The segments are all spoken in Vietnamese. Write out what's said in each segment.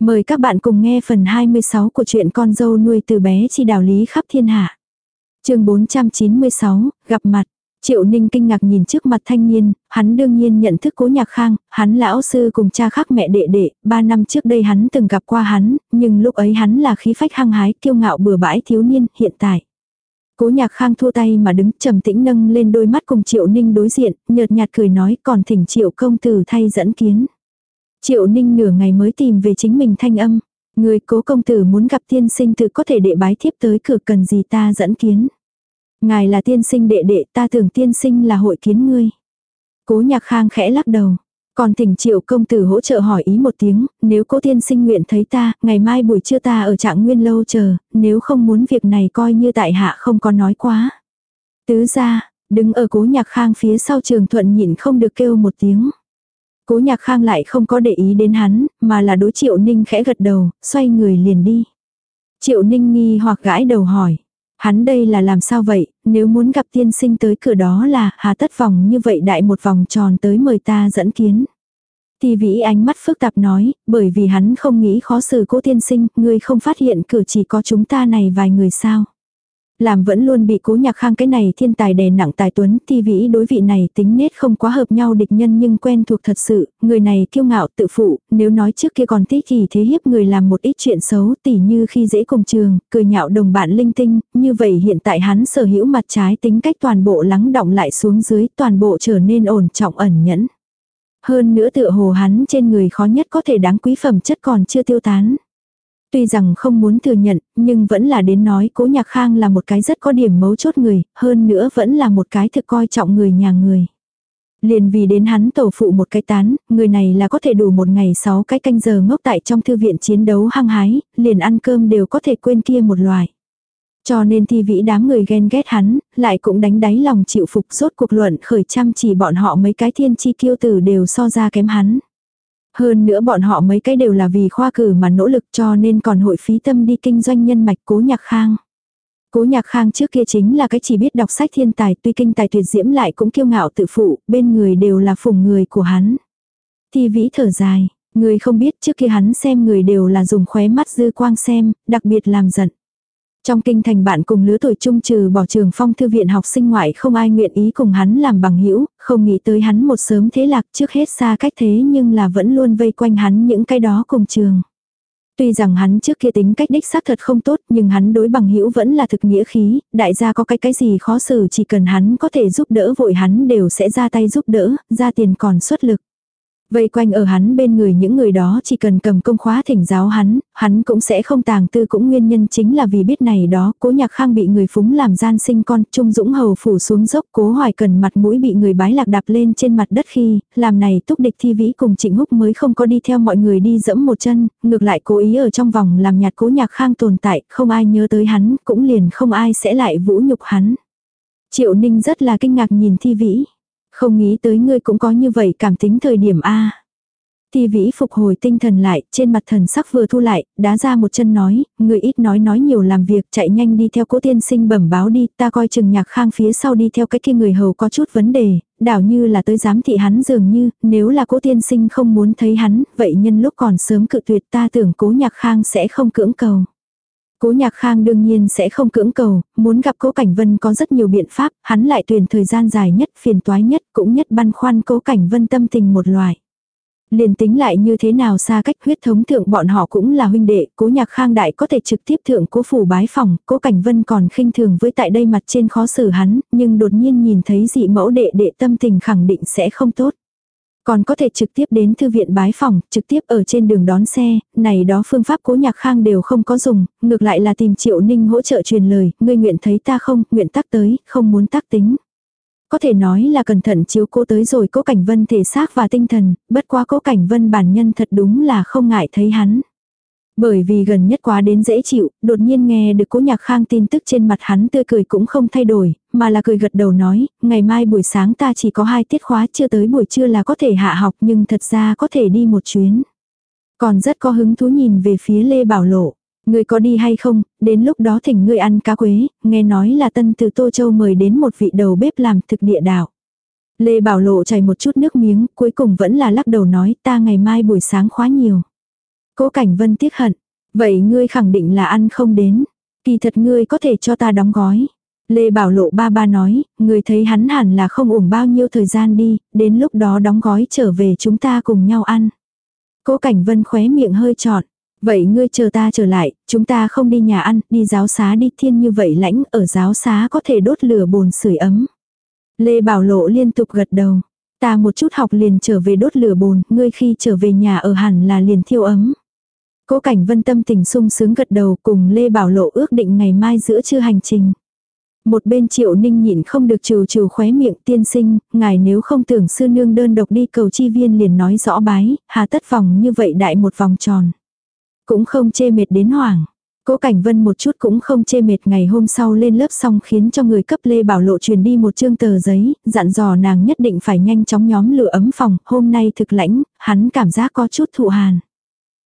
Mời các bạn cùng nghe phần 26 của truyện con dâu nuôi từ bé chi đạo lý khắp thiên hạ. chương 496, gặp mặt. Triệu Ninh kinh ngạc nhìn trước mặt thanh niên, hắn đương nhiên nhận thức cố nhạc khang, hắn lão sư cùng cha khác mẹ đệ đệ, ba năm trước đây hắn từng gặp qua hắn, nhưng lúc ấy hắn là khí phách hăng hái kiêu ngạo bừa bãi thiếu niên, hiện tại. Cố nhạc khang thua tay mà đứng trầm tĩnh nâng lên đôi mắt cùng Triệu Ninh đối diện, nhợt nhạt cười nói còn thỉnh Triệu công tử thay dẫn kiến. Triệu ninh nửa ngày mới tìm về chính mình thanh âm. Người cố công tử muốn gặp tiên sinh tự có thể đệ bái thiếp tới cửa cần gì ta dẫn kiến. Ngài là tiên sinh đệ đệ ta tưởng tiên sinh là hội kiến ngươi. Cố nhạc khang khẽ lắc đầu. Còn thỉnh triệu công tử hỗ trợ hỏi ý một tiếng, nếu cố tiên sinh nguyện thấy ta, ngày mai buổi trưa ta ở trạng nguyên lâu chờ, nếu không muốn việc này coi như tại hạ không có nói quá. Tứ ra, đứng ở cố nhạc khang phía sau trường thuận nhịn không được kêu một tiếng. Cố nhạc khang lại không có để ý đến hắn, mà là đối triệu ninh khẽ gật đầu, xoay người liền đi. Triệu ninh nghi hoặc gãi đầu hỏi. Hắn đây là làm sao vậy, nếu muốn gặp tiên sinh tới cửa đó là hà tất vòng như vậy đại một vòng tròn tới mời ta dẫn kiến. Thì vĩ ánh mắt phức tạp nói, bởi vì hắn không nghĩ khó xử cố tiên sinh, ngươi không phát hiện cửa chỉ có chúng ta này vài người sao làm vẫn luôn bị cố nhạc khang cái này thiên tài đè nặng tài tuấn thi vĩ đối vị này tính nết không quá hợp nhau địch nhân nhưng quen thuộc thật sự, người này kiêu ngạo tự phụ, nếu nói trước kia còn thích kỳ thế hiếp người làm một ít chuyện xấu tỉ như khi dễ cùng trường, cười nhạo đồng bạn linh tinh, như vậy hiện tại hắn sở hữu mặt trái tính cách toàn bộ lắng động lại xuống dưới toàn bộ trở nên ổn trọng ẩn nhẫn. Hơn nữa tựa hồ hắn trên người khó nhất có thể đáng quý phẩm chất còn chưa tiêu tán. Tuy rằng không muốn thừa nhận, nhưng vẫn là đến nói cố nhạc khang là một cái rất có điểm mấu chốt người, hơn nữa vẫn là một cái thực coi trọng người nhà người. Liền vì đến hắn tổ phụ một cái tán, người này là có thể đủ một ngày sáu cái canh giờ ngốc tại trong thư viện chiến đấu hăng hái, liền ăn cơm đều có thể quên kia một loài. Cho nên thi vĩ đám người ghen ghét hắn, lại cũng đánh đáy lòng chịu phục rốt cuộc luận khởi chăm chỉ bọn họ mấy cái thiên chi kiêu tử đều so ra kém hắn. Hơn nữa bọn họ mấy cái đều là vì khoa cử mà nỗ lực cho nên còn hội phí tâm đi kinh doanh nhân mạch cố nhạc khang. Cố nhạc khang trước kia chính là cái chỉ biết đọc sách thiên tài tuy kinh tài tuyệt diễm lại cũng kiêu ngạo tự phụ, bên người đều là phùng người của hắn. Thi vĩ thở dài, người không biết trước kia hắn xem người đều là dùng khóe mắt dư quang xem, đặc biệt làm giận. Trong kinh thành bạn cùng lứa tuổi trung trừ bỏ trường phong thư viện học sinh ngoại không ai nguyện ý cùng hắn làm bằng hữu không nghĩ tới hắn một sớm thế lạc trước hết xa cách thế nhưng là vẫn luôn vây quanh hắn những cái đó cùng trường. Tuy rằng hắn trước kia tính cách đích xác thật không tốt nhưng hắn đối bằng hữu vẫn là thực nghĩa khí, đại gia có cái cái gì khó xử chỉ cần hắn có thể giúp đỡ vội hắn đều sẽ ra tay giúp đỡ, ra tiền còn xuất lực. Vây quanh ở hắn bên người những người đó chỉ cần cầm công khóa thỉnh giáo hắn, hắn cũng sẽ không tàng tư cũng nguyên nhân chính là vì biết này đó, cố nhạc khang bị người phúng làm gian sinh con, trung dũng hầu phủ xuống dốc, cố hoài cần mặt mũi bị người bái lạc đạp lên trên mặt đất khi, làm này túc địch thi vĩ cùng trịnh húc mới không có đi theo mọi người đi dẫm một chân, ngược lại cố ý ở trong vòng làm nhạt cố nhạc khang tồn tại, không ai nhớ tới hắn, cũng liền không ai sẽ lại vũ nhục hắn. Triệu ninh rất là kinh ngạc nhìn thi vĩ. Không nghĩ tới ngươi cũng có như vậy cảm tính thời điểm A. Ti vĩ phục hồi tinh thần lại, trên mặt thần sắc vừa thu lại, đá ra một chân nói, người ít nói nói nhiều làm việc, chạy nhanh đi theo cố tiên sinh bẩm báo đi, ta coi chừng nhạc khang phía sau đi theo cái kia người hầu có chút vấn đề, đảo như là tới giám thị hắn dường như, nếu là cố tiên sinh không muốn thấy hắn, vậy nhân lúc còn sớm cự tuyệt ta tưởng cố nhạc khang sẽ không cưỡng cầu. Cố Nhạc Khang đương nhiên sẽ không cưỡng cầu, muốn gặp Cố Cảnh Vân có rất nhiều biện pháp, hắn lại tuyển thời gian dài nhất, phiền toái nhất, cũng nhất băn khoăn Cố Cảnh Vân tâm tình một loại, Liền tính lại như thế nào xa cách huyết thống thượng bọn họ cũng là huynh đệ, Cố Nhạc Khang đại có thể trực tiếp thượng Cố phủ bái phòng, Cố Cảnh Vân còn khinh thường với tại đây mặt trên khó xử hắn, nhưng đột nhiên nhìn thấy dị mẫu đệ đệ tâm tình khẳng định sẽ không tốt. Còn có thể trực tiếp đến thư viện bái phòng, trực tiếp ở trên đường đón xe, này đó phương pháp cố nhạc khang đều không có dùng, ngược lại là tìm triệu ninh hỗ trợ truyền lời, ngươi nguyện thấy ta không, nguyện tác tới, không muốn tác tính. Có thể nói là cẩn thận chiếu cố tới rồi cố cảnh vân thể xác và tinh thần, bất quá cố cảnh vân bản nhân thật đúng là không ngại thấy hắn. Bởi vì gần nhất quá đến dễ chịu, đột nhiên nghe được cố nhạc khang tin tức trên mặt hắn tươi cười cũng không thay đổi, mà là cười gật đầu nói, ngày mai buổi sáng ta chỉ có hai tiết khóa chưa tới buổi trưa là có thể hạ học nhưng thật ra có thể đi một chuyến. Còn rất có hứng thú nhìn về phía Lê Bảo Lộ. Ngươi có đi hay không, đến lúc đó thỉnh ngươi ăn cá quế, nghe nói là tân từ Tô Châu mời đến một vị đầu bếp làm thực địa đạo. Lê Bảo Lộ chảy một chút nước miếng, cuối cùng vẫn là lắc đầu nói ta ngày mai buổi sáng khóa nhiều. Cố Cảnh Vân tiếc hận. Vậy ngươi khẳng định là ăn không đến. Kỳ thật ngươi có thể cho ta đóng gói. Lê Bảo Lộ ba ba nói, ngươi thấy hắn hẳn là không uổng bao nhiêu thời gian đi, đến lúc đó đóng gói trở về chúng ta cùng nhau ăn. Cố Cảnh Vân khóe miệng hơi trọn. Vậy ngươi chờ ta trở lại, chúng ta không đi nhà ăn, đi giáo xá đi thiên như vậy lãnh, ở giáo xá có thể đốt lửa bồn sưởi ấm. Lê Bảo Lộ liên tục gật đầu. Ta một chút học liền trở về đốt lửa bồn, ngươi khi trở về nhà ở hẳn là liền thiêu ấm. Cố cảnh vân tâm tình sung sướng gật đầu cùng Lê Bảo Lộ ước định ngày mai giữa trưa hành trình. Một bên triệu ninh nhịn không được trừ trừ khóe miệng tiên sinh, ngài nếu không tưởng sư nương đơn độc đi cầu chi viên liền nói rõ bái, hà tất vòng như vậy đại một vòng tròn. Cũng không chê mệt đến hoảng. Cố Cảnh Vân một chút cũng không chê mệt ngày hôm sau lên lớp xong khiến cho người cấp Lê Bảo Lộ truyền đi một chương tờ giấy, dặn dò nàng nhất định phải nhanh chóng nhóm lửa ấm phòng, hôm nay thực lãnh, hắn cảm giác có chút thụ hàn.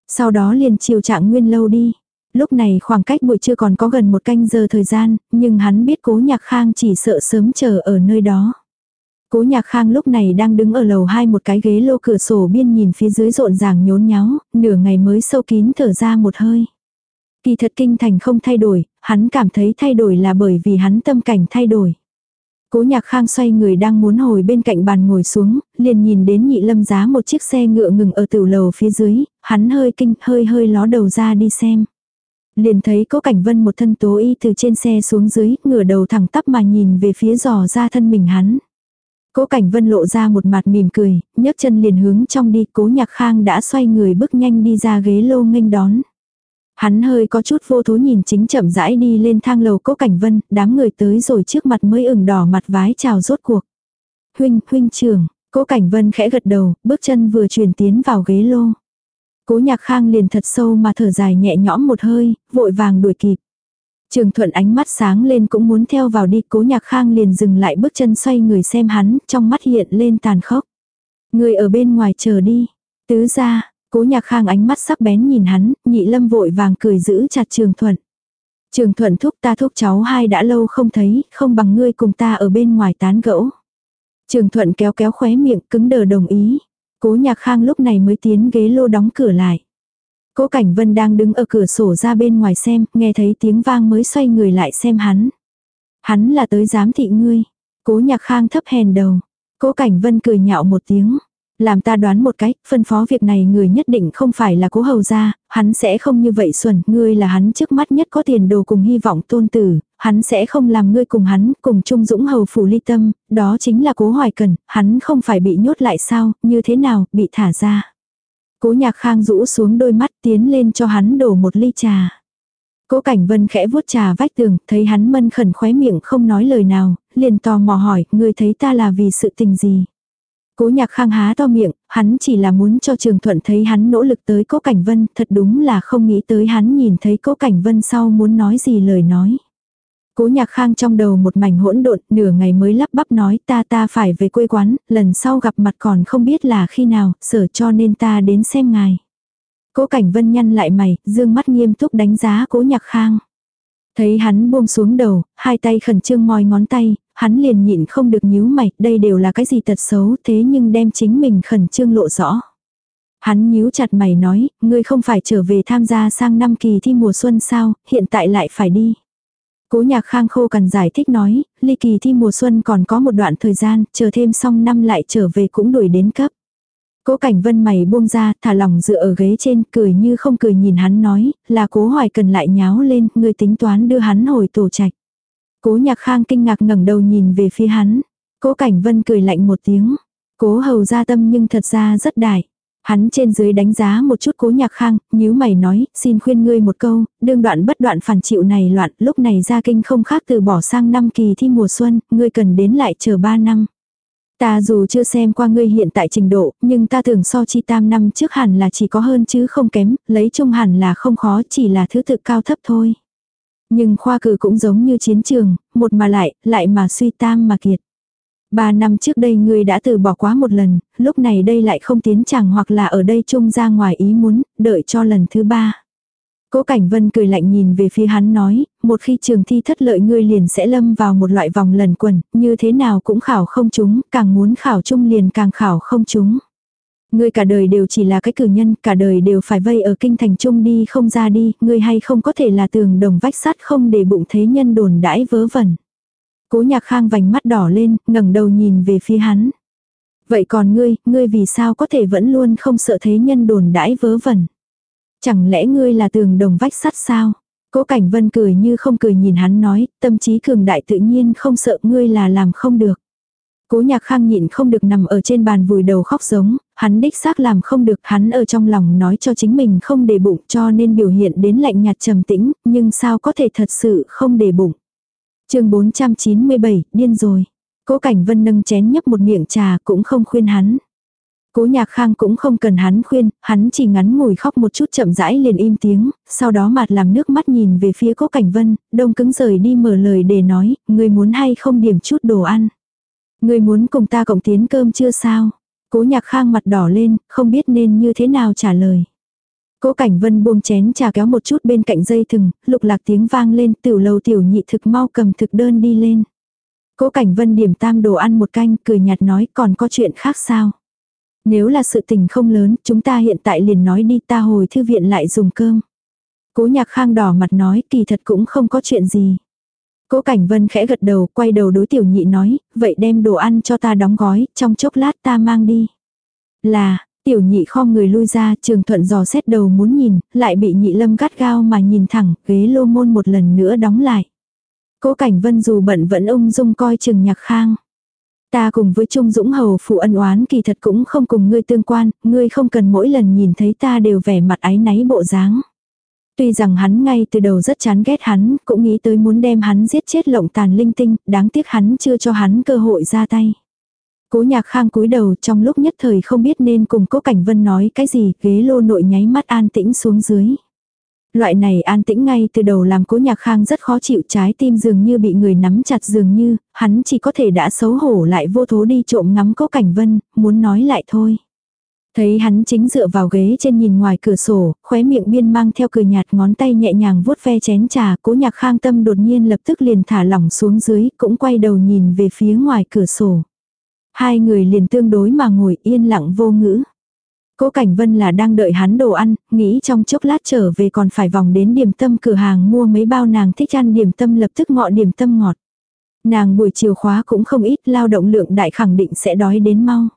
Sau đó liền chiều trạng nguyên lâu đi. Lúc này khoảng cách buổi trưa còn có gần một canh giờ thời gian, nhưng hắn biết cố nhạc khang chỉ sợ sớm chờ ở nơi đó. Cố nhạc khang lúc này đang đứng ở lầu hai một cái ghế lô cửa sổ biên nhìn phía dưới rộn ràng nhốn nháo, nửa ngày mới sâu kín thở ra một hơi. Kỳ thật kinh thành không thay đổi, hắn cảm thấy thay đổi là bởi vì hắn tâm cảnh thay đổi. Cố nhạc khang xoay người đang muốn hồi bên cạnh bàn ngồi xuống, liền nhìn đến nhị lâm giá một chiếc xe ngựa ngừng ở tiểu lầu phía dưới, hắn hơi kinh hơi hơi ló đầu ra đi xem. Liền thấy cố cảnh vân một thân tố y từ trên xe xuống dưới, ngửa đầu thẳng tắp mà nhìn về phía giò ra thân mình hắn. Cố cảnh vân lộ ra một mặt mỉm cười, nhấc chân liền hướng trong đi, cố nhạc khang đã xoay người bước nhanh đi ra ghế lô nghênh đón. Hắn hơi có chút vô thố nhìn chính chậm rãi đi lên thang lầu cố cảnh vân, đám người tới rồi trước mặt mới ửng đỏ mặt vái chào rốt cuộc. Huynh, huynh trưởng, cố cảnh vân khẽ gật đầu, bước chân vừa chuyển tiến vào ghế lô. Cố nhạc khang liền thật sâu mà thở dài nhẹ nhõm một hơi, vội vàng đuổi kịp. Trường thuận ánh mắt sáng lên cũng muốn theo vào đi, cố nhạc khang liền dừng lại bước chân xoay người xem hắn, trong mắt hiện lên tàn khốc. Người ở bên ngoài chờ đi. Tứ ra, cố nhạc khang ánh mắt sắc bén nhìn hắn, nhị lâm vội vàng cười giữ chặt trường thuận. Trường thuận thúc ta thúc cháu hai đã lâu không thấy, không bằng ngươi cùng ta ở bên ngoài tán gẫu. Trường thuận kéo kéo khóe miệng cứng đờ đồng ý. Cố nhạc khang lúc này mới tiến ghế lô đóng cửa lại. Cố Cảnh Vân đang đứng ở cửa sổ ra bên ngoài xem, nghe thấy tiếng vang mới xoay người lại xem hắn. Hắn là tới giám thị ngươi. Cố Nhạc Khang thấp hèn đầu. Cố Cảnh Vân cười nhạo một tiếng. Làm ta đoán một cách, phân phó việc này người nhất định không phải là cố hầu gia, hắn sẽ không như vậy xuẩn, ngươi là hắn trước mắt nhất có tiền đồ cùng hy vọng tôn tử, hắn sẽ không làm ngươi cùng hắn, cùng chung dũng hầu phủ ly tâm, đó chính là cố hoài cần, hắn không phải bị nhốt lại sao, như thế nào, bị thả ra. Cố nhạc khang rũ xuống đôi mắt tiến lên cho hắn đổ một ly trà. Cố cảnh vân khẽ vuốt trà vách tường, thấy hắn mân khẩn khóe miệng không nói lời nào, liền tò mò hỏi, ngươi thấy ta là vì sự tình gì. Cố nhạc khang há to miệng, hắn chỉ là muốn cho trường thuận thấy hắn nỗ lực tới cố cảnh vân, thật đúng là không nghĩ tới hắn nhìn thấy cố cảnh vân sau muốn nói gì lời nói. Cố nhạc khang trong đầu một mảnh hỗn độn, nửa ngày mới lắp bắp nói ta ta phải về quê quán, lần sau gặp mặt còn không biết là khi nào, sở cho nên ta đến xem ngài. Cố cảnh vân nhăn lại mày, dương mắt nghiêm túc đánh giá cố nhạc khang. Thấy hắn buông xuống đầu, hai tay khẩn trương moi ngón tay, hắn liền nhịn không được nhíu mày, đây đều là cái gì tật xấu thế nhưng đem chính mình khẩn trương lộ rõ. Hắn nhíu chặt mày nói, ngươi không phải trở về tham gia sang năm kỳ thi mùa xuân sao, hiện tại lại phải đi. Cố nhạc khang khô cần giải thích nói, ly kỳ thi mùa xuân còn có một đoạn thời gian, chờ thêm xong năm lại trở về cũng đuổi đến cấp. Cố cảnh vân mày buông ra, thả lòng dựa ở ghế trên, cười như không cười nhìn hắn nói, là cố hoài cần lại nháo lên, người tính toán đưa hắn hồi tổ trạch. Cố nhạc khang kinh ngạc ngẩng đầu nhìn về phía hắn. Cố cảnh vân cười lạnh một tiếng. Cố hầu ra tâm nhưng thật ra rất đại. Hắn trên dưới đánh giá một chút cố nhạc khang, nhíu mày nói, xin khuyên ngươi một câu, đương đoạn bất đoạn phản chịu này loạn, lúc này ra kinh không khác từ bỏ sang năm kỳ thi mùa xuân, ngươi cần đến lại chờ ba năm. Ta dù chưa xem qua ngươi hiện tại trình độ, nhưng ta tưởng so chi tam năm trước hẳn là chỉ có hơn chứ không kém, lấy chung hẳn là không khó, chỉ là thứ tự cao thấp thôi. Nhưng khoa cử cũng giống như chiến trường, một mà lại, lại mà suy tam mà kiệt. Ba năm trước đây ngươi đã từ bỏ quá một lần, lúc này đây lại không tiến chẳng hoặc là ở đây chung ra ngoài ý muốn, đợi cho lần thứ ba. Cố Cảnh Vân cười lạnh nhìn về phía hắn nói, một khi trường thi thất lợi ngươi liền sẽ lâm vào một loại vòng lần quần, như thế nào cũng khảo không chúng, càng muốn khảo chung liền càng khảo không chúng. Ngươi cả đời đều chỉ là cái cử nhân, cả đời đều phải vây ở kinh thành trung đi không ra đi, ngươi hay không có thể là tường đồng vách sắt không để bụng thế nhân đồn đãi vớ vẩn. Cố nhạc khang vành mắt đỏ lên, ngẩng đầu nhìn về phía hắn. Vậy còn ngươi, ngươi vì sao có thể vẫn luôn không sợ thế nhân đồn đãi vớ vẩn? Chẳng lẽ ngươi là tường đồng vách sắt sao? Cố Cảnh Vân cười như không cười nhìn hắn nói, tâm trí cường đại tự nhiên không sợ ngươi là làm không được. Cố nhạc khang nhịn không được nằm ở trên bàn vùi đầu khóc giống, hắn đích xác làm không được, hắn ở trong lòng nói cho chính mình không để bụng cho nên biểu hiện đến lạnh nhạt trầm tĩnh, nhưng sao có thể thật sự không để bụng. chương 497, điên rồi. Cố Cảnh Vân nâng chén nhấp một miệng trà cũng không khuyên hắn. Cố nhạc khang cũng không cần hắn khuyên, hắn chỉ ngắn ngủi khóc một chút chậm rãi liền im tiếng, sau đó mặt làm nước mắt nhìn về phía cố cảnh vân, đông cứng rời đi mở lời để nói, người muốn hay không điểm chút đồ ăn. Người muốn cùng ta cộng tiến cơm chưa sao? Cố nhạc khang mặt đỏ lên, không biết nên như thế nào trả lời. Cố cảnh vân buông chén trà kéo một chút bên cạnh dây thừng, lục lạc tiếng vang lên tiểu lầu tiểu nhị thực mau cầm thực đơn đi lên. Cố cảnh vân điểm tam đồ ăn một canh, cười nhạt nói còn có chuyện khác sao? Nếu là sự tình không lớn, chúng ta hiện tại liền nói đi ta hồi thư viện lại dùng cơm. Cố nhạc khang đỏ mặt nói kỳ thật cũng không có chuyện gì. Cố Cảnh Vân khẽ gật đầu, quay đầu đối tiểu nhị nói, vậy đem đồ ăn cho ta đóng gói, trong chốc lát ta mang đi. Là, tiểu nhị kho người lui ra, trường thuận dò xét đầu muốn nhìn, lại bị nhị lâm gắt gao mà nhìn thẳng, ghế lô môn một lần nữa đóng lại. Cố Cảnh Vân dù bận vẫn ung dung coi trường nhạc khang. Ta cùng với Trung Dũng Hầu phụ ân oán kỳ thật cũng không cùng ngươi tương quan, ngươi không cần mỗi lần nhìn thấy ta đều vẻ mặt ái náy bộ dáng. Tuy rằng hắn ngay từ đầu rất chán ghét hắn, cũng nghĩ tới muốn đem hắn giết chết lộng tàn linh tinh, đáng tiếc hắn chưa cho hắn cơ hội ra tay. Cố nhạc khang cúi đầu trong lúc nhất thời không biết nên cùng cố cảnh vân nói cái gì, ghế lô nội nháy mắt an tĩnh xuống dưới. Loại này an tĩnh ngay từ đầu làm cố nhạc khang rất khó chịu trái tim dường như bị người nắm chặt dường như, hắn chỉ có thể đã xấu hổ lại vô thố đi trộm ngắm cố cảnh vân, muốn nói lại thôi. Thấy hắn chính dựa vào ghế trên nhìn ngoài cửa sổ, khóe miệng biên mang theo cười nhạt ngón tay nhẹ nhàng vuốt ve chén trà, cố nhạc khang tâm đột nhiên lập tức liền thả lỏng xuống dưới, cũng quay đầu nhìn về phía ngoài cửa sổ. Hai người liền tương đối mà ngồi yên lặng vô ngữ. Cố Cảnh Vân là đang đợi hắn đồ ăn, nghĩ trong chốc lát trở về còn phải vòng đến điểm tâm cửa hàng mua mấy bao nàng thích ăn điểm tâm lập tức ngọ điểm tâm ngọt. Nàng buổi chiều khóa cũng không ít, lao động lượng đại khẳng định sẽ đói đến mau.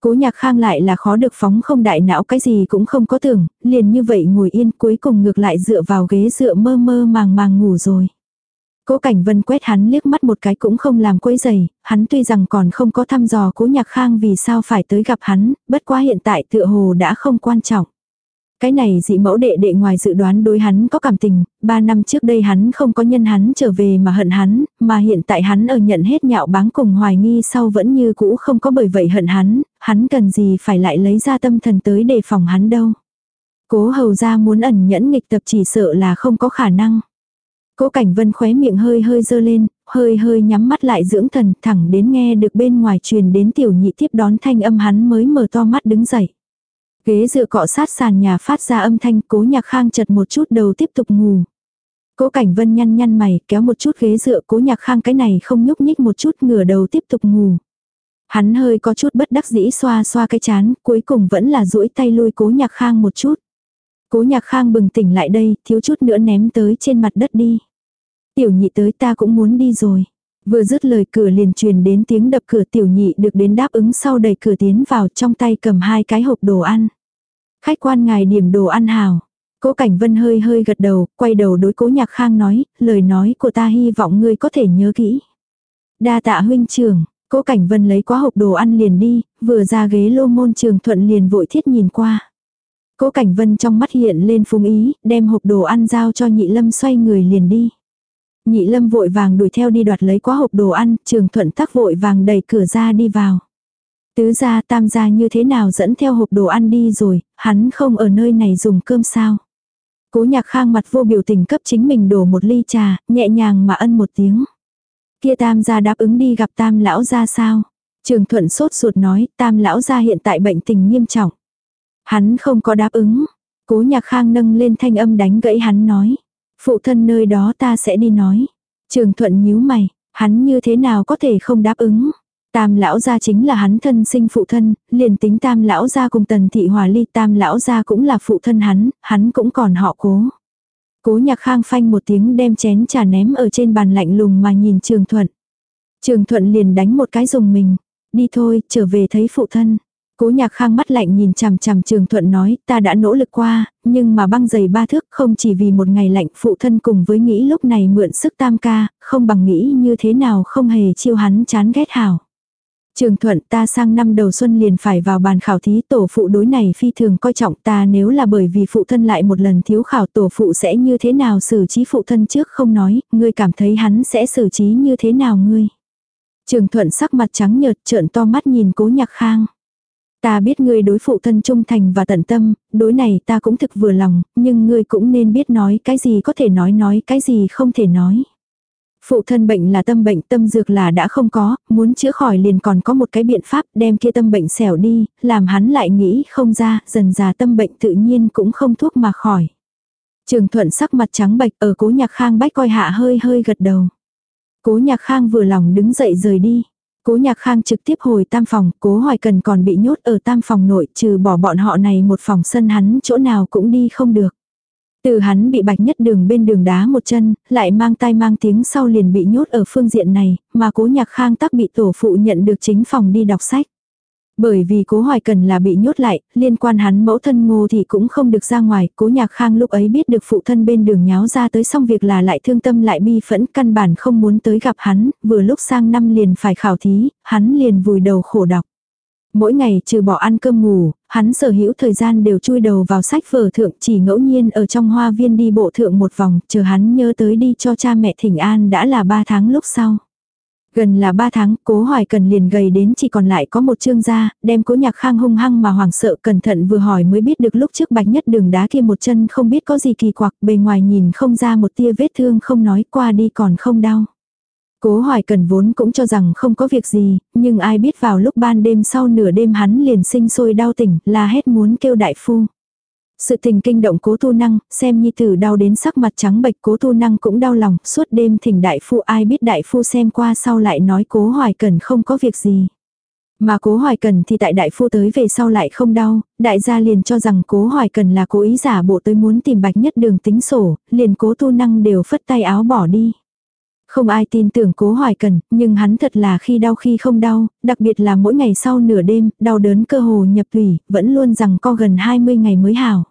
Cố nhạc khang lại là khó được phóng không đại não cái gì cũng không có tưởng, liền như vậy ngồi yên cuối cùng ngược lại dựa vào ghế dựa mơ mơ màng màng ngủ rồi. Cố Cảnh Vân quét hắn liếc mắt một cái cũng không làm quấy giày, hắn tuy rằng còn không có thăm dò Cố Nhạc Khang vì sao phải tới gặp hắn, bất quá hiện tại tựa hồ đã không quan trọng. Cái này dị mẫu đệ đệ ngoài dự đoán đối hắn có cảm tình, ba năm trước đây hắn không có nhân hắn trở về mà hận hắn, mà hiện tại hắn ở nhận hết nhạo báng cùng hoài nghi sau vẫn như cũ không có bởi vậy hận hắn, hắn cần gì phải lại lấy ra tâm thần tới đề phòng hắn đâu. Cố hầu ra muốn ẩn nhẫn nghịch tập chỉ sợ là không có khả năng. Cố Cảnh Vân khóe miệng hơi hơi dơ lên, hơi hơi nhắm mắt lại dưỡng thần, thẳng đến nghe được bên ngoài truyền đến tiểu nhị tiếp đón thanh âm hắn mới mở to mắt đứng dậy. Ghế dựa cọ sát sàn nhà phát ra âm thanh cố nhạc khang chật một chút đầu tiếp tục ngủ. Cố Cảnh Vân nhăn nhăn mày, kéo một chút ghế dựa cố nhạc khang cái này không nhúc nhích một chút ngửa đầu tiếp tục ngủ. Hắn hơi có chút bất đắc dĩ xoa xoa cái chán, cuối cùng vẫn là duỗi tay lui cố nhạc khang một chút. Cố nhạc khang bừng tỉnh lại đây, thiếu chút nữa ném tới trên mặt đất đi. Tiểu nhị tới ta cũng muốn đi rồi. Vừa dứt lời cửa liền truyền đến tiếng đập cửa tiểu nhị được đến đáp ứng sau đẩy cửa tiến vào trong tay cầm hai cái hộp đồ ăn. Khách quan ngài điểm đồ ăn hào. Cố Cảnh Vân hơi hơi gật đầu, quay đầu đối cố nhạc khang nói, lời nói của ta hy vọng ngươi có thể nhớ kỹ. Đa tạ huynh trưởng, cố Cảnh Vân lấy quá hộp đồ ăn liền đi, vừa ra ghế lô môn trường thuận liền vội thiết nhìn qua. Cố Cảnh Vân trong mắt hiện lên phung ý, đem hộp đồ ăn giao cho nhị lâm xoay người liền đi. Nhị lâm vội vàng đuổi theo đi đoạt lấy quá hộp đồ ăn, trường thuận tắc vội vàng đẩy cửa ra đi vào. Tứ gia tam gia như thế nào dẫn theo hộp đồ ăn đi rồi, hắn không ở nơi này dùng cơm sao. Cố nhạc khang mặt vô biểu tình cấp chính mình đổ một ly trà, nhẹ nhàng mà ân một tiếng. Kia tam gia đáp ứng đi gặp tam lão gia sao. Trường thuận sốt ruột nói tam lão gia hiện tại bệnh tình nghiêm trọng. Hắn không có đáp ứng. Cố nhạc khang nâng lên thanh âm đánh gãy hắn nói. Phụ thân nơi đó ta sẽ đi nói. Trường thuận nhíu mày, hắn như thế nào có thể không đáp ứng. Tam lão gia chính là hắn thân sinh phụ thân, liền tính tam lão gia cùng tần thị hòa ly tam lão gia cũng là phụ thân hắn, hắn cũng còn họ cố. Cố nhạc khang phanh một tiếng đem chén trà ném ở trên bàn lạnh lùng mà nhìn trường thuận. Trường thuận liền đánh một cái dùng mình. Đi thôi, trở về thấy phụ thân. Cố nhạc khang mắt lạnh nhìn chằm chằm trường thuận nói, ta đã nỗ lực qua, nhưng mà băng giày ba thước không chỉ vì một ngày lạnh phụ thân cùng với nghĩ lúc này mượn sức tam ca, không bằng nghĩ như thế nào không hề chiêu hắn chán ghét hảo. Trường thuận ta sang năm đầu xuân liền phải vào bàn khảo thí tổ phụ đối này phi thường coi trọng ta nếu là bởi vì phụ thân lại một lần thiếu khảo tổ phụ sẽ như thế nào xử trí phụ thân trước không nói, ngươi cảm thấy hắn sẽ xử trí như thế nào ngươi. Trường thuận sắc mặt trắng nhợt trợn to mắt nhìn cố nhạc khang. Ta biết ngươi đối phụ thân trung thành và tận tâm, đối này ta cũng thực vừa lòng, nhưng ngươi cũng nên biết nói cái gì có thể nói nói cái gì không thể nói. Phụ thân bệnh là tâm bệnh, tâm dược là đã không có, muốn chữa khỏi liền còn có một cái biện pháp đem kia tâm bệnh xẻo đi, làm hắn lại nghĩ không ra, dần già tâm bệnh tự nhiên cũng không thuốc mà khỏi. Trường thuận sắc mặt trắng bệch ở cố nhạc khang bách coi hạ hơi hơi gật đầu. Cố nhạc khang vừa lòng đứng dậy rời đi. Cố nhạc khang trực tiếp hồi tam phòng, cố hoài cần còn bị nhốt ở tam phòng nội trừ bỏ bọn họ này một phòng sân hắn chỗ nào cũng đi không được. Từ hắn bị bạch nhất đường bên đường đá một chân, lại mang tai mang tiếng sau liền bị nhốt ở phương diện này, mà cố nhạc khang tắc bị tổ phụ nhận được chính phòng đi đọc sách. Bởi vì cố hoài cần là bị nhốt lại, liên quan hắn mẫu thân ngô thì cũng không được ra ngoài, cố nhạc khang lúc ấy biết được phụ thân bên đường nháo ra tới xong việc là lại thương tâm lại bi phẫn căn bản không muốn tới gặp hắn, vừa lúc sang năm liền phải khảo thí, hắn liền vùi đầu khổ đọc. Mỗi ngày trừ bỏ ăn cơm ngủ, hắn sở hữu thời gian đều chui đầu vào sách vở thượng chỉ ngẫu nhiên ở trong hoa viên đi bộ thượng một vòng, chờ hắn nhớ tới đi cho cha mẹ thỉnh an đã là ba tháng lúc sau. Gần là ba tháng, cố hoài cần liền gầy đến chỉ còn lại có một chương da, đem cố nhạc khang hung hăng mà hoảng sợ cẩn thận vừa hỏi mới biết được lúc trước bạch nhất đường đá kia một chân không biết có gì kỳ quặc, bề ngoài nhìn không ra một tia vết thương không nói qua đi còn không đau. Cố hoài cần vốn cũng cho rằng không có việc gì, nhưng ai biết vào lúc ban đêm sau nửa đêm hắn liền sinh sôi đau tỉnh, là hết muốn kêu đại phu. Sự tình kinh động cố tu năng, xem nhi tử đau đến sắc mặt trắng bệch cố tu năng cũng đau lòng, suốt đêm thỉnh đại phu ai biết đại phu xem qua sau lại nói cố hoài cần không có việc gì. Mà cố hoài cần thì tại đại phu tới về sau lại không đau, đại gia liền cho rằng cố hoài cần là cố ý giả bộ tới muốn tìm bạch nhất đường tính sổ, liền cố tu năng đều phất tay áo bỏ đi. Không ai tin tưởng cố hoài cần, nhưng hắn thật là khi đau khi không đau, đặc biệt là mỗi ngày sau nửa đêm, đau đớn cơ hồ nhập thủy, vẫn luôn rằng co gần 20 ngày mới hảo.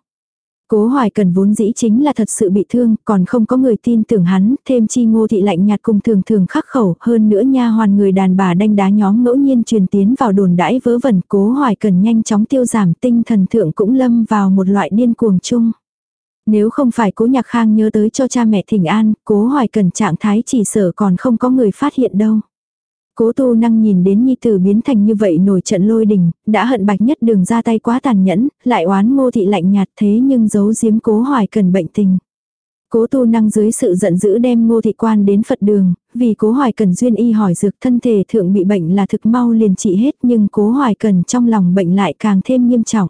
Cố hoài cần vốn dĩ chính là thật sự bị thương, còn không có người tin tưởng hắn, thêm chi ngô thị lạnh nhạt cùng thường thường khắc khẩu, hơn nữa nha hoàn người đàn bà đanh đá nhóm ngẫu nhiên truyền tiến vào đồn đãi vớ vẩn, cố hoài cần nhanh chóng tiêu giảm tinh thần thượng cũng lâm vào một loại điên cuồng chung. Nếu không phải cố nhạc khang nhớ tới cho cha mẹ thỉnh an, cố hoài cần trạng thái chỉ sở còn không có người phát hiện đâu. Cố tu năng nhìn đến nhi tử biến thành như vậy nổi trận lôi đình, đã hận bạch nhất đường ra tay quá tàn nhẫn, lại oán ngô thị lạnh nhạt thế nhưng giấu giếm cố hoài cần bệnh tình. Cố tu năng dưới sự giận dữ đem ngô thị quan đến Phật đường, vì cố hoài cần duyên y hỏi dược thân thể thượng bị bệnh là thực mau liền trị hết nhưng cố hoài cần trong lòng bệnh lại càng thêm nghiêm trọng.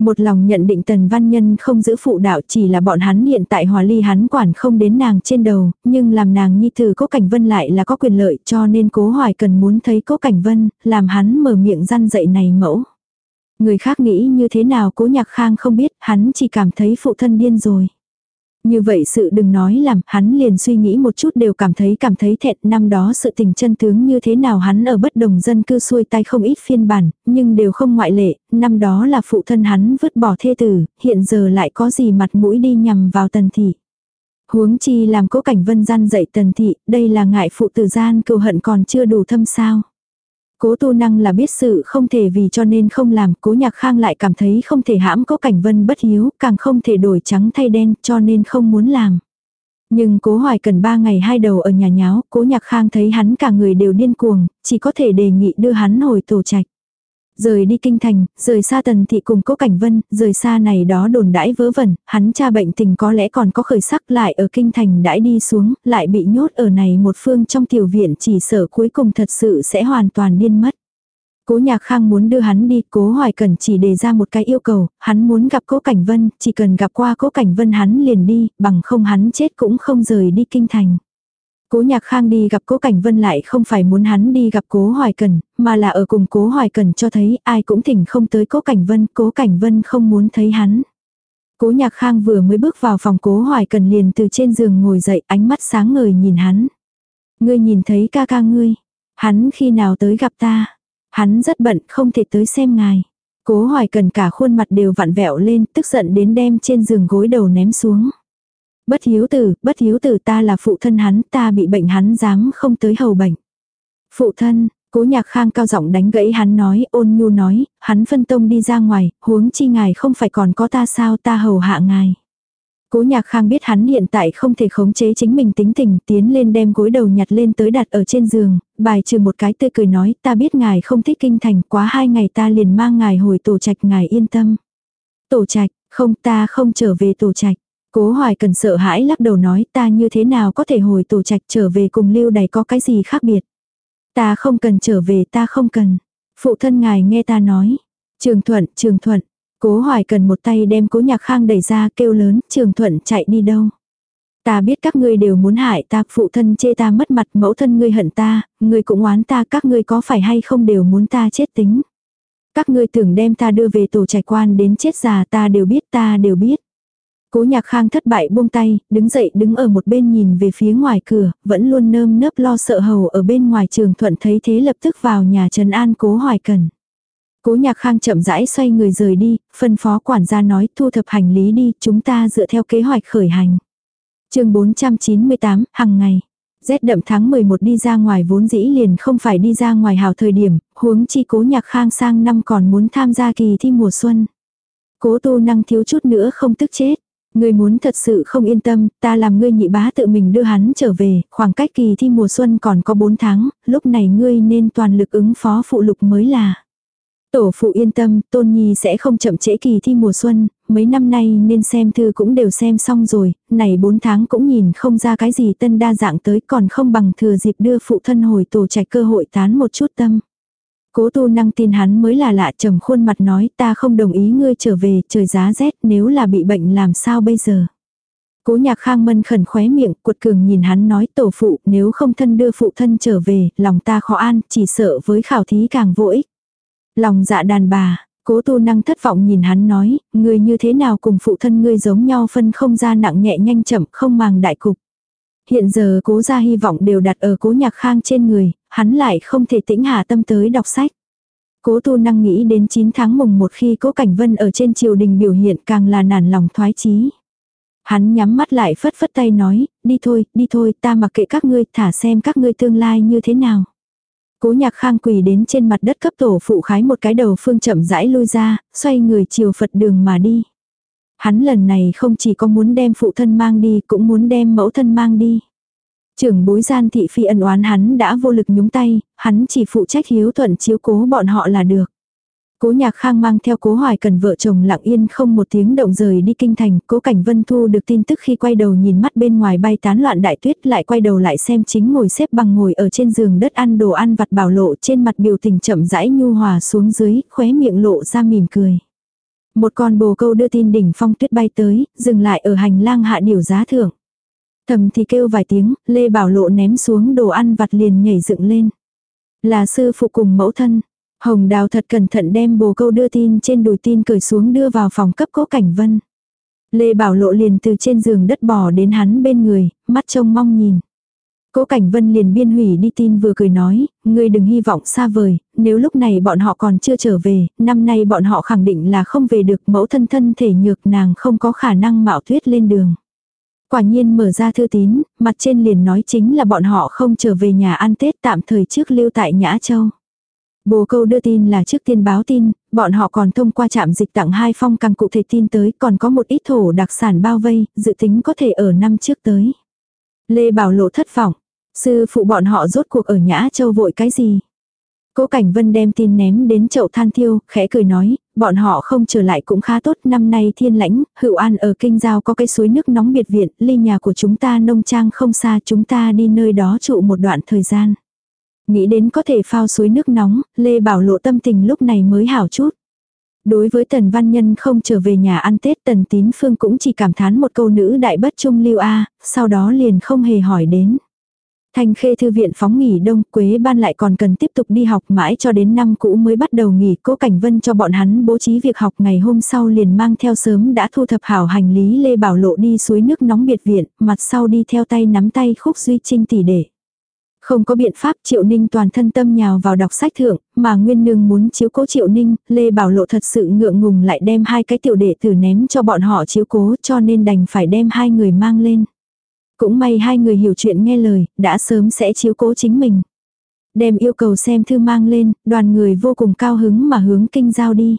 Một lòng nhận định tần văn nhân không giữ phụ đạo chỉ là bọn hắn hiện tại hòa ly hắn quản không đến nàng trên đầu, nhưng làm nàng nhi tử cố cảnh vân lại là có quyền lợi cho nên cố hoài cần muốn thấy cố cảnh vân, làm hắn mở miệng răn dậy này mẫu. Người khác nghĩ như thế nào cố nhạc khang không biết, hắn chỉ cảm thấy phụ thân điên rồi. Như vậy sự đừng nói làm, hắn liền suy nghĩ một chút đều cảm thấy cảm thấy thẹn, năm đó sự tình chân tướng như thế nào hắn ở bất đồng dân cư xuôi tay không ít phiên bản, nhưng đều không ngoại lệ, năm đó là phụ thân hắn vứt bỏ thê tử, hiện giờ lại có gì mặt mũi đi nhằm vào tần thị. Huống chi làm cố cảnh vân gian dạy tần thị, đây là ngại phụ tử gian cừu hận còn chưa đủ thâm sao. Cố tu năng là biết sự không thể vì cho nên không làm, cố nhạc khang lại cảm thấy không thể hãm cố cảnh vân bất hiếu, càng không thể đổi trắng thay đen cho nên không muốn làm. Nhưng cố hoài cần ba ngày hai đầu ở nhà nháo, cố nhạc khang thấy hắn cả người đều điên cuồng, chỉ có thể đề nghị đưa hắn hồi tổ trạch. Rời đi kinh thành, rời xa tần thị cùng cố cảnh vân, rời xa này đó đồn đãi vớ vẩn, hắn cha bệnh tình có lẽ còn có khởi sắc lại ở kinh thành đãi đi xuống, lại bị nhốt ở này một phương trong tiểu viện chỉ sở cuối cùng thật sự sẽ hoàn toàn điên mất. Cố Nhạc Khang muốn đưa hắn đi, Cố Hoài Cẩn chỉ đề ra một cái yêu cầu, hắn muốn gặp Cố Cảnh Vân, chỉ cần gặp qua Cố Cảnh Vân hắn liền đi, bằng không hắn chết cũng không rời đi kinh thành. Cố nhạc khang đi gặp cố Cảnh Vân lại không phải muốn hắn đi gặp cố Hoài Cần, mà là ở cùng cố Hoài Cần cho thấy ai cũng thỉnh không tới cố Cảnh Vân, cố Cảnh Vân không muốn thấy hắn. Cố nhạc khang vừa mới bước vào phòng cố Hoài Cần liền từ trên giường ngồi dậy ánh mắt sáng ngời nhìn hắn. Ngươi nhìn thấy ca ca ngươi, hắn khi nào tới gặp ta, hắn rất bận không thể tới xem ngài. Cố Hoài Cần cả khuôn mặt đều vặn vẹo lên tức giận đến đem trên giường gối đầu ném xuống. Bất hiếu tử, bất hiếu tử ta là phụ thân hắn, ta bị bệnh hắn dám không tới hầu bệnh. Phụ thân, cố nhạc khang cao giọng đánh gãy hắn nói, ôn nhu nói, hắn phân tông đi ra ngoài, huống chi ngài không phải còn có ta sao ta hầu hạ ngài. Cố nhạc khang biết hắn hiện tại không thể khống chế chính mình tính tình, tiến lên đem gối đầu nhặt lên tới đặt ở trên giường, bài trừ một cái tươi cười nói, ta biết ngài không thích kinh thành, quá hai ngày ta liền mang ngài hồi tổ trạch ngài yên tâm. Tổ trạch, không ta không trở về tổ trạch. Cố hoài cần sợ hãi lắc đầu nói ta như thế nào có thể hồi tổ trạch trở về cùng lưu đầy có cái gì khác biệt. Ta không cần trở về ta không cần. Phụ thân ngài nghe ta nói. Trường thuận, trường thuận. Cố hoài cần một tay đem cố nhạc khang đẩy ra kêu lớn, trường thuận chạy đi đâu. Ta biết các ngươi đều muốn hại ta, phụ thân chê ta mất mặt, mẫu thân ngươi hận ta, ngươi cũng oán ta, các ngươi có phải hay không đều muốn ta chết tính. Các ngươi tưởng đem ta đưa về tổ trạch quan đến chết già ta đều biết ta đều biết. Cố nhạc khang thất bại buông tay, đứng dậy đứng ở một bên nhìn về phía ngoài cửa, vẫn luôn nơm nớp lo sợ hầu ở bên ngoài trường thuận thấy thế lập tức vào nhà trần an cố hoài cần. Cố nhạc khang chậm rãi xoay người rời đi, phân phó quản gia nói thu thập hành lý đi, chúng ta dựa theo kế hoạch khởi hành. chương 498, hàng ngày. Rét đậm tháng 11 đi ra ngoài vốn dĩ liền không phải đi ra ngoài hào thời điểm, huống chi cố nhạc khang sang năm còn muốn tham gia kỳ thi mùa xuân. Cố tu năng thiếu chút nữa không tức chết. Ngươi muốn thật sự không yên tâm, ta làm ngươi nhị bá tự mình đưa hắn trở về, khoảng cách kỳ thi mùa xuân còn có 4 tháng, lúc này ngươi nên toàn lực ứng phó phụ lục mới là. Tổ phụ yên tâm, Tôn Nhi sẽ không chậm trễ kỳ thi mùa xuân, mấy năm nay nên xem thư cũng đều xem xong rồi, này 4 tháng cũng nhìn không ra cái gì tân đa dạng tới còn không bằng thừa dịp đưa phụ thân hồi tổ trạch cơ hội tán một chút tâm. Cố tu năng tin hắn mới là lạ trầm khuôn mặt nói ta không đồng ý ngươi trở về trời giá rét nếu là bị bệnh làm sao bây giờ. Cố nhạc khang mân khẩn khóe miệng cuột cường nhìn hắn nói tổ phụ nếu không thân đưa phụ thân trở về lòng ta khó an chỉ sợ với khảo thí càng vô ích. Lòng dạ đàn bà, cố tu năng thất vọng nhìn hắn nói, người như thế nào cùng phụ thân ngươi giống nhau phân không ra nặng nhẹ nhanh chậm không màng đại cục. Hiện giờ cố ra hy vọng đều đặt ở cố nhạc khang trên người, hắn lại không thể tĩnh hạ tâm tới đọc sách. Cố tu năng nghĩ đến 9 tháng mùng một khi cố cảnh vân ở trên triều đình biểu hiện càng là nản lòng thoái chí. Hắn nhắm mắt lại phất phất tay nói, đi thôi, đi thôi, ta mặc kệ các ngươi, thả xem các ngươi tương lai như thế nào. Cố nhạc khang quỳ đến trên mặt đất cấp tổ phụ khái một cái đầu phương chậm rãi lui ra, xoay người chiều Phật đường mà đi. Hắn lần này không chỉ có muốn đem phụ thân mang đi cũng muốn đem mẫu thân mang đi. Trưởng bối gian thị phi ân oán hắn đã vô lực nhúng tay, hắn chỉ phụ trách hiếu thuận chiếu cố bọn họ là được. Cố nhạc khang mang theo cố hoài cần vợ chồng lặng yên không một tiếng động rời đi kinh thành, cố cảnh vân thu được tin tức khi quay đầu nhìn mắt bên ngoài bay tán loạn đại tuyết lại quay đầu lại xem chính ngồi xếp bằng ngồi ở trên giường đất ăn đồ ăn vặt bảo lộ trên mặt biểu tình chậm rãi nhu hòa xuống dưới, khóe miệng lộ ra mỉm cười. Một con bồ câu đưa tin đỉnh phong tuyết bay tới, dừng lại ở hành lang hạ điều giá thưởng. Thầm thì kêu vài tiếng, Lê Bảo Lộ ném xuống đồ ăn vặt liền nhảy dựng lên. Là sư phụ cùng mẫu thân. Hồng Đào thật cẩn thận đem bồ câu đưa tin trên đùi tin cởi xuống đưa vào phòng cấp cố cảnh vân. Lê Bảo Lộ liền từ trên giường đất bò đến hắn bên người, mắt trông mong nhìn. Cố Cảnh Vân liền biên hủy đi tin vừa cười nói, ngươi đừng hy vọng xa vời, nếu lúc này bọn họ còn chưa trở về, năm nay bọn họ khẳng định là không về được mẫu thân thân thể nhược nàng không có khả năng mạo tuyết lên đường. Quả nhiên mở ra thư tín, mặt trên liền nói chính là bọn họ không trở về nhà ăn Tết tạm thời trước lưu tại Nhã Châu. Bồ câu đưa tin là trước tiên báo tin, bọn họ còn thông qua trạm dịch tặng hai phong càng cụ thể tin tới còn có một ít thổ đặc sản bao vây, dự tính có thể ở năm trước tới. Lê Bảo Lộ thất vọng, sư phụ bọn họ rốt cuộc ở Nhã Châu vội cái gì. Cố Cảnh Vân đem tin ném đến chậu than thiêu, khẽ cười nói, bọn họ không trở lại cũng khá tốt, năm nay thiên lãnh, hữu an ở kinh giao có cái suối nước nóng biệt viện, ly nhà của chúng ta nông trang không xa chúng ta đi nơi đó trụ một đoạn thời gian. Nghĩ đến có thể phao suối nước nóng, Lê Bảo lộ tâm tình lúc này mới hảo chút. Đối với Tần Văn Nhân không trở về nhà ăn Tết Tần Tín Phương cũng chỉ cảm thán một câu nữ đại bất trung lưu a sau đó liền không hề hỏi đến. Thanh khê thư viện phóng nghỉ đông, Quế ban lại còn cần tiếp tục đi học mãi cho đến năm cũ mới bắt đầu nghỉ. Cố Cảnh Vân cho bọn hắn bố trí việc học ngày hôm sau liền mang theo sớm đã thu thập hảo hành lý Lê Bảo Lộ đi suối nước nóng biệt viện, mặt sau đi theo tay nắm tay khúc duy trinh tỷ để. Không có biện pháp Triệu Ninh toàn thân tâm nhào vào đọc sách thượng, mà Nguyên Nương muốn chiếu cố Triệu Ninh, Lê Bảo Lộ thật sự ngượng ngùng lại đem hai cái tiểu đệ tử ném cho bọn họ chiếu cố cho nên đành phải đem hai người mang lên. Cũng may hai người hiểu chuyện nghe lời, đã sớm sẽ chiếu cố chính mình. Đem yêu cầu xem thư mang lên, đoàn người vô cùng cao hứng mà hướng kinh giao đi.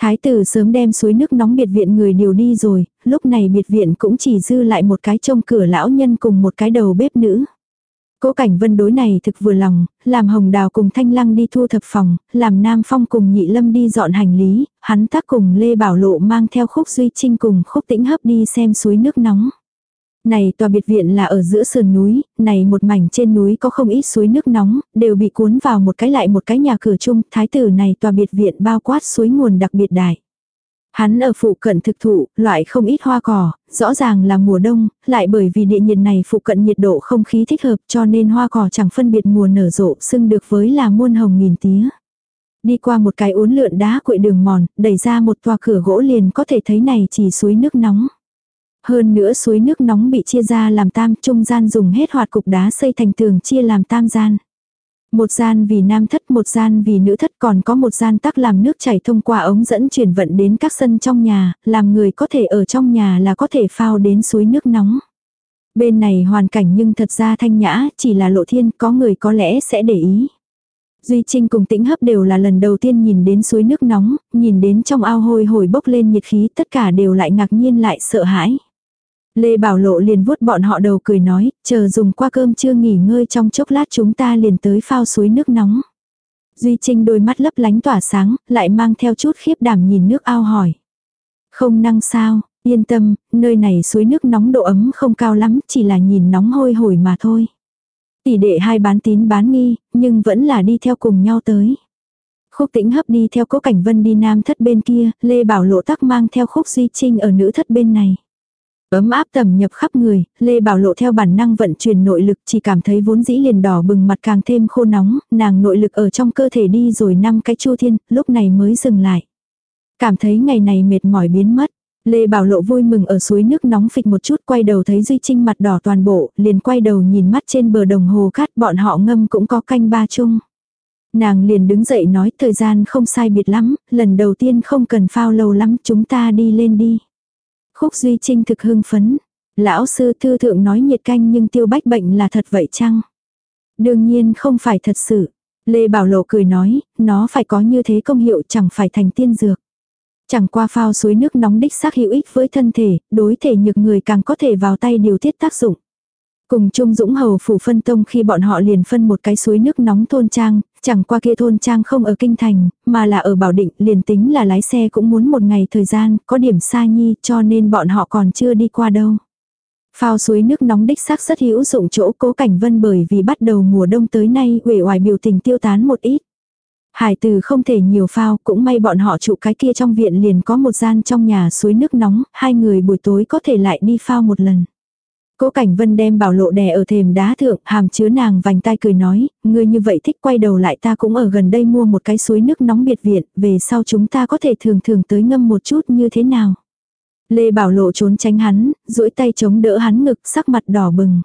Thái tử sớm đem suối nước nóng biệt viện người điều đi rồi, lúc này biệt viện cũng chỉ dư lại một cái trông cửa lão nhân cùng một cái đầu bếp nữ. Cố cảnh vân đối này thực vừa lòng, làm hồng đào cùng thanh lăng đi thu thập phòng, làm nam phong cùng nhị lâm đi dọn hành lý, hắn tác cùng Lê Bảo Lộ mang theo khúc duy trinh cùng khúc tĩnh hấp đi xem suối nước nóng. Này tòa biệt viện là ở giữa sườn núi, này một mảnh trên núi có không ít suối nước nóng, đều bị cuốn vào một cái lại một cái nhà cửa chung, thái tử này tòa biệt viện bao quát suối nguồn đặc biệt đại. Hắn ở phụ cận thực thụ, loại không ít hoa cỏ, rõ ràng là mùa đông, lại bởi vì địa nhiệt này phụ cận nhiệt độ không khí thích hợp cho nên hoa cỏ chẳng phân biệt mùa nở rộ xưng được với là muôn hồng nghìn tía. Đi qua một cái uốn lượn đá quậy đường mòn, đẩy ra một tòa cửa gỗ liền có thể thấy này chỉ suối nước nóng. Hơn nữa suối nước nóng bị chia ra làm tam, trung gian dùng hết hoạt cục đá xây thành tường chia làm tam gian. Một gian vì nam thất, một gian vì nữ thất còn có một gian tắc làm nước chảy thông qua ống dẫn chuyển vận đến các sân trong nhà, làm người có thể ở trong nhà là có thể phao đến suối nước nóng. Bên này hoàn cảnh nhưng thật ra thanh nhã, chỉ là lộ thiên có người có lẽ sẽ để ý. Duy Trinh cùng tĩnh hấp đều là lần đầu tiên nhìn đến suối nước nóng, nhìn đến trong ao hôi hồi bốc lên nhiệt khí tất cả đều lại ngạc nhiên lại sợ hãi. Lê Bảo Lộ liền vuốt bọn họ đầu cười nói, chờ dùng qua cơm chưa nghỉ ngơi trong chốc lát chúng ta liền tới phao suối nước nóng. Duy Trinh đôi mắt lấp lánh tỏa sáng, lại mang theo chút khiếp đảm nhìn nước ao hỏi. Không năng sao, yên tâm, nơi này suối nước nóng độ ấm không cao lắm, chỉ là nhìn nóng hôi hổi mà thôi. Tỷ đệ hai bán tín bán nghi, nhưng vẫn là đi theo cùng nhau tới. Khúc tĩnh hấp đi theo cố cảnh vân đi nam thất bên kia, Lê Bảo Lộ tắc mang theo khúc Duy Trinh ở nữ thất bên này. Ấm áp tầm nhập khắp người, Lê Bảo Lộ theo bản năng vận chuyển nội lực chỉ cảm thấy vốn dĩ liền đỏ bừng mặt càng thêm khô nóng, nàng nội lực ở trong cơ thể đi rồi năm cái chu thiên, lúc này mới dừng lại. Cảm thấy ngày này mệt mỏi biến mất. Lê Bảo Lộ vui mừng ở suối nước nóng phịch một chút quay đầu thấy Duy Trinh mặt đỏ toàn bộ, liền quay đầu nhìn mắt trên bờ đồng hồ cát bọn họ ngâm cũng có canh ba chung. Nàng liền đứng dậy nói thời gian không sai biệt lắm, lần đầu tiên không cần phao lâu lắm chúng ta đi lên đi. Khúc Duy Trinh thực hưng phấn. Lão sư thư thượng nói nhiệt canh nhưng tiêu bách bệnh là thật vậy chăng? Đương nhiên không phải thật sự. Lê Bảo Lộ cười nói, nó phải có như thế công hiệu chẳng phải thành tiên dược. Chẳng qua phao suối nước nóng đích xác hữu ích với thân thể, đối thể nhược người càng có thể vào tay điều tiết tác dụng. Cùng Trung Dũng Hầu phủ phân tông khi bọn họ liền phân một cái suối nước nóng thôn trang, chẳng qua kia thôn trang không ở kinh thành, mà là ở Bảo Định, liền tính là lái xe cũng muốn một ngày thời gian, có điểm xa nhi cho nên bọn họ còn chưa đi qua đâu. Phao suối nước nóng đích xác rất hữu dụng chỗ cố cảnh vân bởi vì bắt đầu mùa đông tới nay uể oải biểu tình tiêu tán một ít. Hải từ không thể nhiều phao, cũng may bọn họ trụ cái kia trong viện liền có một gian trong nhà suối nước nóng, hai người buổi tối có thể lại đi phao một lần. Cố Cảnh Vân đem bảo lộ đè ở thềm đá thượng, hàm chứa nàng vành tay cười nói, ngươi như vậy thích quay đầu lại ta cũng ở gần đây mua một cái suối nước nóng biệt viện, về sau chúng ta có thể thường thường tới ngâm một chút như thế nào. Lê Bảo Lộ trốn tránh hắn, duỗi tay chống đỡ hắn ngực, sắc mặt đỏ bừng.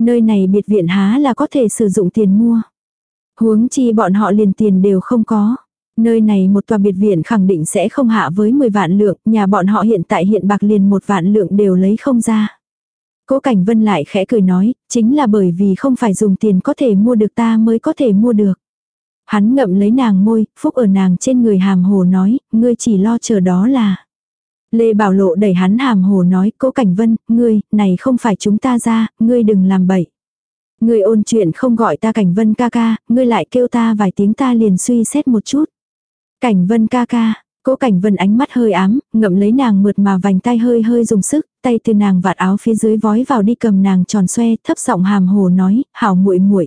Nơi này biệt viện há là có thể sử dụng tiền mua. Huống chi bọn họ liền tiền đều không có. Nơi này một tòa biệt viện khẳng định sẽ không hạ với 10 vạn lượng, nhà bọn họ hiện tại hiện bạc liền một vạn lượng đều lấy không ra. Cố Cảnh Vân lại khẽ cười nói, chính là bởi vì không phải dùng tiền có thể mua được ta mới có thể mua được. Hắn ngậm lấy nàng môi, phúc ở nàng trên người hàm hồ nói, ngươi chỉ lo chờ đó là. Lê Bảo Lộ đẩy hắn hàm hồ nói, cố Cảnh Vân, ngươi, này không phải chúng ta ra, ngươi đừng làm bậy. Ngươi ôn chuyện không gọi ta Cảnh Vân ca ca, ngươi lại kêu ta vài tiếng ta liền suy xét một chút. Cảnh Vân ca ca, Cố Cảnh Vân ánh mắt hơi ám, ngậm lấy nàng mượt mà vành tay hơi hơi dùng sức, tay từ nàng vạt áo phía dưới vói vào đi cầm nàng tròn xoe, thấp giọng hàm hồ nói, "Hảo muội muội."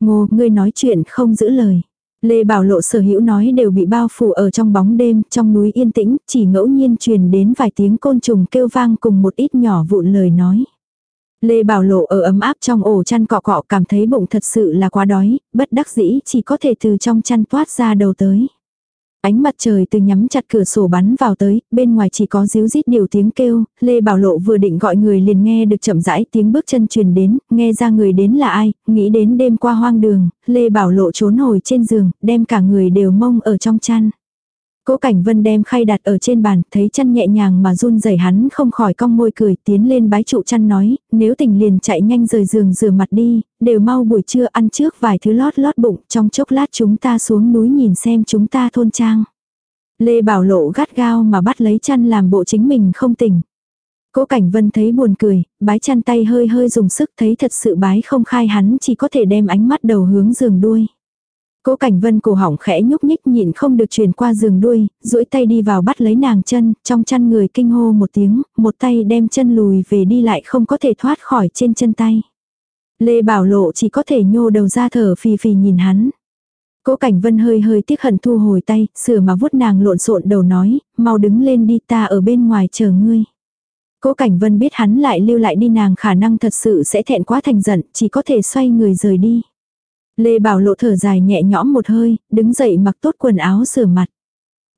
"Ngô, ngươi nói chuyện không giữ lời." Lê Bảo Lộ sở hữu nói đều bị bao phủ ở trong bóng đêm, trong núi yên tĩnh, chỉ ngẫu nhiên truyền đến vài tiếng côn trùng kêu vang cùng một ít nhỏ vụn lời nói. Lê Bảo Lộ ở ấm áp trong ổ chăn cọ cọ cảm thấy bụng thật sự là quá đói, bất đắc dĩ chỉ có thể từ trong chăn toát ra đầu tới. Ánh mặt trời từ nhắm chặt cửa sổ bắn vào tới, bên ngoài chỉ có díu rít điều tiếng kêu, Lê Bảo Lộ vừa định gọi người liền nghe được chậm rãi tiếng bước chân truyền đến, nghe ra người đến là ai, nghĩ đến đêm qua hoang đường, Lê Bảo Lộ trốn hồi trên giường, đem cả người đều mông ở trong chăn. Cố Cảnh Vân đem khay đặt ở trên bàn, thấy chăn nhẹ nhàng mà run rẩy hắn không khỏi cong môi cười, tiến lên bái trụ chăn nói, nếu tỉnh liền chạy nhanh rời giường rửa mặt đi, đều mau buổi trưa ăn trước vài thứ lót lót bụng, trong chốc lát chúng ta xuống núi nhìn xem chúng ta thôn trang. Lê Bảo Lộ gắt gao mà bắt lấy chăn làm bộ chính mình không tỉnh. Cố Cảnh Vân thấy buồn cười, bái chăn tay hơi hơi dùng sức thấy thật sự bái không khai hắn chỉ có thể đem ánh mắt đầu hướng giường đuôi. Cố Cảnh Vân cổ họng khẽ nhúc nhích nhịn không được truyền qua giường đuôi, duỗi tay đi vào bắt lấy nàng chân, trong chăn người kinh hô một tiếng, một tay đem chân lùi về đi lại không có thể thoát khỏi trên chân tay. Lê Bảo Lộ chỉ có thể nhô đầu ra thở phì phì nhìn hắn. Cố Cảnh Vân hơi hơi tiếc hận thu hồi tay, sửa mà vuốt nàng lộn xộn đầu nói, mau đứng lên đi ta ở bên ngoài chờ ngươi. Cố Cảnh Vân biết hắn lại lưu lại đi nàng khả năng thật sự sẽ thẹn quá thành giận, chỉ có thể xoay người rời đi. Lê Bảo Lộ thở dài nhẹ nhõm một hơi, đứng dậy mặc tốt quần áo rửa mặt.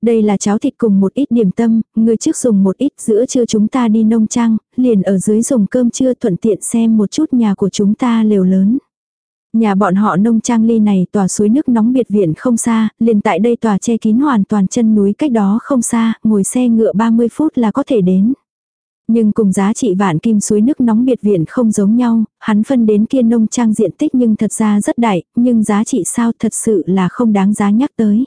Đây là cháo thịt cùng một ít điểm tâm, người trước dùng một ít giữa trưa chúng ta đi nông trang, liền ở dưới dùng cơm trưa thuận tiện xem một chút nhà của chúng ta liều lớn. Nhà bọn họ nông trang ly này tòa suối nước nóng biệt viện không xa, liền tại đây tòa che kín hoàn toàn chân núi cách đó không xa, ngồi xe ngựa 30 phút là có thể đến. Nhưng cùng giá trị vạn kim suối nước nóng biệt viện không giống nhau, hắn phân đến kia nông trang diện tích nhưng thật ra rất đại, nhưng giá trị sao thật sự là không đáng giá nhắc tới.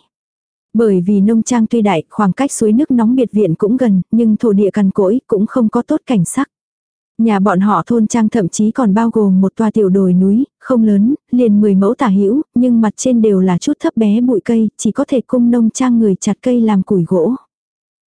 Bởi vì nông trang tuy đại, khoảng cách suối nước nóng biệt viện cũng gần, nhưng thổ địa cằn cỗi cũng không có tốt cảnh sắc. Nhà bọn họ thôn trang thậm chí còn bao gồm một toa tiểu đồi núi, không lớn, liền 10 mẫu tả hữu nhưng mặt trên đều là chút thấp bé bụi cây, chỉ có thể cung nông trang người chặt cây làm củi gỗ.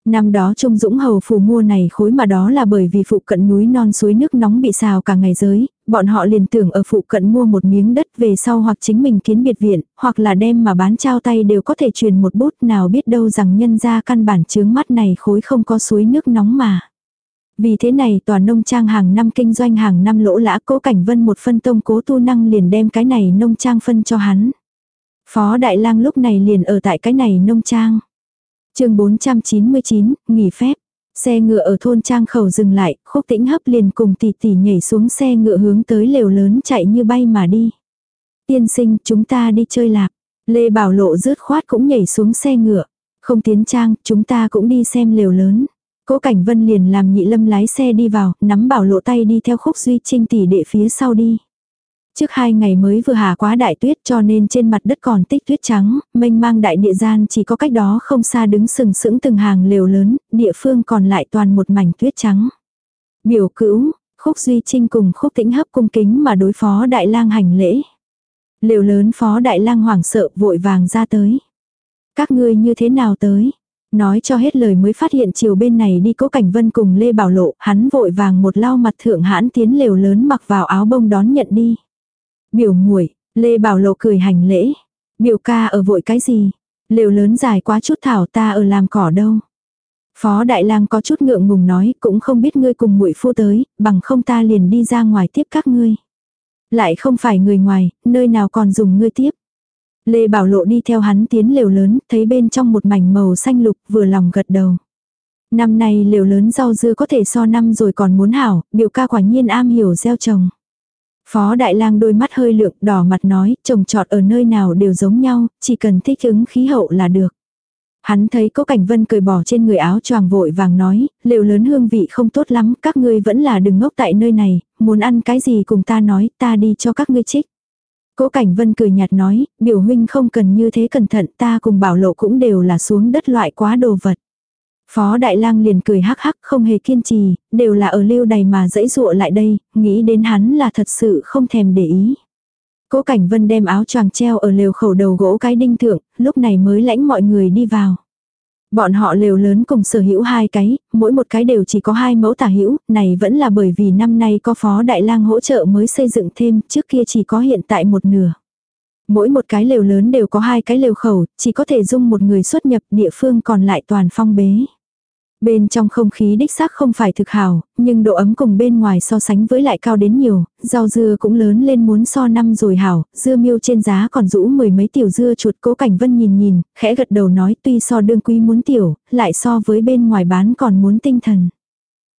Năm đó Trung Dũng Hầu phù mua này khối mà đó là bởi vì phụ cận núi non suối nước nóng bị xào cả ngày giới, bọn họ liền tưởng ở phụ cận mua một miếng đất về sau hoặc chính mình kiến biệt viện, hoặc là đem mà bán trao tay đều có thể truyền một bút nào biết đâu rằng nhân ra căn bản chướng mắt này khối không có suối nước nóng mà. Vì thế này toàn nông trang hàng năm kinh doanh hàng năm lỗ lã cố cảnh vân một phân tông cố tu năng liền đem cái này nông trang phân cho hắn. Phó Đại lang lúc này liền ở tại cái này nông trang chương 499, nghỉ phép. Xe ngựa ở thôn trang khẩu dừng lại, khúc tĩnh hấp liền cùng tỷ tỷ nhảy xuống xe ngựa hướng tới lều lớn chạy như bay mà đi. Tiên sinh, chúng ta đi chơi lạc. Lê Bảo Lộ rớt khoát cũng nhảy xuống xe ngựa. Không tiến trang, chúng ta cũng đi xem lều lớn. Cố Cảnh Vân liền làm nhị lâm lái xe đi vào, nắm Bảo Lộ tay đi theo khúc duy trinh tỷ đệ phía sau đi. Trước hai ngày mới vừa hạ quá đại tuyết cho nên trên mặt đất còn tích tuyết trắng, mênh mang đại địa gian chỉ có cách đó không xa đứng sừng sững từng hàng lều lớn, địa phương còn lại toàn một mảnh tuyết trắng. Biểu cữu, khúc duy trinh cùng khúc tĩnh hấp cung kính mà đối phó đại lang hành lễ. Lều lớn phó đại lang hoảng sợ vội vàng ra tới. Các ngươi như thế nào tới? Nói cho hết lời mới phát hiện chiều bên này đi cố cảnh vân cùng Lê Bảo Lộ, hắn vội vàng một lau mặt thượng hãn tiến lều lớn mặc vào áo bông đón nhận đi. Biểu muội Lê Bảo Lộ cười hành lễ. Biểu ca ở vội cái gì? Lều lớn dài quá chút thảo ta ở làm cỏ đâu. Phó Đại lang có chút ngượng ngùng nói, cũng không biết ngươi cùng muội phu tới, bằng không ta liền đi ra ngoài tiếp các ngươi. Lại không phải người ngoài, nơi nào còn dùng ngươi tiếp. Lê Bảo Lộ đi theo hắn tiến lều lớn, thấy bên trong một mảnh màu xanh lục, vừa lòng gật đầu. Năm nay lều lớn rau dưa có thể so năm rồi còn muốn hảo, biểu ca quả nhiên am hiểu gieo trồng. Phó Đại lang đôi mắt hơi lượng đỏ mặt nói, trồng trọt ở nơi nào đều giống nhau, chỉ cần thích ứng khí hậu là được. Hắn thấy cố cảnh vân cười bỏ trên người áo choàng vội vàng nói, liệu lớn hương vị không tốt lắm, các ngươi vẫn là đừng ngốc tại nơi này, muốn ăn cái gì cùng ta nói, ta đi cho các ngươi trích. Cố Cảnh Vân cười nhạt nói, biểu huynh không cần như thế cẩn thận, ta cùng bảo lộ cũng đều là xuống đất loại quá đồ vật. Phó Đại Lang liền cười hắc hắc không hề kiên trì, đều là ở lưu đầy mà dãy dụa lại đây, nghĩ đến hắn là thật sự không thèm để ý. Cố Cảnh Vân đem áo choàng treo ở lều khẩu đầu gỗ cái đinh thượng, lúc này mới lãnh mọi người đi vào. Bọn họ lều lớn cùng sở hữu hai cái, mỗi một cái đều chỉ có hai mẫu tả hữu, này vẫn là bởi vì năm nay có phó đại lang hỗ trợ mới xây dựng thêm, trước kia chỉ có hiện tại một nửa. Mỗi một cái lều lớn đều có hai cái lều khẩu, chỉ có thể dung một người xuất nhập địa phương còn lại toàn phong bế. Bên trong không khí đích xác không phải thực hảo, nhưng độ ấm cùng bên ngoài so sánh với lại cao đến nhiều, rau dưa cũng lớn lên muốn so năm rồi hảo, dưa miêu trên giá còn rũ mười mấy tiểu dưa chuột cố cảnh vân nhìn nhìn, khẽ gật đầu nói tuy so đương quý muốn tiểu, lại so với bên ngoài bán còn muốn tinh thần.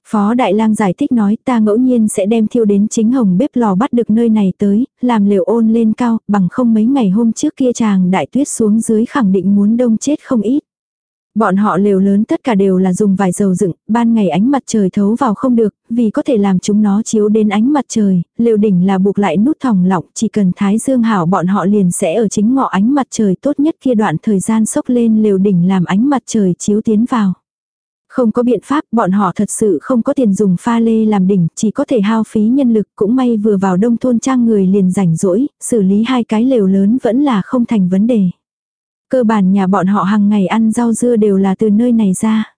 Phó Đại lang giải thích nói ta ngẫu nhiên sẽ đem thiêu đến chính hồng bếp lò bắt được nơi này tới, làm liều ôn lên cao, bằng không mấy ngày hôm trước kia chàng đại tuyết xuống dưới khẳng định muốn đông chết không ít. Bọn họ lều lớn tất cả đều là dùng vải dầu dựng, ban ngày ánh mặt trời thấu vào không được, vì có thể làm chúng nó chiếu đến ánh mặt trời, lều đỉnh là buộc lại nút thòng lọng, chỉ cần thái dương hảo bọn họ liền sẽ ở chính ngọ ánh mặt trời tốt nhất kia đoạn thời gian sốc lên lều đỉnh làm ánh mặt trời chiếu tiến vào. Không có biện pháp, bọn họ thật sự không có tiền dùng pha lê làm đỉnh, chỉ có thể hao phí nhân lực, cũng may vừa vào đông thôn trang người liền rảnh rỗi, xử lý hai cái lều lớn vẫn là không thành vấn đề. Cơ bản nhà bọn họ hàng ngày ăn rau dưa đều là từ nơi này ra.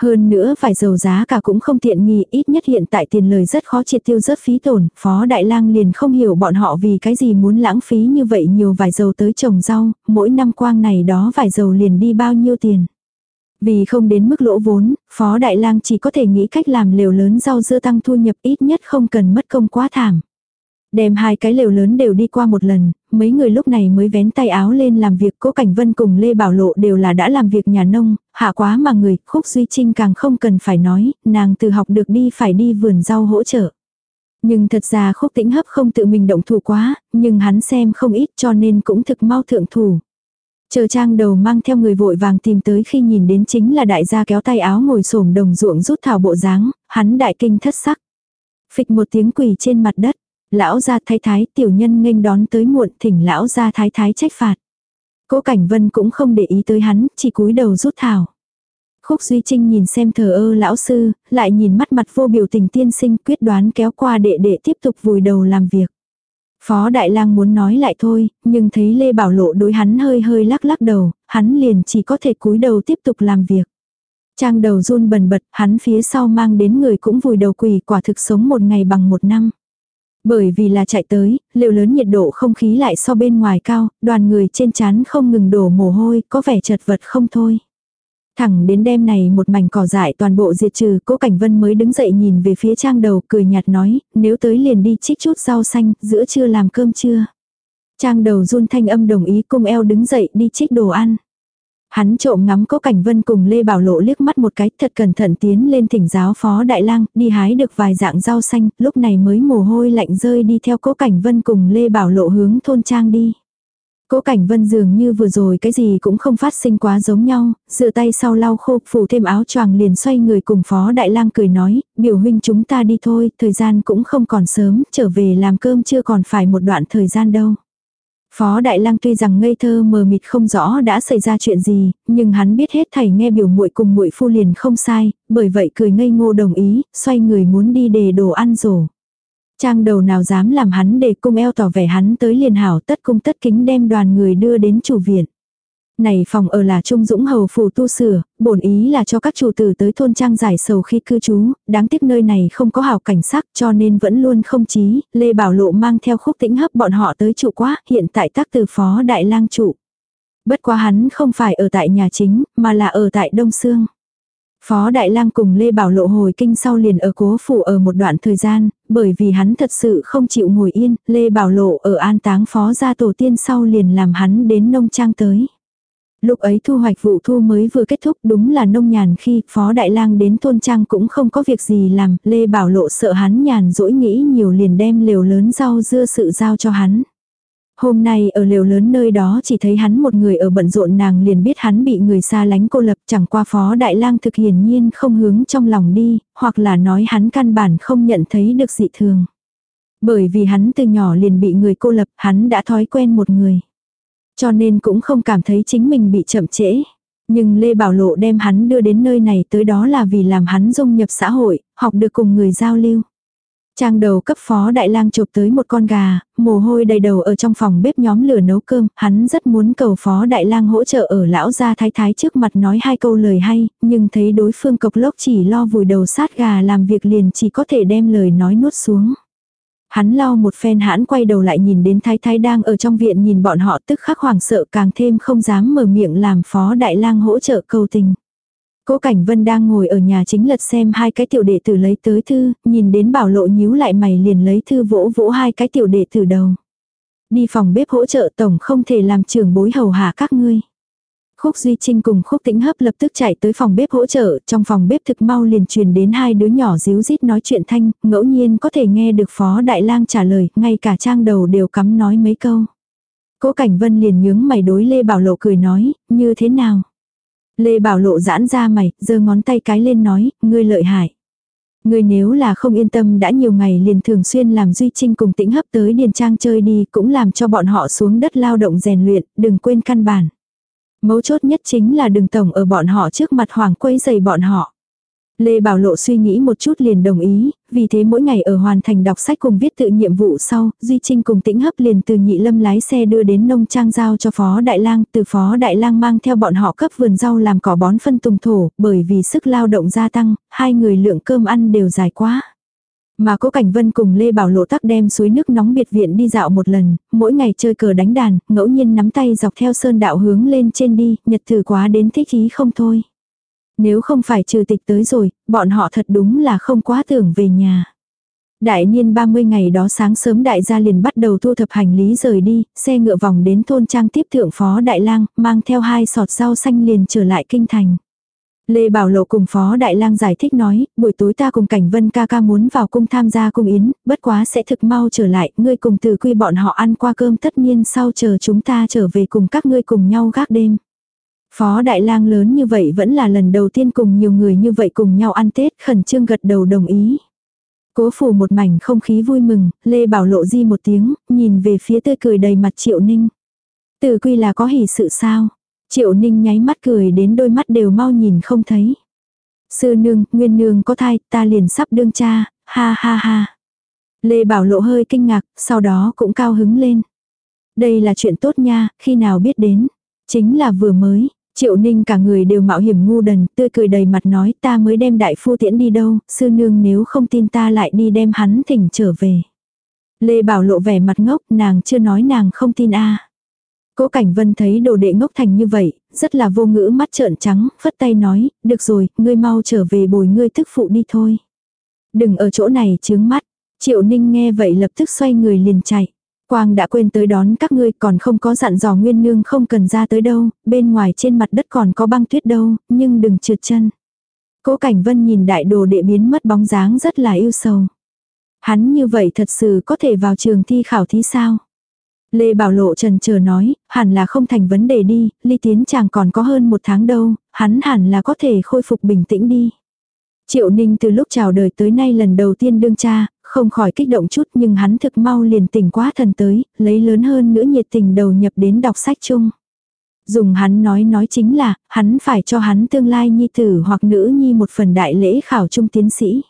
Hơn nữa phải dầu giá cả cũng không tiện nghi, ít nhất hiện tại tiền lời rất khó triệt tiêu rất phí tổn, Phó Đại lang liền không hiểu bọn họ vì cái gì muốn lãng phí như vậy nhiều vải dầu tới trồng rau, mỗi năm quang này đó vải dầu liền đi bao nhiêu tiền. Vì không đến mức lỗ vốn, Phó Đại lang chỉ có thể nghĩ cách làm lều lớn rau dưa tăng thu nhập ít nhất không cần mất công quá thảm. Đem hai cái lều lớn đều đi qua một lần, mấy người lúc này mới vén tay áo lên làm việc cố Cảnh Vân cùng Lê Bảo Lộ đều là đã làm việc nhà nông, hạ quá mà người, Khúc Duy Trinh càng không cần phải nói, nàng từ học được đi phải đi vườn rau hỗ trợ. Nhưng thật ra Khúc Tĩnh Hấp không tự mình động thủ quá, nhưng hắn xem không ít cho nên cũng thực mau thượng thủ. Chờ trang đầu mang theo người vội vàng tìm tới khi nhìn đến chính là đại gia kéo tay áo ngồi xổm đồng ruộng rút thảo bộ dáng, hắn đại kinh thất sắc. Phịch một tiếng quỳ trên mặt đất, Lão gia thái thái tiểu nhân nghênh đón tới muộn thỉnh lão gia thái thái trách phạt. Cố Cảnh Vân cũng không để ý tới hắn, chỉ cúi đầu rút thảo. Khúc Duy Trinh nhìn xem thờ ơ lão sư, lại nhìn mắt mặt vô biểu tình tiên sinh quyết đoán kéo qua đệ đệ tiếp tục vùi đầu làm việc. Phó Đại lang muốn nói lại thôi, nhưng thấy Lê Bảo Lộ đối hắn hơi hơi lắc lắc đầu, hắn liền chỉ có thể cúi đầu tiếp tục làm việc. Trang đầu run bần bật, hắn phía sau mang đến người cũng vùi đầu quỳ quả thực sống một ngày bằng một năm. Bởi vì là chạy tới, liệu lớn nhiệt độ không khí lại so bên ngoài cao, đoàn người trên chán không ngừng đổ mồ hôi, có vẻ chật vật không thôi. Thẳng đến đêm này một mảnh cỏ dại toàn bộ diệt trừ, cố Cảnh Vân mới đứng dậy nhìn về phía trang đầu cười nhạt nói, nếu tới liền đi trích chút rau xanh, giữa trưa làm cơm trưa. Trang đầu run thanh âm đồng ý cung eo đứng dậy đi trích đồ ăn. Hắn trộm ngắm Cố Cảnh Vân cùng Lê Bảo Lộ liếc mắt một cái, thật cẩn thận tiến lên thỉnh giáo phó đại lang, đi hái được vài dạng rau xanh, lúc này mới mồ hôi lạnh rơi đi theo Cố Cảnh Vân cùng Lê Bảo Lộ hướng thôn trang đi. Cố Cảnh Vân dường như vừa rồi cái gì cũng không phát sinh quá giống nhau, dựa tay sau lau khô, phủ thêm áo choàng liền xoay người cùng phó đại lang cười nói, biểu huynh chúng ta đi thôi, thời gian cũng không còn sớm, trở về làm cơm chưa còn phải một đoạn thời gian đâu. Phó Đại Lang tuy rằng ngây thơ mờ mịt không rõ đã xảy ra chuyện gì, nhưng hắn biết hết thảy nghe biểu muội cùng muội phu liền không sai, bởi vậy cười ngây ngô đồng ý, xoay người muốn đi đề đồ ăn rổ. Trang đầu nào dám làm hắn để cung eo tỏ vẻ hắn tới liền hảo tất cung tất kính đem đoàn người đưa đến chủ viện. Này phòng ở là Trung Dũng Hầu phủ tu sửa, bổn ý là cho các chủ tử tới thôn trang giải sầu khi cư trú, đáng tiếc nơi này không có hảo cảnh sắc cho nên vẫn luôn không chí, Lê Bảo Lộ mang theo khúc tĩnh hấp bọn họ tới trụ quá, hiện tại tác từ phó đại lang trụ. Bất quá hắn không phải ở tại nhà chính, mà là ở tại Đông Sương. Phó Đại lang cùng Lê Bảo Lộ hồi kinh sau liền ở cố phủ ở một đoạn thời gian, bởi vì hắn thật sự không chịu ngồi yên, Lê Bảo Lộ ở an táng phó gia tổ tiên sau liền làm hắn đến nông trang tới. Lúc ấy thu hoạch vụ thu mới vừa kết thúc đúng là nông nhàn khi phó đại lang đến thôn trang cũng không có việc gì làm, Lê Bảo Lộ sợ hắn nhàn dỗi nghĩ nhiều liền đem lều lớn rau dưa sự giao cho hắn. Hôm nay ở lều lớn nơi đó chỉ thấy hắn một người ở bận rộn nàng liền biết hắn bị người xa lánh cô lập chẳng qua phó đại lang thực hiển nhiên không hướng trong lòng đi, hoặc là nói hắn căn bản không nhận thấy được dị thường. Bởi vì hắn từ nhỏ liền bị người cô lập, hắn đã thói quen một người. Cho nên cũng không cảm thấy chính mình bị chậm trễ. Nhưng Lê Bảo Lộ đem hắn đưa đến nơi này tới đó là vì làm hắn dung nhập xã hội, học được cùng người giao lưu. Trang đầu cấp phó đại lang chụp tới một con gà, mồ hôi đầy đầu ở trong phòng bếp nhóm lửa nấu cơm, hắn rất muốn cầu phó đại lang hỗ trợ ở lão gia thái thái trước mặt nói hai câu lời hay, nhưng thấy đối phương cộc lốc chỉ lo vùi đầu sát gà làm việc liền chỉ có thể đem lời nói nuốt xuống. Hắn lau một phen hãn quay đầu lại nhìn đến thái thái đang ở trong viện nhìn bọn họ tức khắc hoảng sợ càng thêm không dám mở miệng làm phó đại lang hỗ trợ cầu tình. Cố Cảnh Vân đang ngồi ở nhà chính lật xem hai cái tiểu đệ tử lấy tới thư, nhìn đến bảo lộ nhíu lại mày liền lấy thư vỗ vỗ hai cái tiểu đệ tử đầu. Đi phòng bếp hỗ trợ tổng không thể làm trưởng bối hầu hạ các ngươi. Khúc Duy Trinh cùng Khúc Tĩnh Hấp lập tức chạy tới phòng bếp hỗ trợ, trong phòng bếp thực mau liền truyền đến hai đứa nhỏ díu rít nói chuyện thanh, ngẫu nhiên có thể nghe được Phó Đại Lang trả lời, ngay cả trang đầu đều cắm nói mấy câu. Cố Cảnh Vân liền nhướng mày đối Lê Bảo Lộ cười nói, như thế nào? Lê Bảo Lộ giãn ra mày, giơ ngón tay cái lên nói, ngươi lợi hại. Ngươi nếu là không yên tâm đã nhiều ngày liền thường xuyên làm Duy Trinh cùng tĩnh hấp tới Điền Trang chơi đi cũng làm cho bọn họ xuống đất lao động rèn luyện, đừng quên căn bản. Mấu chốt nhất chính là đừng tổng ở bọn họ trước mặt hoàng quấy dày bọn họ. Lê Bảo Lộ suy nghĩ một chút liền đồng ý, vì thế mỗi ngày ở hoàn thành đọc sách cùng viết tự nhiệm vụ sau, Duy Trinh cùng tĩnh hấp liền từ nhị lâm lái xe đưa đến nông trang giao cho Phó Đại lang từ Phó Đại lang mang theo bọn họ cấp vườn rau làm cỏ bón phân tùng thổ, bởi vì sức lao động gia tăng, hai người lượng cơm ăn đều dài quá. Mà cố Cảnh Vân cùng Lê Bảo Lộ tắc đem suối nước nóng biệt viện đi dạo một lần, mỗi ngày chơi cờ đánh đàn, ngẫu nhiên nắm tay dọc theo sơn đạo hướng lên trên đi, nhật thử quá đến thích ý không thôi. Nếu không phải trừ tịch tới rồi, bọn họ thật đúng là không quá tưởng về nhà. Đại niên 30 ngày đó sáng sớm đại gia liền bắt đầu thu thập hành lý rời đi, xe ngựa vòng đến thôn trang tiếp thượng phó đại lang, mang theo hai sọt rau xanh liền trở lại kinh thành. Lê Bảo Lộ cùng Phó Đại lang giải thích nói, buổi tối ta cùng Cảnh Vân ca ca muốn vào cung tham gia cung yến, bất quá sẽ thực mau trở lại, ngươi cùng từ quy bọn họ ăn qua cơm tất nhiên sau chờ chúng ta trở về cùng các ngươi cùng nhau gác đêm. Phó Đại lang lớn như vậy vẫn là lần đầu tiên cùng nhiều người như vậy cùng nhau ăn Tết, khẩn trương gật đầu đồng ý. Cố phủ một mảnh không khí vui mừng, Lê Bảo Lộ di một tiếng, nhìn về phía tươi cười đầy mặt Triệu Ninh. Từ quy là có hỷ sự sao? Triệu Ninh nháy mắt cười đến đôi mắt đều mau nhìn không thấy. Sư nương, nguyên nương có thai, ta liền sắp đương cha, ha ha ha. Lê Bảo Lộ hơi kinh ngạc, sau đó cũng cao hứng lên. Đây là chuyện tốt nha, khi nào biết đến. Chính là vừa mới, Triệu Ninh cả người đều mạo hiểm ngu đần, tươi cười đầy mặt nói ta mới đem đại phu tiễn đi đâu, sư nương nếu không tin ta lại đi đem hắn thỉnh trở về. Lê Bảo lộ vẻ mặt ngốc, nàng chưa nói nàng không tin a. Cố Cảnh Vân thấy đồ đệ ngốc thành như vậy, rất là vô ngữ mắt trợn trắng, phất tay nói, được rồi, ngươi mau trở về bồi ngươi thức phụ đi thôi. Đừng ở chỗ này chướng mắt. Triệu Ninh nghe vậy lập tức xoay người liền chạy. Quang đã quên tới đón các ngươi còn không có dặn dò nguyên nương không cần ra tới đâu, bên ngoài trên mặt đất còn có băng tuyết đâu, nhưng đừng trượt chân. Cố Cảnh Vân nhìn đại đồ đệ biến mất bóng dáng rất là yêu sầu. Hắn như vậy thật sự có thể vào trường thi khảo thí sao? Lê Bảo Lộ trần chờ nói, hẳn là không thành vấn đề đi, ly tiến chàng còn có hơn một tháng đâu, hắn hẳn là có thể khôi phục bình tĩnh đi. Triệu Ninh từ lúc chào đời tới nay lần đầu tiên đương cha, không khỏi kích động chút nhưng hắn thực mau liền tỉnh quá thần tới, lấy lớn hơn nữa nhiệt tình đầu nhập đến đọc sách chung. Dùng hắn nói nói chính là, hắn phải cho hắn tương lai nhi tử hoặc nữ nhi một phần đại lễ khảo trung tiến sĩ.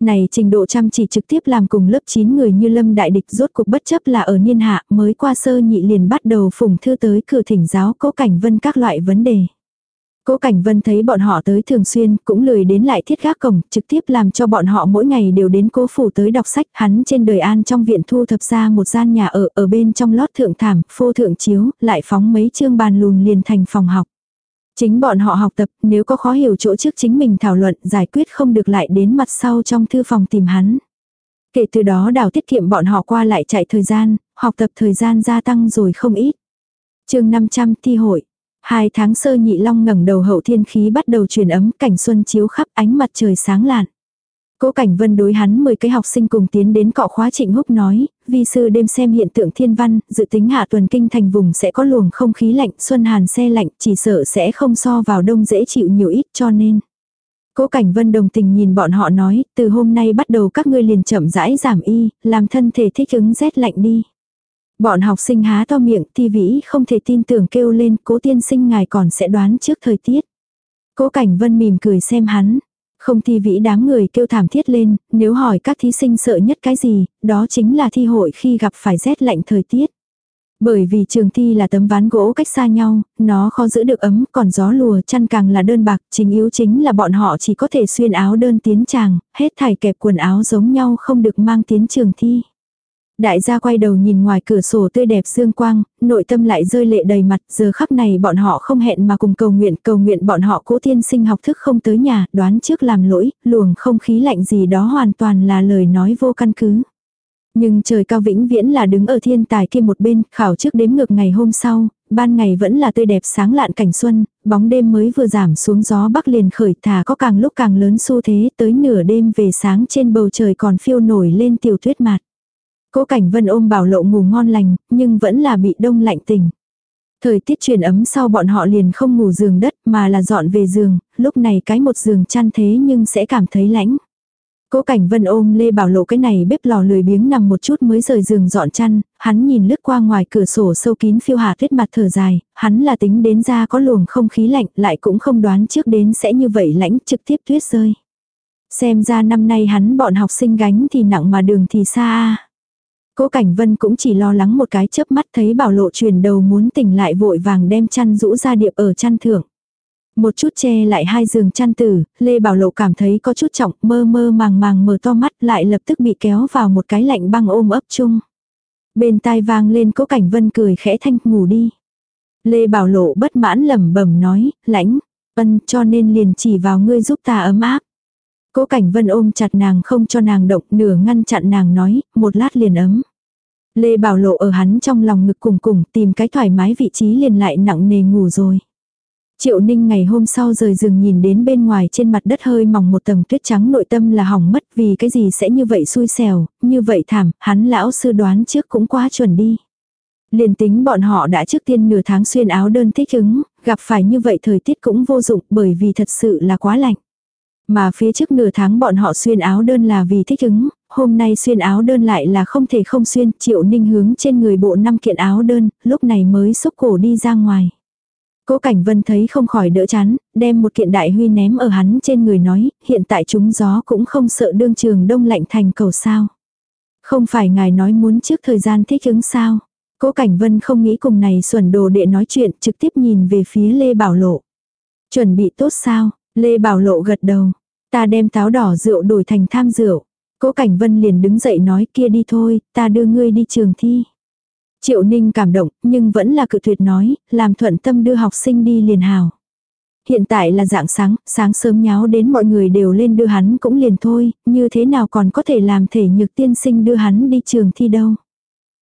Này trình độ chăm chỉ trực tiếp làm cùng lớp 9 người như lâm đại địch rốt cuộc bất chấp là ở niên hạ mới qua sơ nhị liền bắt đầu phùng thư tới cửa thỉnh giáo cố cảnh vân các loại vấn đề. Cố Cảnh Vân thấy bọn họ tới thường xuyên, cũng lười đến lại thiết gác cổng, trực tiếp làm cho bọn họ mỗi ngày đều đến cố phủ tới đọc sách. Hắn trên đời an trong viện thu thập ra một gian nhà ở, ở bên trong lót thượng thảm, phô thượng chiếu, lại phóng mấy chương bàn lùn liền thành phòng học. Chính bọn họ học tập, nếu có khó hiểu chỗ trước chính mình thảo luận, giải quyết không được lại đến mặt sau trong thư phòng tìm hắn. Kể từ đó đào tiết kiệm bọn họ qua lại chạy thời gian, học tập thời gian gia tăng rồi không ít. chương 500 thi hội. Hai tháng sơ nhị long ngẩng đầu hậu thiên khí bắt đầu truyền ấm, cảnh xuân chiếu khắp ánh mặt trời sáng lạn. Cố Cảnh Vân đối hắn 10 cái học sinh cùng tiến đến cọ khóa Trịnh Húc nói, vi sư đêm xem hiện tượng thiên văn, dự tính hạ tuần kinh thành vùng sẽ có luồng không khí lạnh, xuân hàn xe lạnh, chỉ sợ sẽ không so vào đông dễ chịu nhiều ít cho nên. Cố Cảnh Vân đồng tình nhìn bọn họ nói, từ hôm nay bắt đầu các ngươi liền chậm rãi giảm y, làm thân thể thích ứng rét lạnh đi. Bọn học sinh há to miệng, thi vĩ không thể tin tưởng kêu lên, cố tiên sinh ngài còn sẽ đoán trước thời tiết. Cố Cảnh Vân mỉm cười xem hắn. Không thi vĩ đám người kêu thảm thiết lên, nếu hỏi các thí sinh sợ nhất cái gì, đó chính là thi hội khi gặp phải rét lạnh thời tiết. Bởi vì trường thi là tấm ván gỗ cách xa nhau, nó khó giữ được ấm, còn gió lùa chăn càng là đơn bạc, chính yếu chính là bọn họ chỉ có thể xuyên áo đơn tiến tràng, hết thải kẹp quần áo giống nhau không được mang tiến trường thi. Đại gia quay đầu nhìn ngoài cửa sổ tươi đẹp dương quang, nội tâm lại rơi lệ đầy mặt, giờ khắc này bọn họ không hẹn mà cùng cầu nguyện, cầu nguyện bọn họ cố tiên sinh học thức không tới nhà, đoán trước làm lỗi, luồng không khí lạnh gì đó hoàn toàn là lời nói vô căn cứ. Nhưng trời cao vĩnh viễn là đứng ở thiên tài kia một bên, khảo trước đếm ngược ngày hôm sau, ban ngày vẫn là tươi đẹp sáng lạn cảnh xuân, bóng đêm mới vừa giảm xuống gió bắc liền khởi thả có càng lúc càng lớn xu thế tới nửa đêm về sáng trên bầu trời còn phiêu nổi lên tiểu tuyết mạt. Cố cảnh vân ôm bảo lộ ngủ ngon lành, nhưng vẫn là bị đông lạnh tỉnh. Thời tiết chuyển ấm sau bọn họ liền không ngủ giường đất mà là dọn về giường, lúc này cái một giường chăn thế nhưng sẽ cảm thấy lãnh. Cố Cảnh Vân ôm Lê Bảo Lộ cái này bếp lò lười biếng nằm một chút mới rời giường dọn chăn, hắn nhìn lướt qua ngoài cửa sổ sâu kín phiêu hạ tuyết mặt thở dài, hắn là tính đến ra có luồng không khí lạnh, lại cũng không đoán trước đến sẽ như vậy lãnh trực tiếp tuyết rơi. Xem ra năm nay hắn bọn học sinh gánh thì nặng mà đường thì xa Cố Cảnh Vân cũng chỉ lo lắng một cái chớp mắt thấy Bảo Lộ chuyển đầu muốn tỉnh lại vội vàng đem chăn rũ ra điệp ở chăn thượng. Một chút che lại hai giường chăn tử, Lê Bảo Lộ cảm thấy có chút trọng, mơ mơ màng màng mở to mắt lại lập tức bị kéo vào một cái lạnh băng ôm ấp chung. Bên tai vang lên cố cảnh vân cười khẽ thanh ngủ đi. Lê Bảo Lộ bất mãn lẩm bẩm nói, lãnh, ân cho nên liền chỉ vào ngươi giúp ta ấm áp. Cố cảnh vân ôm chặt nàng không cho nàng động nửa ngăn chặn nàng nói, một lát liền ấm. Lê Bảo Lộ ở hắn trong lòng ngực cùng cùng tìm cái thoải mái vị trí liền lại nặng nề ngủ rồi. Triệu Ninh ngày hôm sau rời giường nhìn đến bên ngoài trên mặt đất hơi mỏng một tầng tuyết trắng nội tâm là hỏng mất vì cái gì sẽ như vậy xui xẻo, như vậy thảm, hắn lão sư đoán trước cũng quá chuẩn đi. Liền tính bọn họ đã trước tiên nửa tháng xuyên áo đơn thích ứng, gặp phải như vậy thời tiết cũng vô dụng bởi vì thật sự là quá lạnh. Mà phía trước nửa tháng bọn họ xuyên áo đơn là vì thích ứng, hôm nay xuyên áo đơn lại là không thể không xuyên, triệu ninh hướng trên người bộ năm kiện áo đơn, lúc này mới xúc cổ đi ra ngoài. Cố Cảnh Vân thấy không khỏi đỡ chán, đem một kiện đại huy ném ở hắn trên người nói, hiện tại chúng gió cũng không sợ đương trường đông lạnh thành cầu sao. Không phải ngài nói muốn trước thời gian thích ứng sao. Cố Cảnh Vân không nghĩ cùng này xuẩn đồ để nói chuyện trực tiếp nhìn về phía Lê Bảo Lộ. Chuẩn bị tốt sao, Lê Bảo Lộ gật đầu. Ta đem táo đỏ rượu đổi thành tham rượu. Cố Cảnh Vân liền đứng dậy nói kia đi thôi, ta đưa ngươi đi trường thi. Triệu Ninh cảm động, nhưng vẫn là cự tuyệt nói, làm thuận tâm đưa học sinh đi liền hào. Hiện tại là dạng sáng, sáng sớm nháo đến mọi người đều lên đưa hắn cũng liền thôi, như thế nào còn có thể làm thể nhược tiên sinh đưa hắn đi trường thi đâu.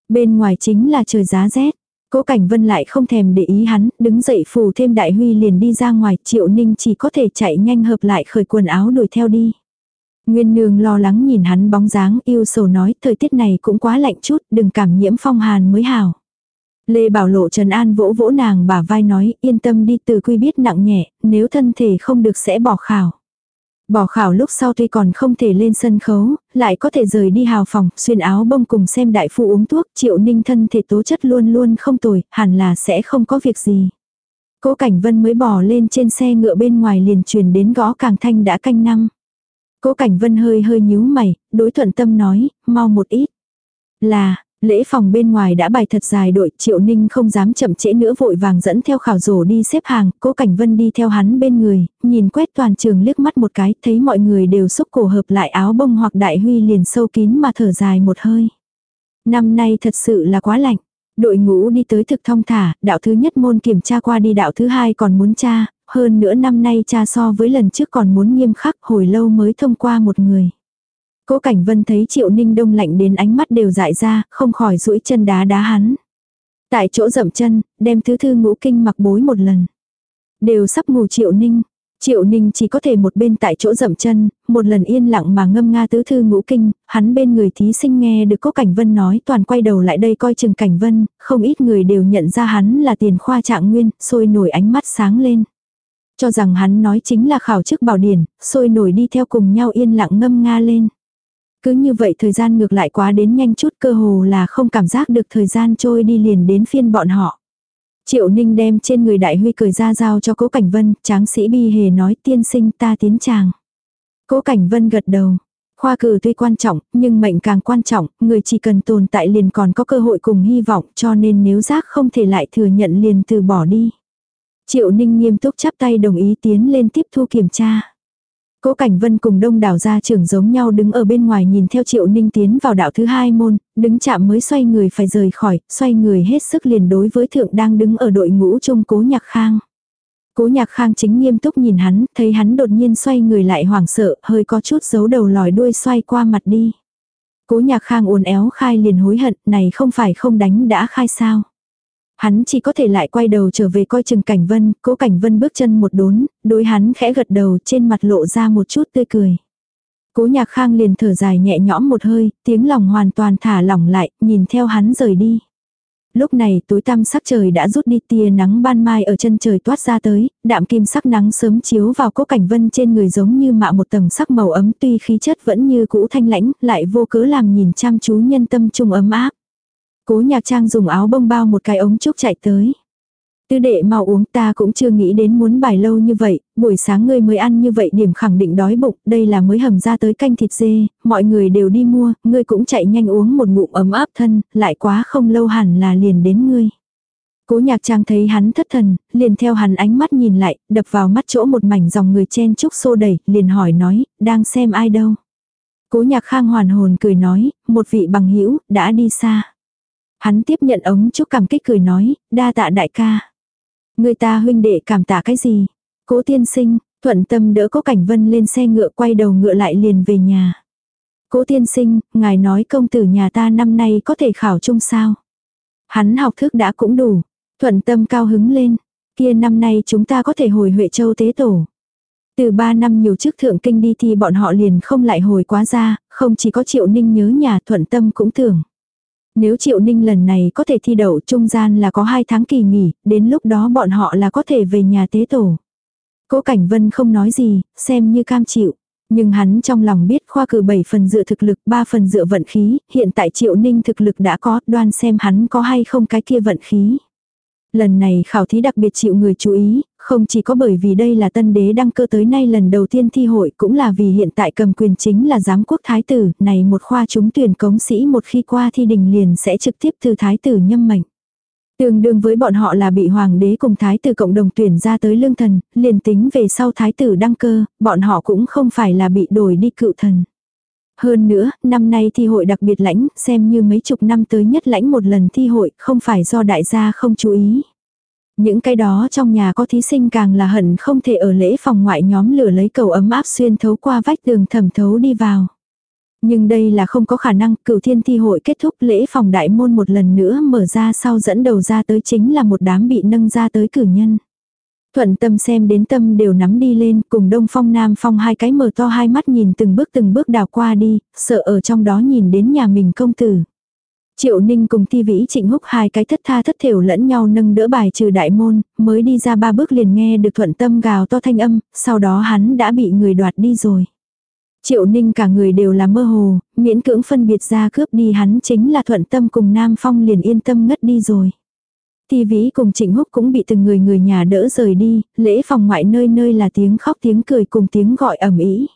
Bên ngoài chính là trời giá rét. Cố Cảnh Vân lại không thèm để ý hắn, đứng dậy phủ thêm đại huy liền đi ra ngoài, Triệu Ninh chỉ có thể chạy nhanh hợp lại khởi quần áo đuổi theo đi. Nguyên nương lo lắng nhìn hắn bóng dáng yêu sầu nói thời tiết này cũng quá lạnh chút, đừng cảm nhiễm phong hàn mới hảo. Lê Bảo Lộ Trần An vỗ vỗ nàng bả vai nói yên tâm đi từ quy biết nặng nhẹ, nếu thân thể không được sẽ bỏ khảo. Bỏ khảo lúc sau tuy còn không thể lên sân khấu, lại có thể rời đi hào phòng, xuyên áo bông cùng xem đại phu uống thuốc, triệu ninh thân thể tố chất luôn luôn không tồi, hẳn là sẽ không có việc gì. Cố Cảnh Vân mới bỏ lên trên xe ngựa bên ngoài liền truyền đến gõ càng thanh đã canh năm. Cố Cảnh Vân hơi hơi nhíu mày, đối thuận tâm nói, mau một ít. Là, lễ phòng bên ngoài đã bài thật dài đội, Triệu Ninh không dám chậm trễ nữa vội vàng dẫn theo khảo rổ đi xếp hàng, Cố Cảnh Vân đi theo hắn bên người, nhìn quét toàn trường liếc mắt một cái, thấy mọi người đều xúc cổ hợp lại áo bông hoặc đại huy liền sâu kín mà thở dài một hơi. Năm nay thật sự là quá lạnh. Đội ngũ đi tới thực thông thả, đạo thứ nhất môn kiểm tra qua đi đạo thứ hai còn muốn tra, hơn nữa năm nay cha so với lần trước còn muốn nghiêm khắc hồi lâu mới thông qua một người. Cố Cảnh Vân thấy Triệu Ninh Đông lạnh đến ánh mắt đều dại ra, không khỏi duỗi chân đá đá hắn. Tại chỗ dậm chân, đem thứ thư ngũ kinh mặc bối một lần. Đều sắp ngủ Triệu Ninh. Triệu Ninh chỉ có thể một bên tại chỗ dậm chân, một lần yên lặng mà ngâm nga tứ thư ngũ kinh, hắn bên người thí sinh nghe được Cố Cảnh Vân nói toàn quay đầu lại đây coi chừng Cảnh Vân, không ít người đều nhận ra hắn là tiền khoa trạng nguyên, sôi nổi ánh mắt sáng lên. Cho rằng hắn nói chính là khảo chức bảo điển, sôi nổi đi theo cùng nhau yên lặng ngâm nga lên. Cứ như vậy thời gian ngược lại quá đến nhanh chút cơ hồ là không cảm giác được thời gian trôi đi liền đến phiên bọn họ. Triệu Ninh đem trên người đại huy cười ra giao cho cố Cảnh Vân, tráng sĩ bi hề nói tiên sinh ta tiến chàng Cố Cảnh Vân gật đầu. Khoa cử tuy quan trọng, nhưng mệnh càng quan trọng, người chỉ cần tồn tại liền còn có cơ hội cùng hy vọng cho nên nếu giác không thể lại thừa nhận liền từ bỏ đi. Triệu Ninh nghiêm túc chắp tay đồng ý tiến lên tiếp thu kiểm tra. Cố Cảnh Vân cùng đông đảo gia trưởng giống nhau đứng ở bên ngoài nhìn theo Triệu Ninh tiến vào đạo thứ hai môn, đứng chạm mới xoay người phải rời khỏi, xoay người hết sức liền đối với thượng đang đứng ở đội ngũ trung cố nhạc khang. Cố nhạc khang chính nghiêm túc nhìn hắn, thấy hắn đột nhiên xoay người lại hoảng sợ, hơi có chút giấu đầu lòi đuôi xoay qua mặt đi. Cố nhạc khang uốn éo khai liền hối hận, này không phải không đánh đã khai sao. Hắn chỉ có thể lại quay đầu trở về coi chừng cảnh vân, cố cảnh vân bước chân một đốn, đối hắn khẽ gật đầu trên mặt lộ ra một chút tươi cười. Cố nhạc khang liền thở dài nhẹ nhõm một hơi, tiếng lòng hoàn toàn thả lỏng lại, nhìn theo hắn rời đi. Lúc này tối tăm sắc trời đã rút đi tia nắng ban mai ở chân trời toát ra tới, đạm kim sắc nắng sớm chiếu vào cố cảnh vân trên người giống như mạ một tầng sắc màu ấm tuy khí chất vẫn như cũ thanh lãnh, lại vô cớ làm nhìn chăm chú nhân tâm trung ấm áp. Cố nhạc trang dùng áo bông bao một cái ống trúc chạy tới. Tư đệ mau uống ta cũng chưa nghĩ đến muốn bài lâu như vậy, buổi sáng ngươi mới ăn như vậy điểm khẳng định đói bụng, đây là mới hầm ra tới canh thịt dê, mọi người đều đi mua, ngươi cũng chạy nhanh uống một ngụm ấm áp thân, lại quá không lâu hẳn là liền đến ngươi. Cố nhạc trang thấy hắn thất thần, liền theo hắn ánh mắt nhìn lại, đập vào mắt chỗ một mảnh dòng người chen chúc xô đẩy, liền hỏi nói, đang xem ai đâu. Cố nhạc khang hoàn hồn cười nói, một vị bằng hữu đã đi xa. Hắn tiếp nhận ống chúc cảm kích cười nói, đa tạ đại ca. Người ta huynh đệ cảm tạ cái gì? Cố tiên sinh, thuận tâm đỡ cố cảnh vân lên xe ngựa quay đầu ngựa lại liền về nhà. Cố tiên sinh, ngài nói công tử nhà ta năm nay có thể khảo chung sao? Hắn học thức đã cũng đủ. Thuận tâm cao hứng lên. Kia năm nay chúng ta có thể hồi Huệ Châu tế tổ. Từ ba năm nhiều trước thượng kinh đi thì bọn họ liền không lại hồi quá ra, không chỉ có triệu ninh nhớ nhà thuận tâm cũng tưởng. Nếu Triệu Ninh lần này có thể thi đậu trung gian là có 2 tháng kỳ nghỉ, đến lúc đó bọn họ là có thể về nhà tế tổ. Cố Cảnh Vân không nói gì, xem như cam chịu. Nhưng hắn trong lòng biết khoa cử 7 phần dựa thực lực, 3 phần dựa vận khí, hiện tại Triệu Ninh thực lực đã có, đoan xem hắn có hay không cái kia vận khí. Lần này khảo thí đặc biệt chịu người chú ý, không chỉ có bởi vì đây là tân đế đăng cơ tới nay lần đầu tiên thi hội cũng là vì hiện tại cầm quyền chính là giám quốc thái tử, này một khoa chúng tuyển cống sĩ một khi qua thi đình liền sẽ trực tiếp từ thái tử nhâm mệnh. Tương đương với bọn họ là bị hoàng đế cùng thái tử cộng đồng tuyển ra tới lương thần, liền tính về sau thái tử đăng cơ, bọn họ cũng không phải là bị đổi đi cựu thần. Hơn nữa, năm nay thi hội đặc biệt lãnh, xem như mấy chục năm tới nhất lãnh một lần thi hội, không phải do đại gia không chú ý. Những cái đó trong nhà có thí sinh càng là hận không thể ở lễ phòng ngoại nhóm lửa lấy cầu ấm áp xuyên thấu qua vách tường thẩm thấu đi vào. Nhưng đây là không có khả năng, cửu thiên thi hội kết thúc lễ phòng đại môn một lần nữa mở ra sau dẫn đầu ra tới chính là một đám bị nâng ra tới cử nhân. Thuận tâm xem đến tâm đều nắm đi lên, cùng đông phong nam phong hai cái mở to hai mắt nhìn từng bước từng bước đào qua đi, sợ ở trong đó nhìn đến nhà mình công tử. Triệu Ninh cùng Thi Vĩ Trịnh Húc hai cái thất tha thất thểu lẫn nhau nâng đỡ bài trừ đại môn, mới đi ra ba bước liền nghe được thuận tâm gào to thanh âm, sau đó hắn đã bị người đoạt đi rồi. Triệu Ninh cả người đều là mơ hồ, miễn cưỡng phân biệt ra cướp đi hắn chính là thuận tâm cùng Nam Phong liền yên tâm ngất đi rồi. Ti Vĩ cùng Trịnh Húc cũng bị từng người người nhà đỡ rời đi, lễ phòng ngoại nơi nơi là tiếng khóc tiếng cười cùng tiếng gọi ầm ĩ.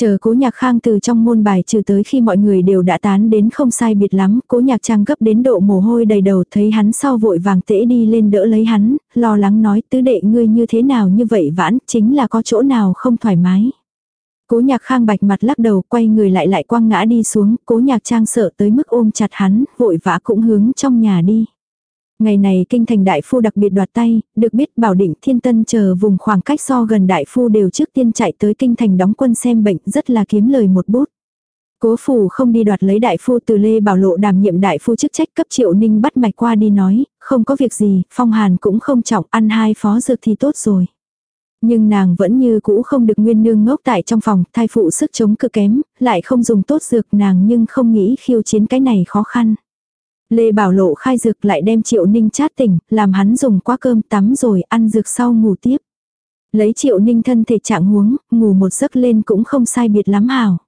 Chờ cố nhạc khang từ trong môn bài trừ tới khi mọi người đều đã tán đến không sai biệt lắm, cố nhạc trang gấp đến độ mồ hôi đầy đầu thấy hắn sau vội vàng tễ đi lên đỡ lấy hắn, lo lắng nói tứ đệ ngươi như thế nào như vậy vãn, chính là có chỗ nào không thoải mái. Cố nhạc khang bạch mặt lắc đầu quay người lại lại quăng ngã đi xuống, cố nhạc trang sợ tới mức ôm chặt hắn, vội vã cũng hướng trong nhà đi. Ngày này kinh thành đại phu đặc biệt đoạt tay, được biết bảo định thiên tân chờ vùng khoảng cách so gần đại phu đều trước tiên chạy tới kinh thành đóng quân xem bệnh rất là kiếm lời một bút. Cố phủ không đi đoạt lấy đại phu từ Lê Bảo Lộ đảm nhiệm đại phu chức trách cấp triệu ninh bắt mạch qua đi nói, không có việc gì, phong hàn cũng không trọng, ăn hai phó dược thì tốt rồi. Nhưng nàng vẫn như cũ không được nguyên nương ngốc tại trong phòng, thai phụ sức chống cực kém, lại không dùng tốt dược nàng nhưng không nghĩ khiêu chiến cái này khó khăn. Lê Bảo Lộ khai dược lại đem Triệu Ninh chát tỉnh, làm hắn dùng qua cơm tắm rồi ăn dược sau ngủ tiếp. Lấy Triệu Ninh thân thể trạng huống, ngủ một giấc lên cũng không sai biệt lắm hảo.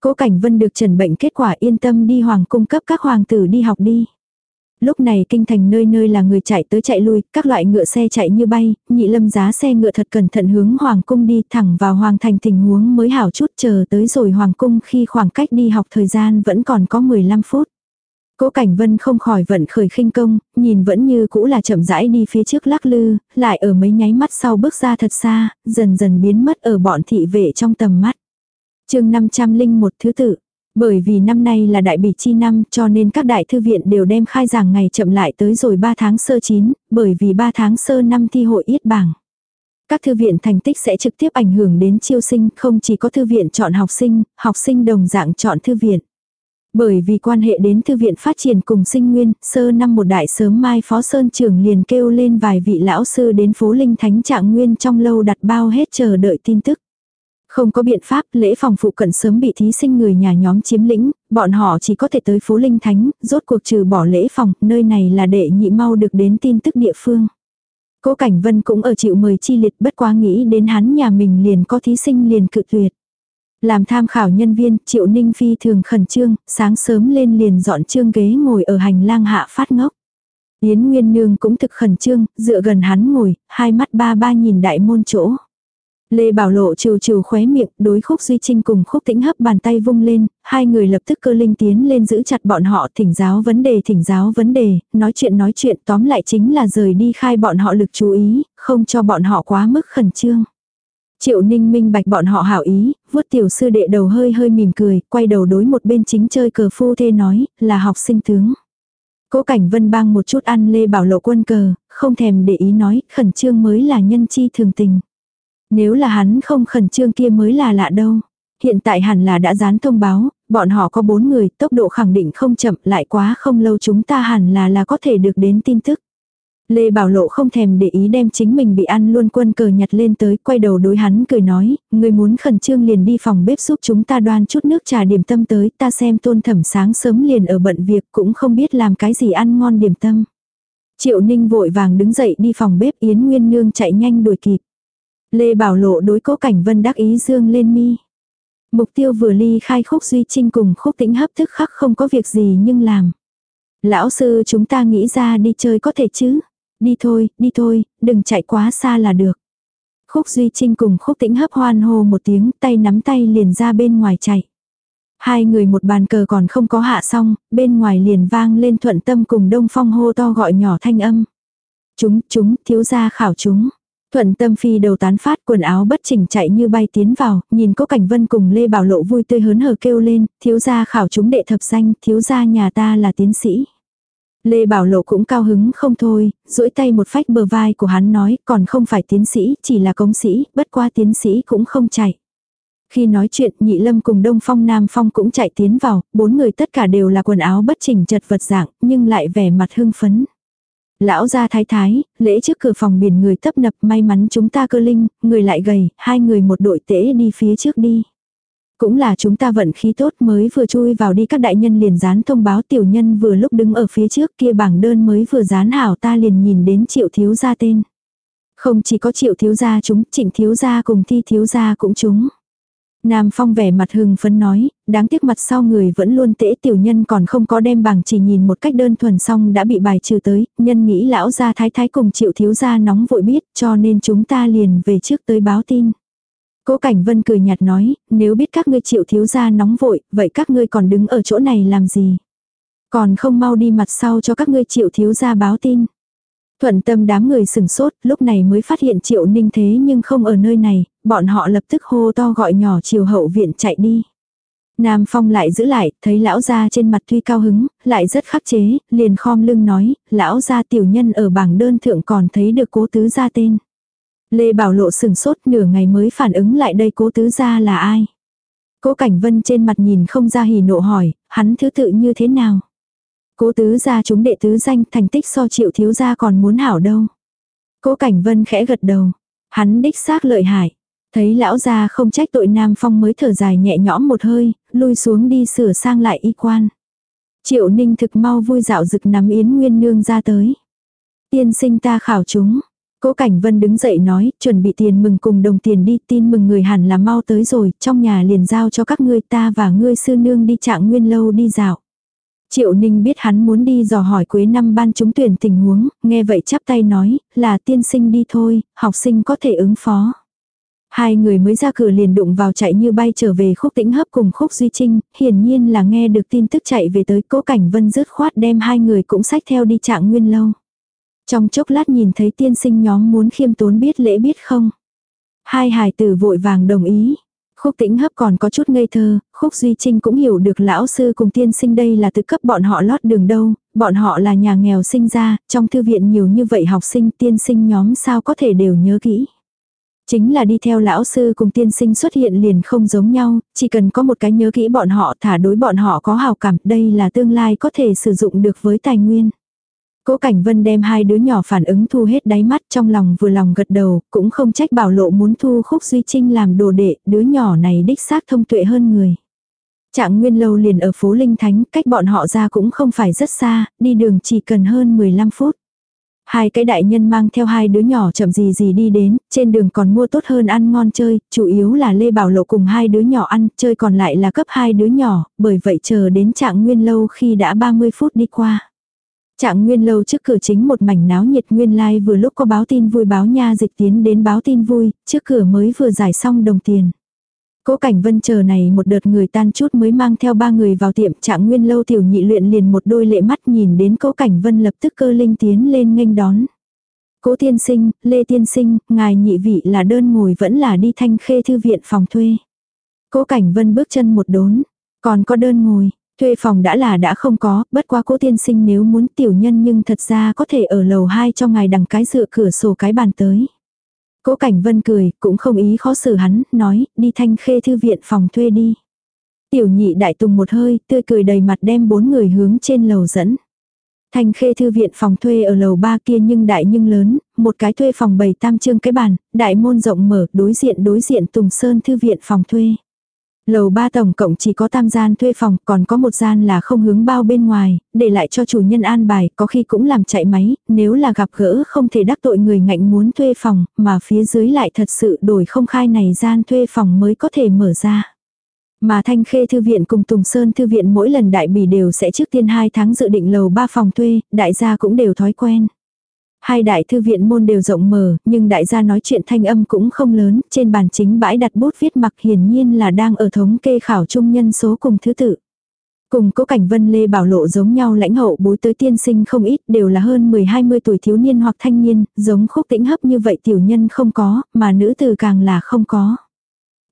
Cố Cảnh Vân được trần bệnh kết quả yên tâm đi hoàng cung cấp các hoàng tử đi học đi. Lúc này kinh thành nơi nơi là người chạy tới chạy lui, các loại ngựa xe chạy như bay, nhị lâm giá xe ngựa thật cẩn thận hướng hoàng cung đi thẳng vào hoàng thành tình huống mới hảo chút chờ tới rồi hoàng cung khi khoảng cách đi học thời gian vẫn còn có 15 phút. Cố Cảnh Vân không khỏi vận khởi khinh công, nhìn vẫn như cũ là chậm rãi đi phía trước lắc lư, lại ở mấy nháy mắt sau bước ra thật xa, dần dần biến mất ở bọn thị vệ trong tầm mắt. chương 501 thứ tự, Bởi vì năm nay là đại bỉ chi năm cho nên các đại thư viện đều đem khai giảng ngày chậm lại tới rồi 3 tháng sơ chín, bởi vì 3 tháng sơ năm thi hội yết bảng. Các thư viện thành tích sẽ trực tiếp ảnh hưởng đến chiêu sinh, không chỉ có thư viện chọn học sinh, học sinh đồng dạng chọn thư viện. Bởi vì quan hệ đến thư viện phát triển cùng sinh nguyên, sơ năm một đại sớm mai phó sơn trưởng liền kêu lên vài vị lão sư đến phố linh thánh trạng nguyên trong lâu đặt bao hết chờ đợi tin tức. Không có biện pháp, lễ phòng phụ cận sớm bị thí sinh người nhà nhóm chiếm lĩnh, bọn họ chỉ có thể tới phố Linh Thánh, rốt cuộc trừ bỏ lễ phòng, nơi này là để nhị mau được đến tin tức địa phương. Cố Cảnh Vân cũng ở chịu mời chi liệt bất quá nghĩ đến hắn nhà mình liền có thí sinh liền cự tuyệt. Làm tham khảo nhân viên, Triệu Ninh Phi thường khẩn trương, sáng sớm lên liền dọn trương ghế ngồi ở hành lang hạ phát ngốc. Yến Nguyên Nương cũng thực khẩn trương, dựa gần hắn ngồi, hai mắt ba ba nhìn đại môn chỗ. Lê Bảo Lộ trừ trừ khóe miệng, đối khúc Duy Trinh cùng khúc tĩnh hấp bàn tay vung lên, hai người lập tức cơ linh tiến lên giữ chặt bọn họ thỉnh giáo vấn đề thỉnh giáo vấn đề, nói chuyện nói chuyện tóm lại chính là rời đi khai bọn họ lực chú ý, không cho bọn họ quá mức khẩn trương. Triệu ninh minh bạch bọn họ hảo ý, vuốt tiểu sư đệ đầu hơi hơi mỉm cười, quay đầu đối một bên chính chơi cờ phu thê nói, là học sinh tướng. Cố cảnh vân bang một chút ăn lê bảo lộ quân cờ, không thèm để ý nói, khẩn trương mới là nhân chi thường tình. Nếu là hắn không khẩn trương kia mới là lạ đâu. Hiện tại hẳn là đã dán thông báo, bọn họ có bốn người, tốc độ khẳng định không chậm, lại quá không lâu chúng ta hẳn là là có thể được đến tin tức. Lê Bảo Lộ không thèm để ý đem chính mình bị ăn luôn quân cờ nhặt lên tới, quay đầu đối hắn cười nói, người muốn khẩn trương liền đi phòng bếp giúp chúng ta đoan chút nước trà điểm tâm tới, ta xem tôn thẩm sáng sớm liền ở bận việc cũng không biết làm cái gì ăn ngon điểm tâm. Triệu Ninh vội vàng đứng dậy đi phòng bếp Yến Nguyên Nương chạy nhanh đuổi kịp. Lê Bảo Lộ đối cố cảnh vân đắc ý dương lên mi. Mục tiêu vừa ly khai khúc duy trinh cùng khúc tĩnh hấp thức khắc không có việc gì nhưng làm. Lão sư chúng ta nghĩ ra đi chơi có thể chứ. Đi thôi, đi thôi, đừng chạy quá xa là được. Khúc Duy Trinh cùng Khúc Tĩnh hấp hoan hô một tiếng, tay nắm tay liền ra bên ngoài chạy. Hai người một bàn cờ còn không có hạ xong, bên ngoài liền vang lên thuận tâm cùng đông phong hô to gọi nhỏ thanh âm. Chúng, chúng, thiếu gia khảo chúng. Thuận tâm phi đầu tán phát quần áo bất chỉnh chạy như bay tiến vào, nhìn có cảnh vân cùng Lê Bảo Lộ vui tươi hớn hở kêu lên, thiếu gia khảo chúng đệ thập danh, thiếu gia nhà ta là tiến sĩ. Lê Bảo Lộ cũng cao hứng không thôi, duỗi tay một phách bờ vai của hắn nói, còn không phải tiến sĩ, chỉ là công sĩ, bất qua tiến sĩ cũng không chạy. Khi nói chuyện, Nhị Lâm cùng Đông Phong Nam Phong cũng chạy tiến vào, bốn người tất cả đều là quần áo bất chỉnh chật vật dạng, nhưng lại vẻ mặt hưng phấn. Lão gia thái thái, lễ trước cửa phòng biển người tấp nập may mắn chúng ta cơ linh, người lại gầy, hai người một đội tễ đi phía trước đi. Cũng là chúng ta vận khí tốt mới vừa chui vào đi các đại nhân liền dán thông báo tiểu nhân vừa lúc đứng ở phía trước kia bảng đơn mới vừa dán hảo ta liền nhìn đến triệu thiếu gia tên. Không chỉ có triệu thiếu gia chúng, trịnh thiếu gia cùng thi thiếu gia cũng chúng. Nam Phong vẻ mặt hừng phấn nói, đáng tiếc mặt sau người vẫn luôn tễ tiểu nhân còn không có đem bảng chỉ nhìn một cách đơn thuần xong đã bị bài trừ tới, nhân nghĩ lão gia thái thái cùng triệu thiếu gia nóng vội biết cho nên chúng ta liền về trước tới báo tin. Cố Cảnh Vân cười nhạt nói, nếu biết các ngươi chịu thiếu gia nóng vội, vậy các ngươi còn đứng ở chỗ này làm gì? Còn không mau đi mặt sau cho các ngươi chịu thiếu gia báo tin. Thuận tâm đám người sừng sốt, lúc này mới phát hiện triệu ninh thế nhưng không ở nơi này, bọn họ lập tức hô to gọi nhỏ chiều hậu viện chạy đi. Nam Phong lại giữ lại, thấy lão gia trên mặt tuy cao hứng, lại rất khắc chế, liền khom lưng nói, lão gia tiểu nhân ở bảng đơn thượng còn thấy được cố tứ gia tên. Lê Bảo Lộ sừng sốt nửa ngày mới phản ứng lại đây cố tứ gia là ai. Cố Cảnh Vân trên mặt nhìn không ra hỉ nộ hỏi, hắn thứ tự như thế nào. Cố tứ gia chúng đệ tứ danh thành tích so triệu thiếu gia còn muốn hảo đâu. Cố Cảnh Vân khẽ gật đầu. Hắn đích xác lợi hại. Thấy lão gia không trách tội Nam Phong mới thở dài nhẹ nhõm một hơi, lui xuống đi sửa sang lại y quan. Triệu Ninh thực mau vui dạo rực nắm Yến Nguyên Nương ra tới. Tiên sinh ta khảo chúng, Cố Cảnh Vân đứng dậy nói, chuẩn bị tiền mừng cùng đồng tiền đi, tin mừng người hẳn là mau tới rồi, trong nhà liền giao cho các ngươi ta và ngươi sư nương đi trạng nguyên lâu đi dạo. Triệu Ninh biết hắn muốn đi dò hỏi cuối năm ban chúng tuyển tình huống, nghe vậy chắp tay nói, là tiên sinh đi thôi, học sinh có thể ứng phó. Hai người mới ra cửa liền đụng vào chạy như bay trở về khúc tĩnh hấp cùng khúc duy trinh, hiển nhiên là nghe được tin tức chạy về tới cố cảnh vân rớt khoát đem hai người cũng sách theo đi trạng nguyên lâu. Trong chốc lát nhìn thấy tiên sinh nhóm muốn khiêm tốn biết lễ biết không. Hai hài tử vội vàng đồng ý. Khúc tĩnh hấp còn có chút ngây thơ, khúc duy trinh cũng hiểu được lão sư cùng tiên sinh đây là từ cấp bọn họ lót đường đâu, bọn họ là nhà nghèo sinh ra, trong thư viện nhiều như vậy học sinh tiên sinh nhóm sao có thể đều nhớ kỹ. Chính là đi theo lão sư cùng tiên sinh xuất hiện liền không giống nhau, chỉ cần có một cái nhớ kỹ bọn họ thả đối bọn họ có hào cảm, đây là tương lai có thể sử dụng được với tài nguyên. Cố Cảnh Vân đem hai đứa nhỏ phản ứng thu hết đáy mắt trong lòng vừa lòng gật đầu, cũng không trách bảo lộ muốn thu khúc Duy Trinh làm đồ đệ, đứa nhỏ này đích xác thông tuệ hơn người. Trạng Nguyên Lâu liền ở phố Linh Thánh, cách bọn họ ra cũng không phải rất xa, đi đường chỉ cần hơn 15 phút. Hai cái đại nhân mang theo hai đứa nhỏ chậm gì gì đi đến, trên đường còn mua tốt hơn ăn ngon chơi, chủ yếu là Lê Bảo Lộ cùng hai đứa nhỏ ăn, chơi còn lại là cấp hai đứa nhỏ, bởi vậy chờ đến trạng nguyên lâu khi đã 30 phút đi qua. Trạng nguyên lâu trước cửa chính một mảnh náo nhiệt nguyên lai like vừa lúc có báo tin vui báo nha dịch tiến đến báo tin vui, trước cửa mới vừa giải xong đồng tiền. Cố Cảnh Vân chờ này một đợt người tan chút mới mang theo ba người vào tiệm trạng nguyên lâu tiểu nhị luyện liền một đôi lệ mắt nhìn đến Cố Cảnh Vân lập tức cơ linh tiến lên nghênh đón. Cố tiên sinh, Lê tiên sinh, ngài nhị vị là đơn ngồi vẫn là đi thanh khê thư viện phòng thuê. Cố Cảnh Vân bước chân một đốn, còn có đơn ngồi, thuê phòng đã là đã không có, bất quá cố tiên sinh nếu muốn tiểu nhân nhưng thật ra có thể ở lầu 2 cho ngài đằng cái dựa cửa sổ cái bàn tới. Cố Cảnh Vân cười, cũng không ý khó xử hắn, nói, đi thanh khê thư viện phòng thuê đi. Tiểu nhị đại tùng một hơi, tươi cười đầy mặt đem bốn người hướng trên lầu dẫn. Thanh khê thư viện phòng thuê ở lầu ba kia nhưng đại nhưng lớn, một cái thuê phòng bầy tam trương cái bàn, đại môn rộng mở, đối diện đối diện Tùng Sơn thư viện phòng thuê. Lầu ba tổng cộng chỉ có tam gian thuê phòng, còn có một gian là không hướng bao bên ngoài, để lại cho chủ nhân an bài, có khi cũng làm chạy máy, nếu là gặp gỡ không thể đắc tội người ngạnh muốn thuê phòng, mà phía dưới lại thật sự đổi không khai này gian thuê phòng mới có thể mở ra. Mà Thanh Khê Thư viện cùng Tùng Sơn Thư viện mỗi lần đại bỉ đều sẽ trước tiên 2 tháng dự định lầu 3 phòng thuê, đại gia cũng đều thói quen. Hai đại thư viện môn đều rộng mở, nhưng đại gia nói chuyện thanh âm cũng không lớn, trên bàn chính bãi đặt bút viết mặc hiển nhiên là đang ở thống kê khảo trung nhân số cùng thứ tự. Cùng cố cảnh vân lê bảo lộ giống nhau lãnh hậu bối tới tiên sinh không ít đều là hơn 10-20 tuổi thiếu niên hoặc thanh niên, giống khúc tĩnh hấp như vậy tiểu nhân không có, mà nữ từ càng là không có.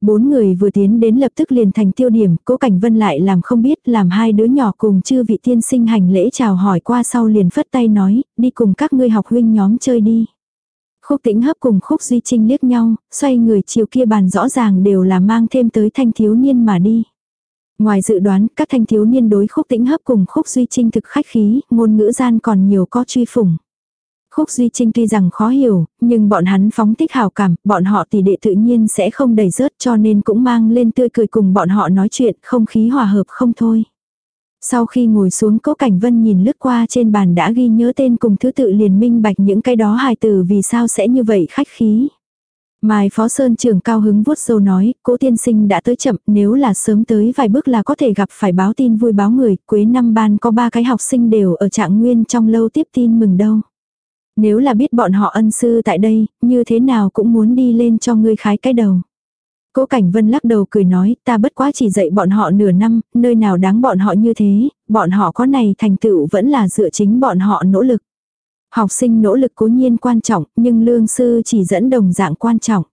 Bốn người vừa tiến đến lập tức liền thành tiêu điểm, cố cảnh vân lại làm không biết, làm hai đứa nhỏ cùng chư vị tiên sinh hành lễ chào hỏi qua sau liền phất tay nói, đi cùng các ngươi học huynh nhóm chơi đi. Khúc tĩnh hấp cùng khúc duy trinh liếc nhau, xoay người chiều kia bàn rõ ràng đều là mang thêm tới thanh thiếu niên mà đi. Ngoài dự đoán, các thanh thiếu niên đối khúc tĩnh hấp cùng khúc duy trinh thực khách khí, ngôn ngữ gian còn nhiều có truy phủng. Khúc Duy Trinh tuy rằng khó hiểu, nhưng bọn hắn phóng thích hào cảm, bọn họ tỷ đệ tự nhiên sẽ không đẩy rớt cho nên cũng mang lên tươi cười cùng bọn họ nói chuyện, không khí hòa hợp không thôi. Sau khi ngồi xuống cố cảnh vân nhìn lướt qua trên bàn đã ghi nhớ tên cùng thứ tự liền minh bạch những cái đó hài từ vì sao sẽ như vậy khách khí. Mai Phó Sơn trưởng cao hứng vuốt dâu nói, cố tiên sinh đã tới chậm, nếu là sớm tới vài bước là có thể gặp phải báo tin vui báo người, quế năm ban có ba cái học sinh đều ở trạng nguyên trong lâu tiếp tin mừng đâu. Nếu là biết bọn họ ân sư tại đây, như thế nào cũng muốn đi lên cho ngươi khái cái đầu. Cố Cảnh Vân lắc đầu cười nói, ta bất quá chỉ dạy bọn họ nửa năm, nơi nào đáng bọn họ như thế, bọn họ có này thành tựu vẫn là dựa chính bọn họ nỗ lực. Học sinh nỗ lực cố nhiên quan trọng, nhưng lương sư chỉ dẫn đồng dạng quan trọng.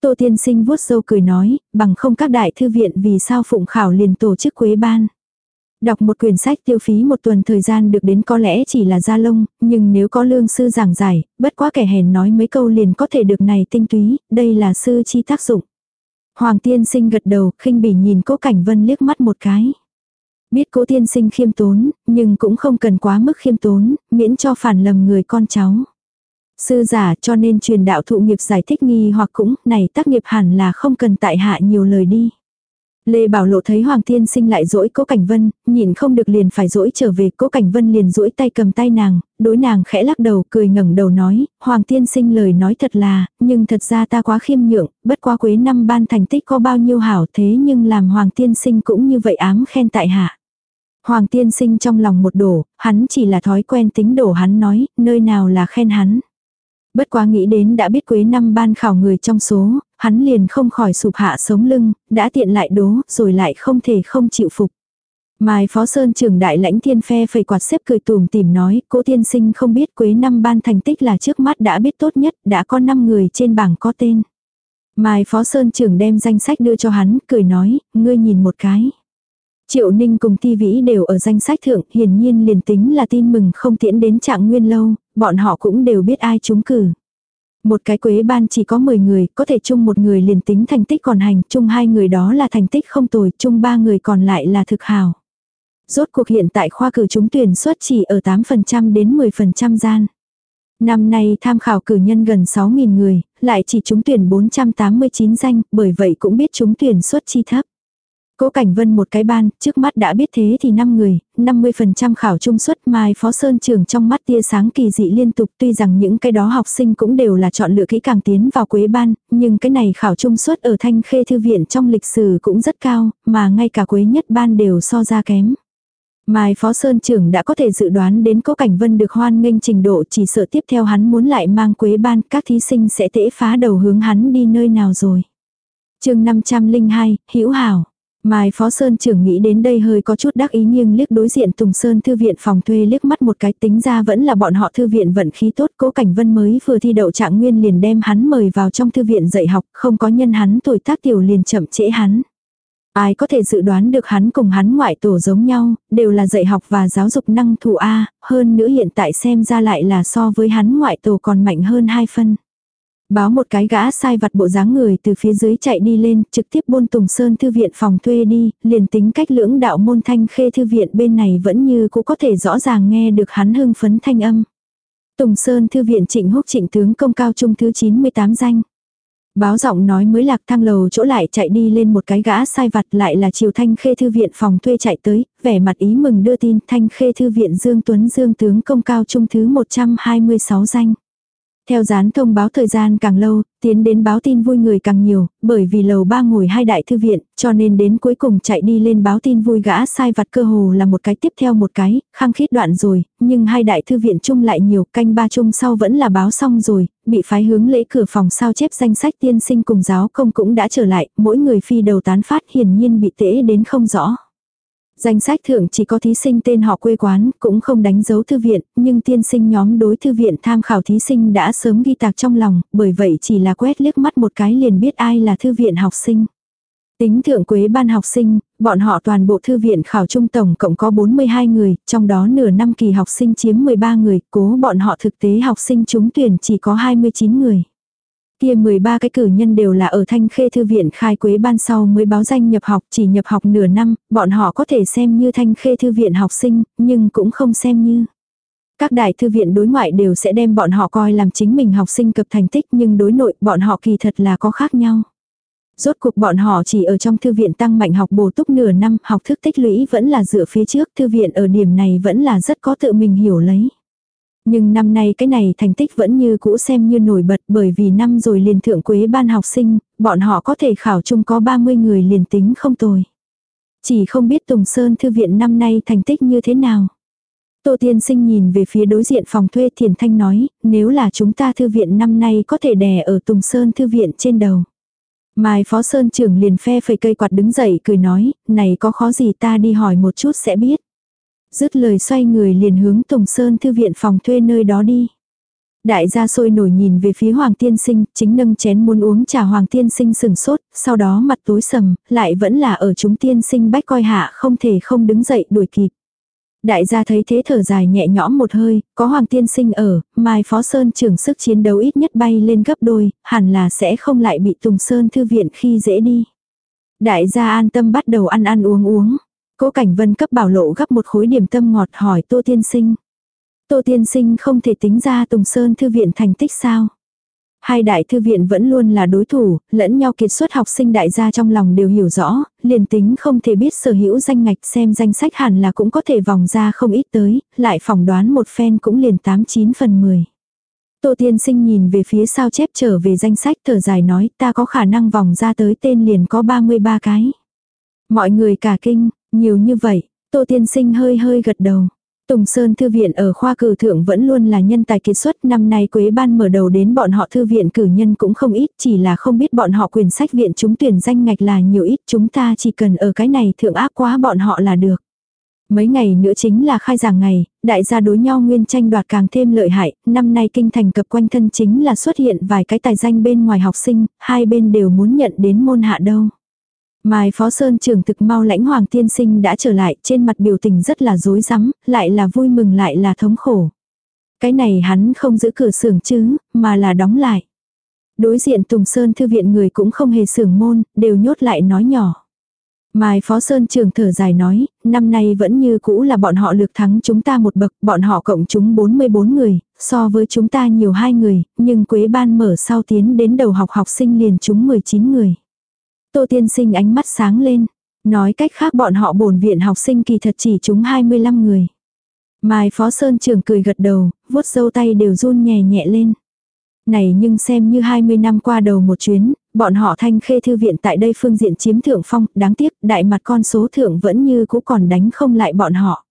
Tô tiên sinh vuốt râu cười nói, bằng không các đại thư viện vì sao phụng khảo liền tổ chức quế ban. Đọc một quyển sách tiêu phí một tuần thời gian được đến có lẽ chỉ là gia lông, nhưng nếu có lương sư giảng giải, bất quá kẻ hèn nói mấy câu liền có thể được này tinh túy, đây là sư chi tác dụng. Hoàng tiên sinh gật đầu, khinh bỉ nhìn cố cảnh vân liếc mắt một cái. Biết cố tiên sinh khiêm tốn, nhưng cũng không cần quá mức khiêm tốn, miễn cho phản lầm người con cháu. Sư giả cho nên truyền đạo thụ nghiệp giải thích nghi hoặc cũng, này tác nghiệp hẳn là không cần tại hạ nhiều lời đi. Lê Bảo Lộ thấy Hoàng thiên Sinh lại dỗi Cố Cảnh Vân, nhìn không được liền phải dỗi trở về, Cố Cảnh Vân liền dỗi tay cầm tay nàng, đối nàng khẽ lắc đầu, cười ngẩng đầu nói, Hoàng thiên Sinh lời nói thật là, nhưng thật ra ta quá khiêm nhượng, bất quá quế năm ban thành tích có bao nhiêu hảo thế nhưng làm Hoàng thiên Sinh cũng như vậy ám khen tại hạ. Hoàng thiên Sinh trong lòng một đổ, hắn chỉ là thói quen tính đổ hắn nói, nơi nào là khen hắn. Bất quá nghĩ đến đã biết quế năm ban khảo người trong số, hắn liền không khỏi sụp hạ sống lưng, đã tiện lại đố, rồi lại không thể không chịu phục. Mai Phó Sơn trưởng đại lãnh thiên phe phẩy quạt xếp cười tùm tìm nói, cố tiên sinh không biết quế năm ban thành tích là trước mắt đã biết tốt nhất, đã có 5 người trên bảng có tên. Mai Phó Sơn trưởng đem danh sách đưa cho hắn, cười nói, ngươi nhìn một cái. Triệu Ninh cùng Ti Vĩ đều ở danh sách thượng, hiển nhiên liền tính là tin mừng không tiễn đến trạng nguyên lâu, bọn họ cũng đều biết ai trúng cử. Một cái quế ban chỉ có 10 người, có thể chung một người liền tính thành tích còn hành, chung hai người đó là thành tích không tồi, chung ba người còn lại là thực hào. Rốt cuộc hiện tại khoa cử trúng tuyển suất chỉ ở 8% đến 10% gian. Năm nay tham khảo cử nhân gần 6.000 người, lại chỉ trúng tuyển 489 danh, bởi vậy cũng biết trúng tuyển suất chi thấp. Cố Cảnh Vân một cái ban, trước mắt đã biết thế thì 5 người, 50% khảo trung suất Mai Phó Sơn trường trong mắt tia sáng kỳ dị liên tục tuy rằng những cái đó học sinh cũng đều là chọn lựa kỹ càng tiến vào quế ban, nhưng cái này khảo trung suất ở thanh khê thư viện trong lịch sử cũng rất cao, mà ngay cả quế nhất ban đều so ra kém. Mai Phó Sơn trưởng đã có thể dự đoán đến Cố Cảnh Vân được hoan nghênh trình độ chỉ sợ tiếp theo hắn muốn lại mang quế ban các thí sinh sẽ tễ phá đầu hướng hắn đi nơi nào rồi. chương 502, Hữu Hảo. Mai Phó Sơn trưởng nghĩ đến đây hơi có chút đắc ý nhưng liếc đối diện Tùng Sơn thư viện phòng thuê liếc mắt một cái tính ra vẫn là bọn họ thư viện vận khí tốt cố cảnh vân mới vừa thi đậu trạng nguyên liền đem hắn mời vào trong thư viện dạy học không có nhân hắn tuổi tác tiểu liền chậm trễ hắn. Ai có thể dự đoán được hắn cùng hắn ngoại tổ giống nhau, đều là dạy học và giáo dục năng thủ A, hơn nữa hiện tại xem ra lại là so với hắn ngoại tổ còn mạnh hơn hai phân. Báo một cái gã sai vặt bộ dáng người từ phía dưới chạy đi lên, trực tiếp buôn Tùng Sơn thư viện phòng thuê đi, liền tính cách lưỡng đạo môn thanh khê thư viện bên này vẫn như cũng có thể rõ ràng nghe được hắn hưng phấn thanh âm. Tùng Sơn thư viện trịnh húc trịnh tướng công cao trung thứ 98 danh. Báo giọng nói mới lạc thang lầu chỗ lại chạy đi lên một cái gã sai vặt lại là chiều thanh khê thư viện phòng thuê chạy tới, vẻ mặt ý mừng đưa tin thanh khê thư viện Dương Tuấn Dương tướng công cao trung thứ 126 danh. Theo dán thông báo thời gian càng lâu, tiến đến báo tin vui người càng nhiều, bởi vì lầu ba ngồi hai đại thư viện, cho nên đến cuối cùng chạy đi lên báo tin vui gã sai vặt cơ hồ là một cái tiếp theo một cái, khăng khít đoạn rồi, nhưng hai đại thư viện chung lại nhiều, canh ba chung sau vẫn là báo xong rồi, bị phái hướng lễ cửa phòng sao chép danh sách tiên sinh cùng giáo công cũng đã trở lại, mỗi người phi đầu tán phát hiển nhiên bị tễ đến không rõ. Danh sách thượng chỉ có thí sinh tên họ quê quán, cũng không đánh dấu thư viện, nhưng tiên sinh nhóm đối thư viện tham khảo thí sinh đã sớm ghi tạc trong lòng, bởi vậy chỉ là quét liếc mắt một cái liền biết ai là thư viện học sinh. Tính thượng quế ban học sinh, bọn họ toàn bộ thư viện khảo trung tổng cộng có 42 người, trong đó nửa năm kỳ học sinh chiếm 13 người, cố bọn họ thực tế học sinh trúng tuyển chỉ có 29 người. Kia 13 cái cử nhân đều là ở Thanh Khê Thư viện khai quế ban sau mới báo danh nhập học, chỉ nhập học nửa năm, bọn họ có thể xem như Thanh Khê Thư viện học sinh, nhưng cũng không xem như. Các đại thư viện đối ngoại đều sẽ đem bọn họ coi làm chính mình học sinh cập thành tích nhưng đối nội bọn họ kỳ thật là có khác nhau. Rốt cuộc bọn họ chỉ ở trong thư viện tăng mạnh học bổ túc nửa năm, học thức tích lũy vẫn là dựa phía trước, thư viện ở điểm này vẫn là rất có tự mình hiểu lấy. Nhưng năm nay cái này thành tích vẫn như cũ xem như nổi bật bởi vì năm rồi liền thượng quế ban học sinh, bọn họ có thể khảo chung có 30 người liền tính không tồi. Chỉ không biết Tùng Sơn Thư viện năm nay thành tích như thế nào. Tô Tiên Sinh nhìn về phía đối diện phòng thuê Thiền Thanh nói, nếu là chúng ta thư viện năm nay có thể đè ở Tùng Sơn Thư viện trên đầu. Mai Phó Sơn trưởng liền phe phẩy cây quạt đứng dậy cười nói, này có khó gì ta đi hỏi một chút sẽ biết. Dứt lời xoay người liền hướng Tùng Sơn thư viện phòng thuê nơi đó đi. Đại gia sôi nổi nhìn về phía Hoàng Tiên Sinh, chính nâng chén muốn uống trà Hoàng Tiên Sinh sừng sốt, sau đó mặt tối sầm, lại vẫn là ở chúng Tiên Sinh bách coi hạ không thể không đứng dậy đuổi kịp. Đại gia thấy thế thở dài nhẹ nhõm một hơi, có Hoàng Tiên Sinh ở, Mai Phó Sơn trưởng sức chiến đấu ít nhất bay lên gấp đôi, hẳn là sẽ không lại bị Tùng Sơn thư viện khi dễ đi. Đại gia an tâm bắt đầu ăn ăn uống uống. Cố Cảnh Vân cấp bảo lộ gấp một khối điểm tâm ngọt hỏi Tô Tiên Sinh. Tô Tiên Sinh không thể tính ra Tùng Sơn Thư viện thành tích sao. Hai đại thư viện vẫn luôn là đối thủ, lẫn nhau kiệt xuất học sinh đại gia trong lòng đều hiểu rõ, liền tính không thể biết sở hữu danh ngạch xem danh sách hẳn là cũng có thể vòng ra không ít tới, lại phỏng đoán một phen cũng liền 89 phần 10. Tô tiên sinh nhìn về phía sao chép trở về danh sách thở dài nói ta có khả năng vòng ra tới tên liền có 33 cái. Mọi người cả kinh, nhiều như vậy, Tô Tiên Sinh hơi hơi gật đầu. Tùng Sơn Thư viện ở khoa cử thượng vẫn luôn là nhân tài kiệt xuất, năm nay Quế Ban mở đầu đến bọn họ thư viện cử nhân cũng không ít, chỉ là không biết bọn họ quyền sách viện chúng tuyển danh ngạch là nhiều ít, chúng ta chỉ cần ở cái này thượng áp quá bọn họ là được. Mấy ngày nữa chính là khai giảng ngày, đại gia đối nhau nguyên tranh đoạt càng thêm lợi hại, năm nay kinh thành cập quanh thân chính là xuất hiện vài cái tài danh bên ngoài học sinh, hai bên đều muốn nhận đến môn hạ đâu. Mai Phó Sơn trưởng thực mau lãnh hoàng tiên sinh đã trở lại, trên mặt biểu tình rất là dối rắm lại là vui mừng lại là thống khổ. Cái này hắn không giữ cửa xưởng chứ, mà là đóng lại. Đối diện Tùng Sơn thư viện người cũng không hề xưởng môn, đều nhốt lại nói nhỏ. Mai Phó Sơn trường thở dài nói, năm nay vẫn như cũ là bọn họ lược thắng chúng ta một bậc, bọn họ cộng chúng 44 người, so với chúng ta nhiều hai người, nhưng Quế Ban mở sau tiến đến đầu học học sinh liền chúng 19 người. Tô Tiên Sinh ánh mắt sáng lên, nói cách khác bọn họ bổn viện học sinh kỳ thật chỉ chúng 25 người. Mai Phó Sơn trường cười gật đầu, vuốt dâu tay đều run nhẹ nhẹ lên. Này nhưng xem như 20 năm qua đầu một chuyến, bọn họ thanh khê thư viện tại đây phương diện chiếm thượng phong, đáng tiếc đại mặt con số thượng vẫn như cũ còn đánh không lại bọn họ.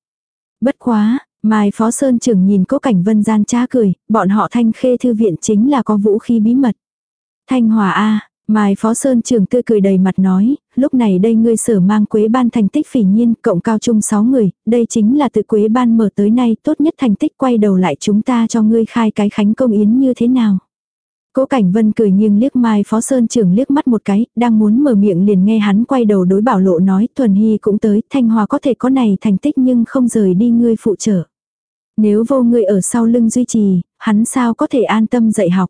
Bất quá, Mai Phó Sơn trưởng nhìn cố cảnh vân gian cha cười, bọn họ thanh khê thư viện chính là có vũ khí bí mật. Thanh Hòa A, Mai Phó Sơn trưởng tươi cười đầy mặt nói, lúc này đây ngươi sở mang quế ban thành tích phỉ nhiên, cộng cao trung 6 người, đây chính là tự quế ban mở tới nay tốt nhất thành tích quay đầu lại chúng ta cho ngươi khai cái khánh công yến như thế nào. Cố Cảnh Vân cười nghiêng liếc Mai Phó Sơn trưởng liếc mắt một cái, đang muốn mở miệng liền nghe hắn quay đầu đối bảo lộ nói, Thuần Hy cũng tới, Thanh Hòa có thể có này thành tích nhưng không rời đi ngươi phụ trợ. Nếu vô ngươi ở sau lưng duy trì, hắn sao có thể an tâm dạy học.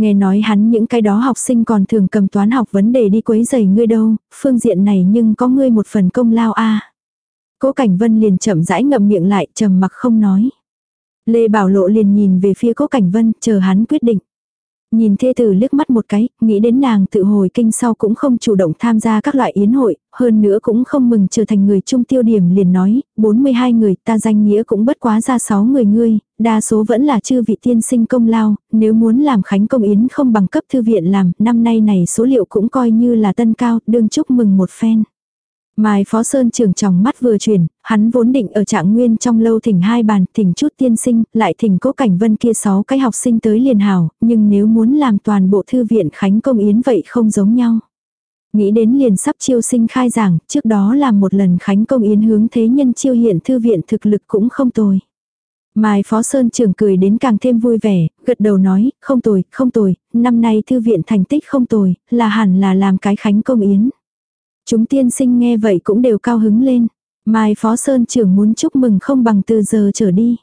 Nghe nói hắn những cái đó học sinh còn thường cầm toán học vấn đề đi quấy giày ngươi đâu, phương diện này nhưng có ngươi một phần công lao a. Cố Cảnh Vân liền chậm rãi ngậm miệng lại, trầm mặc không nói. Lê Bảo Lộ liền nhìn về phía Cố Cảnh Vân, chờ hắn quyết định. Nhìn thê tử liếc mắt một cái, nghĩ đến nàng tự hồi kinh sau cũng không chủ động tham gia các loại yến hội, hơn nữa cũng không mừng trở thành người chung tiêu điểm liền nói, 42 người ta danh nghĩa cũng bất quá ra 6 người ngươi, đa số vẫn là chư vị tiên sinh công lao, nếu muốn làm khánh công yến không bằng cấp thư viện làm, năm nay này số liệu cũng coi như là tân cao, đương chúc mừng một phen. Mai Phó Sơn trưởng tròng mắt vừa chuyển, hắn vốn định ở trạng nguyên trong lâu thỉnh hai bàn, thỉnh chút tiên sinh, lại thỉnh cố cảnh vân kia sáu cái học sinh tới liền hảo, nhưng nếu muốn làm toàn bộ thư viện khánh công yến vậy không giống nhau. Nghĩ đến liền sắp chiêu sinh khai giảng, trước đó làm một lần khánh công yến hướng thế nhân chiêu hiện thư viện thực lực cũng không tồi. Mai Phó Sơn trưởng cười đến càng thêm vui vẻ, gật đầu nói, không tồi, không tồi, năm nay thư viện thành tích không tồi, là hẳn là làm cái khánh công yến. Chúng tiên sinh nghe vậy cũng đều cao hứng lên. Mai Phó Sơn trưởng muốn chúc mừng không bằng từ giờ trở đi.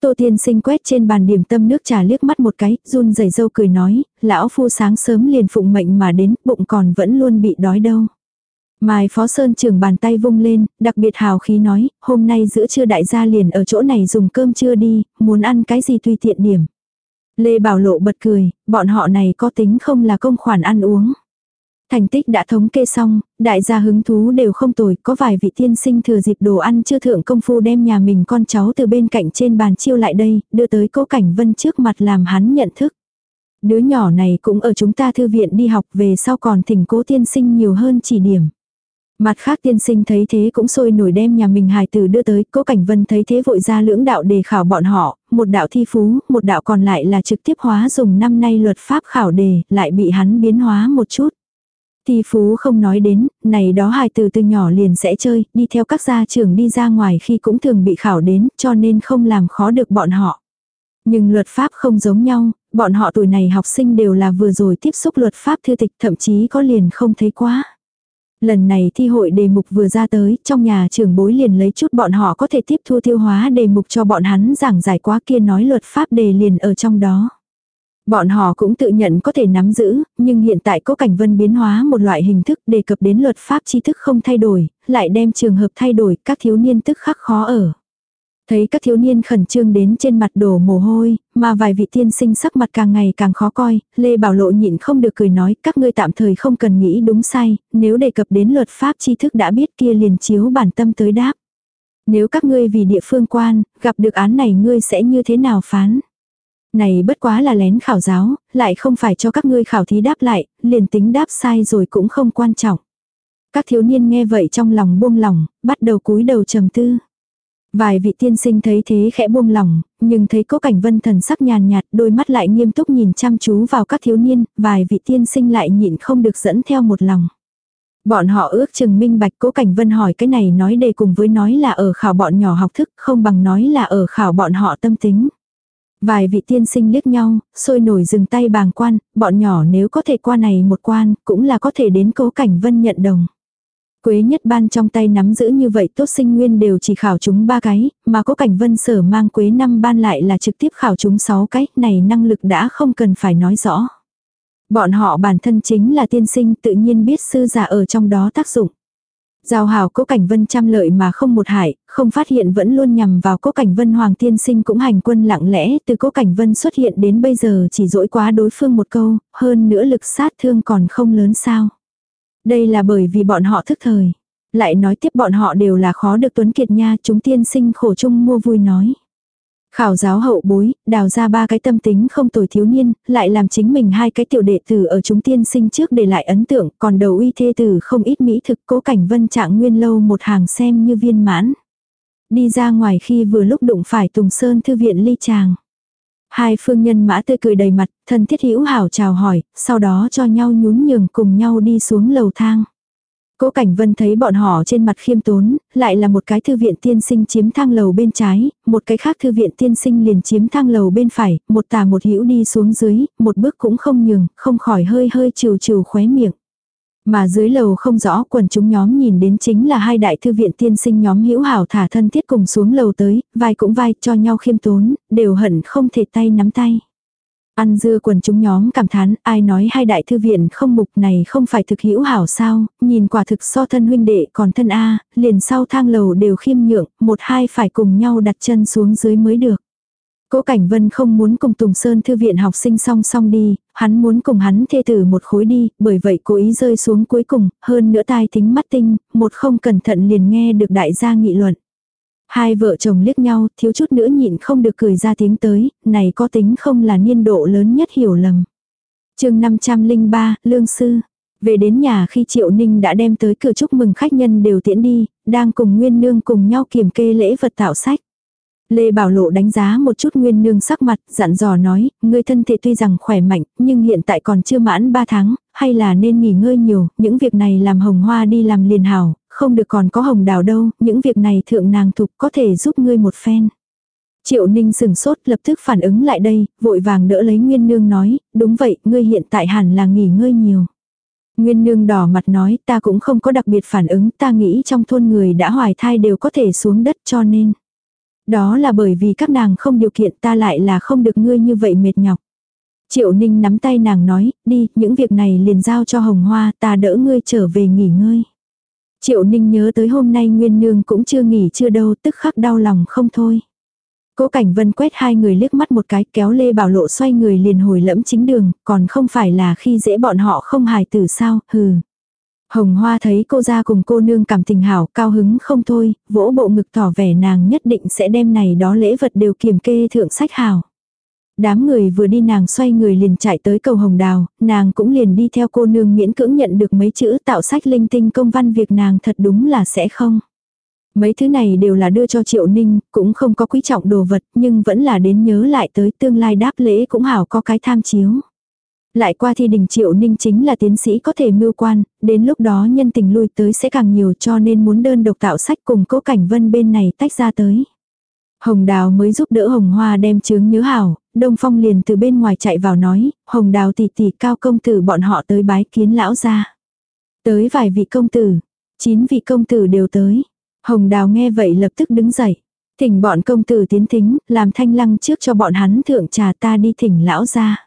Tô tiên sinh quét trên bàn điểm tâm nước trà liếc mắt một cái, run rẩy dâu cười nói, lão phu sáng sớm liền phụng mệnh mà đến, bụng còn vẫn luôn bị đói đâu. Mai Phó Sơn trưởng bàn tay vung lên, đặc biệt hào khí nói, hôm nay giữa trưa đại gia liền ở chỗ này dùng cơm trưa đi, muốn ăn cái gì tùy tiện điểm. Lê Bảo Lộ bật cười, bọn họ này có tính không là công khoản ăn uống. Thành tích đã thống kê xong, đại gia hứng thú đều không tồi, có vài vị tiên sinh thừa dịp đồ ăn chưa thượng công phu đem nhà mình con cháu từ bên cạnh trên bàn chiêu lại đây, đưa tới cố cảnh vân trước mặt làm hắn nhận thức. Đứa nhỏ này cũng ở chúng ta thư viện đi học về sau còn thỉnh cố tiên sinh nhiều hơn chỉ điểm. Mặt khác tiên sinh thấy thế cũng sôi nổi đem nhà mình hài tử đưa tới, cố cảnh vân thấy thế vội ra lưỡng đạo đề khảo bọn họ, một đạo thi phú, một đạo còn lại là trực tiếp hóa dùng năm nay luật pháp khảo đề, lại bị hắn biến hóa một chút. Thi phú không nói đến, này đó hài từ từ nhỏ liền sẽ chơi, đi theo các gia trưởng đi ra ngoài khi cũng thường bị khảo đến, cho nên không làm khó được bọn họ. Nhưng luật pháp không giống nhau, bọn họ tuổi này học sinh đều là vừa rồi tiếp xúc luật pháp thư tịch thậm chí có liền không thấy quá. Lần này thi hội đề mục vừa ra tới, trong nhà trưởng bối liền lấy chút bọn họ có thể tiếp thu tiêu hóa đề mục cho bọn hắn giảng giải quá kia nói luật pháp đề liền ở trong đó. Bọn họ cũng tự nhận có thể nắm giữ, nhưng hiện tại có cảnh vân biến hóa một loại hình thức đề cập đến luật pháp tri thức không thay đổi, lại đem trường hợp thay đổi, các thiếu niên tức khắc khó ở. Thấy các thiếu niên khẩn trương đến trên mặt đổ mồ hôi, mà vài vị tiên sinh sắc mặt càng ngày càng khó coi, Lê Bảo Lộ nhịn không được cười nói, các ngươi tạm thời không cần nghĩ đúng sai, nếu đề cập đến luật pháp tri thức đã biết kia liền chiếu bản tâm tới đáp. Nếu các ngươi vì địa phương quan, gặp được án này ngươi sẽ như thế nào phán? Này bất quá là lén khảo giáo, lại không phải cho các ngươi khảo thí đáp lại, liền tính đáp sai rồi cũng không quan trọng. Các thiếu niên nghe vậy trong lòng buông lòng, bắt đầu cúi đầu trầm tư. Vài vị tiên sinh thấy thế khẽ buông lòng, nhưng thấy cố cảnh vân thần sắc nhàn nhạt, đôi mắt lại nghiêm túc nhìn chăm chú vào các thiếu niên, vài vị tiên sinh lại nhịn không được dẫn theo một lòng. Bọn họ ước chừng minh bạch cố cảnh vân hỏi cái này nói đề cùng với nói là ở khảo bọn nhỏ học thức không bằng nói là ở khảo bọn họ tâm tính. Vài vị tiên sinh liếc nhau, sôi nổi dừng tay bàng quan, bọn nhỏ nếu có thể qua này một quan, cũng là có thể đến cố cảnh vân nhận đồng. Quế nhất ban trong tay nắm giữ như vậy tốt sinh nguyên đều chỉ khảo chúng ba cái, mà cố cảnh vân sở mang quế năm ban lại là trực tiếp khảo chúng sáu cái, này năng lực đã không cần phải nói rõ. Bọn họ bản thân chính là tiên sinh tự nhiên biết sư giả ở trong đó tác dụng. Giao hảo cố cảnh vân trăm lợi mà không một hại, không phát hiện vẫn luôn nhằm vào cố cảnh vân hoàng tiên sinh cũng hành quân lặng lẽ từ cố cảnh vân xuất hiện đến bây giờ chỉ dỗi quá đối phương một câu, hơn nữa lực sát thương còn không lớn sao. Đây là bởi vì bọn họ thức thời. Lại nói tiếp bọn họ đều là khó được tuấn kiệt nha chúng tiên sinh khổ chung mua vui nói. Khảo giáo hậu bối, đào ra ba cái tâm tính không tồi thiếu niên, lại làm chính mình hai cái tiểu đệ tử ở chúng tiên sinh trước để lại ấn tượng, còn đầu uy thê tử không ít mỹ thực cố cảnh vân trạng nguyên lâu một hàng xem như viên mãn. Đi ra ngoài khi vừa lúc đụng phải Tùng Sơn thư viện ly chàng, Hai phương nhân mã tươi cười đầy mặt, thân thiết hữu hảo chào hỏi, sau đó cho nhau nhún nhường cùng nhau đi xuống lầu thang. Cố Cảnh Vân thấy bọn họ trên mặt khiêm tốn, lại là một cái thư viện tiên sinh chiếm thang lầu bên trái, một cái khác thư viện tiên sinh liền chiếm thang lầu bên phải, một tà một hữu đi xuống dưới, một bước cũng không nhường, không khỏi hơi hơi trừ trừ khóe miệng. Mà dưới lầu không rõ quần chúng nhóm nhìn đến chính là hai đại thư viện tiên sinh nhóm hữu hảo thả thân thiết cùng xuống lầu tới, vai cũng vai cho nhau khiêm tốn, đều hận không thể tay nắm tay. Ăn dưa quần chúng nhóm cảm thán, ai nói hai đại thư viện không mục này không phải thực hữu hảo sao, nhìn quả thực so thân huynh đệ còn thân A, liền sau thang lầu đều khiêm nhượng, một hai phải cùng nhau đặt chân xuống dưới mới được. Cố Cảnh Vân không muốn cùng Tùng Sơn thư viện học sinh song song đi, hắn muốn cùng hắn thê tử một khối đi, bởi vậy cố ý rơi xuống cuối cùng, hơn nữa tai tính mắt tinh, một không cẩn thận liền nghe được đại gia nghị luận. Hai vợ chồng liếc nhau, thiếu chút nữa nhịn không được cười ra tiếng tới, này có tính không là niên độ lớn nhất hiểu lầm. chương 503, Lương Sư. Về đến nhà khi Triệu Ninh đã đem tới cửa chúc mừng khách nhân đều tiễn đi, đang cùng Nguyên Nương cùng nhau kiểm kê lễ vật tạo sách. Lê Bảo Lộ đánh giá một chút Nguyên Nương sắc mặt, dặn dò nói, ngươi thân thể tuy rằng khỏe mạnh, nhưng hiện tại còn chưa mãn 3 tháng, hay là nên nghỉ ngơi nhiều, những việc này làm hồng hoa đi làm liền hảo, không được còn có hồng đào đâu, những việc này thượng nàng thục có thể giúp ngươi một phen. Triệu Ninh sừng sốt lập tức phản ứng lại đây, vội vàng đỡ lấy Nguyên Nương nói, đúng vậy, ngươi hiện tại hẳn là nghỉ ngơi nhiều. Nguyên Nương đỏ mặt nói, ta cũng không có đặc biệt phản ứng, ta nghĩ trong thôn người đã hoài thai đều có thể xuống đất cho nên. Đó là bởi vì các nàng không điều kiện ta lại là không được ngươi như vậy mệt nhọc. Triệu Ninh nắm tay nàng nói, đi, những việc này liền giao cho Hồng Hoa, ta đỡ ngươi trở về nghỉ ngơi. Triệu Ninh nhớ tới hôm nay Nguyên Nương cũng chưa nghỉ chưa đâu, tức khắc đau lòng không thôi. Cố Cảnh Vân quét hai người liếc mắt một cái, kéo Lê Bảo Lộ xoay người liền hồi lẫm chính đường, còn không phải là khi dễ bọn họ không hài tử sao, hừ. Hồng Hoa thấy cô ra cùng cô nương cảm tình hảo, cao hứng không thôi, vỗ bộ ngực tỏ vẻ nàng nhất định sẽ đem này đó lễ vật đều kiểm kê thượng sách hảo. Đám người vừa đi nàng xoay người liền chạy tới cầu hồng đào, nàng cũng liền đi theo cô nương miễn cưỡng nhận được mấy chữ tạo sách linh tinh công văn việc nàng thật đúng là sẽ không. Mấy thứ này đều là đưa cho triệu ninh, cũng không có quý trọng đồ vật nhưng vẫn là đến nhớ lại tới tương lai đáp lễ cũng hảo có cái tham chiếu. Lại qua thi đình triệu ninh chính là tiến sĩ có thể mưu quan, đến lúc đó nhân tình lui tới sẽ càng nhiều cho nên muốn đơn độc tạo sách cùng cố cảnh vân bên này tách ra tới. Hồng Đào mới giúp đỡ Hồng Hoa đem chướng nhớ hảo, Đông Phong liền từ bên ngoài chạy vào nói, Hồng Đào tỷ tỷ cao công tử bọn họ tới bái kiến lão ra. Tới vài vị công tử, chín vị công tử đều tới. Hồng Đào nghe vậy lập tức đứng dậy. Thỉnh bọn công tử tiến thính, làm thanh lăng trước cho bọn hắn thượng trà ta đi thỉnh lão ra.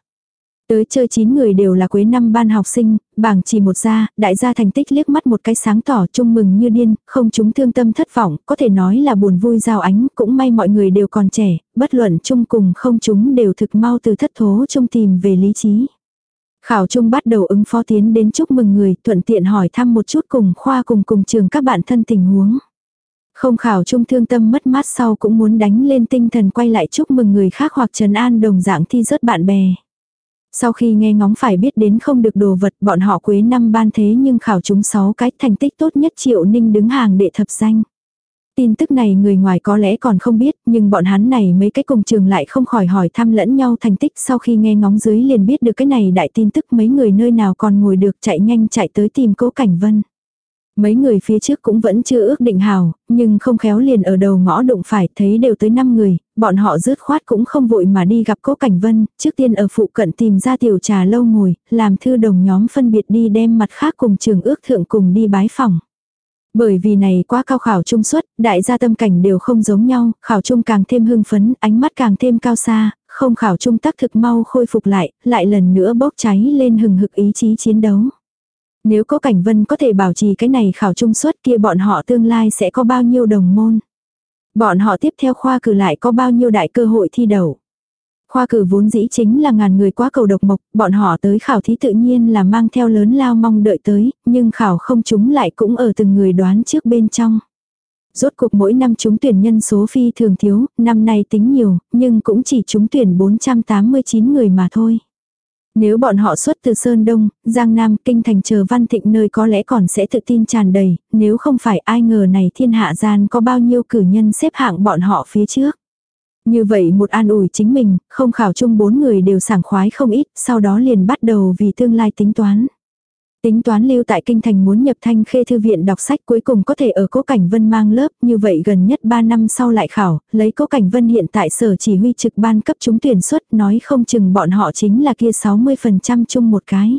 Tới chơi 9 người đều là cuối năm ban học sinh, bảng chỉ một gia, đại gia thành tích liếc mắt một cái sáng tỏ chung mừng như điên, không chúng thương tâm thất vọng, có thể nói là buồn vui giao ánh, cũng may mọi người đều còn trẻ, bất luận chung cùng không chúng đều thực mau từ thất thố chung tìm về lý trí. Khảo Trung bắt đầu ứng phó tiến đến chúc mừng người, thuận tiện hỏi thăm một chút cùng khoa cùng cùng trường các bạn thân tình huống. Không khảo Trung thương tâm mất mát sau cũng muốn đánh lên tinh thần quay lại chúc mừng người khác hoặc trần an đồng dạng thi rớt bạn bè. Sau khi nghe ngóng phải biết đến không được đồ vật bọn họ quế năm ban thế nhưng khảo chúng 6 cái thành tích tốt nhất triệu ninh đứng hàng đệ thập danh. Tin tức này người ngoài có lẽ còn không biết, nhưng bọn hắn này mấy cái cùng trường lại không khỏi hỏi thăm lẫn nhau thành tích sau khi nghe ngóng dưới liền biết được cái này đại tin tức mấy người nơi nào còn ngồi được chạy nhanh chạy tới tìm cố cảnh vân. Mấy người phía trước cũng vẫn chưa ước định hào, nhưng không khéo liền ở đầu ngõ đụng phải thấy đều tới 5 người, bọn họ rứt khoát cũng không vội mà đi gặp cố Cảnh Vân, trước tiên ở phụ cận tìm ra tiểu trà lâu ngồi, làm thư đồng nhóm phân biệt đi đem mặt khác cùng trường ước thượng cùng đi bái phòng. Bởi vì này quá cao khảo trung suất, đại gia tâm cảnh đều không giống nhau, khảo trung càng thêm hưng phấn, ánh mắt càng thêm cao xa, không khảo trung tác thực mau khôi phục lại, lại lần nữa bốc cháy lên hừng hực ý chí chiến đấu. Nếu có cảnh vân có thể bảo trì cái này khảo trung suất kia bọn họ tương lai sẽ có bao nhiêu đồng môn. Bọn họ tiếp theo khoa cử lại có bao nhiêu đại cơ hội thi đầu. Khoa cử vốn dĩ chính là ngàn người quá cầu độc mộc, bọn họ tới khảo thí tự nhiên là mang theo lớn lao mong đợi tới, nhưng khảo không chúng lại cũng ở từng người đoán trước bên trong. Rốt cuộc mỗi năm chúng tuyển nhân số phi thường thiếu, năm nay tính nhiều, nhưng cũng chỉ chúng tuyển 489 người mà thôi. Nếu bọn họ xuất từ Sơn Đông, Giang Nam, Kinh Thành chờ Văn Thịnh nơi có lẽ còn sẽ tự tin tràn đầy, nếu không phải ai ngờ này thiên hạ gian có bao nhiêu cử nhân xếp hạng bọn họ phía trước. Như vậy một an ủi chính mình, không khảo chung bốn người đều sảng khoái không ít, sau đó liền bắt đầu vì tương lai tính toán. Tính toán lưu tại kinh thành muốn nhập thanh khê thư viện đọc sách cuối cùng có thể ở cố cảnh vân mang lớp như vậy gần nhất 3 năm sau lại khảo, lấy cố cảnh vân hiện tại sở chỉ huy trực ban cấp chúng tuyển xuất nói không chừng bọn họ chính là kia 60% chung một cái.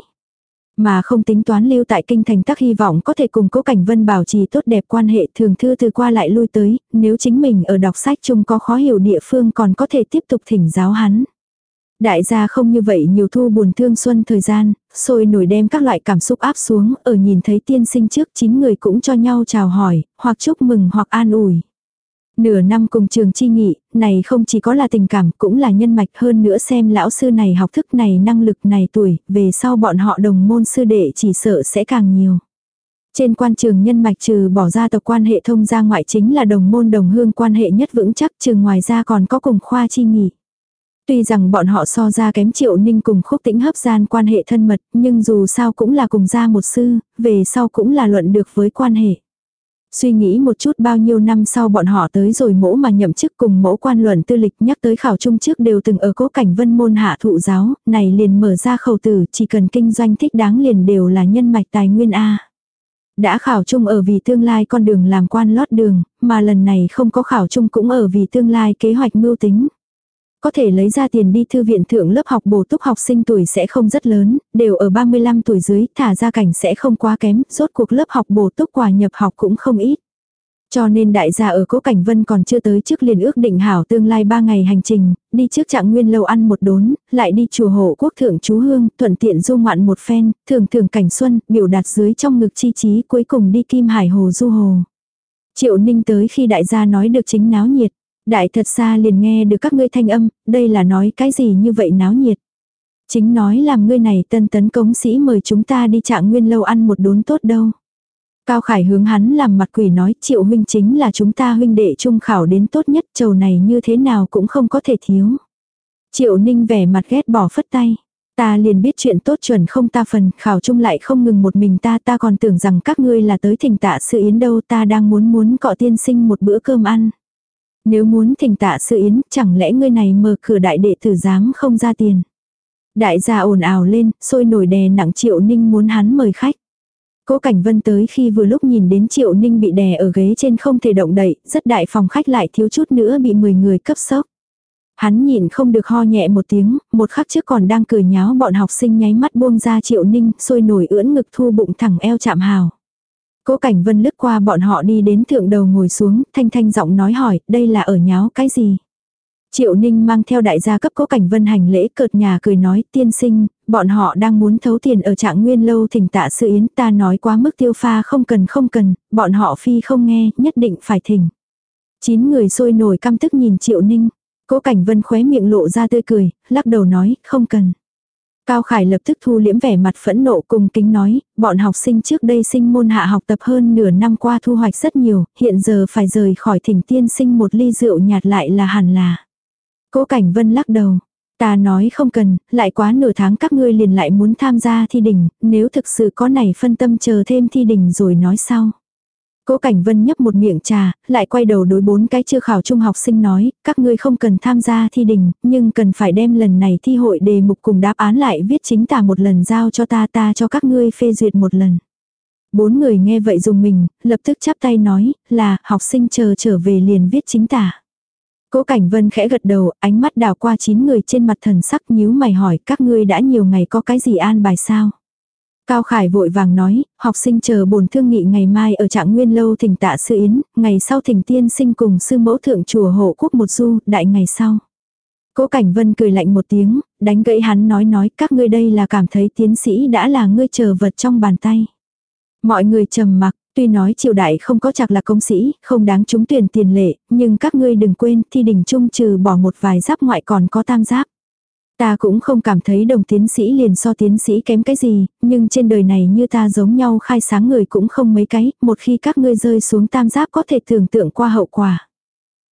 Mà không tính toán lưu tại kinh thành tắc hy vọng có thể cùng cố cảnh vân bảo trì tốt đẹp quan hệ thường thư từ qua lại lui tới, nếu chính mình ở đọc sách chung có khó hiểu địa phương còn có thể tiếp tục thỉnh giáo hắn. Đại gia không như vậy nhiều thu buồn thương xuân thời gian, sôi nổi đem các loại cảm xúc áp xuống, ở nhìn thấy tiên sinh trước chín người cũng cho nhau chào hỏi, hoặc chúc mừng hoặc an ủi. Nửa năm cùng trường chi nghị, này không chỉ có là tình cảm cũng là nhân mạch hơn nữa xem lão sư này học thức này năng lực này tuổi, về sau bọn họ đồng môn sư đệ chỉ sợ sẽ càng nhiều. Trên quan trường nhân mạch trừ bỏ ra tộc quan hệ thông ra ngoại chính là đồng môn đồng hương quan hệ nhất vững chắc trường ngoài ra còn có cùng khoa chi nghị. Tuy rằng bọn họ so ra kém triệu ninh cùng khúc tĩnh hấp gian quan hệ thân mật, nhưng dù sao cũng là cùng gia một sư, về sau cũng là luận được với quan hệ. Suy nghĩ một chút bao nhiêu năm sau bọn họ tới rồi mỗ mà nhậm chức cùng mỗ quan luận tư lịch nhắc tới khảo trung trước đều từng ở cố cảnh vân môn hạ thụ giáo, này liền mở ra khẩu tử chỉ cần kinh doanh thích đáng liền đều là nhân mạch tài nguyên A. Đã khảo trung ở vì tương lai con đường làm quan lót đường, mà lần này không có khảo trung cũng ở vì tương lai kế hoạch mưu tính. Có thể lấy ra tiền đi thư viện thượng lớp học bổ túc học sinh tuổi sẽ không rất lớn, đều ở 35 tuổi dưới, thả ra cảnh sẽ không quá kém, rốt cuộc lớp học bổ túc quà nhập học cũng không ít. Cho nên đại gia ở Cố Cảnh Vân còn chưa tới trước liền ước định hảo tương lai 3 ngày hành trình, đi trước trạng nguyên lâu ăn một đốn, lại đi chùa hộ quốc thượng chú hương, thuận tiện du ngoạn một phen, thường thường cảnh xuân, biểu đạt dưới trong ngực chi trí cuối cùng đi Kim Hải Hồ du hồ. Triệu Ninh tới khi đại gia nói được chính náo nhiệt. Đại thật xa liền nghe được các ngươi thanh âm, đây là nói cái gì như vậy náo nhiệt. Chính nói làm ngươi này tân tấn cống sĩ mời chúng ta đi trạng nguyên lâu ăn một đốn tốt đâu. Cao Khải hướng hắn làm mặt quỷ nói triệu huynh chính là chúng ta huynh đệ trung khảo đến tốt nhất trầu này như thế nào cũng không có thể thiếu. Triệu ninh vẻ mặt ghét bỏ phất tay. Ta liền biết chuyện tốt chuẩn không ta phần, khảo chung lại không ngừng một mình ta, ta còn tưởng rằng các ngươi là tới thỉnh tạ sự yến đâu, ta đang muốn muốn cọ tiên sinh một bữa cơm ăn. Nếu muốn thỉnh tạ sư yến, chẳng lẽ ngươi này mở cửa đại đệ tử dám không ra tiền. Đại gia ồn ào lên, sôi nổi đè nặng triệu ninh muốn hắn mời khách. Cố Cảnh Vân tới khi vừa lúc nhìn đến Triệu Ninh bị đè ở ghế trên không thể động đậy, rất đại phòng khách lại thiếu chút nữa bị 10 người cấp sốc. Hắn nhìn không được ho nhẹ một tiếng, một khắc trước còn đang cười nháo bọn học sinh nháy mắt buông ra Triệu Ninh, sôi nổi ưỡn ngực thu bụng thẳng eo chạm hào. Cố Cảnh Vân lướt qua bọn họ đi đến thượng đầu ngồi xuống, thanh thanh giọng nói hỏi, đây là ở nháo cái gì? Triệu Ninh mang theo đại gia cấp Cố Cảnh Vân hành lễ cợt nhà cười nói, tiên sinh, bọn họ đang muốn thấu tiền ở trạng nguyên lâu thỉnh tạ sự yến ta nói quá mức tiêu pha không cần không cần, bọn họ phi không nghe, nhất định phải thỉnh. Chín người sôi nổi căm tức nhìn Triệu Ninh. Cố Cảnh Vân khóe miệng lộ ra tươi cười, lắc đầu nói, không cần. Cao Khải lập tức thu liễm vẻ mặt phẫn nộ cùng kính nói, bọn học sinh trước đây sinh môn hạ học tập hơn nửa năm qua thu hoạch rất nhiều, hiện giờ phải rời khỏi thỉnh tiên sinh một ly rượu nhạt lại là hẳn là. Cố Cảnh Vân lắc đầu. Ta nói không cần, lại quá nửa tháng các ngươi liền lại muốn tham gia thi đình, nếu thực sự có này phân tâm chờ thêm thi đình rồi nói sau. Cố Cảnh Vân nhấp một miệng trà, lại quay đầu đối bốn cái chưa khảo trung học sinh nói, các ngươi không cần tham gia thi đình, nhưng cần phải đem lần này thi hội đề mục cùng đáp án lại viết chính tả một lần giao cho ta ta cho các ngươi phê duyệt một lần. Bốn người nghe vậy dùng mình, lập tức chắp tay nói, là, học sinh chờ trở về liền viết chính tả. Cố Cảnh Vân khẽ gật đầu, ánh mắt đảo qua chín người trên mặt thần sắc nhíu mày hỏi các ngươi đã nhiều ngày có cái gì an bài sao? Cao Khải vội vàng nói, học sinh chờ bổn thương nghị ngày mai ở trạng nguyên lâu thỉnh tạ sư yến, ngày sau thỉnh tiên sinh cùng sư mẫu thượng chùa hộ quốc một du, đại ngày sau. Cố Cảnh Vân cười lạnh một tiếng, đánh gãy hắn nói nói các ngươi đây là cảm thấy tiến sĩ đã là ngươi chờ vật trong bàn tay. Mọi người trầm mặc, tuy nói triều đại không có chặt là công sĩ, không đáng trúng tuyển tiền lệ, nhưng các ngươi đừng quên thi đỉnh trung trừ bỏ một vài giáp ngoại còn có tam giáp. Ta cũng không cảm thấy đồng tiến sĩ liền so tiến sĩ kém cái gì, nhưng trên đời này như ta giống nhau khai sáng người cũng không mấy cái, một khi các ngươi rơi xuống tam giáp có thể tưởng tượng qua hậu quả.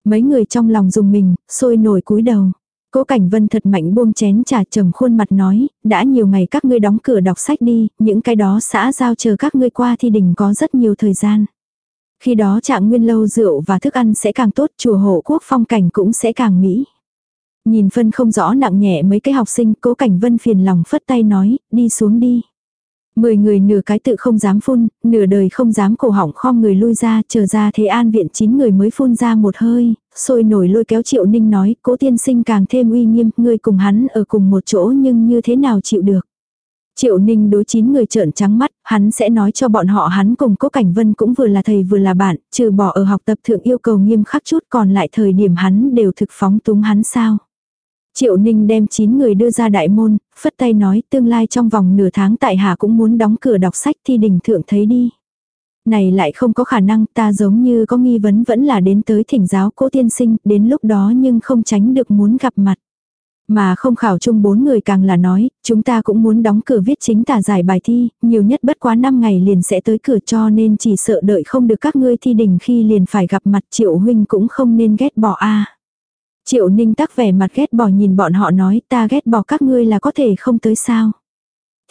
Mấy người trong lòng dùng mình, sôi nổi cúi đầu. Cố Cảnh Vân thật mạnh buông chén trà trầm khuôn mặt nói, đã nhiều ngày các ngươi đóng cửa đọc sách đi, những cái đó xã giao chờ các ngươi qua thì đỉnh có rất nhiều thời gian. Khi đó trạng nguyên lâu rượu và thức ăn sẽ càng tốt, chùa hộ quốc phong cảnh cũng sẽ càng mỹ. Nhìn phân không rõ nặng nhẹ mấy cái học sinh, cố cảnh vân phiền lòng phất tay nói, đi xuống đi. Mười người nửa cái tự không dám phun, nửa đời không dám cổ họng khom người lui ra, chờ ra thế an viện chín người mới phun ra một hơi, sôi nổi lôi kéo triệu ninh nói, cố tiên sinh càng thêm uy nghiêm, người cùng hắn ở cùng một chỗ nhưng như thế nào chịu được. Triệu ninh đối chín người trợn trắng mắt, hắn sẽ nói cho bọn họ hắn cùng cố cảnh vân cũng vừa là thầy vừa là bạn, trừ bỏ ở học tập thượng yêu cầu nghiêm khắc chút còn lại thời điểm hắn đều thực phóng túng hắn sao. Triệu Ninh đem 9 người đưa ra đại môn, phất tay nói tương lai trong vòng nửa tháng tại Hà cũng muốn đóng cửa đọc sách thi đình thượng thấy đi. Này lại không có khả năng ta giống như có nghi vấn vẫn là đến tới thỉnh giáo cố tiên sinh, đến lúc đó nhưng không tránh được muốn gặp mặt. Mà không khảo chung bốn người càng là nói, chúng ta cũng muốn đóng cửa viết chính tả giải bài thi, nhiều nhất bất quá 5 ngày liền sẽ tới cửa cho nên chỉ sợ đợi không được các ngươi thi đình khi liền phải gặp mặt triệu huynh cũng không nên ghét bỏ a Triệu ninh tắc vẻ mặt ghét bỏ nhìn bọn họ nói ta ghét bỏ các ngươi là có thể không tới sao.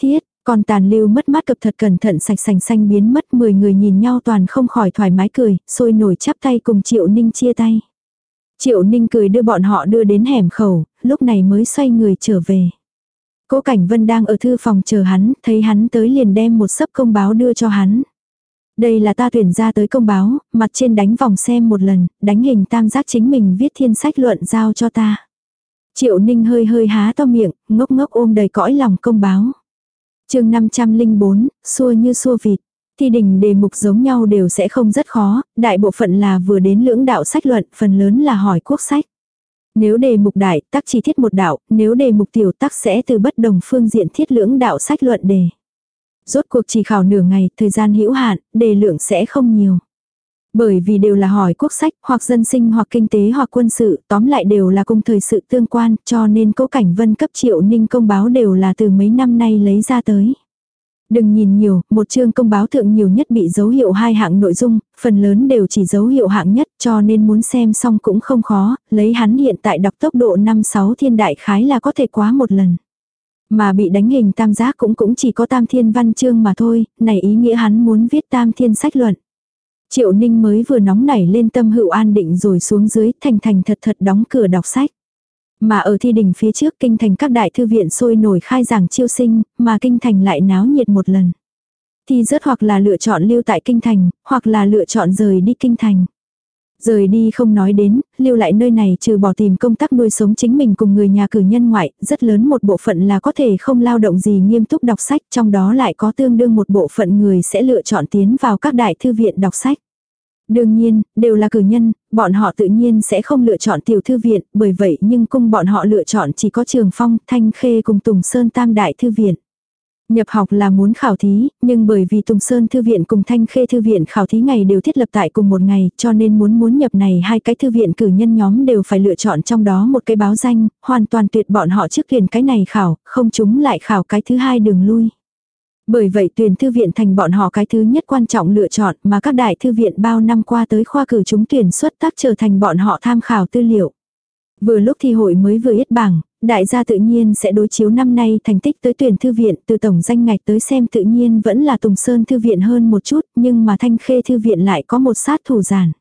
Thiết, còn tàn lưu mất mát cập thật cẩn thận sạch sành xanh biến mất 10 người nhìn nhau toàn không khỏi thoải mái cười, sôi nổi chắp tay cùng Triệu Ninh chia tay. Triệu Ninh cười đưa bọn họ đưa đến hẻm khẩu, lúc này mới xoay người trở về. Cố Cảnh Vân đang ở thư phòng chờ hắn, thấy hắn tới liền đem một sấp công báo đưa cho hắn. Đây là ta tuyển ra tới công báo, mặt trên đánh vòng xem một lần, đánh hình tam giác chính mình viết thiên sách luận giao cho ta. Triệu Ninh hơi hơi há to miệng, ngốc ngốc ôm đầy cõi lòng công báo. chương 504, xua như xua vịt. Thi đình đề mục giống nhau đều sẽ không rất khó, đại bộ phận là vừa đến lưỡng đạo sách luận, phần lớn là hỏi quốc sách. Nếu đề mục đại, tắc chỉ thiết một đạo, nếu đề mục tiểu tắc sẽ từ bất đồng phương diện thiết lưỡng đạo sách luận đề. Rốt cuộc chỉ khảo nửa ngày, thời gian hữu hạn, đề lượng sẽ không nhiều. Bởi vì đều là hỏi quốc sách, hoặc dân sinh hoặc kinh tế hoặc quân sự, tóm lại đều là cùng thời sự tương quan, cho nên cố cảnh vân cấp triệu ninh công báo đều là từ mấy năm nay lấy ra tới. Đừng nhìn nhiều, một chương công báo thượng nhiều nhất bị dấu hiệu hai hạng nội dung, phần lớn đều chỉ dấu hiệu hạng nhất cho nên muốn xem xong cũng không khó, lấy hắn hiện tại đọc tốc độ 5-6 thiên đại khái là có thể quá một lần. Mà bị đánh hình tam giác cũng cũng chỉ có tam thiên văn chương mà thôi, này ý nghĩa hắn muốn viết tam thiên sách luận. Triệu Ninh mới vừa nóng nảy lên tâm hữu an định rồi xuống dưới thành thành thật thật đóng cửa đọc sách. Mà ở thi đình phía trước kinh thành các đại thư viện sôi nổi khai giảng chiêu sinh, mà kinh thành lại náo nhiệt một lần. Thi rớt hoặc là lựa chọn lưu tại kinh thành, hoặc là lựa chọn rời đi kinh thành. Rời đi không nói đến, lưu lại nơi này trừ bỏ tìm công tác nuôi sống chính mình cùng người nhà cử nhân ngoại, rất lớn một bộ phận là có thể không lao động gì nghiêm túc đọc sách, trong đó lại có tương đương một bộ phận người sẽ lựa chọn tiến vào các đại thư viện đọc sách. Đương nhiên, đều là cử nhân, bọn họ tự nhiên sẽ không lựa chọn tiểu thư viện, bởi vậy nhưng cung bọn họ lựa chọn chỉ có trường phong, thanh khê cùng tùng sơn tam đại thư viện. Nhập học là muốn khảo thí, nhưng bởi vì Tùng Sơn Thư viện cùng Thanh Khê Thư viện khảo thí ngày đều thiết lập tại cùng một ngày, cho nên muốn muốn nhập này hai cái thư viện cử nhân nhóm đều phải lựa chọn trong đó một cái báo danh, hoàn toàn tuyệt bọn họ trước liền cái này khảo, không chúng lại khảo cái thứ hai đường lui. Bởi vậy tuyển thư viện thành bọn họ cái thứ nhất quan trọng lựa chọn mà các đại thư viện bao năm qua tới khoa cử chúng tuyển xuất tác trở thành bọn họ tham khảo tư liệu. Vừa lúc thi hội mới vừa yết bảng, đại gia tự nhiên sẽ đối chiếu năm nay thành tích tới tuyển thư viện từ tổng danh ngạch tới xem tự nhiên vẫn là Tùng Sơn thư viện hơn một chút nhưng mà Thanh Khê thư viện lại có một sát thủ giản.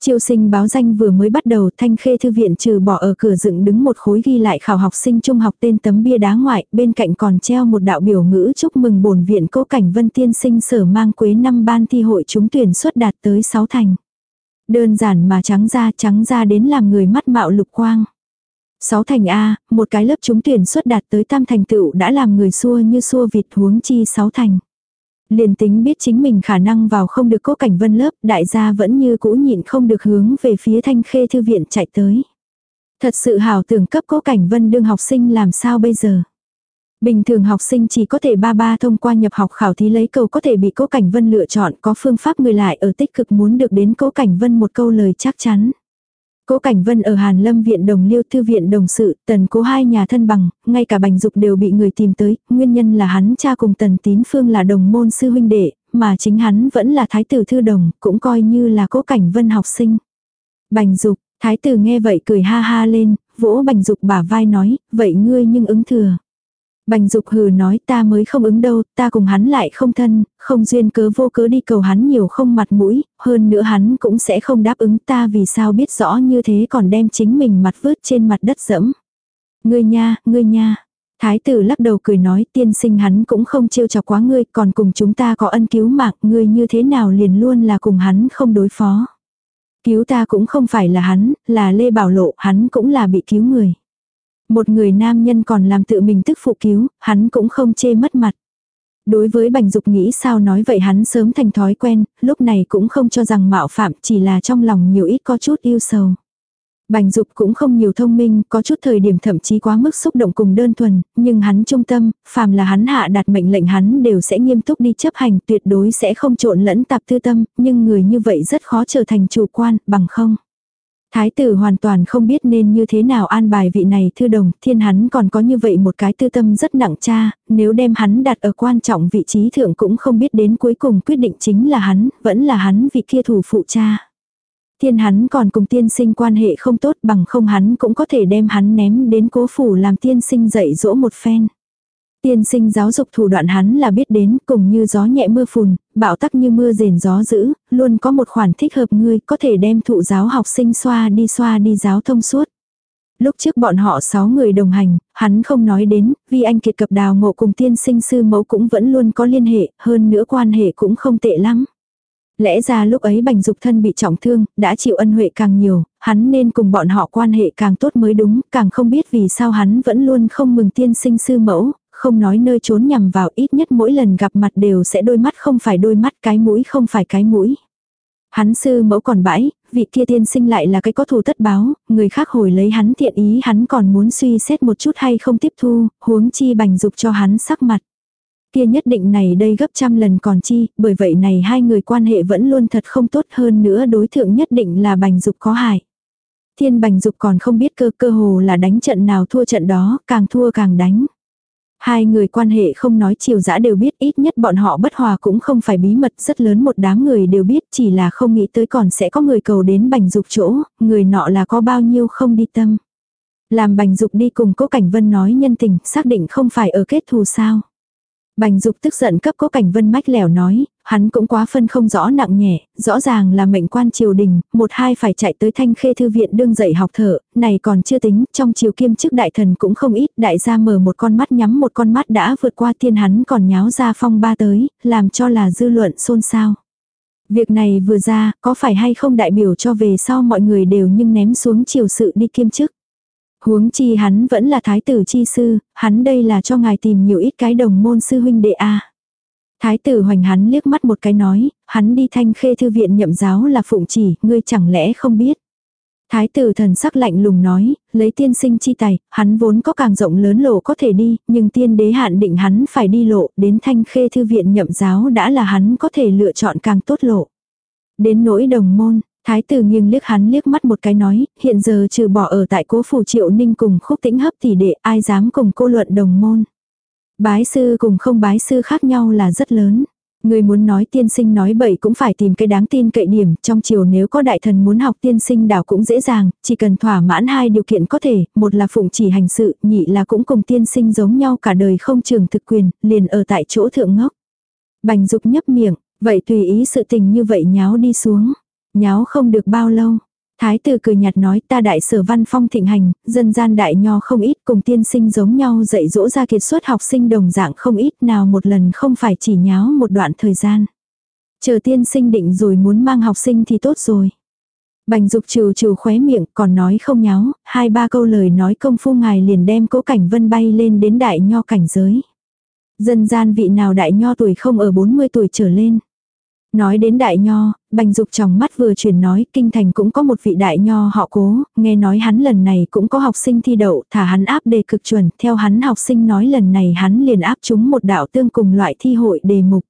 triều sinh báo danh vừa mới bắt đầu thanh khê thư viện trừ bỏ ở cửa dựng đứng một khối ghi lại khảo học sinh trung học tên tấm bia đá ngoại, bên cạnh còn treo một đạo biểu ngữ chúc mừng bổn viện cố cảnh vân tiên sinh sở mang quế năm ban thi hội chúng tuyển xuất đạt tới 6 thành. Đơn giản mà trắng ra trắng ra đến làm người mắt mạo lục quang. Sáu thành A, một cái lớp chúng tuyển xuất đạt tới tam thành tựu đã làm người xua như xua vịt huống chi sáu thành. Liền tính biết chính mình khả năng vào không được cố cảnh vân lớp, đại gia vẫn như cũ nhịn không được hướng về phía thanh khê thư viện chạy tới. Thật sự hào tưởng cấp cố cảnh vân đương học sinh làm sao bây giờ. Bình thường học sinh chỉ có thể ba ba thông qua nhập học khảo thí lấy câu có thể bị cố cảnh vân lựa chọn có phương pháp người lại ở tích cực muốn được đến cố cảnh vân một câu lời chắc chắn. Cố Cảnh Vân ở Hàn Lâm viện đồng liêu thư viện đồng sự, tần cố hai nhà thân bằng, ngay cả bành dục đều bị người tìm tới, nguyên nhân là hắn cha cùng tần tín phương là đồng môn sư huynh đệ, mà chính hắn vẫn là thái tử thư đồng, cũng coi như là cố Cảnh Vân học sinh. Bành dục, thái tử nghe vậy cười ha ha lên, vỗ bành dục bả vai nói, vậy ngươi nhưng ứng thừa. Bành dục hừ nói ta mới không ứng đâu, ta cùng hắn lại không thân, không duyên cớ vô cớ đi cầu hắn nhiều không mặt mũi, hơn nữa hắn cũng sẽ không đáp ứng ta vì sao biết rõ như thế còn đem chính mình mặt vớt trên mặt đất dẫm. Ngươi nha, ngươi nha. Thái tử lắc đầu cười nói tiên sinh hắn cũng không trêu chọc quá ngươi còn cùng chúng ta có ân cứu mạng ngươi như thế nào liền luôn là cùng hắn không đối phó. Cứu ta cũng không phải là hắn, là Lê Bảo Lộ, hắn cũng là bị cứu người. Một người nam nhân còn làm tự mình tức phụ cứu, hắn cũng không chê mất mặt. Đối với Bành Dục nghĩ sao nói vậy hắn sớm thành thói quen, lúc này cũng không cho rằng mạo phạm chỉ là trong lòng nhiều ít có chút yêu sầu. Bành Dục cũng không nhiều thông minh, có chút thời điểm thậm chí quá mức xúc động cùng đơn thuần, nhưng hắn trung tâm, phàm là hắn hạ đặt mệnh lệnh hắn đều sẽ nghiêm túc đi chấp hành, tuyệt đối sẽ không trộn lẫn tạp tư tâm, nhưng người như vậy rất khó trở thành chủ quan, bằng không. Thái tử hoàn toàn không biết nên như thế nào an bài vị này thư đồng, thiên hắn còn có như vậy một cái tư tâm rất nặng cha, nếu đem hắn đặt ở quan trọng vị trí thượng cũng không biết đến cuối cùng quyết định chính là hắn, vẫn là hắn vị kia thủ phụ cha. Thiên hắn còn cùng tiên sinh quan hệ không tốt bằng không hắn cũng có thể đem hắn ném đến cố phủ làm tiên sinh dạy dỗ một phen. Tiên sinh giáo dục thủ đoạn hắn là biết đến, cùng như gió nhẹ mưa phùn, bão tắc như mưa rền gió dữ, luôn có một khoản thích hợp ngươi, có thể đem thụ giáo học sinh xoa đi xoa đi giáo thông suốt. Lúc trước bọn họ 6 người đồng hành, hắn không nói đến, vì anh kiệt cập đào ngộ cùng tiên sinh sư mẫu cũng vẫn luôn có liên hệ, hơn nữa quan hệ cũng không tệ lắm. Lẽ ra lúc ấy bành dục thân bị trọng thương, đã chịu ân huệ càng nhiều, hắn nên cùng bọn họ quan hệ càng tốt mới đúng, càng không biết vì sao hắn vẫn luôn không mừng tiên sinh sư mẫu, không nói nơi trốn nhằm vào ít nhất mỗi lần gặp mặt đều sẽ đôi mắt không phải đôi mắt cái mũi không phải cái mũi. Hắn sư mẫu còn bãi, vị kia tiên sinh lại là cái có thù tất báo, người khác hồi lấy hắn thiện ý hắn còn muốn suy xét một chút hay không tiếp thu, huống chi bành dục cho hắn sắc mặt. Kia nhất định này đây gấp trăm lần còn chi, bởi vậy này hai người quan hệ vẫn luôn thật không tốt hơn nữa đối tượng nhất định là bành dục có hại. Thiên bành dục còn không biết cơ cơ hồ là đánh trận nào thua trận đó, càng thua càng đánh. Hai người quan hệ không nói chiều dã đều biết ít nhất bọn họ bất hòa cũng không phải bí mật rất lớn một đám người đều biết chỉ là không nghĩ tới còn sẽ có người cầu đến bành dục chỗ, người nọ là có bao nhiêu không đi tâm. Làm bành dục đi cùng cố cảnh vân nói nhân tình xác định không phải ở kết thù sao. Bành Dục tức giận cấp cố cảnh vân mách lẻo nói, hắn cũng quá phân không rõ nặng nhẹ, rõ ràng là mệnh quan triều đình, một hai phải chạy tới thanh khê thư viện đương dạy học thở, này còn chưa tính, trong triều kiêm chức đại thần cũng không ít, đại gia mở một con mắt nhắm một con mắt đã vượt qua thiên hắn còn nháo ra phong ba tới, làm cho là dư luận xôn xao. Việc này vừa ra, có phải hay không đại biểu cho về sau mọi người đều nhưng ném xuống triều sự đi kiêm chức. Huống chi hắn vẫn là thái tử chi sư, hắn đây là cho ngài tìm nhiều ít cái đồng môn sư huynh đệ a. Thái tử hoành hắn liếc mắt một cái nói, hắn đi thanh khê thư viện nhậm giáo là phụng chỉ, ngươi chẳng lẽ không biết. Thái tử thần sắc lạnh lùng nói, lấy tiên sinh chi tài, hắn vốn có càng rộng lớn lộ có thể đi, nhưng tiên đế hạn định hắn phải đi lộ, đến thanh khê thư viện nhậm giáo đã là hắn có thể lựa chọn càng tốt lộ. Đến nỗi đồng môn, Thái tử nghiêng liếc hắn liếc mắt một cái nói, hiện giờ trừ bỏ ở tại cố phủ triệu ninh cùng khúc tĩnh hấp tỷ đệ ai dám cùng cô luận đồng môn. Bái sư cùng không bái sư khác nhau là rất lớn. Người muốn nói tiên sinh nói bậy cũng phải tìm cái đáng tin cậy điểm, trong chiều nếu có đại thần muốn học tiên sinh đảo cũng dễ dàng, chỉ cần thỏa mãn hai điều kiện có thể, một là phụng chỉ hành sự, nhị là cũng cùng tiên sinh giống nhau cả đời không trường thực quyền, liền ở tại chỗ thượng ngốc. Bành dục nhấp miệng, vậy tùy ý sự tình như vậy nháo đi xuống. Nháo không được bao lâu. Thái tử cười nhạt nói ta đại sở văn phong thịnh hành, dân gian đại nho không ít cùng tiên sinh giống nhau dạy dỗ ra kiệt xuất học sinh đồng dạng không ít nào một lần không phải chỉ nháo một đoạn thời gian. Chờ tiên sinh định rồi muốn mang học sinh thì tốt rồi. Bành dục trừ trừ khóe miệng còn nói không nháo, hai ba câu lời nói công phu ngài liền đem cố cảnh vân bay lên đến đại nho cảnh giới. Dân gian vị nào đại nho tuổi không ở 40 tuổi trở lên. Nói đến đại nho, bành dục trong mắt vừa chuyển nói kinh thành cũng có một vị đại nho họ cố, nghe nói hắn lần này cũng có học sinh thi đậu, thả hắn áp đề cực chuẩn, theo hắn học sinh nói lần này hắn liền áp chúng một đạo tương cùng loại thi hội đề mục.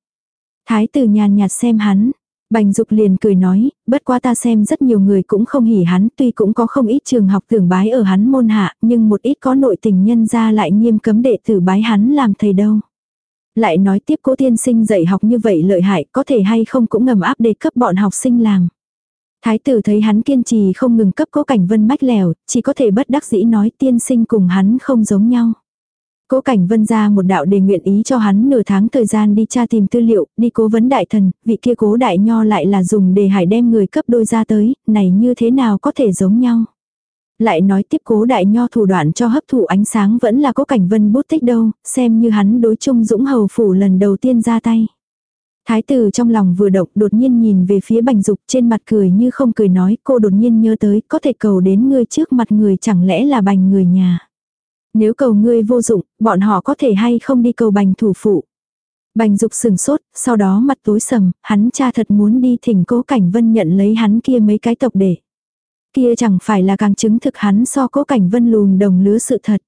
Thái tử nhàn nhạt xem hắn, Bành Dục liền cười nói, bất quá ta xem rất nhiều người cũng không hỉ hắn, tuy cũng có không ít trường học tưởng bái ở hắn môn hạ, nhưng một ít có nội tình nhân ra lại nghiêm cấm đệ tử bái hắn làm thầy đâu. Lại nói tiếp cố tiên sinh dạy học như vậy lợi hại, có thể hay không cũng ngầm áp đề cấp bọn học sinh làm. Thái tử thấy hắn kiên trì không ngừng cấp cố cảnh vân mách lèo, chỉ có thể bất đắc dĩ nói tiên sinh cùng hắn không giống nhau. Cố Cảnh Vân ra một đạo đề nguyện ý cho hắn nửa tháng thời gian đi tra tìm tư liệu, đi cố vấn đại thần, vị kia cố đại nho lại là dùng đề hải đem người cấp đôi ra tới, này như thế nào có thể giống nhau. Lại nói tiếp cố đại nho thủ đoạn cho hấp thụ ánh sáng vẫn là cố Cảnh Vân bút tích đâu, xem như hắn đối chung dũng hầu phủ lần đầu tiên ra tay. Thái tử trong lòng vừa động đột nhiên nhìn về phía bành dục trên mặt cười như không cười nói cô đột nhiên nhớ tới có thể cầu đến ngươi trước mặt người chẳng lẽ là bành người nhà. Nếu cầu ngươi vô dụng, bọn họ có thể hay không đi cầu bành thủ phụ. Bành dục sừng sốt, sau đó mặt tối sầm, hắn cha thật muốn đi thỉnh cố cảnh vân nhận lấy hắn kia mấy cái tộc để. Kia chẳng phải là càng chứng thực hắn so cố cảnh vân lùn đồng lứa sự thật.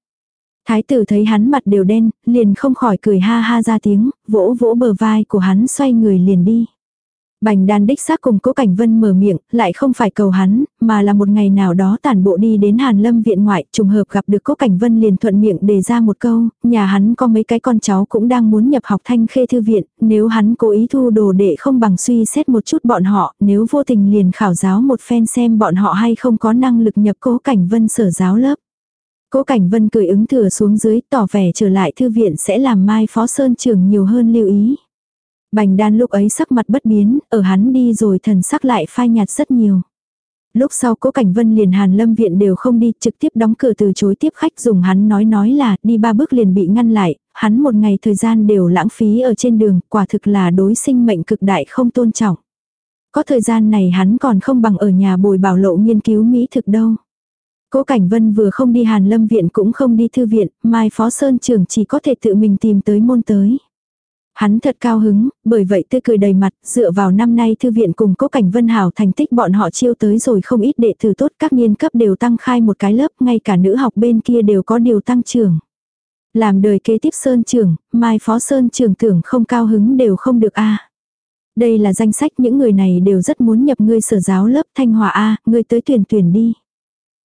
Thái tử thấy hắn mặt đều đen, liền không khỏi cười ha ha ra tiếng, vỗ vỗ bờ vai của hắn xoay người liền đi. Bành đan đích xác cùng cố cảnh vân mở miệng, lại không phải cầu hắn, mà là một ngày nào đó tản bộ đi đến Hàn Lâm viện ngoại, trùng hợp gặp được cố cảnh vân liền thuận miệng đề ra một câu, nhà hắn có mấy cái con cháu cũng đang muốn nhập học thanh khê thư viện, nếu hắn cố ý thu đồ để không bằng suy xét một chút bọn họ, nếu vô tình liền khảo giáo một phen xem bọn họ hay không có năng lực nhập cố cảnh vân sở giáo lớp. Cố Cảnh Vân cười ứng thừa xuống dưới tỏ vẻ trở lại thư viện sẽ làm Mai Phó Sơn trưởng nhiều hơn lưu ý. Bành đan lúc ấy sắc mặt bất biến, ở hắn đi rồi thần sắc lại phai nhạt rất nhiều. Lúc sau cố cảnh vân liền hàn lâm viện đều không đi trực tiếp đóng cửa từ chối tiếp khách dùng hắn nói nói là đi ba bước liền bị ngăn lại, hắn một ngày thời gian đều lãng phí ở trên đường, quả thực là đối sinh mệnh cực đại không tôn trọng. Có thời gian này hắn còn không bằng ở nhà bồi bảo lộ nghiên cứu mỹ thực đâu. Cố Cảnh Vân vừa không đi Hàn Lâm Viện cũng không đi Thư Viện, Mai Phó Sơn Trường chỉ có thể tự mình tìm tới môn tới. Hắn thật cao hứng, bởi vậy tươi cười đầy mặt, dựa vào năm nay thư viện cùng cố cảnh vân hảo thành tích bọn họ chiêu tới rồi không ít đệ tử tốt các niên cấp đều tăng khai một cái lớp, ngay cả nữ học bên kia đều có điều tăng trưởng. Làm đời kế tiếp Sơn trưởng, mai phó Sơn trưởng tưởng không cao hứng đều không được a Đây là danh sách những người này đều rất muốn nhập ngươi sở giáo lớp Thanh Hòa A, ngươi tới tuyển tuyển đi.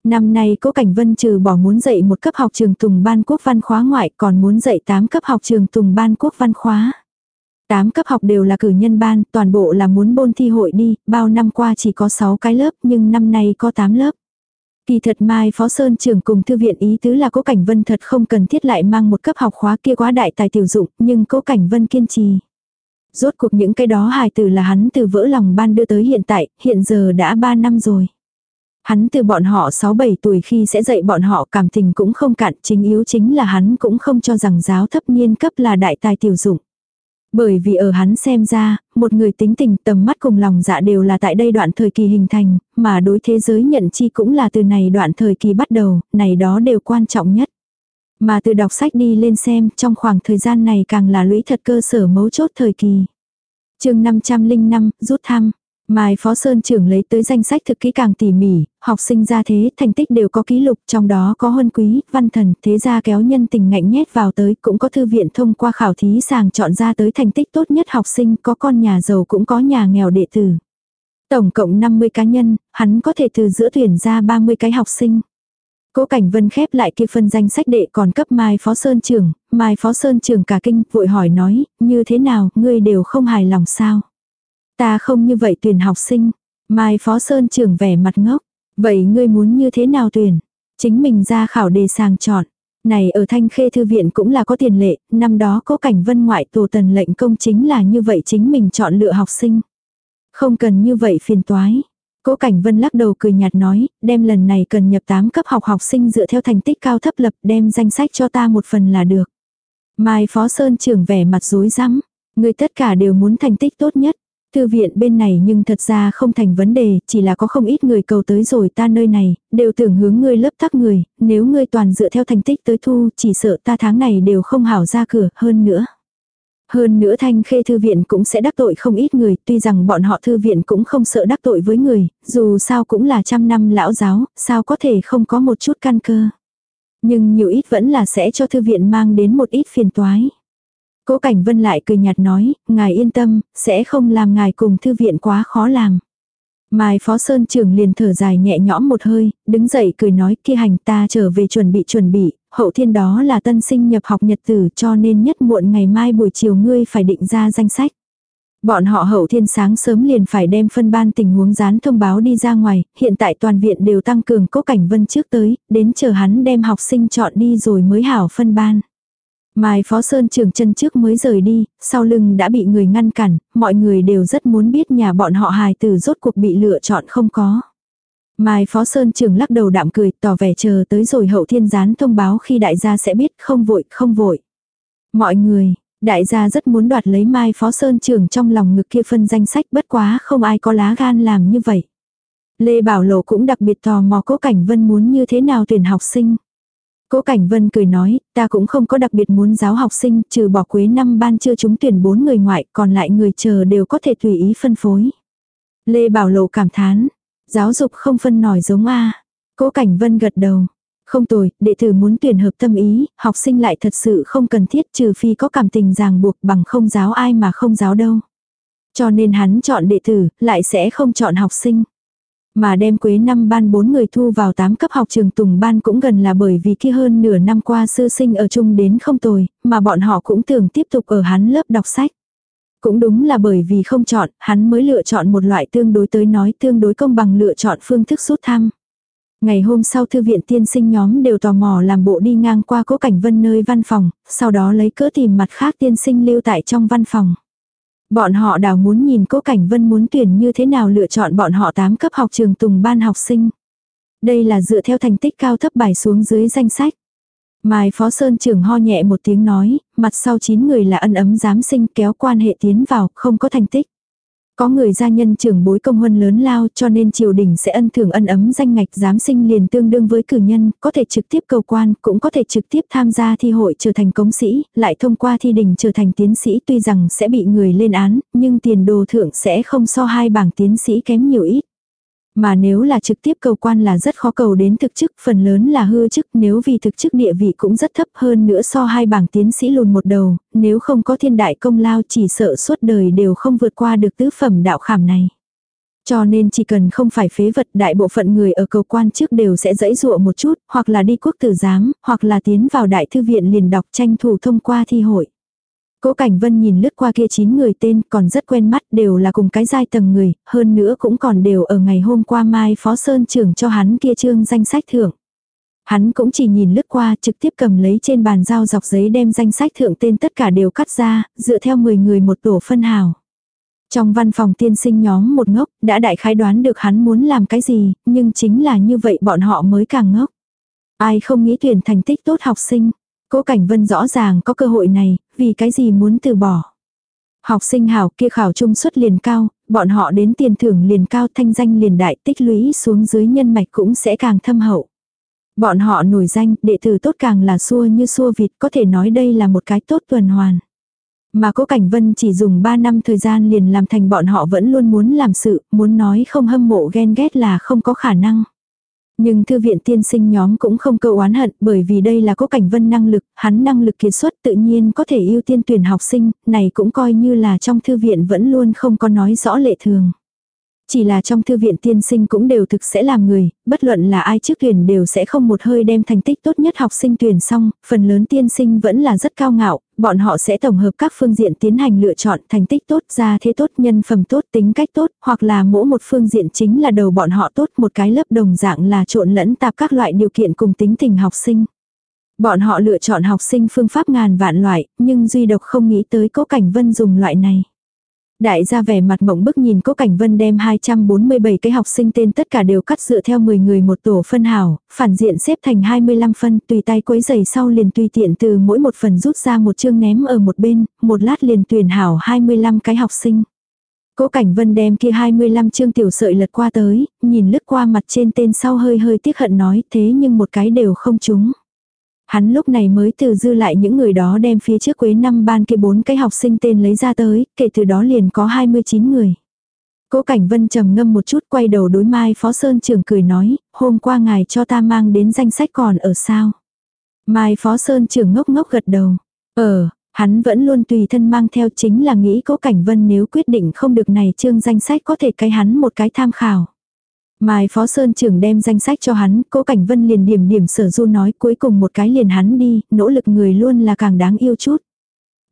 Năm nay Cố Cảnh Vân trừ bỏ muốn dạy một cấp học trường Tùng Ban Quốc Văn khóa ngoại còn muốn dạy 8 cấp học trường Tùng Ban Quốc Văn khóa. 8 cấp học đều là cử nhân ban, toàn bộ là muốn bôn thi hội đi, bao năm qua chỉ có 6 cái lớp nhưng năm nay có 8 lớp. Kỳ thật Mai Phó Sơn trưởng cùng thư viện ý tứ là Cố Cảnh Vân thật không cần thiết lại mang một cấp học khóa kia quá đại tài tiểu dụng, nhưng Cố Cảnh Vân kiên trì. Rốt cuộc những cái đó hài từ là hắn từ vỡ lòng ban đưa tới hiện tại, hiện giờ đã 3 năm rồi. Hắn từ bọn họ 6-7 tuổi khi sẽ dạy bọn họ cảm tình cũng không cạn, chính yếu chính là hắn cũng không cho rằng giáo thấp niên cấp là đại tài tiểu dụng. Bởi vì ở hắn xem ra, một người tính tình tầm mắt cùng lòng dạ đều là tại đây đoạn thời kỳ hình thành, mà đối thế giới nhận chi cũng là từ này đoạn thời kỳ bắt đầu, này đó đều quan trọng nhất. Mà từ đọc sách đi lên xem, trong khoảng thời gian này càng là lũy thật cơ sở mấu chốt thời kỳ. chương 505, rút thăm. Mai Phó Sơn trưởng lấy tới danh sách thực kỹ càng tỉ mỉ, học sinh ra thế, thành tích đều có ký lục, trong đó có huân quý, văn thần, thế gia kéo nhân tình ngạnh nhét vào tới, cũng có thư viện thông qua khảo thí sàng chọn ra tới thành tích tốt nhất học sinh, có con nhà giàu cũng có nhà nghèo đệ tử. Tổng cộng 50 cá nhân, hắn có thể từ giữa tuyển ra 30 cái học sinh. Cố Cảnh Vân khép lại kia phân danh sách đệ còn cấp Mai Phó Sơn trưởng, Mai Phó Sơn trưởng cả kinh, vội hỏi nói, như thế nào, ngươi đều không hài lòng sao? Ta không như vậy tuyển học sinh. Mai Phó Sơn trưởng vẻ mặt ngốc. Vậy ngươi muốn như thế nào tuyển? Chính mình ra khảo đề sàng chọn. Này ở Thanh Khê Thư Viện cũng là có tiền lệ, năm đó có cảnh vân ngoại tổ tần lệnh công chính là như vậy chính mình chọn lựa học sinh. Không cần như vậy phiền toái. Cố Cảnh Vân lắc đầu cười nhạt nói, đem lần này cần nhập 8 cấp học học sinh dựa theo thành tích cao thấp lập đem danh sách cho ta một phần là được. Mai Phó Sơn trưởng vẻ mặt rối rắm, người tất cả đều muốn thành tích tốt nhất. Thư viện bên này nhưng thật ra không thành vấn đề, chỉ là có không ít người cầu tới rồi ta nơi này, đều tưởng hướng ngươi lớp tắc người, nếu ngươi toàn dựa theo thành tích tới thu, chỉ sợ ta tháng này đều không hảo ra cửa, hơn nữa. Hơn nữa thanh khê thư viện cũng sẽ đắc tội không ít người, tuy rằng bọn họ thư viện cũng không sợ đắc tội với người, dù sao cũng là trăm năm lão giáo, sao có thể không có một chút căn cơ. Nhưng nhiều ít vẫn là sẽ cho thư viện mang đến một ít phiền toái. Cố Cảnh Vân lại cười nhạt nói, ngài yên tâm, sẽ không làm ngài cùng thư viện quá khó làm. Mai Phó Sơn trưởng liền thở dài nhẹ nhõm một hơi, đứng dậy cười nói kia hành ta trở về chuẩn bị chuẩn bị, hậu thiên đó là tân sinh nhập học nhật tử cho nên nhất muộn ngày mai buổi chiều ngươi phải định ra danh sách. Bọn họ hậu thiên sáng sớm liền phải đem phân ban tình huống dán thông báo đi ra ngoài, hiện tại toàn viện đều tăng cường cố cảnh vân trước tới, đến chờ hắn đem học sinh chọn đi rồi mới hảo phân ban. Mai Phó Sơn trường chân trước mới rời đi, sau lưng đã bị người ngăn cản, mọi người đều rất muốn biết nhà bọn họ hài tử rốt cuộc bị lựa chọn không có. Mai Phó Sơn trường lắc đầu đạm cười tỏ vẻ chờ tới rồi hậu thiên gián thông báo khi đại gia sẽ biết không vội không vội. Mọi người, đại gia rất muốn đoạt lấy Mai Phó Sơn trường trong lòng ngực kia phân danh sách bất quá không ai có lá gan làm như vậy. Lê Bảo Lộ cũng đặc biệt tò mò cố cảnh vân muốn như thế nào tuyển học sinh. Cố Cảnh Vân cười nói, ta cũng không có đặc biệt muốn giáo học sinh, trừ bỏ cuối năm ban chưa chúng tuyển bốn người ngoại, còn lại người chờ đều có thể tùy ý phân phối. Lê Bảo Lộ cảm thán, giáo dục không phân nổi giống A. Cố Cảnh Vân gật đầu. Không tồi, đệ tử muốn tuyển hợp tâm ý, học sinh lại thật sự không cần thiết trừ phi có cảm tình ràng buộc bằng không giáo ai mà không giáo đâu. Cho nên hắn chọn đệ tử, lại sẽ không chọn học sinh. Mà đem quế năm ban bốn người thu vào tám cấp học trường tùng ban cũng gần là bởi vì kia hơn nửa năm qua sư sinh ở chung đến không tồi, mà bọn họ cũng tưởng tiếp tục ở hắn lớp đọc sách. Cũng đúng là bởi vì không chọn, hắn mới lựa chọn một loại tương đối tới nói tương đối công bằng lựa chọn phương thức rút thăm. Ngày hôm sau thư viện tiên sinh nhóm đều tò mò làm bộ đi ngang qua cố cảnh vân nơi văn phòng, sau đó lấy cỡ tìm mặt khác tiên sinh lưu tại trong văn phòng. Bọn họ đào muốn nhìn cố cảnh vân muốn tuyển như thế nào lựa chọn bọn họ tám cấp học trường tùng ban học sinh. Đây là dựa theo thành tích cao thấp bài xuống dưới danh sách. Mai Phó Sơn trưởng ho nhẹ một tiếng nói, mặt sau 9 người là ân ấm giám sinh kéo quan hệ tiến vào, không có thành tích. Có người gia nhân trưởng bối công huân lớn lao cho nên triều đình sẽ ân thưởng ân ấm danh ngạch giám sinh liền tương đương với cử nhân, có thể trực tiếp cầu quan, cũng có thể trực tiếp tham gia thi hội trở thành cống sĩ, lại thông qua thi đình trở thành tiến sĩ tuy rằng sẽ bị người lên án, nhưng tiền đồ thưởng sẽ không so hai bảng tiến sĩ kém nhiều ít. Mà nếu là trực tiếp cầu quan là rất khó cầu đến thực chức, phần lớn là hư chức, nếu vì thực chức địa vị cũng rất thấp hơn nữa so hai bảng tiến sĩ lùn một đầu, nếu không có thiên đại công lao chỉ sợ suốt đời đều không vượt qua được tứ phẩm đạo khảm này. Cho nên chỉ cần không phải phế vật đại bộ phận người ở cầu quan trước đều sẽ dẫy dụa một chút, hoặc là đi quốc tử giám, hoặc là tiến vào đại thư viện liền đọc tranh thủ thông qua thi hội. Cố Cảnh Vân nhìn lướt qua kia 9 người tên còn rất quen mắt đều là cùng cái giai tầng người, hơn nữa cũng còn đều ở ngày hôm qua mai Phó Sơn trưởng cho hắn kia trương danh sách thưởng. Hắn cũng chỉ nhìn lướt qua trực tiếp cầm lấy trên bàn dao dọc giấy đem danh sách thượng tên tất cả đều cắt ra, dựa theo 10 người một tổ phân hào. Trong văn phòng tiên sinh nhóm một ngốc, đã đại khái đoán được hắn muốn làm cái gì, nhưng chính là như vậy bọn họ mới càng ngốc. Ai không nghĩ tuyển thành tích tốt học sinh. Cố Cảnh Vân rõ ràng có cơ hội này, vì cái gì muốn từ bỏ. Học sinh hảo kia khảo trung suất liền cao, bọn họ đến tiền thưởng liền cao thanh danh liền đại tích lũy xuống dưới nhân mạch cũng sẽ càng thâm hậu. Bọn họ nổi danh, đệ tử tốt càng là xua như xua vịt có thể nói đây là một cái tốt tuần hoàn. Mà cố Cảnh Vân chỉ dùng 3 năm thời gian liền làm thành bọn họ vẫn luôn muốn làm sự, muốn nói không hâm mộ ghen ghét là không có khả năng. Nhưng thư viện tiên sinh nhóm cũng không câu oán hận bởi vì đây là có cảnh vân năng lực, hắn năng lực kiệt xuất tự nhiên có thể ưu tiên tuyển học sinh, này cũng coi như là trong thư viện vẫn luôn không có nói rõ lệ thường. Chỉ là trong thư viện tiên sinh cũng đều thực sẽ làm người, bất luận là ai trước tuyển đều sẽ không một hơi đem thành tích tốt nhất học sinh tuyển xong, phần lớn tiên sinh vẫn là rất cao ngạo, bọn họ sẽ tổng hợp các phương diện tiến hành lựa chọn thành tích tốt, ra thế tốt, nhân phẩm tốt, tính cách tốt, hoặc là mỗi một phương diện chính là đầu bọn họ tốt, một cái lớp đồng dạng là trộn lẫn tạp các loại điều kiện cùng tính tình học sinh. Bọn họ lựa chọn học sinh phương pháp ngàn vạn loại, nhưng duy độc không nghĩ tới cố cảnh vân dùng loại này. Đại gia vẻ mặt mộng bức nhìn Cố Cảnh Vân đem 247 cái học sinh tên tất cả đều cắt dựa theo 10 người một tổ phân hảo, phản diện xếp thành 25 phân, tùy tay quấy giày sau liền tùy tiện từ mỗi một phần rút ra một chương ném ở một bên, một lát liền tuyển hảo 25 cái học sinh. Cố Cảnh Vân đem kia 25 chương tiểu sợi lật qua tới, nhìn lướt qua mặt trên tên sau hơi hơi tiếc hận nói thế nhưng một cái đều không trúng. Hắn lúc này mới từ dư lại những người đó đem phía trước quế năm ban kia bốn cái học sinh tên lấy ra tới, kể từ đó liền có 29 người. Cố Cảnh Vân trầm ngâm một chút quay đầu đối Mai Phó Sơn trưởng cười nói, hôm qua ngài cho ta mang đến danh sách còn ở sao. Mai Phó Sơn trưởng ngốc ngốc gật đầu. Ờ, hắn vẫn luôn tùy thân mang theo chính là nghĩ Cố Cảnh Vân nếu quyết định không được này chương danh sách có thể cái hắn một cái tham khảo. Mai Phó Sơn trưởng đem danh sách cho hắn, Cố Cảnh Vân liền điểm điểm sở du nói cuối cùng một cái liền hắn đi, nỗ lực người luôn là càng đáng yêu chút.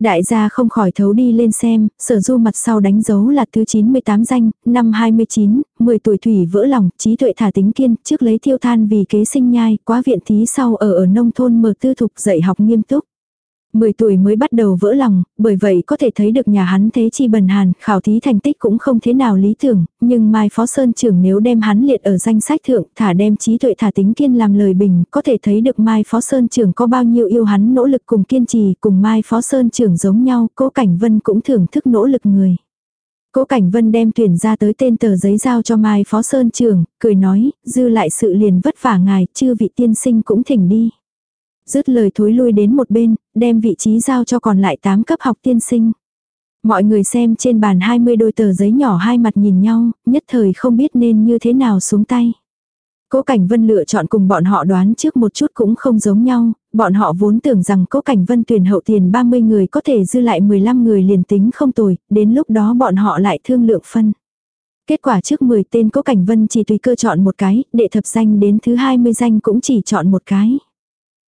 Đại gia không khỏi thấu đi lên xem, sở du mặt sau đánh dấu là thứ 98 danh, năm 29, 10 tuổi thủy vỡ lòng, trí tuệ thả tính kiên, trước lấy thiêu than vì kế sinh nhai, quá viện thí sau ở ở nông thôn mở tư thục dạy học nghiêm túc. 10 tuổi mới bắt đầu vỡ lòng, bởi vậy có thể thấy được nhà hắn thế chi bần hàn, khảo thí thành tích cũng không thế nào lý tưởng, nhưng Mai Phó Sơn trưởng nếu đem hắn liệt ở danh sách thượng, thả đem trí tuệ thả tính kiên làm lời bình, có thể thấy được Mai Phó Sơn trưởng có bao nhiêu yêu hắn nỗ lực cùng kiên trì, cùng Mai Phó Sơn trưởng giống nhau, Cố Cảnh Vân cũng thưởng thức nỗ lực người. Cố Cảnh Vân đem tuyển ra tới tên tờ giấy giao cho Mai Phó Sơn trưởng, cười nói, dư lại sự liền vất vả ngài, chư vị tiên sinh cũng thỉnh đi. Dứt lời thối lui đến một bên, đem vị trí giao cho còn lại 8 cấp học tiên sinh. Mọi người xem trên bàn 20 đôi tờ giấy nhỏ hai mặt nhìn nhau, nhất thời không biết nên như thế nào xuống tay. Cố Cảnh Vân lựa chọn cùng bọn họ đoán trước một chút cũng không giống nhau, bọn họ vốn tưởng rằng Cố Cảnh Vân tuyển hậu tiền 30 người có thể dư lại 15 người liền tính không tồi, đến lúc đó bọn họ lại thương lượng phân. Kết quả trước 10 tên Cố Cảnh Vân chỉ tùy cơ chọn một cái, đệ thập danh đến thứ 20 danh cũng chỉ chọn một cái.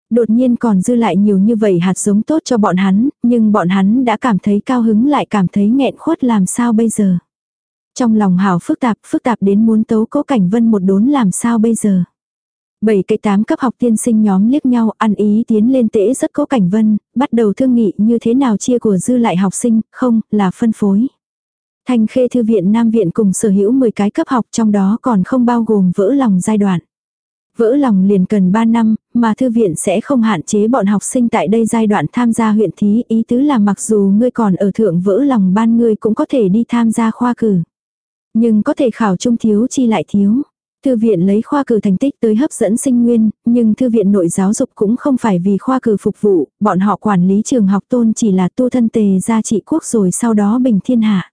Đột nhiên còn dư lại nhiều như vậy hạt giống tốt cho bọn hắn, nhưng bọn hắn đã cảm thấy cao hứng lại cảm thấy nghẹn khuất làm sao bây giờ. Trong lòng hảo phức tạp, phức tạp đến muốn tấu cố cảnh vân một đốn làm sao bây giờ. Bảy cái tám cấp học tiên sinh nhóm liếc nhau ăn ý tiến lên tễ rất cố cảnh vân, bắt đầu thương nghị như thế nào chia của dư lại học sinh, không, là phân phối. Thành khê thư viện Nam Viện cùng sở hữu 10 cái cấp học trong đó còn không bao gồm vỡ lòng giai đoạn. Vỡ lòng liền cần 3 năm, mà thư viện sẽ không hạn chế bọn học sinh tại đây giai đoạn tham gia huyện thí. Ý tứ là mặc dù ngươi còn ở thượng vỡ lòng ban ngươi cũng có thể đi tham gia khoa cử. Nhưng có thể khảo trung thiếu chi lại thiếu. Thư viện lấy khoa cử thành tích tới hấp dẫn sinh nguyên, nhưng thư viện nội giáo dục cũng không phải vì khoa cử phục vụ, bọn họ quản lý trường học tôn chỉ là tu thân tề gia trị quốc rồi sau đó bình thiên hạ.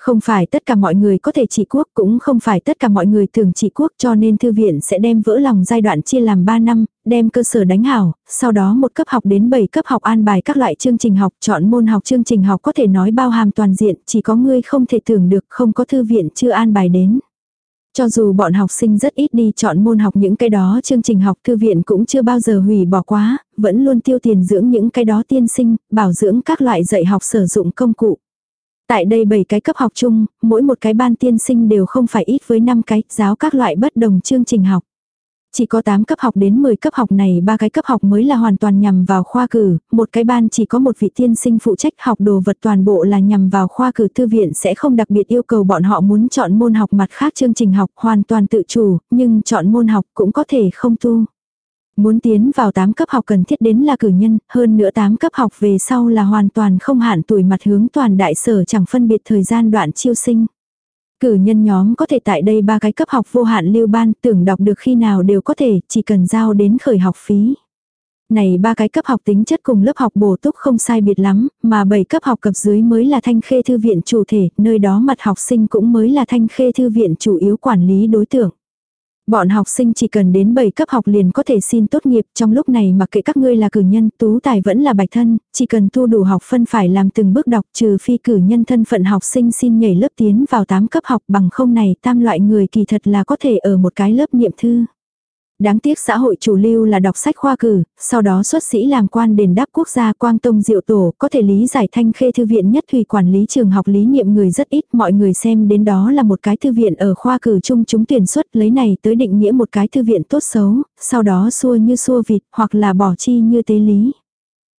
Không phải tất cả mọi người có thể trị quốc cũng không phải tất cả mọi người thường trị quốc cho nên thư viện sẽ đem vỡ lòng giai đoạn chia làm 3 năm, đem cơ sở đánh hảo, sau đó một cấp học đến 7 cấp học an bài các loại chương trình học, chọn môn học chương trình học có thể nói bao hàm toàn diện, chỉ có ngươi không thể tưởng được không có thư viện chưa an bài đến. Cho dù bọn học sinh rất ít đi chọn môn học những cái đó chương trình học thư viện cũng chưa bao giờ hủy bỏ quá, vẫn luôn tiêu tiền dưỡng những cái đó tiên sinh, bảo dưỡng các loại dạy học sử dụng công cụ. Tại đây 7 cái cấp học chung, mỗi một cái ban tiên sinh đều không phải ít với 5 cái, giáo các loại bất đồng chương trình học. Chỉ có 8 cấp học đến 10 cấp học này ba cái cấp học mới là hoàn toàn nhằm vào khoa cử, một cái ban chỉ có một vị tiên sinh phụ trách học đồ vật toàn bộ là nhằm vào khoa cử thư viện sẽ không đặc biệt yêu cầu bọn họ muốn chọn môn học mặt khác chương trình học hoàn toàn tự chủ, nhưng chọn môn học cũng có thể không tu. Muốn tiến vào 8 cấp học cần thiết đến là cử nhân, hơn nữa 8 cấp học về sau là hoàn toàn không hạn tuổi mặt hướng toàn đại sở chẳng phân biệt thời gian đoạn chiêu sinh. Cử nhân nhóm có thể tại đây ba cái cấp học vô hạn lưu ban tưởng đọc được khi nào đều có thể, chỉ cần giao đến khởi học phí. Này ba cái cấp học tính chất cùng lớp học bổ túc không sai biệt lắm, mà bảy cấp học cập dưới mới là thanh khê thư viện chủ thể, nơi đó mặt học sinh cũng mới là thanh khê thư viện chủ yếu quản lý đối tượng. Bọn học sinh chỉ cần đến 7 cấp học liền có thể xin tốt nghiệp trong lúc này mặc kệ các ngươi là cử nhân tú tài vẫn là bạch thân, chỉ cần thu đủ học phân phải làm từng bước đọc trừ phi cử nhân thân phận học sinh xin nhảy lớp tiến vào 8 cấp học bằng không này tam loại người kỳ thật là có thể ở một cái lớp niệm thư. Đáng tiếc xã hội chủ lưu là đọc sách khoa cử, sau đó xuất sĩ làm quan đền đáp quốc gia quang tông diệu tổ, có thể lý giải thanh khê thư viện nhất thủy quản lý trường học lý nhiệm người rất ít, mọi người xem đến đó là một cái thư viện ở khoa cử chung chúng tuyển xuất lấy này tới định nghĩa một cái thư viện tốt xấu, sau đó xua như xua vịt hoặc là bỏ chi như tế lý.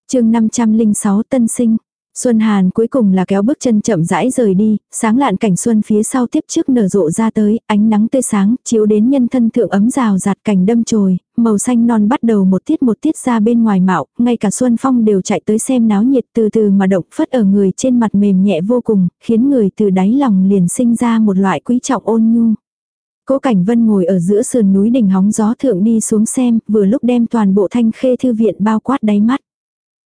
chương 506 tân sinh, Xuân Hàn cuối cùng là kéo bước chân chậm rãi rời đi, sáng lạn cảnh xuân phía sau tiếp trước nở rộ ra tới, ánh nắng tươi sáng, chiếu đến nhân thân thượng ấm rào rạt cảnh đâm chồi, màu xanh non bắt đầu một tiết một tiết ra bên ngoài mạo, ngay cả Xuân Phong đều chạy tới xem náo nhiệt từ từ mà động phất ở người trên mặt mềm nhẹ vô cùng, khiến người từ đáy lòng liền sinh ra một loại quý trọng ôn nhu. Cố Cảnh Vân ngồi ở giữa sườn núi đỉnh hóng gió thượng đi xuống xem, vừa lúc đem toàn bộ thanh khê thư viện bao quát đáy mắt.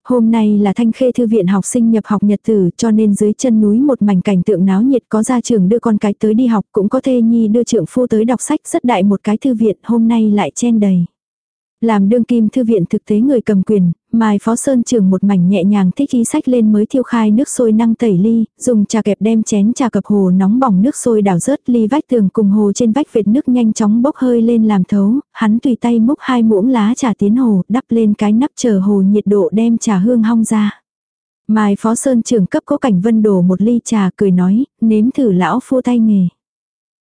Hôm nay là thanh khê thư viện học sinh nhập học nhật tử, cho nên dưới chân núi một mảnh cảnh tượng náo nhiệt có gia trưởng đưa con cái tới đi học, cũng có thê nhi đưa trưởng phu tới đọc sách, rất đại một cái thư viện, hôm nay lại chen đầy. Làm đương kim thư viện thực tế người cầm quyền, Mai Phó Sơn trường một mảnh nhẹ nhàng thích ý sách lên mới thiêu khai nước sôi năng tẩy ly, dùng trà kẹp đem chén trà cập hồ nóng bỏng nước sôi đảo rớt ly vách tường cùng hồ trên vách vệt nước nhanh chóng bốc hơi lên làm thấu, hắn tùy tay múc hai muỗng lá trà tiến hồ, đắp lên cái nắp chờ hồ nhiệt độ đem trà hương hong ra. Mai Phó Sơn trường cấp cố cảnh vân đổ một ly trà cười nói, nếm thử lão phu tay nghề.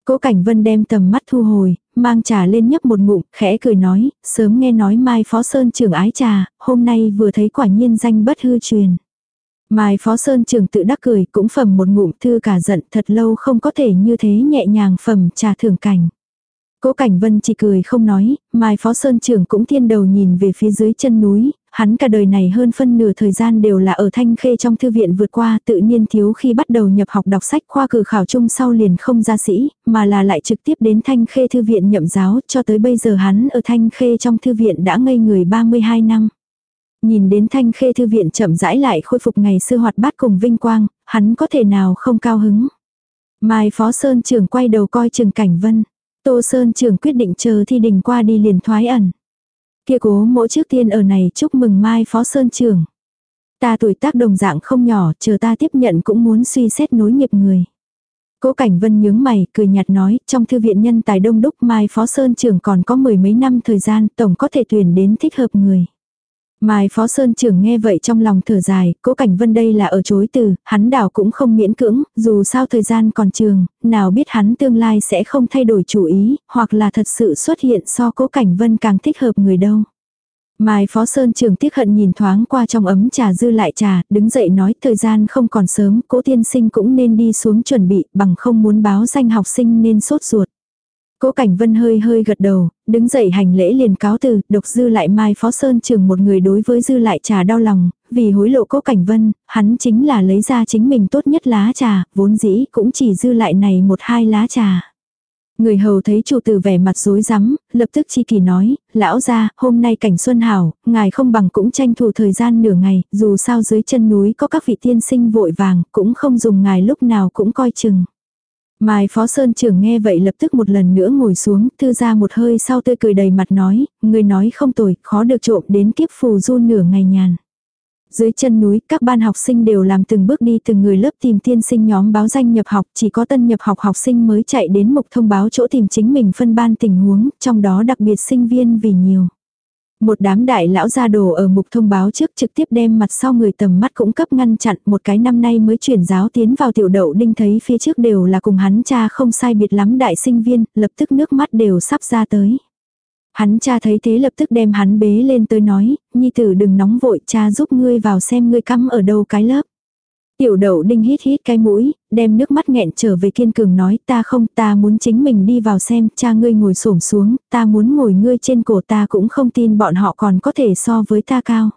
Cố Cảnh Vân đem tầm mắt thu hồi, mang trà lên nhấp một ngụm, khẽ cười nói, sớm nghe nói Mai Phó Sơn trưởng ái trà, hôm nay vừa thấy quả nhiên danh bất hư truyền. Mai Phó Sơn trưởng tự đắc cười, cũng phẩm một ngụm thư cả giận, thật lâu không có thể như thế nhẹ nhàng phẩm trà thưởng cảnh. Cố Cảnh Vân chỉ cười không nói, Mai Phó Sơn trưởng cũng thiên đầu nhìn về phía dưới chân núi, hắn cả đời này hơn phân nửa thời gian đều là ở thanh khê trong thư viện vượt qua tự nhiên thiếu khi bắt đầu nhập học đọc sách khoa cử khảo chung sau liền không ra sĩ, mà là lại trực tiếp đến thanh khê thư viện nhậm giáo cho tới bây giờ hắn ở thanh khê trong thư viện đã ngây người 32 năm. Nhìn đến thanh khê thư viện chậm rãi lại khôi phục ngày xưa hoạt bát cùng vinh quang, hắn có thể nào không cao hứng. Mai Phó Sơn trưởng quay đầu coi trường cảnh vân. Tô Sơn trưởng quyết định chờ thi đình qua đi liền thoái ẩn. Kia cố mỗi trước tiên ở này chúc mừng Mai Phó Sơn trưởng. Ta tuổi tác đồng dạng không nhỏ, chờ ta tiếp nhận cũng muốn suy xét nối nghiệp người. Cố Cảnh Vân nhướng mày, cười nhạt nói, trong thư viện nhân tài đông đúc Mai Phó Sơn trưởng còn có mười mấy năm thời gian, tổng có thể tuyển đến thích hợp người. Mai Phó Sơn trưởng nghe vậy trong lòng thở dài, cố cảnh vân đây là ở chối từ, hắn đảo cũng không miễn cưỡng, dù sao thời gian còn trường, nào biết hắn tương lai sẽ không thay đổi chủ ý, hoặc là thật sự xuất hiện so cố cảnh vân càng thích hợp người đâu. Mai Phó Sơn trưởng tiếc hận nhìn thoáng qua trong ấm trà dư lại trà, đứng dậy nói thời gian không còn sớm, cố tiên sinh cũng nên đi xuống chuẩn bị, bằng không muốn báo danh học sinh nên sốt ruột. Cố Cảnh Vân hơi hơi gật đầu, đứng dậy hành lễ liền cáo từ, độc dư lại Mai Phó Sơn trường một người đối với dư lại trà đau lòng, vì hối lộ Cố Cảnh Vân, hắn chính là lấy ra chính mình tốt nhất lá trà, vốn dĩ cũng chỉ dư lại này một hai lá trà. Người hầu thấy chủ tử vẻ mặt rối rắm, lập tức chi kỳ nói, lão gia, hôm nay cảnh xuân hảo, ngài không bằng cũng tranh thủ thời gian nửa ngày, dù sao dưới chân núi có các vị tiên sinh vội vàng, cũng không dùng ngài lúc nào cũng coi chừng. Mai Phó Sơn trưởng nghe vậy lập tức một lần nữa ngồi xuống, thư ra một hơi sau tươi cười đầy mặt nói, người nói không tồi, khó được trộm đến kiếp phù du nửa ngày nhàn. Dưới chân núi, các ban học sinh đều làm từng bước đi từng người lớp tìm tiên sinh nhóm báo danh nhập học, chỉ có tân nhập học học sinh mới chạy đến mục thông báo chỗ tìm chính mình phân ban tình huống, trong đó đặc biệt sinh viên vì nhiều. Một đám đại lão gia đồ ở mục thông báo trước trực tiếp đem mặt sau người tầm mắt cũng cấp ngăn chặn một cái năm nay mới chuyển giáo tiến vào tiểu đậu đinh thấy phía trước đều là cùng hắn cha không sai biệt lắm đại sinh viên, lập tức nước mắt đều sắp ra tới. Hắn cha thấy thế lập tức đem hắn bế lên tới nói, nhi tử đừng nóng vội cha giúp ngươi vào xem ngươi cắm ở đâu cái lớp. Tiểu đậu đinh hít hít cái mũi, đem nước mắt nghẹn trở về kiên cường nói ta không ta muốn chính mình đi vào xem cha ngươi ngồi xổm xuống, ta muốn ngồi ngươi trên cổ ta cũng không tin bọn họ còn có thể so với ta cao.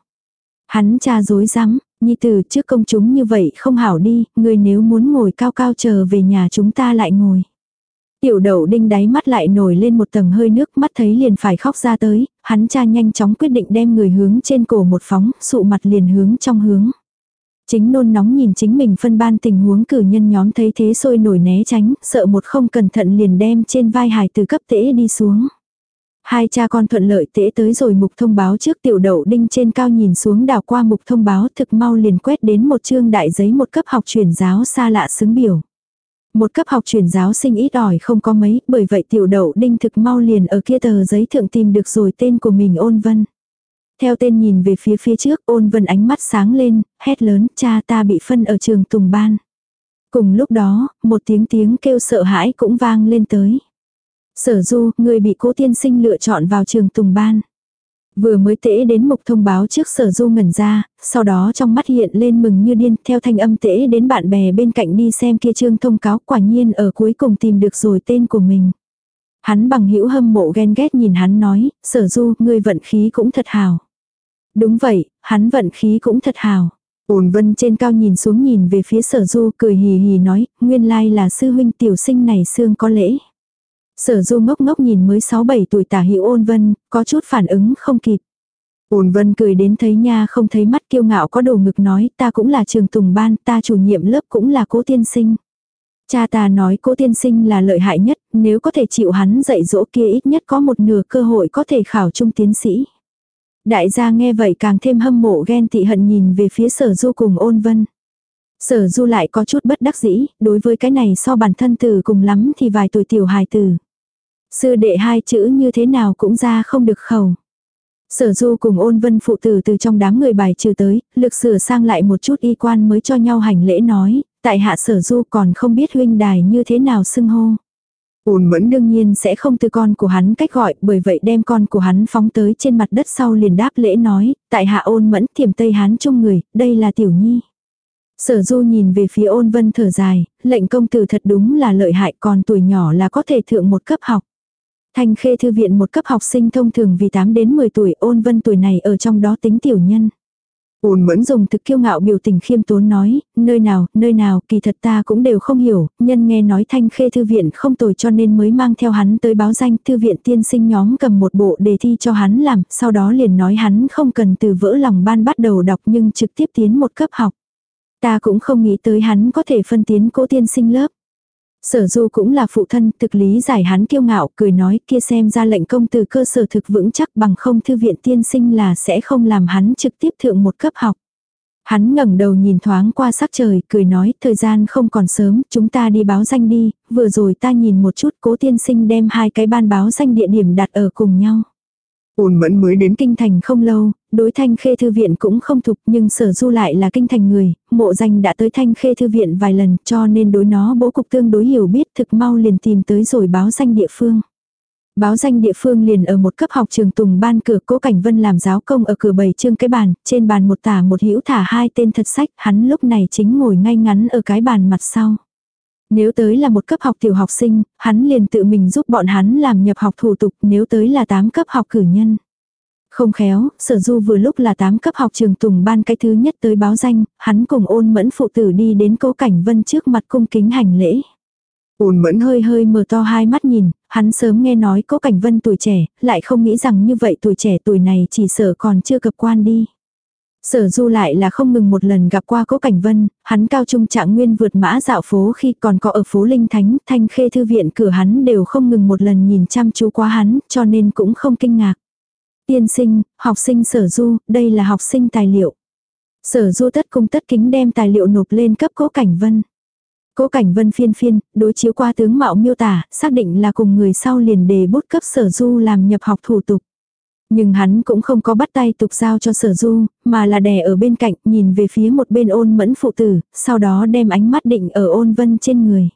Hắn cha dối rắm nhi tử trước công chúng như vậy không hảo đi, ngươi nếu muốn ngồi cao cao chờ về nhà chúng ta lại ngồi. Tiểu đậu đinh đáy mắt lại nổi lên một tầng hơi nước mắt thấy liền phải khóc ra tới, hắn cha nhanh chóng quyết định đem người hướng trên cổ một phóng, sụ mặt liền hướng trong hướng. Chính nôn nóng nhìn chính mình phân ban tình huống cử nhân nhóm thấy thế sôi nổi né tránh, sợ một không cẩn thận liền đem trên vai hài từ cấp tễ đi xuống. Hai cha con thuận lợi tễ tới rồi mục thông báo trước tiểu đậu đinh trên cao nhìn xuống đảo qua mục thông báo thực mau liền quét đến một chương đại giấy một cấp học truyền giáo xa lạ xứng biểu. Một cấp học truyền giáo sinh ít ỏi không có mấy, bởi vậy tiểu đậu đinh thực mau liền ở kia tờ giấy thượng tìm được rồi tên của mình ôn vân. Theo tên nhìn về phía phía trước ôn vân ánh mắt sáng lên, hét lớn, cha ta bị phân ở trường tùng ban. Cùng lúc đó, một tiếng tiếng kêu sợ hãi cũng vang lên tới. Sở du, người bị cố tiên sinh lựa chọn vào trường tùng ban. Vừa mới tễ đến mục thông báo trước sở du ngẩn ra, sau đó trong mắt hiện lên mừng như điên theo thanh âm tễ đến bạn bè bên cạnh đi xem kia trương thông cáo quả nhiên ở cuối cùng tìm được rồi tên của mình. Hắn bằng hữu hâm mộ ghen ghét nhìn hắn nói, sở du, ngươi vận khí cũng thật hào. Đúng vậy, hắn vận khí cũng thật hào. Ổn vân trên cao nhìn xuống nhìn về phía sở du cười hì hì nói, nguyên lai là sư huynh tiểu sinh này xương có lễ. Sở du ngốc ngốc nhìn mới 6-7 tuổi tả hữu ôn vân, có chút phản ứng không kịp. Ổn vân cười đến thấy nha không thấy mắt kiêu ngạo có đồ ngực nói ta cũng là trường tùng ban, ta chủ nhiệm lớp cũng là cố tiên sinh. Cha ta nói cố tiên sinh là lợi hại nhất, nếu có thể chịu hắn dạy dỗ kia ít nhất có một nửa cơ hội có thể khảo trung tiến sĩ. Đại gia nghe vậy càng thêm hâm mộ ghen tị hận nhìn về phía sở du cùng ôn vân. Sở du lại có chút bất đắc dĩ, đối với cái này so bản thân từ cùng lắm thì vài tuổi tiểu hài tử. Sư đệ hai chữ như thế nào cũng ra không được khẩu. Sở du cùng ôn vân phụ tử từ trong đám người bài trừ tới, lực sửa sang lại một chút y quan mới cho nhau hành lễ nói, tại hạ sở du còn không biết huynh đài như thế nào xưng hô. Ôn mẫn đương nhiên sẽ không từ con của hắn cách gọi, bởi vậy đem con của hắn phóng tới trên mặt đất sau liền đáp lễ nói, tại hạ ôn mẫn thiểm Tây Hán chung người, đây là tiểu nhi. Sở du nhìn về phía ôn vân thở dài, lệnh công tử thật đúng là lợi hại còn tuổi nhỏ là có thể thượng một cấp học. Thanh khê thư viện một cấp học sinh thông thường vì 8 đến 10 tuổi ôn vân tuổi này ở trong đó tính tiểu nhân. Ôn mẫn dùng thực kiêu ngạo biểu tình khiêm tốn nói, nơi nào, nơi nào, kỳ thật ta cũng đều không hiểu, nhân nghe nói thanh khê thư viện không tồi cho nên mới mang theo hắn tới báo danh thư viện tiên sinh nhóm cầm một bộ đề thi cho hắn làm, sau đó liền nói hắn không cần từ vỡ lòng ban bắt đầu đọc nhưng trực tiếp tiến một cấp học. Ta cũng không nghĩ tới hắn có thể phân tiến cố tiên sinh lớp. Sở du cũng là phụ thân, thực lý giải hắn kiêu ngạo, cười nói kia xem ra lệnh công từ cơ sở thực vững chắc bằng không thư viện tiên sinh là sẽ không làm hắn trực tiếp thượng một cấp học. Hắn ngẩng đầu nhìn thoáng qua sắc trời, cười nói, thời gian không còn sớm, chúng ta đi báo danh đi, vừa rồi ta nhìn một chút cố tiên sinh đem hai cái ban báo danh địa điểm đặt ở cùng nhau. Ôn mẫn mới đến kinh thành không lâu, đối thanh khê thư viện cũng không thục nhưng sở du lại là kinh thành người, mộ danh đã tới thanh khê thư viện vài lần cho nên đối nó bố cục tương đối hiểu biết thực mau liền tìm tới rồi báo danh địa phương. Báo danh địa phương liền ở một cấp học trường tùng ban cửa cố cảnh vân làm giáo công ở cửa bảy trương cái bàn, trên bàn một tả một hữu thả hai tên thật sách, hắn lúc này chính ngồi ngay ngắn ở cái bàn mặt sau. Nếu tới là một cấp học tiểu học sinh, hắn liền tự mình giúp bọn hắn làm nhập học thủ tục nếu tới là 8 cấp học cử nhân. Không khéo, sở du vừa lúc là 8 cấp học trường tùng ban cái thứ nhất tới báo danh, hắn cùng ôn mẫn phụ tử đi đến cố cảnh vân trước mặt cung kính hành lễ. Ôn mẫn hơi hơi mở to hai mắt nhìn, hắn sớm nghe nói cố cảnh vân tuổi trẻ, lại không nghĩ rằng như vậy tuổi trẻ tuổi này chỉ sợ còn chưa cập quan đi. Sở du lại là không ngừng một lần gặp qua cố cảnh vân, hắn cao trung trạng nguyên vượt mã dạo phố khi còn có ở phố Linh Thánh, thanh khê thư viện cửa hắn đều không ngừng một lần nhìn chăm chú qua hắn, cho nên cũng không kinh ngạc. Tiên sinh, học sinh sở du, đây là học sinh tài liệu. Sở du tất cung tất kính đem tài liệu nộp lên cấp cố cảnh vân. Cố cảnh vân phiên phiên, đối chiếu qua tướng mạo miêu tả, xác định là cùng người sau liền đề bút cấp sở du làm nhập học thủ tục. Nhưng hắn cũng không có bắt tay tục giao cho sở du, mà là đè ở bên cạnh nhìn về phía một bên ôn mẫn phụ tử, sau đó đem ánh mắt định ở ôn vân trên người.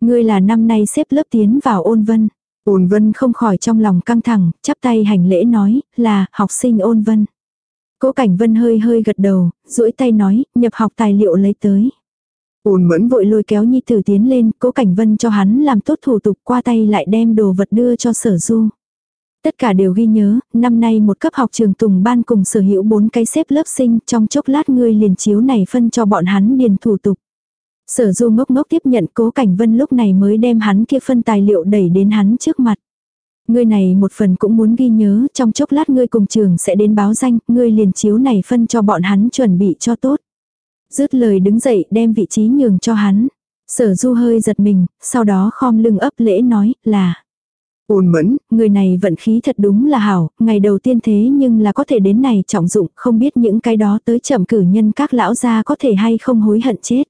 Ngươi là năm nay xếp lớp tiến vào ôn vân. Ôn vân không khỏi trong lòng căng thẳng, chắp tay hành lễ nói, là, học sinh ôn vân. Cố cảnh vân hơi hơi gật đầu, duỗi tay nói, nhập học tài liệu lấy tới. Ôn mẫn vội lôi kéo nhi tử tiến lên, cố cảnh vân cho hắn làm tốt thủ tục qua tay lại đem đồ vật đưa cho sở du. Tất cả đều ghi nhớ, năm nay một cấp học trường Tùng Ban cùng sở hữu bốn cái xếp lớp sinh, trong chốc lát ngươi liền chiếu này phân cho bọn hắn điền thủ tục. Sở du ngốc ngốc tiếp nhận cố cảnh vân lúc này mới đem hắn kia phân tài liệu đẩy đến hắn trước mặt. Ngươi này một phần cũng muốn ghi nhớ, trong chốc lát ngươi cùng trường sẽ đến báo danh, ngươi liền chiếu này phân cho bọn hắn chuẩn bị cho tốt. Dứt lời đứng dậy đem vị trí nhường cho hắn. Sở du hơi giật mình, sau đó khom lưng ấp lễ nói là. Ôn mẫn, người này vận khí thật đúng là hảo, ngày đầu tiên thế nhưng là có thể đến này trọng dụng, không biết những cái đó tới chậm cử nhân các lão gia có thể hay không hối hận chết.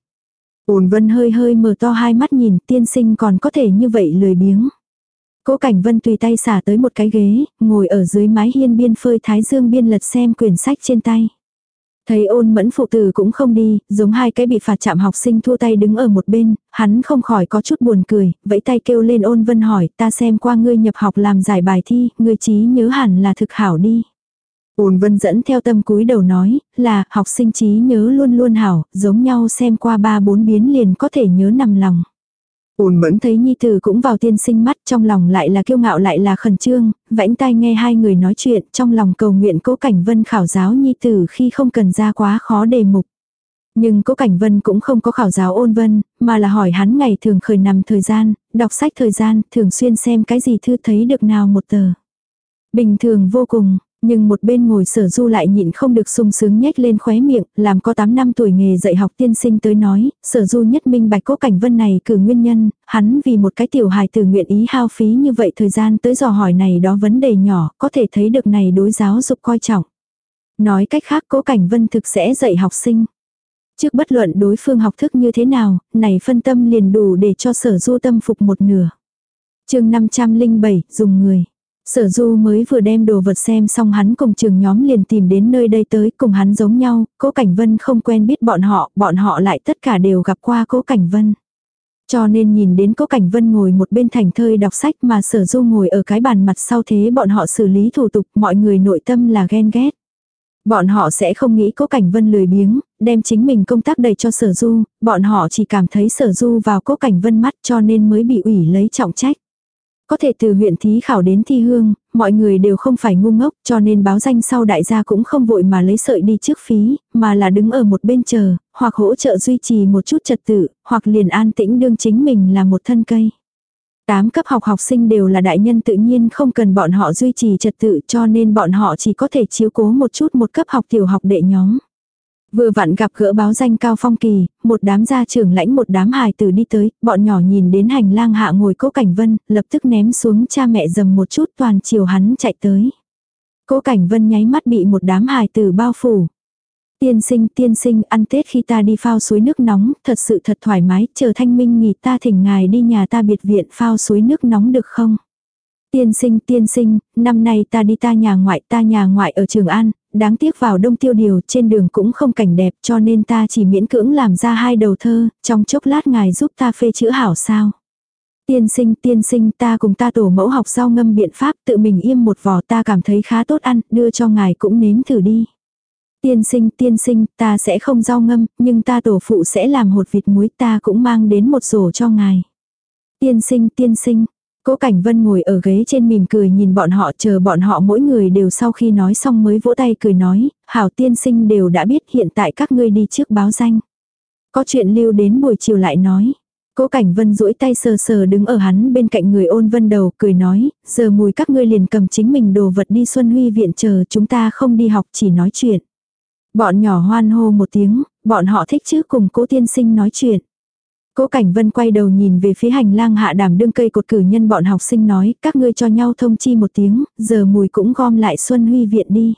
Ôn vân hơi hơi mở to hai mắt nhìn tiên sinh còn có thể như vậy lười biếng. Cố cảnh vân tùy tay xả tới một cái ghế, ngồi ở dưới mái hiên biên phơi thái dương biên lật xem quyển sách trên tay. Thấy ôn mẫn phụ tử cũng không đi, giống hai cái bị phạt chạm học sinh thua tay đứng ở một bên, hắn không khỏi có chút buồn cười, vẫy tay kêu lên ôn vân hỏi, ta xem qua ngươi nhập học làm giải bài thi, ngươi trí nhớ hẳn là thực hảo đi. Ôn vân dẫn theo tâm cúi đầu nói, là học sinh trí nhớ luôn luôn hảo, giống nhau xem qua ba bốn biến liền có thể nhớ nằm lòng. Ôn mẫn thấy nhi tử cũng vào tiên sinh mắt trong lòng lại là kiêu ngạo lại là khẩn trương, vãnh tai nghe hai người nói chuyện trong lòng cầu nguyện cố cảnh vân khảo giáo nhi tử khi không cần ra quá khó đề mục. Nhưng cố cảnh vân cũng không có khảo giáo ôn vân, mà là hỏi hắn ngày thường khởi nằm thời gian, đọc sách thời gian, thường xuyên xem cái gì thư thấy được nào một tờ. Bình thường vô cùng, nhưng một bên ngồi sở du lại nhịn không được sung sướng nhếch lên khóe miệng, làm có 8 năm tuổi nghề dạy học tiên sinh tới nói, sở du nhất minh bạch cố cảnh vân này cử nguyên nhân, hắn vì một cái tiểu hài từ nguyện ý hao phí như vậy thời gian tới dò hỏi này đó vấn đề nhỏ, có thể thấy được này đối giáo dục coi trọng. Nói cách khác cố cảnh vân thực sẽ dạy học sinh. Trước bất luận đối phương học thức như thế nào, này phân tâm liền đủ để cho sở du tâm phục một nửa. chương 507, dùng người. Sở du mới vừa đem đồ vật xem xong hắn cùng trường nhóm liền tìm đến nơi đây tới cùng hắn giống nhau, cố Cảnh Vân không quen biết bọn họ, bọn họ lại tất cả đều gặp qua cố Cảnh Vân. Cho nên nhìn đến cố Cảnh Vân ngồi một bên thành thơi đọc sách mà sở du ngồi ở cái bàn mặt sau thế bọn họ xử lý thủ tục mọi người nội tâm là ghen ghét. Bọn họ sẽ không nghĩ cố cảnh vân lười biếng, đem chính mình công tác đầy cho sở du, bọn họ chỉ cảm thấy sở du vào cố cảnh vân mắt cho nên mới bị ủy lấy trọng trách. Có thể từ huyện thí khảo đến thi hương, mọi người đều không phải ngu ngốc cho nên báo danh sau đại gia cũng không vội mà lấy sợi đi trước phí, mà là đứng ở một bên chờ, hoặc hỗ trợ duy trì một chút trật tự, hoặc liền an tĩnh đương chính mình là một thân cây. Tám cấp học học sinh đều là đại nhân tự nhiên không cần bọn họ duy trì trật tự cho nên bọn họ chỉ có thể chiếu cố một chút một cấp học tiểu học đệ nhóm. Vừa vặn gặp gỡ báo danh cao phong kỳ, một đám gia trưởng lãnh một đám hài tử đi tới, bọn nhỏ nhìn đến hành lang hạ ngồi cố cảnh vân, lập tức ném xuống cha mẹ dầm một chút toàn chiều hắn chạy tới. Cố cảnh vân nháy mắt bị một đám hài tử bao phủ. Tiên sinh, tiên sinh, ăn Tết khi ta đi phao suối nước nóng, thật sự thật thoải mái, chờ thanh minh nghỉ ta thỉnh ngài đi nhà ta biệt viện phao suối nước nóng được không? Tiên sinh, tiên sinh, năm nay ta đi ta nhà ngoại, ta nhà ngoại ở Trường An, đáng tiếc vào đông tiêu điều trên đường cũng không cảnh đẹp cho nên ta chỉ miễn cưỡng làm ra hai đầu thơ, trong chốc lát ngài giúp ta phê chữ hảo sao. Tiên sinh, tiên sinh, ta cùng ta tổ mẫu học rau ngâm biện pháp tự mình im một vỏ ta cảm thấy khá tốt ăn, đưa cho ngài cũng nếm thử đi. Tiên sinh, tiên sinh, ta sẽ không rau ngâm, nhưng ta tổ phụ sẽ làm hột vịt muối ta cũng mang đến một rổ cho ngài. Tiên sinh, tiên sinh, Cố Cảnh Vân ngồi ở ghế trên mỉm cười nhìn bọn họ chờ bọn họ mỗi người đều sau khi nói xong mới vỗ tay cười nói, hảo tiên sinh đều đã biết hiện tại các ngươi đi trước báo danh. Có chuyện lưu đến buổi chiều lại nói. Cố Cảnh Vân duỗi tay sờ sờ đứng ở hắn bên cạnh người ôn vân đầu cười nói, giờ mùi các ngươi liền cầm chính mình đồ vật đi Xuân Huy viện chờ chúng ta không đi học chỉ nói chuyện. Bọn nhỏ hoan hô một tiếng, bọn họ thích chứ cùng cố tiên sinh nói chuyện. Cố Cảnh Vân quay đầu nhìn về phía hành lang hạ đàm đương cây cột cử nhân bọn học sinh nói, các ngươi cho nhau thông chi một tiếng, giờ mùi cũng gom lại Xuân Huy viện đi.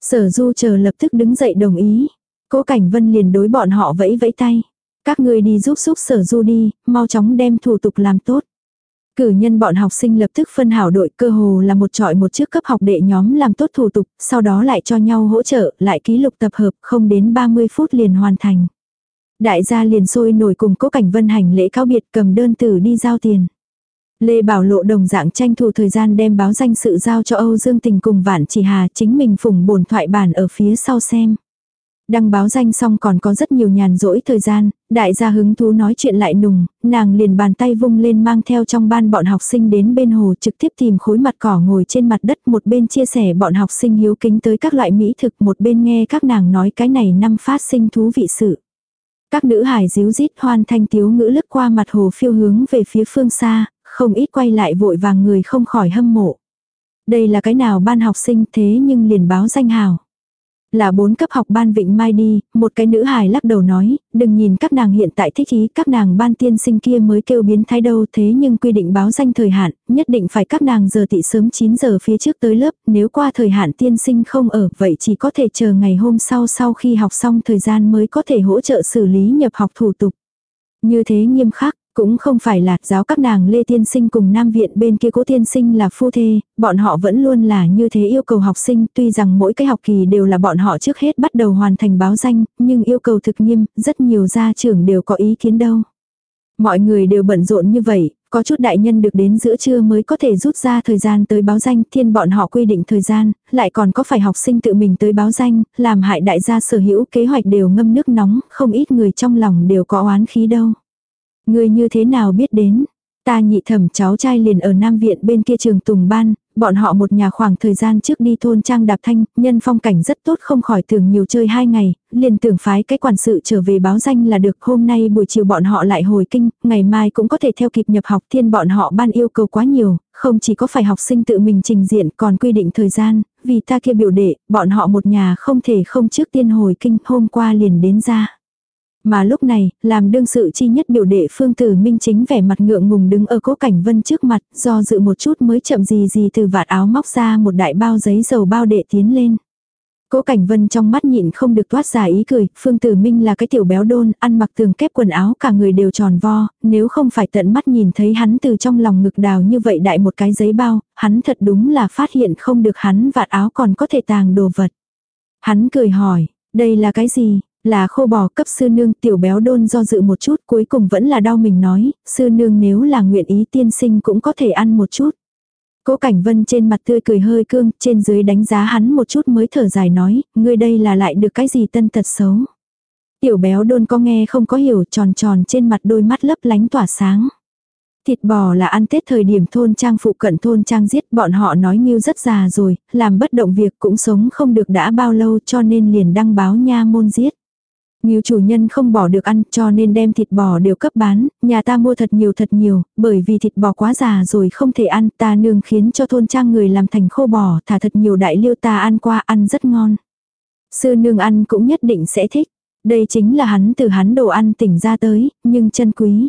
Sở Du chờ lập tức đứng dậy đồng ý. Cố Cảnh Vân liền đối bọn họ vẫy vẫy tay. Các ngươi đi giúp giúp Sở Du đi, mau chóng đem thủ tục làm tốt. Cử nhân bọn học sinh lập tức phân hảo đội cơ hồ là một trọi một chiếc cấp học đệ nhóm làm tốt thủ tục, sau đó lại cho nhau hỗ trợ, lại ký lục tập hợp, không đến 30 phút liền hoàn thành. Đại gia liền sôi nổi cùng cố cảnh vân hành lễ cáo biệt cầm đơn tử đi giao tiền. Lê Bảo Lộ đồng dạng tranh thủ thời gian đem báo danh sự giao cho Âu Dương Tình cùng Vạn Chỉ Hà chính mình phủng bổn thoại bản ở phía sau xem. Đăng báo danh xong còn có rất nhiều nhàn rỗi thời gian, đại gia hứng thú nói chuyện lại nùng, nàng liền bàn tay vung lên mang theo trong ban bọn học sinh đến bên hồ trực tiếp tìm khối mặt cỏ ngồi trên mặt đất một bên chia sẻ bọn học sinh hiếu kính tới các loại mỹ thực một bên nghe các nàng nói cái này năm phát sinh thú vị sự. Các nữ hải díu rít hoan thanh tiếu ngữ lướt qua mặt hồ phiêu hướng về phía phương xa, không ít quay lại vội vàng người không khỏi hâm mộ. Đây là cái nào ban học sinh thế nhưng liền báo danh hào. Là bốn cấp học ban Vịnh Mai đi, một cái nữ hài lắc đầu nói, đừng nhìn các nàng hiện tại thích ý, các nàng ban tiên sinh kia mới kêu biến thái đâu thế nhưng quy định báo danh thời hạn, nhất định phải các nàng giờ tị sớm 9 giờ phía trước tới lớp, nếu qua thời hạn tiên sinh không ở, vậy chỉ có thể chờ ngày hôm sau sau khi học xong thời gian mới có thể hỗ trợ xử lý nhập học thủ tục. Như thế nghiêm khắc, cũng không phải là giáo các nàng Lê Tiên Sinh cùng Nam Viện bên kia cố Tiên Sinh là phu thê, bọn họ vẫn luôn là như thế yêu cầu học sinh tuy rằng mỗi cái học kỳ đều là bọn họ trước hết bắt đầu hoàn thành báo danh, nhưng yêu cầu thực nghiêm, rất nhiều gia trưởng đều có ý kiến đâu. Mọi người đều bận rộn như vậy, có chút đại nhân được đến giữa trưa mới có thể rút ra thời gian tới báo danh, thiên bọn họ quy định thời gian, lại còn có phải học sinh tự mình tới báo danh, làm hại đại gia sở hữu kế hoạch đều ngâm nước nóng, không ít người trong lòng đều có oán khí đâu. Người như thế nào biết đến, Ta nhị thẩm cháu trai liền ở Nam Viện bên kia trường Tùng Ban, bọn họ một nhà khoảng thời gian trước đi thôn Trang Đạp Thanh, nhân phong cảnh rất tốt không khỏi thường nhiều chơi hai ngày, liền tưởng phái cái quản sự trở về báo danh là được hôm nay buổi chiều bọn họ lại hồi kinh, ngày mai cũng có thể theo kịp nhập học thiên bọn họ ban yêu cầu quá nhiều, không chỉ có phải học sinh tự mình trình diện còn quy định thời gian, vì ta kia biểu đệ, bọn họ một nhà không thể không trước tiên hồi kinh hôm qua liền đến ra. Mà lúc này, làm đương sự chi nhất biểu đệ phương tử minh chính vẻ mặt ngượng ngùng đứng ở cố cảnh vân trước mặt, do dự một chút mới chậm gì gì từ vạt áo móc ra một đại bao giấy dầu bao đệ tiến lên. Cố Cảnh Vân trong mắt nhịn không được toát ra ý cười, Phương Tử Minh là cái tiểu béo đôn, ăn mặc tường kép quần áo cả người đều tròn vo, nếu không phải tận mắt nhìn thấy hắn từ trong lòng ngực đào như vậy đại một cái giấy bao, hắn thật đúng là phát hiện không được hắn vạt áo còn có thể tàng đồ vật. Hắn cười hỏi, đây là cái gì? Là khô bò cấp sư nương tiểu béo đôn do dự một chút cuối cùng vẫn là đau mình nói, sư nương nếu là nguyện ý tiên sinh cũng có thể ăn một chút. Cố Cảnh Vân trên mặt tươi cười hơi cương, trên dưới đánh giá hắn một chút mới thở dài nói, ngươi đây là lại được cái gì tân tật xấu. Tiểu béo đôn có nghe không có hiểu tròn tròn trên mặt đôi mắt lấp lánh tỏa sáng. Thịt bò là ăn Tết thời điểm thôn trang phụ cận thôn trang giết bọn họ nói như rất già rồi, làm bất động việc cũng sống không được đã bao lâu cho nên liền đăng báo nha môn giết. Nhiều chủ nhân không bỏ được ăn cho nên đem thịt bò đều cấp bán, nhà ta mua thật nhiều thật nhiều, bởi vì thịt bò quá già rồi không thể ăn, ta nương khiến cho thôn trang người làm thành khô bò, thả thật nhiều đại liêu ta ăn qua ăn rất ngon. Sư nương ăn cũng nhất định sẽ thích, đây chính là hắn từ hắn đồ ăn tỉnh ra tới, nhưng chân quý.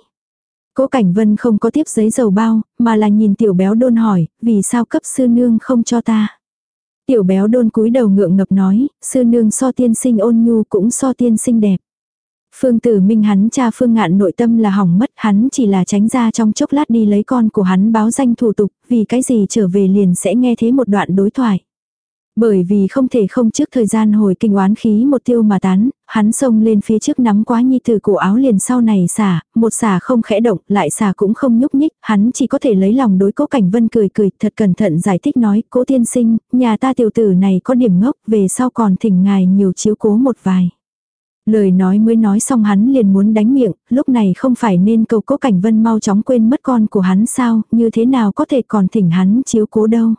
Cố Cảnh Vân không có tiếp giấy dầu bao, mà là nhìn tiểu béo đôn hỏi, vì sao cấp sư nương không cho ta. Tiểu béo đôn cúi đầu ngượng ngập nói, sư nương so tiên sinh ôn nhu cũng so tiên sinh đẹp. Phương tử minh hắn cha phương ngạn nội tâm là hỏng mất, hắn chỉ là tránh ra trong chốc lát đi lấy con của hắn báo danh thủ tục, vì cái gì trở về liền sẽ nghe thế một đoạn đối thoại. Bởi vì không thể không trước thời gian hồi kinh oán khí một tiêu mà tán, hắn xông lên phía trước nắm quá nhi từ cổ áo liền sau này xả, một xả không khẽ động, lại xả cũng không nhúc nhích, hắn chỉ có thể lấy lòng đối cố cảnh vân cười cười, thật cẩn thận giải thích nói, cố tiên sinh, nhà ta tiểu tử này có điểm ngốc, về sau còn thỉnh ngài nhiều chiếu cố một vài. Lời nói mới nói xong hắn liền muốn đánh miệng, lúc này không phải nên cầu cố cảnh vân mau chóng quên mất con của hắn sao, như thế nào có thể còn thỉnh hắn chiếu cố đâu.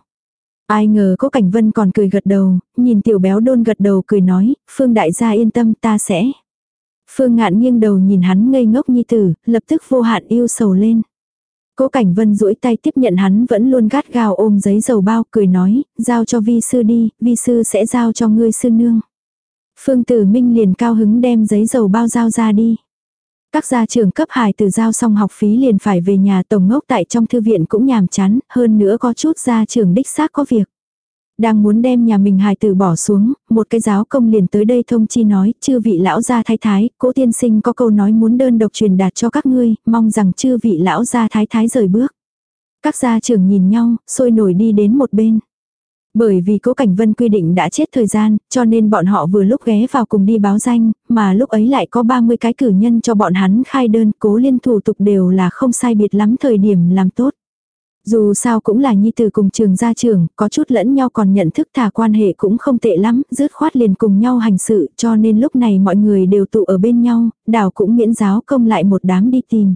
Ai ngờ có cảnh vân còn cười gật đầu, nhìn tiểu béo đôn gật đầu cười nói, Phương đại gia yên tâm ta sẽ. Phương ngạn nghiêng đầu nhìn hắn ngây ngốc nhi tử, lập tức vô hạn yêu sầu lên. Cố cảnh vân duỗi tay tiếp nhận hắn vẫn luôn gắt gào ôm giấy dầu bao cười nói, giao cho vi sư đi, vi sư sẽ giao cho ngươi sư nương. Phương tử minh liền cao hứng đem giấy dầu bao giao ra đi. Các gia trưởng cấp hài từ giao xong học phí liền phải về nhà tổng ngốc tại trong thư viện cũng nhàm chán, hơn nữa có chút gia trưởng đích xác có việc. Đang muốn đem nhà mình hài tử bỏ xuống, một cái giáo công liền tới đây thông chi nói, chư vị lão gia thái thái, cố tiên sinh có câu nói muốn đơn độc truyền đạt cho các ngươi, mong rằng chư vị lão gia thái thái rời bước. Các gia trưởng nhìn nhau, sôi nổi đi đến một bên. Bởi vì cố Cảnh Vân quy định đã chết thời gian, cho nên bọn họ vừa lúc ghé vào cùng đi báo danh, mà lúc ấy lại có 30 cái cử nhân cho bọn hắn khai đơn cố liên thủ tục đều là không sai biệt lắm thời điểm làm tốt. Dù sao cũng là nhi từ cùng trường gia trường, có chút lẫn nhau còn nhận thức thả quan hệ cũng không tệ lắm, dứt khoát liền cùng nhau hành sự, cho nên lúc này mọi người đều tụ ở bên nhau, đảo cũng miễn giáo công lại một đám đi tìm.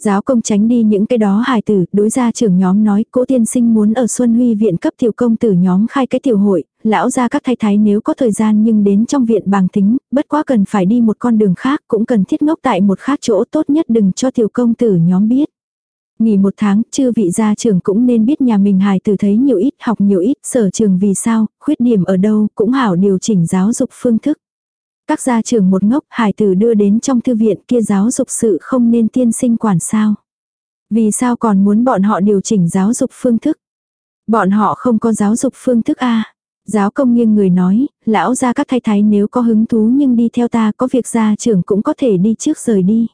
Giáo công tránh đi những cái đó hài tử, đối gia trưởng nhóm nói, cố tiên sinh muốn ở Xuân Huy viện cấp tiểu công tử nhóm khai cái tiểu hội, lão ra các thái thái nếu có thời gian nhưng đến trong viện bàng tính, bất quá cần phải đi một con đường khác, cũng cần thiết ngốc tại một khác chỗ tốt nhất đừng cho tiểu công tử nhóm biết. Nghỉ một tháng, chư vị gia trưởng cũng nên biết nhà mình hài tử thấy nhiều ít, học nhiều ít, sở trường vì sao, khuyết điểm ở đâu, cũng hảo điều chỉnh giáo dục phương thức. Các gia trưởng một ngốc hải tử đưa đến trong thư viện kia giáo dục sự không nên tiên sinh quản sao. Vì sao còn muốn bọn họ điều chỉnh giáo dục phương thức? Bọn họ không có giáo dục phương thức a Giáo công nghiêng người nói, lão gia các thái thái nếu có hứng thú nhưng đi theo ta có việc gia trưởng cũng có thể đi trước rời đi.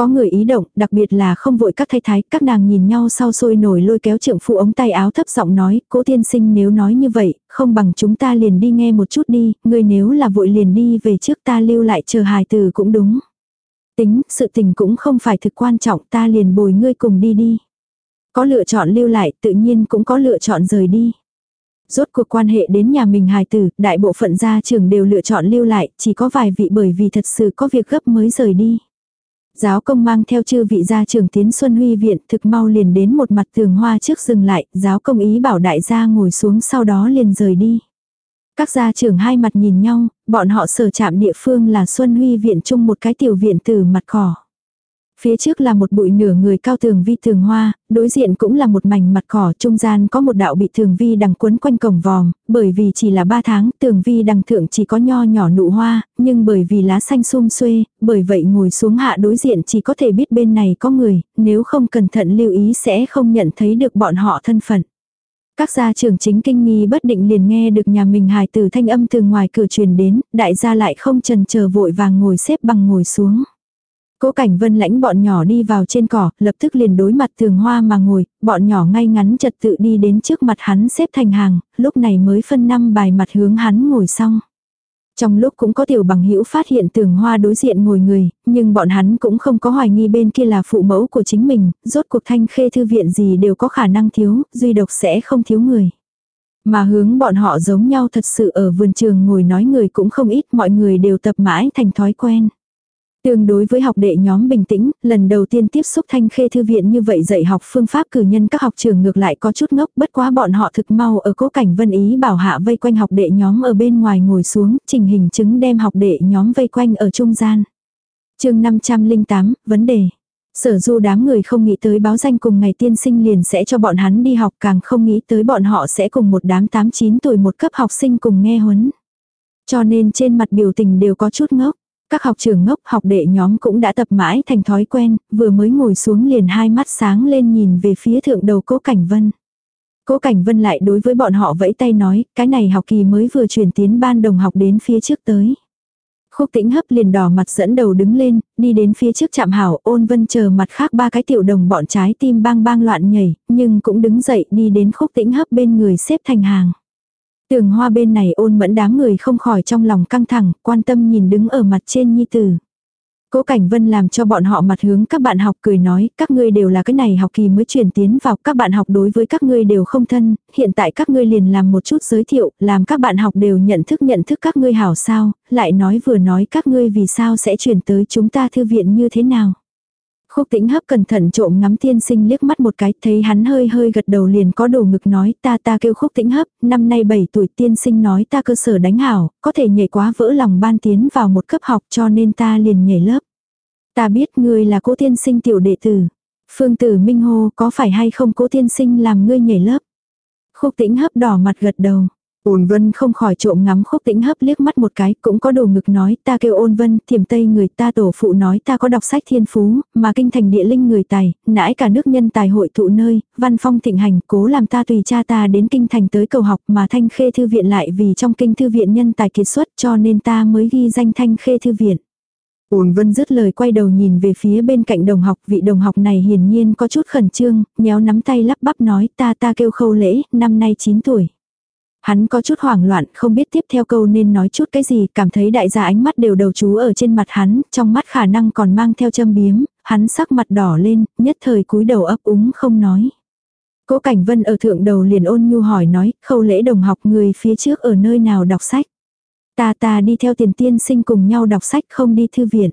Có người ý động, đặc biệt là không vội các thái thái, các nàng nhìn nhau sau sôi nổi lôi kéo trượng phụ ống tay áo thấp giọng nói, cố tiên sinh nếu nói như vậy, không bằng chúng ta liền đi nghe một chút đi, người nếu là vội liền đi về trước ta lưu lại chờ hài từ cũng đúng. Tính, sự tình cũng không phải thực quan trọng ta liền bồi ngươi cùng đi đi. Có lựa chọn lưu lại tự nhiên cũng có lựa chọn rời đi. Rốt cuộc quan hệ đến nhà mình hài tử, đại bộ phận gia trưởng đều lựa chọn lưu lại, chỉ có vài vị bởi vì thật sự có việc gấp mới rời đi. Giáo công mang theo chư vị gia trưởng tiến Xuân Huy viện thực mau liền đến một mặt tường hoa trước dừng lại, giáo công ý bảo đại gia ngồi xuống sau đó liền rời đi. Các gia trưởng hai mặt nhìn nhau, bọn họ sở chạm địa phương là Xuân Huy viện chung một cái tiểu viện từ mặt cỏ. Phía trước là một bụi nửa người cao tường vi tường hoa, đối diện cũng là một mảnh mặt cỏ, trung gian có một đạo bị tường vi đằng quấn quanh cổng vòm, bởi vì chỉ là ba tháng, tường vi đằng thượng chỉ có nho nhỏ nụ hoa, nhưng bởi vì lá xanh sum xuê, bởi vậy ngồi xuống hạ đối diện chỉ có thể biết bên này có người, nếu không cẩn thận lưu ý sẽ không nhận thấy được bọn họ thân phận. Các gia trưởng chính kinh nghi bất định liền nghe được nhà mình hài tử thanh âm từ ngoài cửa truyền đến, đại gia lại không trần chờ vội vàng ngồi xếp bằng ngồi xuống. Cố cảnh vân lãnh bọn nhỏ đi vào trên cỏ, lập tức liền đối mặt tường hoa mà ngồi, bọn nhỏ ngay ngắn trật tự đi đến trước mặt hắn xếp thành hàng, lúc này mới phân năm bài mặt hướng hắn ngồi xong. Trong lúc cũng có tiểu bằng hữu phát hiện tường hoa đối diện ngồi người, nhưng bọn hắn cũng không có hoài nghi bên kia là phụ mẫu của chính mình, rốt cuộc thanh khê thư viện gì đều có khả năng thiếu, duy độc sẽ không thiếu người. Mà hướng bọn họ giống nhau thật sự ở vườn trường ngồi nói người cũng không ít, mọi người đều tập mãi thành thói quen. Tương đối với học đệ nhóm bình tĩnh, lần đầu tiên tiếp xúc thanh khê thư viện như vậy dạy học phương pháp cử nhân các học trường ngược lại có chút ngốc bất quá bọn họ thực mau ở cố cảnh vân ý bảo hạ vây quanh học đệ nhóm ở bên ngoài ngồi xuống, trình hình chứng đem học đệ nhóm vây quanh ở trung gian. chương 508, vấn đề. Sở du đám người không nghĩ tới báo danh cùng ngày tiên sinh liền sẽ cho bọn hắn đi học càng không nghĩ tới bọn họ sẽ cùng một đám 8-9 tuổi một cấp học sinh cùng nghe huấn. Cho nên trên mặt biểu tình đều có chút ngốc. Các học trưởng ngốc học đệ nhóm cũng đã tập mãi thành thói quen, vừa mới ngồi xuống liền hai mắt sáng lên nhìn về phía thượng đầu cố Cảnh Vân. Cố Cảnh Vân lại đối với bọn họ vẫy tay nói, cái này học kỳ mới vừa chuyển tiến ban đồng học đến phía trước tới. Khúc tĩnh hấp liền đỏ mặt dẫn đầu đứng lên, đi đến phía trước chạm hảo ôn vân chờ mặt khác ba cái tiểu đồng bọn trái tim bang bang loạn nhảy, nhưng cũng đứng dậy đi đến khúc tĩnh hấp bên người xếp thành hàng. Tường hoa bên này ôn mẫn đám người không khỏi trong lòng căng thẳng, quan tâm nhìn đứng ở mặt trên nhi tử. Cố Cảnh Vân làm cho bọn họ mặt hướng các bạn học cười nói, các ngươi đều là cái này học kỳ mới chuyển tiến vào, các bạn học đối với các ngươi đều không thân, hiện tại các ngươi liền làm một chút giới thiệu, làm các bạn học đều nhận thức nhận thức các ngươi hảo sao, lại nói vừa nói các ngươi vì sao sẽ chuyển tới chúng ta thư viện như thế nào. Khúc tĩnh hấp cẩn thận trộm ngắm tiên sinh liếc mắt một cái, thấy hắn hơi hơi gật đầu liền có đồ ngực nói ta ta kêu khúc tĩnh hấp, năm nay 7 tuổi tiên sinh nói ta cơ sở đánh hảo, có thể nhảy quá vỡ lòng ban tiến vào một cấp học cho nên ta liền nhảy lớp. Ta biết ngươi là cố tiên sinh tiểu đệ tử. Phương tử Minh Hô có phải hay không cố tiên sinh làm ngươi nhảy lớp. Khúc tĩnh hấp đỏ mặt gật đầu. Ôn vân không khỏi trộm ngắm khúc tĩnh hấp liếc mắt một cái, cũng có đồ ngực nói, ta kêu ôn vân, thiểm tây người ta tổ phụ nói ta có đọc sách thiên phú, mà kinh thành địa linh người tài, nãi cả nước nhân tài hội tụ nơi, văn phong thịnh hành, cố làm ta tùy cha ta đến kinh thành tới cầu học mà thanh khê thư viện lại vì trong kinh thư viện nhân tài kiệt xuất cho nên ta mới ghi danh thanh khê thư viện. Ôn vân dứt lời quay đầu nhìn về phía bên cạnh đồng học, vị đồng học này hiển nhiên có chút khẩn trương, nhéo nắm tay lắp bắp nói ta ta kêu khâu lễ, năm nay 9 tuổi. Hắn có chút hoảng loạn, không biết tiếp theo câu nên nói chút cái gì, cảm thấy đại gia ánh mắt đều đầu chú ở trên mặt hắn, trong mắt khả năng còn mang theo châm biếm, hắn sắc mặt đỏ lên, nhất thời cúi đầu ấp úng không nói. Cố Cảnh Vân ở thượng đầu liền ôn nhu hỏi nói, khâu lễ đồng học người phía trước ở nơi nào đọc sách. Ta ta đi theo tiền tiên sinh cùng nhau đọc sách không đi thư viện.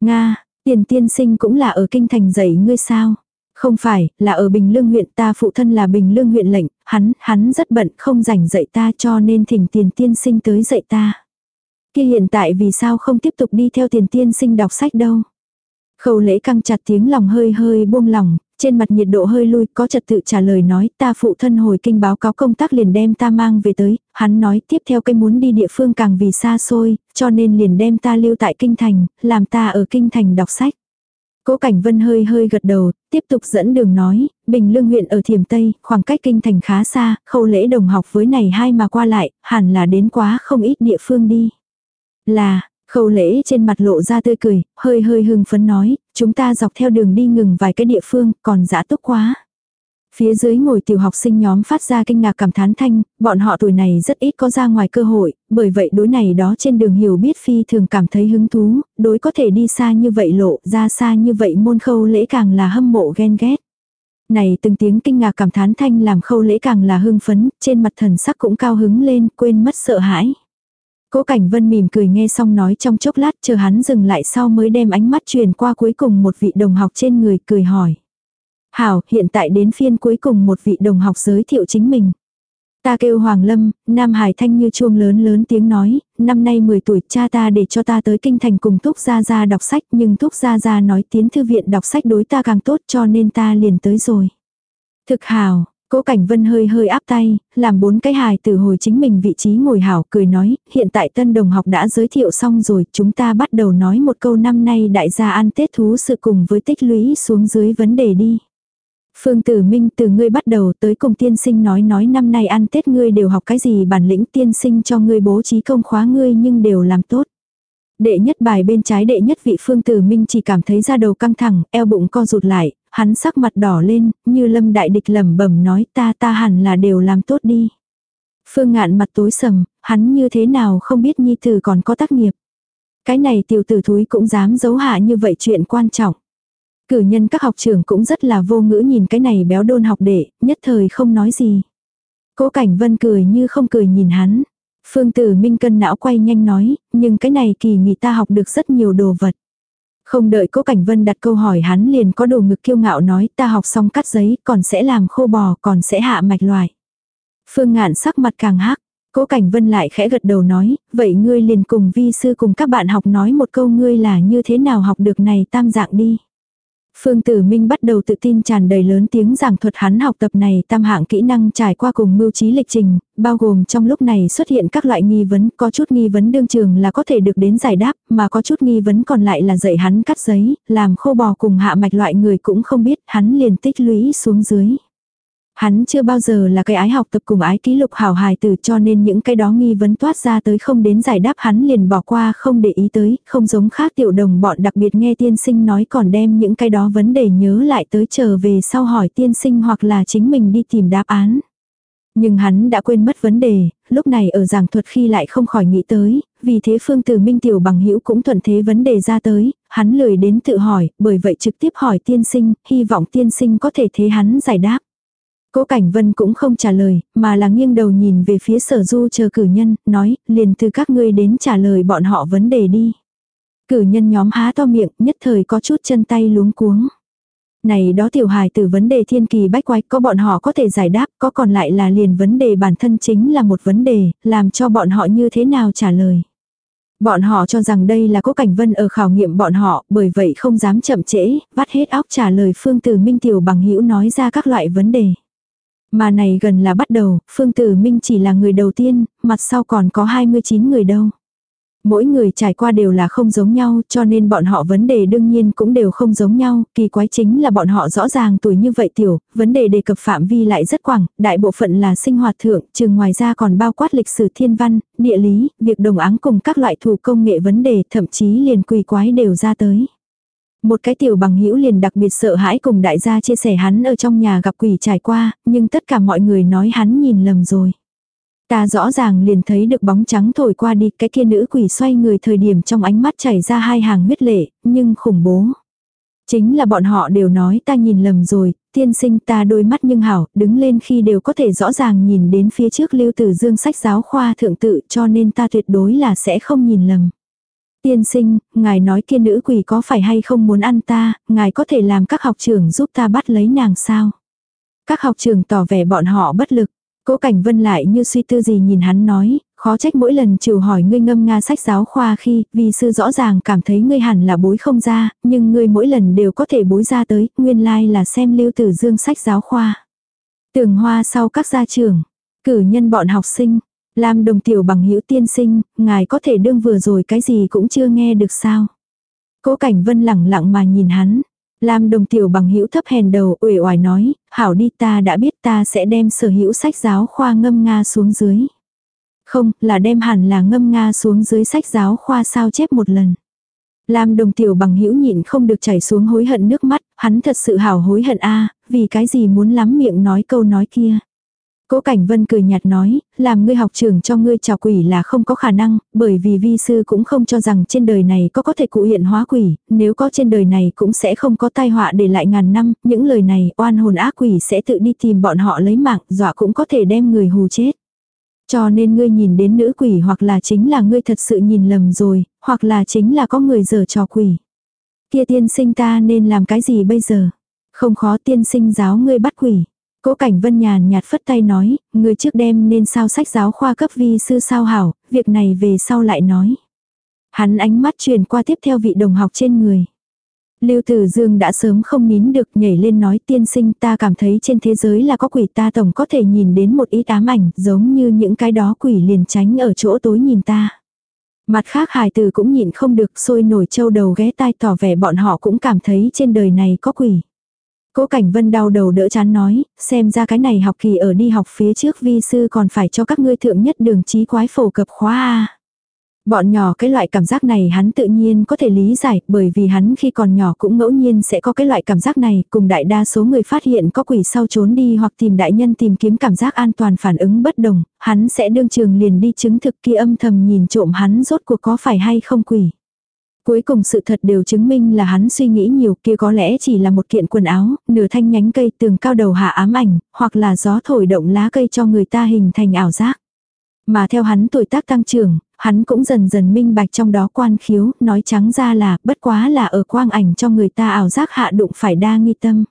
Nga, tiền tiên sinh cũng là ở kinh thành dạy ngươi sao. Không phải, là ở Bình Lương huyện ta phụ thân là Bình Lương huyện lệnh, hắn, hắn rất bận không rảnh dạy ta cho nên thỉnh tiền tiên sinh tới dạy ta. Kia hiện tại vì sao không tiếp tục đi theo tiền tiên sinh đọc sách đâu. Khâu lễ căng chặt tiếng lòng hơi hơi buông lòng, trên mặt nhiệt độ hơi lui có trật tự trả lời nói ta phụ thân hồi kinh báo cáo công tác liền đem ta mang về tới, hắn nói tiếp theo cái muốn đi địa phương càng vì xa xôi, cho nên liền đem ta lưu tại kinh thành, làm ta ở kinh thành đọc sách. Cố Cảnh Vân hơi hơi gật đầu, tiếp tục dẫn đường nói, Bình Lương huyện ở Thiểm Tây, khoảng cách kinh thành khá xa, khâu lễ đồng học với này hai mà qua lại, hẳn là đến quá không ít địa phương đi. Là, khâu lễ trên mặt lộ ra tươi cười, hơi hơi hưng phấn nói, chúng ta dọc theo đường đi ngừng vài cái địa phương, còn dã túc quá. Phía dưới ngồi tiểu học sinh nhóm phát ra kinh ngạc cảm thán thanh, bọn họ tuổi này rất ít có ra ngoài cơ hội, bởi vậy đối này đó trên đường hiểu biết phi thường cảm thấy hứng thú, đối có thể đi xa như vậy lộ, ra xa như vậy môn khâu lễ càng là hâm mộ ghen ghét. Này từng tiếng kinh ngạc cảm thán thanh làm khâu lễ càng là hưng phấn, trên mặt thần sắc cũng cao hứng lên, quên mất sợ hãi. Cố Cảnh Vân mỉm cười nghe xong nói trong chốc lát chờ hắn dừng lại sau mới đem ánh mắt truyền qua cuối cùng một vị đồng học trên người cười hỏi. Hảo, hiện tại đến phiên cuối cùng một vị đồng học giới thiệu chính mình. Ta kêu Hoàng Lâm, Nam Hải Thanh như chuông lớn lớn tiếng nói, năm nay 10 tuổi cha ta để cho ta tới kinh thành cùng Thúc Gia Gia đọc sách nhưng Thúc Gia Gia nói tiến thư viện đọc sách đối ta càng tốt cho nên ta liền tới rồi. Thực hào, Cố Cảnh Vân hơi hơi áp tay, làm bốn cái hài từ hồi chính mình vị trí ngồi hảo cười nói, hiện tại tân đồng học đã giới thiệu xong rồi, chúng ta bắt đầu nói một câu năm nay đại gia ăn Tết thú sự cùng với tích lũy xuống dưới vấn đề đi. Phương Tử Minh từ ngươi bắt đầu tới cùng tiên sinh nói nói năm nay ăn Tết ngươi đều học cái gì bản lĩnh tiên sinh cho ngươi bố trí công khóa ngươi nhưng đều làm tốt. Đệ nhất bài bên trái đệ nhất vị Phương Tử Minh chỉ cảm thấy ra đầu căng thẳng, eo bụng co rụt lại, hắn sắc mặt đỏ lên, như lâm đại địch lẩm bẩm nói ta ta hẳn là đều làm tốt đi. Phương ngạn mặt tối sầm, hắn như thế nào không biết nhi tử còn có tác nghiệp. Cái này tiểu tử thúi cũng dám giấu hạ như vậy chuyện quan trọng. Cử nhân các học trưởng cũng rất là vô ngữ nhìn cái này béo đôn học đệ, nhất thời không nói gì. Cố Cảnh Vân cười như không cười nhìn hắn. Phương Tử Minh cân não quay nhanh nói, nhưng cái này kỳ nghỉ ta học được rất nhiều đồ vật. Không đợi Cố Cảnh Vân đặt câu hỏi hắn liền có đồ ngực kiêu ngạo nói ta học xong cắt giấy còn sẽ làm khô bò còn sẽ hạ mạch loại. Phương Ngạn sắc mặt càng hắc. Cố Cảnh Vân lại khẽ gật đầu nói, vậy ngươi liền cùng vi sư cùng các bạn học nói một câu ngươi là như thế nào học được này tam dạng đi. Phương Tử Minh bắt đầu tự tin tràn đầy lớn tiếng giảng thuật hắn học tập này tam hạng kỹ năng trải qua cùng mưu trí lịch trình, bao gồm trong lúc này xuất hiện các loại nghi vấn, có chút nghi vấn đương trường là có thể được đến giải đáp, mà có chút nghi vấn còn lại là dạy hắn cắt giấy, làm khô bò cùng hạ mạch loại người cũng không biết, hắn liền tích lũy xuống dưới. Hắn chưa bao giờ là cái ái học tập cùng ái ký lục hảo hài tử cho nên những cái đó nghi vấn toát ra tới không đến giải đáp hắn liền bỏ qua không để ý tới, không giống khác tiểu đồng bọn đặc biệt nghe tiên sinh nói còn đem những cái đó vấn đề nhớ lại tới trở về sau hỏi tiên sinh hoặc là chính mình đi tìm đáp án. Nhưng hắn đã quên mất vấn đề, lúc này ở giảng thuật khi lại không khỏi nghĩ tới, vì thế phương từ minh tiểu bằng hữu cũng thuận thế vấn đề ra tới, hắn lười đến tự hỏi, bởi vậy trực tiếp hỏi tiên sinh, hy vọng tiên sinh có thể thế hắn giải đáp. Cố Cảnh Vân cũng không trả lời, mà là nghiêng đầu nhìn về phía sở du chờ cử nhân, nói, liền từ các ngươi đến trả lời bọn họ vấn đề đi. Cử nhân nhóm há to miệng, nhất thời có chút chân tay luống cuống. Này đó tiểu hài từ vấn đề thiên kỳ bách quái, có bọn họ có thể giải đáp, có còn lại là liền vấn đề bản thân chính là một vấn đề, làm cho bọn họ như thế nào trả lời. Bọn họ cho rằng đây là cố cảnh vân ở khảo nghiệm bọn họ, bởi vậy không dám chậm trễ, vắt hết óc trả lời phương từ minh tiểu bằng hữu nói ra các loại vấn đề. Mà này gần là bắt đầu, Phương Tử Minh chỉ là người đầu tiên, mặt sau còn có 29 người đâu. Mỗi người trải qua đều là không giống nhau, cho nên bọn họ vấn đề đương nhiên cũng đều không giống nhau, kỳ quái chính là bọn họ rõ ràng tuổi như vậy tiểu, vấn đề đề cập phạm vi lại rất quảng, đại bộ phận là sinh hoạt thượng, trường ngoài ra còn bao quát lịch sử thiên văn, địa lý, việc đồng áng cùng các loại thủ công nghệ vấn đề, thậm chí liền quỳ quái đều ra tới. Một cái tiểu bằng hữu liền đặc biệt sợ hãi cùng đại gia chia sẻ hắn ở trong nhà gặp quỷ trải qua, nhưng tất cả mọi người nói hắn nhìn lầm rồi. Ta rõ ràng liền thấy được bóng trắng thổi qua đi, cái kia nữ quỷ xoay người thời điểm trong ánh mắt chảy ra hai hàng huyết lệ, nhưng khủng bố. Chính là bọn họ đều nói ta nhìn lầm rồi, tiên sinh ta đôi mắt nhưng hảo, đứng lên khi đều có thể rõ ràng nhìn đến phía trước lưu tử dương sách giáo khoa thượng tự cho nên ta tuyệt đối là sẽ không nhìn lầm. Tiên sinh, ngài nói kia nữ quỷ có phải hay không muốn ăn ta, ngài có thể làm các học trưởng giúp ta bắt lấy nàng sao? Các học trưởng tỏ vẻ bọn họ bất lực. Cố Cảnh Vân lại như suy tư gì nhìn hắn nói, khó trách mỗi lần trừ hỏi ngươi ngâm nga sách giáo khoa khi, vì sư rõ ràng cảm thấy ngươi hẳn là bối không ra, nhưng ngươi mỗi lần đều có thể bối ra tới, nguyên lai like là xem lưu tử dương sách giáo khoa. Tường hoa sau các gia trưởng, cử nhân bọn học sinh, Lam đồng tiểu bằng hữu tiên sinh, ngài có thể đương vừa rồi cái gì cũng chưa nghe được sao. Cố cảnh vân lẳng lặng mà nhìn hắn. Lam đồng tiểu bằng hữu thấp hèn đầu uể oải nói, hảo đi ta đã biết ta sẽ đem sở hữu sách giáo khoa ngâm Nga xuống dưới. Không, là đem hẳn là ngâm Nga xuống dưới sách giáo khoa sao chép một lần. Lam đồng tiểu bằng hữu nhịn không được chảy xuống hối hận nước mắt, hắn thật sự hảo hối hận a vì cái gì muốn lắm miệng nói câu nói kia. Cố Cảnh Vân cười nhạt nói, làm ngươi học trưởng cho ngươi trò quỷ là không có khả năng, bởi vì vi sư cũng không cho rằng trên đời này có có thể cụ hiện hóa quỷ, nếu có trên đời này cũng sẽ không có tai họa để lại ngàn năm, những lời này oan hồn ác quỷ sẽ tự đi tìm bọn họ lấy mạng, dọa cũng có thể đem người hù chết. Cho nên ngươi nhìn đến nữ quỷ hoặc là chính là ngươi thật sự nhìn lầm rồi, hoặc là chính là có người dở trò quỷ. Kia tiên sinh ta nên làm cái gì bây giờ? Không khó tiên sinh giáo ngươi bắt quỷ. Cố Cảnh Vân nhàn nhạt phất tay nói, người trước đem nên sao sách giáo khoa cấp vi sư sao hảo, việc này về sau lại nói. Hắn ánh mắt truyền qua tiếp theo vị đồng học trên người. Lưu Tử Dương đã sớm không nín được nhảy lên nói tiên sinh ta cảm thấy trên thế giới là có quỷ ta tổng có thể nhìn đến một ít ám ảnh giống như những cái đó quỷ liền tránh ở chỗ tối nhìn ta. Mặt khác hài tử cũng nhìn không được sôi nổi châu đầu ghé tai tỏ vẻ bọn họ cũng cảm thấy trên đời này có quỷ. Cố Cảnh Vân đau đầu đỡ chán nói, xem ra cái này học kỳ ở đi học phía trước vi sư còn phải cho các ngươi thượng nhất đường trí quái phổ cập khóa A. Bọn nhỏ cái loại cảm giác này hắn tự nhiên có thể lý giải bởi vì hắn khi còn nhỏ cũng ngẫu nhiên sẽ có cái loại cảm giác này cùng đại đa số người phát hiện có quỷ sau trốn đi hoặc tìm đại nhân tìm kiếm cảm giác an toàn phản ứng bất đồng, hắn sẽ đương trường liền đi chứng thực kia âm thầm nhìn trộm hắn rốt cuộc có phải hay không quỷ. Cuối cùng sự thật đều chứng minh là hắn suy nghĩ nhiều kia có lẽ chỉ là một kiện quần áo, nửa thanh nhánh cây tường cao đầu hạ ám ảnh, hoặc là gió thổi động lá cây cho người ta hình thành ảo giác. Mà theo hắn tuổi tác tăng trưởng, hắn cũng dần dần minh bạch trong đó quan khiếu, nói trắng ra là bất quá là ở quang ảnh cho người ta ảo giác hạ đụng phải đa nghi tâm.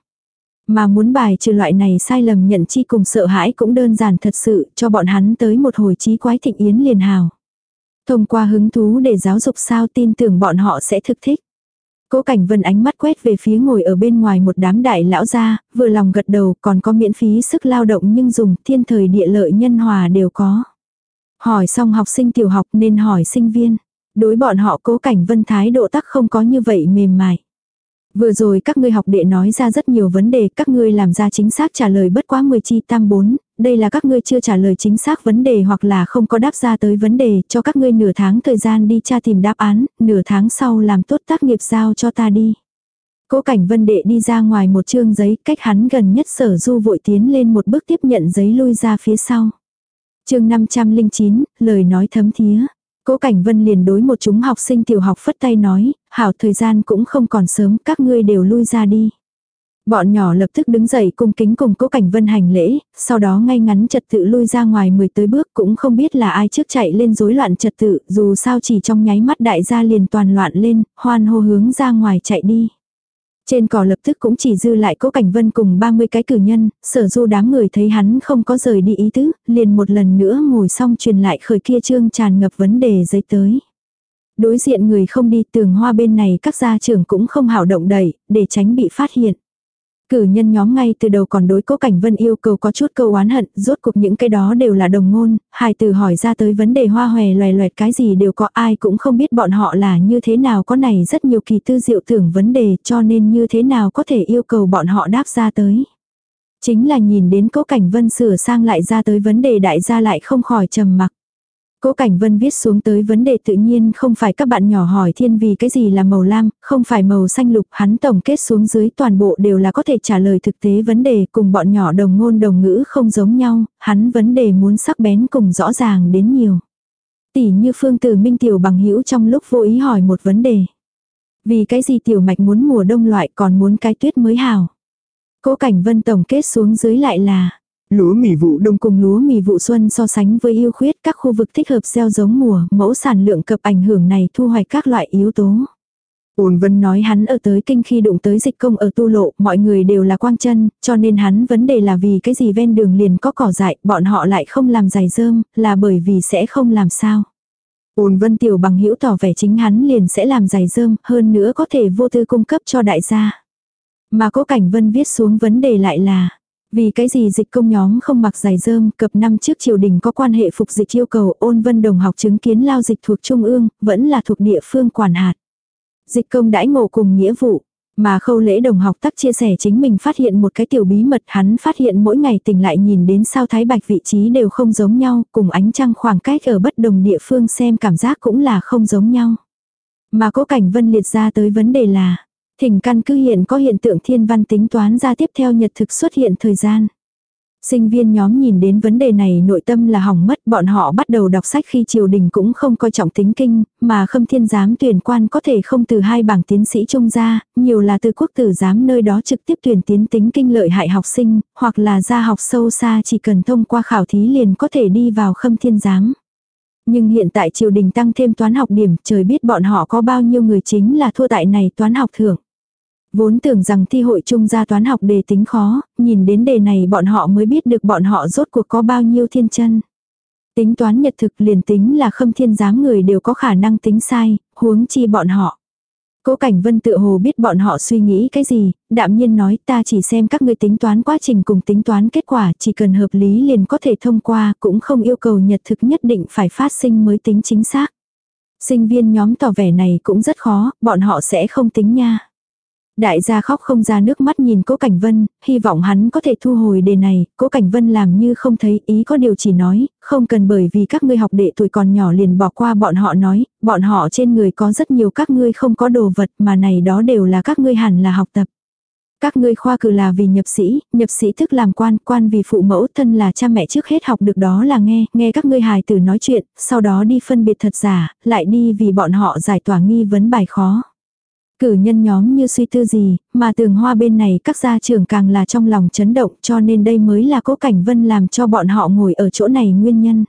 Mà muốn bài trừ loại này sai lầm nhận chi cùng sợ hãi cũng đơn giản thật sự cho bọn hắn tới một hồi trí quái thịnh yến liền hào. Thông qua hứng thú để giáo dục sao tin tưởng bọn họ sẽ thực thích. Cố Cảnh Vân ánh mắt quét về phía ngồi ở bên ngoài một đám đại lão gia, vừa lòng gật đầu còn có miễn phí sức lao động nhưng dùng thiên thời địa lợi nhân hòa đều có. Hỏi xong học sinh tiểu học nên hỏi sinh viên. Đối bọn họ cố cảnh vân thái độ tắc không có như vậy mềm mại. Vừa rồi các ngươi học đệ nói ra rất nhiều vấn đề, các ngươi làm ra chính xác trả lời bất quá 10 chi tam 4, đây là các ngươi chưa trả lời chính xác vấn đề hoặc là không có đáp ra tới vấn đề, cho các ngươi nửa tháng thời gian đi tra tìm đáp án, nửa tháng sau làm tốt tác nghiệp giao cho ta đi. Cố cảnh vân đệ đi ra ngoài một chương giấy, cách hắn gần nhất sở du vội tiến lên một bước tiếp nhận giấy lui ra phía sau chương 509, lời nói thấm thía. Cố Cảnh Vân liền đối một chúng học sinh tiểu học phất tay nói, hảo thời gian cũng không còn sớm, các ngươi đều lui ra đi. Bọn nhỏ lập tức đứng dậy cung kính cùng Cố Cảnh Vân hành lễ, sau đó ngay ngắn trật tự lui ra ngoài mười tới bước cũng không biết là ai trước chạy lên rối loạn trật tự, dù sao chỉ trong nháy mắt đại gia liền toàn loạn lên, hoan hô hướng ra ngoài chạy đi. Trên cỏ lập tức cũng chỉ dư lại cố cảnh vân cùng 30 cái cử nhân, sở du đám người thấy hắn không có rời đi ý tứ, liền một lần nữa ngồi xong truyền lại khởi kia trương tràn ngập vấn đề giấy tới. Đối diện người không đi tường hoa bên này các gia trưởng cũng không hảo động đẩy, để tránh bị phát hiện. Cử nhân nhóm ngay từ đầu còn đối cố cảnh vân yêu cầu có chút câu oán hận, rốt cuộc những cái đó đều là đồng ngôn, hài từ hỏi ra tới vấn đề hoa hòe loè loẹt cái gì đều có ai cũng không biết bọn họ là như thế nào có này rất nhiều kỳ tư diệu tưởng vấn đề cho nên như thế nào có thể yêu cầu bọn họ đáp ra tới. Chính là nhìn đến cố cảnh vân sửa sang lại ra tới vấn đề đại gia lại không khỏi trầm mặc. Cố Cảnh Vân viết xuống tới vấn đề tự nhiên không phải các bạn nhỏ hỏi thiên vì cái gì là màu lam, không phải màu xanh lục, hắn tổng kết xuống dưới toàn bộ đều là có thể trả lời thực tế vấn đề cùng bọn nhỏ đồng ngôn đồng ngữ không giống nhau, hắn vấn đề muốn sắc bén cùng rõ ràng đến nhiều. Tỷ như Phương Tử Minh Tiểu bằng hữu trong lúc vô ý hỏi một vấn đề. Vì cái gì Tiểu Mạch muốn mùa đông loại còn muốn cái tuyết mới hào. Cố Cảnh Vân tổng kết xuống dưới lại là Lúa mì vụ đông cùng lúa mì vụ xuân so sánh với yêu khuyết các khu vực thích hợp gieo giống mùa, mẫu sản lượng cập ảnh hưởng này thu hoạch các loại yếu tố. Ôn Vân nói hắn ở tới kinh khi đụng tới dịch công ở tu lộ, mọi người đều là quang chân, cho nên hắn vấn đề là vì cái gì ven đường liền có cỏ dại, bọn họ lại không làm giày dơm là bởi vì sẽ không làm sao. Ôn Vân tiểu bằng hữu tỏ vẻ chính hắn liền sẽ làm giày dơm hơn nữa có thể vô tư cung cấp cho đại gia. Mà cố cảnh Vân viết xuống vấn đề lại là, vì cái gì dịch công nhóm không mặc giày dơm cập năm trước triều đình có quan hệ phục dịch yêu cầu ôn vân đồng học chứng kiến lao dịch thuộc trung ương, vẫn là thuộc địa phương quản hạt. Dịch công đãi ngộ cùng nghĩa vụ, mà khâu lễ đồng học tắc chia sẻ chính mình phát hiện một cái tiểu bí mật hắn phát hiện mỗi ngày tỉnh lại nhìn đến sao thái bạch vị trí đều không giống nhau, cùng ánh trăng khoảng cách ở bất đồng địa phương xem cảm giác cũng là không giống nhau. Mà cố cảnh vân liệt ra tới vấn đề là, thỉnh căn cứ hiện có hiện tượng thiên văn tính toán ra tiếp theo nhật thực xuất hiện thời gian. Sinh viên nhóm nhìn đến vấn đề này nội tâm là hỏng mất, bọn họ bắt đầu đọc sách khi triều đình cũng không coi trọng tính kinh, mà khâm thiên giám tuyển quan có thể không từ hai bảng tiến sĩ trung ra, nhiều là từ quốc tử giám nơi đó trực tiếp tuyển tiến tính kinh lợi hại học sinh, hoặc là ra học sâu xa chỉ cần thông qua khảo thí liền có thể đi vào khâm thiên giám. Nhưng hiện tại triều đình tăng thêm toán học điểm, trời biết bọn họ có bao nhiêu người chính là thua tại này toán học thưởng. Vốn tưởng rằng thi hội trung gia toán học đề tính khó, nhìn đến đề này bọn họ mới biết được bọn họ rốt cuộc có bao nhiêu thiên chân. Tính toán nhật thực liền tính là khâm thiên giám người đều có khả năng tính sai, huống chi bọn họ. Cố Cảnh Vân tự hồ biết bọn họ suy nghĩ cái gì, đạm nhiên nói ta chỉ xem các ngươi tính toán quá trình cùng tính toán kết quả, chỉ cần hợp lý liền có thể thông qua, cũng không yêu cầu nhật thực nhất định phải phát sinh mới tính chính xác. Sinh viên nhóm tỏ vẻ này cũng rất khó, bọn họ sẽ không tính nha. Đại gia khóc không ra nước mắt nhìn Cố Cảnh Vân, hy vọng hắn có thể thu hồi đề này, Cố Cảnh Vân làm như không thấy ý có điều chỉ nói, không cần bởi vì các ngươi học đệ tuổi còn nhỏ liền bỏ qua bọn họ nói, bọn họ trên người có rất nhiều các ngươi không có đồ vật mà này đó đều là các ngươi hẳn là học tập. Các ngươi khoa cử là vì nhập sĩ, nhập sĩ thức làm quan, quan vì phụ mẫu thân là cha mẹ trước hết học được đó là nghe, nghe các ngươi hài tử nói chuyện, sau đó đi phân biệt thật giả, lại đi vì bọn họ giải tỏa nghi vấn bài khó. Cử nhân nhóm như suy tư gì, mà tường hoa bên này các gia trưởng càng là trong lòng chấn động cho nên đây mới là cố cảnh vân làm cho bọn họ ngồi ở chỗ này nguyên nhân.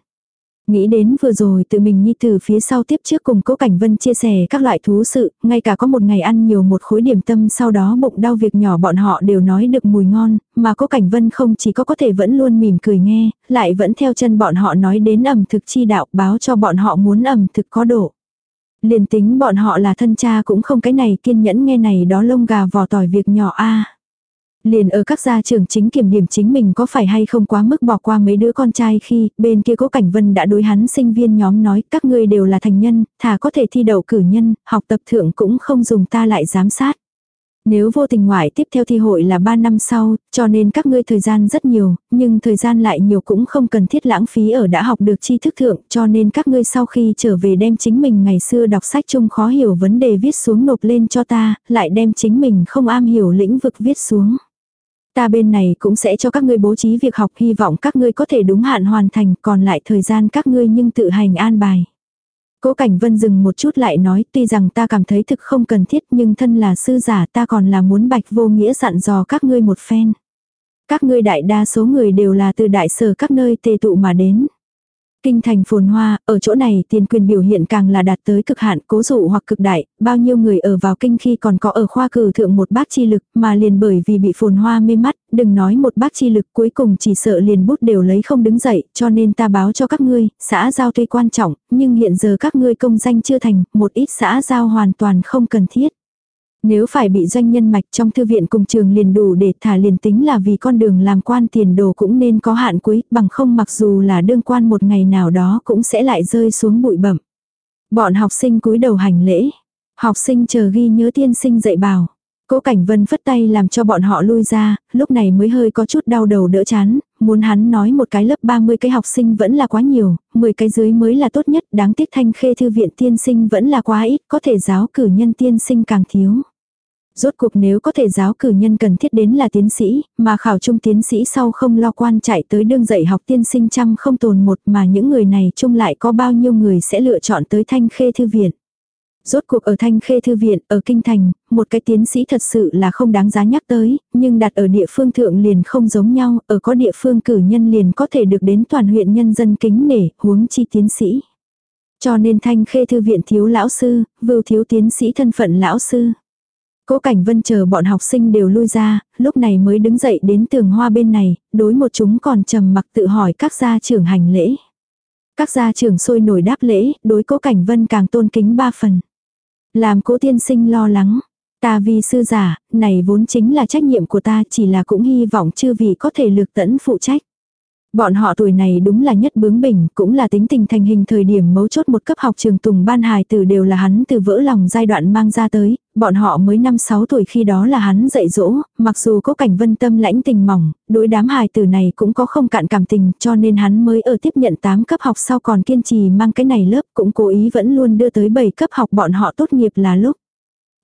Nghĩ đến vừa rồi tự mình nhi từ phía sau tiếp trước cùng cố cảnh vân chia sẻ các loại thú sự, ngay cả có một ngày ăn nhiều một khối điểm tâm sau đó bụng đau việc nhỏ bọn họ đều nói được mùi ngon, mà cố cảnh vân không chỉ có có thể vẫn luôn mỉm cười nghe, lại vẫn theo chân bọn họ nói đến ẩm thực chi đạo báo cho bọn họ muốn ẩm thực có độ. Liền tính bọn họ là thân cha cũng không cái này kiên nhẫn nghe này đó lông gà vò tỏi việc nhỏ a Liền ở các gia trưởng chính kiểm điểm chính mình có phải hay không quá mức bỏ qua mấy đứa con trai khi bên kia cố cảnh vân đã đối hắn sinh viên nhóm nói các ngươi đều là thành nhân, thà có thể thi đậu cử nhân, học tập thượng cũng không dùng ta lại giám sát. Nếu vô tình ngoại tiếp theo thi hội là 3 năm sau, cho nên các ngươi thời gian rất nhiều, nhưng thời gian lại nhiều cũng không cần thiết lãng phí ở đã học được tri thức thượng, cho nên các ngươi sau khi trở về đem chính mình ngày xưa đọc sách chung khó hiểu vấn đề viết xuống nộp lên cho ta, lại đem chính mình không am hiểu lĩnh vực viết xuống. Ta bên này cũng sẽ cho các ngươi bố trí việc học hy vọng các ngươi có thể đúng hạn hoàn thành, còn lại thời gian các ngươi nhưng tự hành an bài. Cố Cảnh Vân dừng một chút lại nói, tuy rằng ta cảm thấy thực không cần thiết, nhưng thân là sư giả, ta còn là muốn bạch vô nghĩa dặn dò các ngươi một phen. Các ngươi đại đa số người đều là từ đại sở các nơi tề tụ mà đến. Kinh thành phồn hoa, ở chỗ này tiền quyền biểu hiện càng là đạt tới cực hạn cố dụ hoặc cực đại, bao nhiêu người ở vào kinh khi còn có ở khoa cử thượng một bác chi lực mà liền bởi vì bị phồn hoa mê mắt, đừng nói một bác chi lực cuối cùng chỉ sợ liền bút đều lấy không đứng dậy, cho nên ta báo cho các ngươi, xã giao tuy quan trọng, nhưng hiện giờ các ngươi công danh chưa thành, một ít xã giao hoàn toàn không cần thiết. Nếu phải bị doanh nhân mạch trong thư viện cùng trường liền đủ để thả liền tính là vì con đường làm quan tiền đồ cũng nên có hạn cuối, bằng không mặc dù là đương quan một ngày nào đó cũng sẽ lại rơi xuống bụi bẩm. Bọn học sinh cúi đầu hành lễ. Học sinh chờ ghi nhớ tiên sinh dạy bảo. Cố Cảnh Vân phất tay làm cho bọn họ lui ra, lúc này mới hơi có chút đau đầu đỡ chán, muốn hắn nói một cái lớp 30 cái học sinh vẫn là quá nhiều, 10 cái dưới mới là tốt nhất, đáng tiếc thanh khê thư viện tiên sinh vẫn là quá ít, có thể giáo cử nhân tiên sinh càng thiếu. Rốt cuộc nếu có thể giáo cử nhân cần thiết đến là tiến sĩ, mà khảo trung tiến sĩ sau không lo quan chạy tới đương dạy học tiên sinh trăm không tồn một mà những người này chung lại có bao nhiêu người sẽ lựa chọn tới thanh khê thư viện. Rốt cuộc ở Thanh Khê Thư Viện, ở Kinh Thành, một cái tiến sĩ thật sự là không đáng giá nhắc tới, nhưng đặt ở địa phương thượng liền không giống nhau, ở có địa phương cử nhân liền có thể được đến toàn huyện nhân dân kính nể, huống chi tiến sĩ. Cho nên Thanh Khê Thư Viện thiếu lão sư, vưu thiếu tiến sĩ thân phận lão sư. Cố Cảnh Vân chờ bọn học sinh đều lui ra, lúc này mới đứng dậy đến tường hoa bên này, đối một chúng còn trầm mặc tự hỏi các gia trưởng hành lễ. Các gia trưởng sôi nổi đáp lễ, đối Cố Cảnh Vân càng tôn kính ba phần. Làm cố tiên sinh lo lắng. Ta vì sư giả, này vốn chính là trách nhiệm của ta chỉ là cũng hy vọng chư vị có thể lược tẫn phụ trách. Bọn họ tuổi này đúng là nhất bướng bỉnh, cũng là tính tình thành hình thời điểm mấu chốt một cấp học trường tùng ban hài tử đều là hắn từ vỡ lòng giai đoạn mang ra tới, bọn họ mới năm sáu tuổi khi đó là hắn dạy dỗ, mặc dù có cảnh vân tâm lãnh tình mỏng, đối đám hài tử này cũng có không cạn cảm tình cho nên hắn mới ở tiếp nhận 8 cấp học sau còn kiên trì mang cái này lớp cũng cố ý vẫn luôn đưa tới 7 cấp học bọn họ tốt nghiệp là lúc.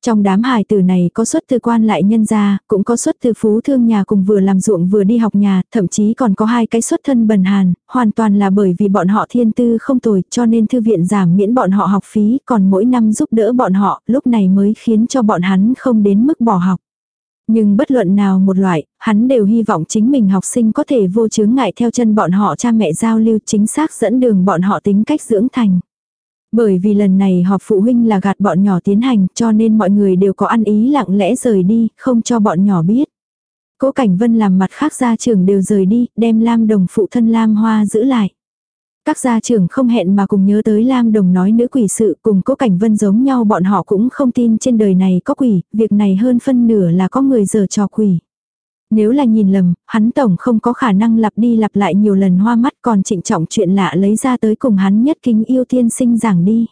Trong đám hài tử này có xuất từ quan lại nhân gia, cũng có xuất từ phú thương nhà cùng vừa làm ruộng vừa đi học nhà, thậm chí còn có hai cái xuất thân bần hàn, hoàn toàn là bởi vì bọn họ thiên tư không tồi cho nên thư viện giảm miễn bọn họ học phí, còn mỗi năm giúp đỡ bọn họ, lúc này mới khiến cho bọn hắn không đến mức bỏ học. Nhưng bất luận nào một loại, hắn đều hy vọng chính mình học sinh có thể vô chướng ngại theo chân bọn họ cha mẹ giao lưu chính xác dẫn đường bọn họ tính cách dưỡng thành. Bởi vì lần này họp phụ huynh là gạt bọn nhỏ tiến hành cho nên mọi người đều có ăn ý lặng lẽ rời đi, không cho bọn nhỏ biết. Cố Cảnh Vân làm mặt khác gia trưởng đều rời đi, đem Lam Đồng phụ thân Lam Hoa giữ lại. Các gia trưởng không hẹn mà cùng nhớ tới Lam Đồng nói nữ quỷ sự cùng Cố Cảnh Vân giống nhau bọn họ cũng không tin trên đời này có quỷ, việc này hơn phân nửa là có người giờ trò quỷ. Nếu là nhìn lầm, hắn tổng không có khả năng lặp đi lặp lại nhiều lần hoa mắt còn trịnh trọng chuyện lạ lấy ra tới cùng hắn nhất kính yêu tiên sinh giảng đi.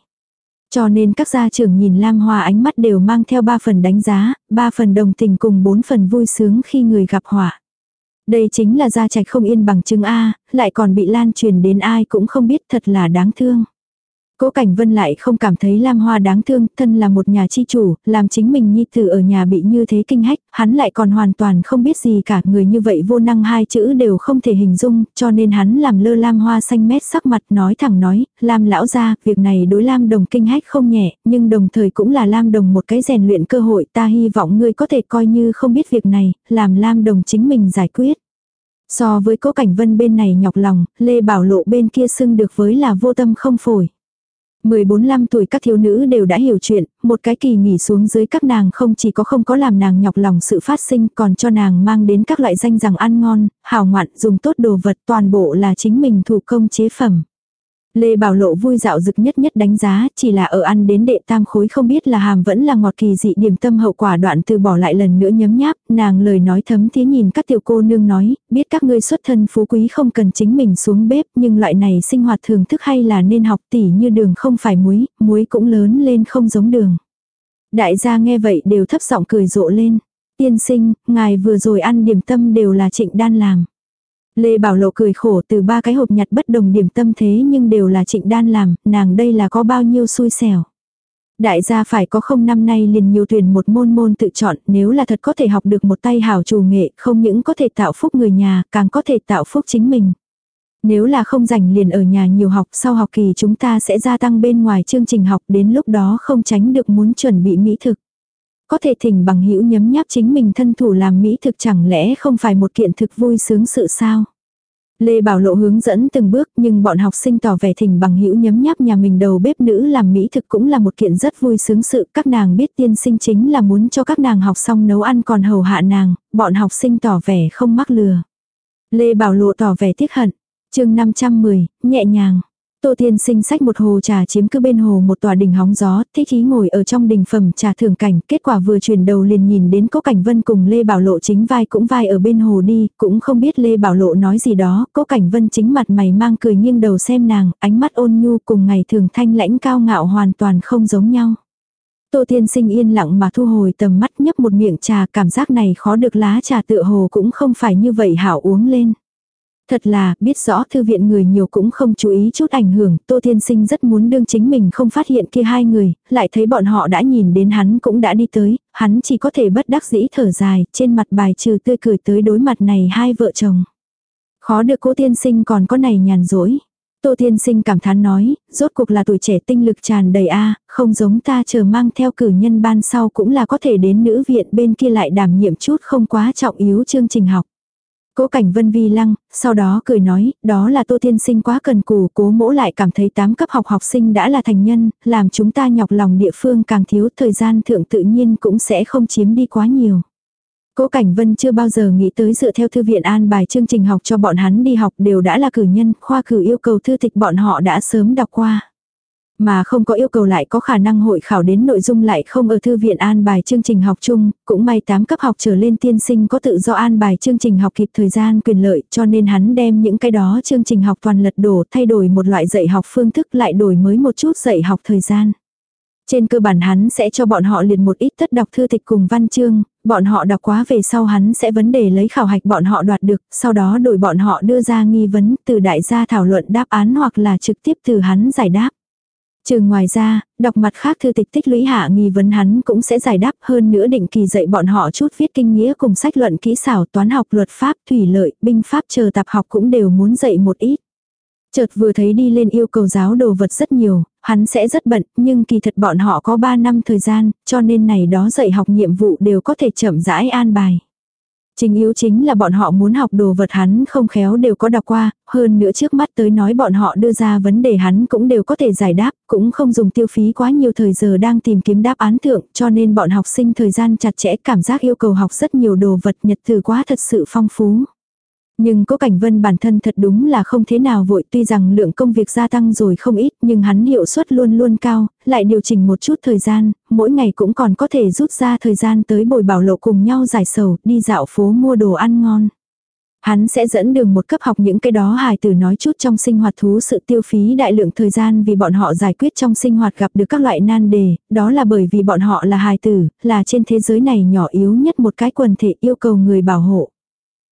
Cho nên các gia trưởng nhìn Lam Hoa ánh mắt đều mang theo ba phần đánh giá, ba phần đồng tình cùng bốn phần vui sướng khi người gặp họa. Đây chính là gia trạch không yên bằng chứng A, lại còn bị lan truyền đến ai cũng không biết thật là đáng thương. Cố Cảnh Vân lại không cảm thấy Lam Hoa đáng thương, thân là một nhà chi chủ, làm chính mình nhi tử ở nhà bị như thế kinh hách, hắn lại còn hoàn toàn không biết gì cả, người như vậy vô năng hai chữ đều không thể hình dung, cho nên hắn làm lơ Lam Hoa xanh mét sắc mặt nói thẳng nói, Lam lão gia, việc này đối Lam Đồng kinh hách không nhẹ, nhưng đồng thời cũng là Lam Đồng một cái rèn luyện cơ hội, ta hy vọng ngươi có thể coi như không biết việc này, làm Lam Đồng chính mình giải quyết. So với cố cảnh vân bên này nhọc lòng, Lê Bảo Lộ bên kia xưng được với là vô tâm không phổi. 14-15 tuổi các thiếu nữ đều đã hiểu chuyện, một cái kỳ nghỉ xuống dưới các nàng không chỉ có không có làm nàng nhọc lòng sự phát sinh còn cho nàng mang đến các loại danh rằng ăn ngon, hào ngoạn, dùng tốt đồ vật toàn bộ là chính mình thủ công chế phẩm. Lê Bảo Lộ vui dạo dực nhất nhất đánh giá, chỉ là ở ăn đến đệ tam khối không biết là hàm vẫn là ngọt kỳ dị điểm tâm hậu quả đoạn từ bỏ lại lần nữa nhấm nháp, nàng lời nói thấm thía nhìn các tiểu cô nương nói, biết các ngươi xuất thân phú quý không cần chính mình xuống bếp, nhưng loại này sinh hoạt thường thức hay là nên học tỉ như đường không phải muối, muối cũng lớn lên không giống đường. Đại gia nghe vậy đều thấp giọng cười rộ lên. Tiên sinh, ngài vừa rồi ăn điểm tâm đều là trịnh đan làm. Lê Bảo Lộ cười khổ từ ba cái hộp nhặt bất đồng điểm tâm thế nhưng đều là trịnh đan làm, nàng đây là có bao nhiêu xui xẻo. Đại gia phải có không năm nay liền nhiều tuyển một môn môn tự chọn, nếu là thật có thể học được một tay hảo chủ nghệ, không những có thể tạo phúc người nhà, càng có thể tạo phúc chính mình. Nếu là không rảnh liền ở nhà nhiều học, sau học kỳ chúng ta sẽ gia tăng bên ngoài chương trình học, đến lúc đó không tránh được muốn chuẩn bị mỹ thực. Có thể thỉnh bằng hữu nhấm nháp chính mình thân thủ làm mỹ thực chẳng lẽ không phải một kiện thực vui sướng sự sao? Lê Bảo Lộ hướng dẫn từng bước nhưng bọn học sinh tỏ vẻ thỉnh bằng hữu nhấm nháp nhà mình đầu bếp nữ làm mỹ thực cũng là một kiện rất vui sướng sự. Các nàng biết tiên sinh chính là muốn cho các nàng học xong nấu ăn còn hầu hạ nàng, bọn học sinh tỏ vẻ không mắc lừa. Lê Bảo Lộ tỏ vẻ tiếc hận. chương 510, nhẹ nhàng. Tô Thiên sinh sách một hồ trà chiếm cứ bên hồ một tòa đình hóng gió, thích chí ngồi ở trong đình phẩm trà thưởng cảnh, kết quả vừa chuyển đầu liền nhìn đến Cố Cảnh Vân cùng Lê Bảo Lộ chính vai cũng vai ở bên hồ đi, cũng không biết Lê Bảo Lộ nói gì đó, Cố Cảnh Vân chính mặt mày mang cười nghiêng đầu xem nàng, ánh mắt ôn nhu cùng ngày thường thanh lãnh cao ngạo hoàn toàn không giống nhau. Tô Thiên sinh yên lặng mà thu hồi tầm mắt nhấp một miệng trà cảm giác này khó được lá trà tựa hồ cũng không phải như vậy hảo uống lên. Thật là, biết rõ thư viện người nhiều cũng không chú ý chút ảnh hưởng, Tô Thiên Sinh rất muốn đương chính mình không phát hiện kia hai người, lại thấy bọn họ đã nhìn đến hắn cũng đã đi tới, hắn chỉ có thể bất đắc dĩ thở dài, trên mặt bài trừ tươi cười tới đối mặt này hai vợ chồng. Khó được cố Thiên Sinh còn có này nhàn dỗi. Tô Thiên Sinh cảm thán nói, rốt cuộc là tuổi trẻ tinh lực tràn đầy a, không giống ta chờ mang theo cử nhân ban sau cũng là có thể đến nữ viện bên kia lại đảm nhiệm chút không quá trọng yếu chương trình học. Cố cảnh vân vi lăng, sau đó cười nói, đó là tô tiên sinh quá cần cù, cố mỗ lại cảm thấy tám cấp học học sinh đã là thành nhân, làm chúng ta nhọc lòng địa phương càng thiếu thời gian thượng tự nhiên cũng sẽ không chiếm đi quá nhiều. Cố Cảnh Vân chưa bao giờ nghĩ tới dựa theo thư viện an bài chương trình học cho bọn hắn đi học đều đã là cử nhân, khoa cử yêu cầu thư tịch bọn họ đã sớm đọc qua. Mà không có yêu cầu lại có khả năng hội khảo đến nội dung lại không ở thư viện an bài chương trình học chung, cũng may 8 cấp học trở lên tiên sinh có tự do an bài chương trình học kịp thời gian quyền lợi cho nên hắn đem những cái đó chương trình học toàn lật đổ thay đổi một loại dạy học phương thức lại đổi mới một chút dạy học thời gian. Trên cơ bản hắn sẽ cho bọn họ liền một ít tất đọc thư tịch cùng văn chương, bọn họ đọc quá về sau hắn sẽ vấn đề lấy khảo hạch bọn họ đoạt được, sau đó đổi bọn họ đưa ra nghi vấn từ đại gia thảo luận đáp án hoặc là trực tiếp từ hắn giải đáp. Trường ngoài ra, đọc mặt khác thư tịch tích lũy hạ nghi vấn hắn cũng sẽ giải đáp hơn nữa định kỳ dạy bọn họ chút viết kinh nghĩa cùng sách luận kỹ xảo toán học luật pháp thủy lợi, binh pháp chờ tạp học cũng đều muốn dạy một ít. Chợt vừa thấy đi lên yêu cầu giáo đồ vật rất nhiều, hắn sẽ rất bận, nhưng kỳ thật bọn họ có 3 năm thời gian, cho nên này đó dạy học nhiệm vụ đều có thể chậm rãi an bài. Chính yếu chính là bọn họ muốn học đồ vật hắn không khéo đều có đọc qua, hơn nữa trước mắt tới nói bọn họ đưa ra vấn đề hắn cũng đều có thể giải đáp, cũng không dùng tiêu phí quá nhiều thời giờ đang tìm kiếm đáp án thượng, cho nên bọn học sinh thời gian chặt chẽ cảm giác yêu cầu học rất nhiều đồ vật nhật từ quá thật sự phong phú. Nhưng cố cảnh vân bản thân thật đúng là không thế nào vội tuy rằng lượng công việc gia tăng rồi không ít nhưng hắn hiệu suất luôn luôn cao, lại điều chỉnh một chút thời gian, mỗi ngày cũng còn có thể rút ra thời gian tới bồi bảo lộ cùng nhau giải sầu, đi dạo phố mua đồ ăn ngon. Hắn sẽ dẫn đường một cấp học những cái đó hài tử nói chút trong sinh hoạt thú sự tiêu phí đại lượng thời gian vì bọn họ giải quyết trong sinh hoạt gặp được các loại nan đề, đó là bởi vì bọn họ là hài tử, là trên thế giới này nhỏ yếu nhất một cái quần thể yêu cầu người bảo hộ.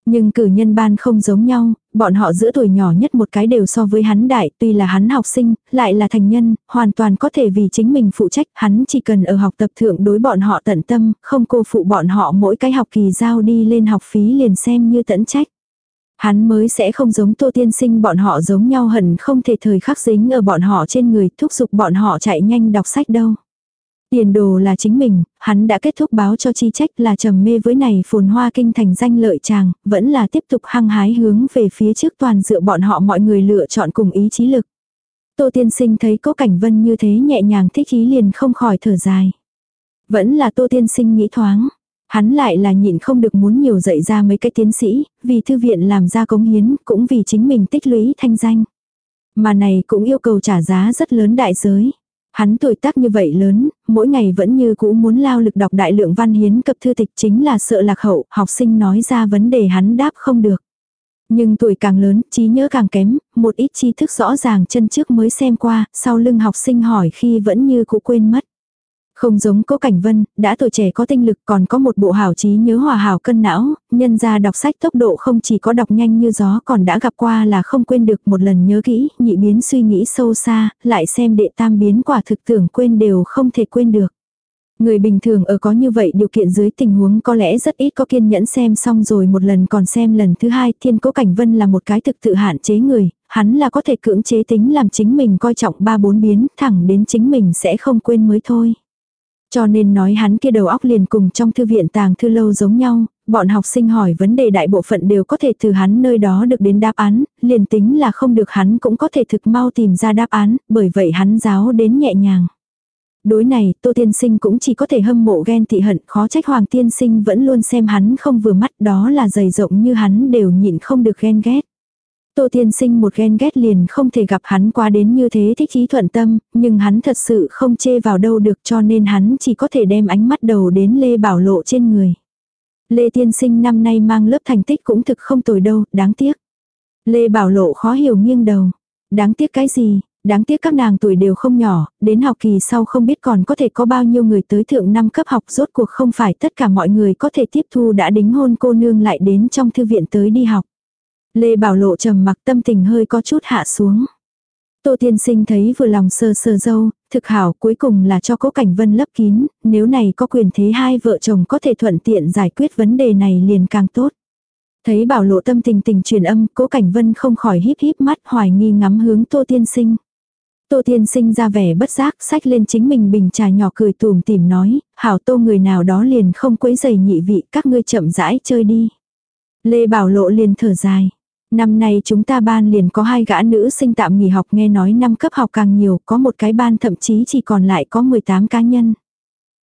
Nhưng cử nhân ban không giống nhau, bọn họ giữa tuổi nhỏ nhất một cái đều so với hắn đại, tuy là hắn học sinh, lại là thành nhân, hoàn toàn có thể vì chính mình phụ trách, hắn chỉ cần ở học tập thượng đối bọn họ tận tâm, không cô phụ bọn họ mỗi cái học kỳ giao đi lên học phí liền xem như tận trách. Hắn mới sẽ không giống tô tiên sinh bọn họ giống nhau hẳn không thể thời khắc dính ở bọn họ trên người thúc giục bọn họ chạy nhanh đọc sách đâu. Tiền đồ là chính mình, hắn đã kết thúc báo cho chi trách là trầm mê với này phồn hoa kinh thành danh lợi chàng, vẫn là tiếp tục hăng hái hướng về phía trước toàn dựa bọn họ mọi người lựa chọn cùng ý chí lực. Tô tiên sinh thấy cố cảnh vân như thế nhẹ nhàng thích ý liền không khỏi thở dài. Vẫn là tô tiên sinh nghĩ thoáng. Hắn lại là nhịn không được muốn nhiều dạy ra mấy cái tiến sĩ, vì thư viện làm ra cống hiến, cũng vì chính mình tích lũy thanh danh. Mà này cũng yêu cầu trả giá rất lớn đại giới. Hắn tuổi tác như vậy lớn, mỗi ngày vẫn như cũ muốn lao lực đọc đại lượng văn hiến cập thư tịch chính là sợ lạc hậu, học sinh nói ra vấn đề hắn đáp không được. Nhưng tuổi càng lớn, trí nhớ càng kém, một ít tri thức rõ ràng chân trước mới xem qua, sau lưng học sinh hỏi khi vẫn như cũ quên mất. Không giống cố cảnh vân, đã tuổi trẻ có tinh lực còn có một bộ hảo trí nhớ hòa hảo cân não, nhân ra đọc sách tốc độ không chỉ có đọc nhanh như gió còn đã gặp qua là không quên được một lần nhớ kỹ, nhị biến suy nghĩ sâu xa, lại xem đệ tam biến quả thực tưởng quên đều không thể quên được. Người bình thường ở có như vậy điều kiện dưới tình huống có lẽ rất ít có kiên nhẫn xem xong rồi một lần còn xem lần thứ hai. Thiên cố cảnh vân là một cái thực tự hạn chế người, hắn là có thể cưỡng chế tính làm chính mình coi trọng ba bốn biến thẳng đến chính mình sẽ không quên mới thôi. Cho nên nói hắn kia đầu óc liền cùng trong thư viện tàng thư lâu giống nhau, bọn học sinh hỏi vấn đề đại bộ phận đều có thể từ hắn nơi đó được đến đáp án, liền tính là không được hắn cũng có thể thực mau tìm ra đáp án, bởi vậy hắn giáo đến nhẹ nhàng. Đối này, Tô Tiên Sinh cũng chỉ có thể hâm mộ ghen tị hận, khó trách Hoàng Tiên Sinh vẫn luôn xem hắn không vừa mắt, đó là dày rộng như hắn đều nhịn không được ghen ghét. Tô tiên sinh một ghen ghét liền không thể gặp hắn qua đến như thế thích ý thuận tâm, nhưng hắn thật sự không chê vào đâu được cho nên hắn chỉ có thể đem ánh mắt đầu đến Lê Bảo Lộ trên người. Lê tiên sinh năm nay mang lớp thành tích cũng thực không tồi đâu, đáng tiếc. Lê Bảo Lộ khó hiểu nghiêng đầu. Đáng tiếc cái gì, đáng tiếc các nàng tuổi đều không nhỏ, đến học kỳ sau không biết còn có thể có bao nhiêu người tới thượng năm cấp học rốt cuộc không phải tất cả mọi người có thể tiếp thu đã đính hôn cô nương lại đến trong thư viện tới đi học. Lê Bảo Lộ trầm mặc tâm tình hơi có chút hạ xuống. Tô tiên sinh thấy vừa lòng sờ sờ dâu, thực hảo cuối cùng là cho cố cảnh vân lấp kín, nếu này có quyền thế hai vợ chồng có thể thuận tiện giải quyết vấn đề này liền càng tốt. Thấy bảo lộ tâm tình tình truyền âm, cố cảnh vân không khỏi híp híp mắt hoài nghi ngắm hướng tô tiên sinh. Tô tiên sinh ra vẻ bất giác, sách lên chính mình bình trà nhỏ cười tùm tìm nói, hảo tô người nào đó liền không quấy giày nhị vị, các ngươi chậm rãi chơi đi. Lê Bảo Lộ liền thở dài. Năm nay chúng ta ban liền có hai gã nữ sinh tạm nghỉ học nghe nói năm cấp học càng nhiều, có một cái ban thậm chí chỉ còn lại có 18 cá nhân.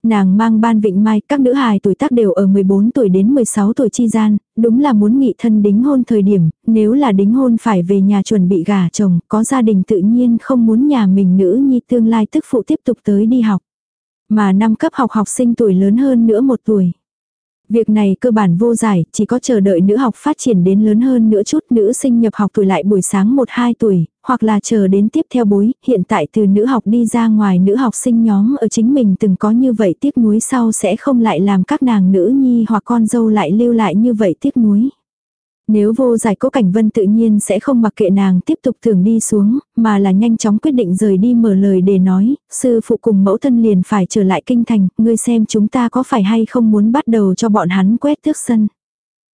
Nàng mang ban vịnh mai, các nữ hài tuổi tác đều ở 14 tuổi đến 16 tuổi chi gian, đúng là muốn nghị thân đính hôn thời điểm, nếu là đính hôn phải về nhà chuẩn bị gả chồng, có gia đình tự nhiên không muốn nhà mình nữ nhi tương lai tức phụ tiếp tục tới đi học. Mà năm cấp học học sinh tuổi lớn hơn nữa một tuổi. Việc này cơ bản vô giải, chỉ có chờ đợi nữ học phát triển đến lớn hơn nữa chút nữ sinh nhập học tuổi lại buổi sáng 1-2 tuổi, hoặc là chờ đến tiếp theo bối, hiện tại từ nữ học đi ra ngoài nữ học sinh nhóm ở chính mình từng có như vậy tiếc nuối sau sẽ không lại làm các nàng nữ nhi hoặc con dâu lại lưu lại như vậy tiếc nuối. Nếu vô giải cố cảnh vân tự nhiên sẽ không mặc kệ nàng tiếp tục thường đi xuống, mà là nhanh chóng quyết định rời đi mở lời để nói, sư phụ cùng mẫu thân liền phải trở lại kinh thành, ngươi xem chúng ta có phải hay không muốn bắt đầu cho bọn hắn quét tước sân.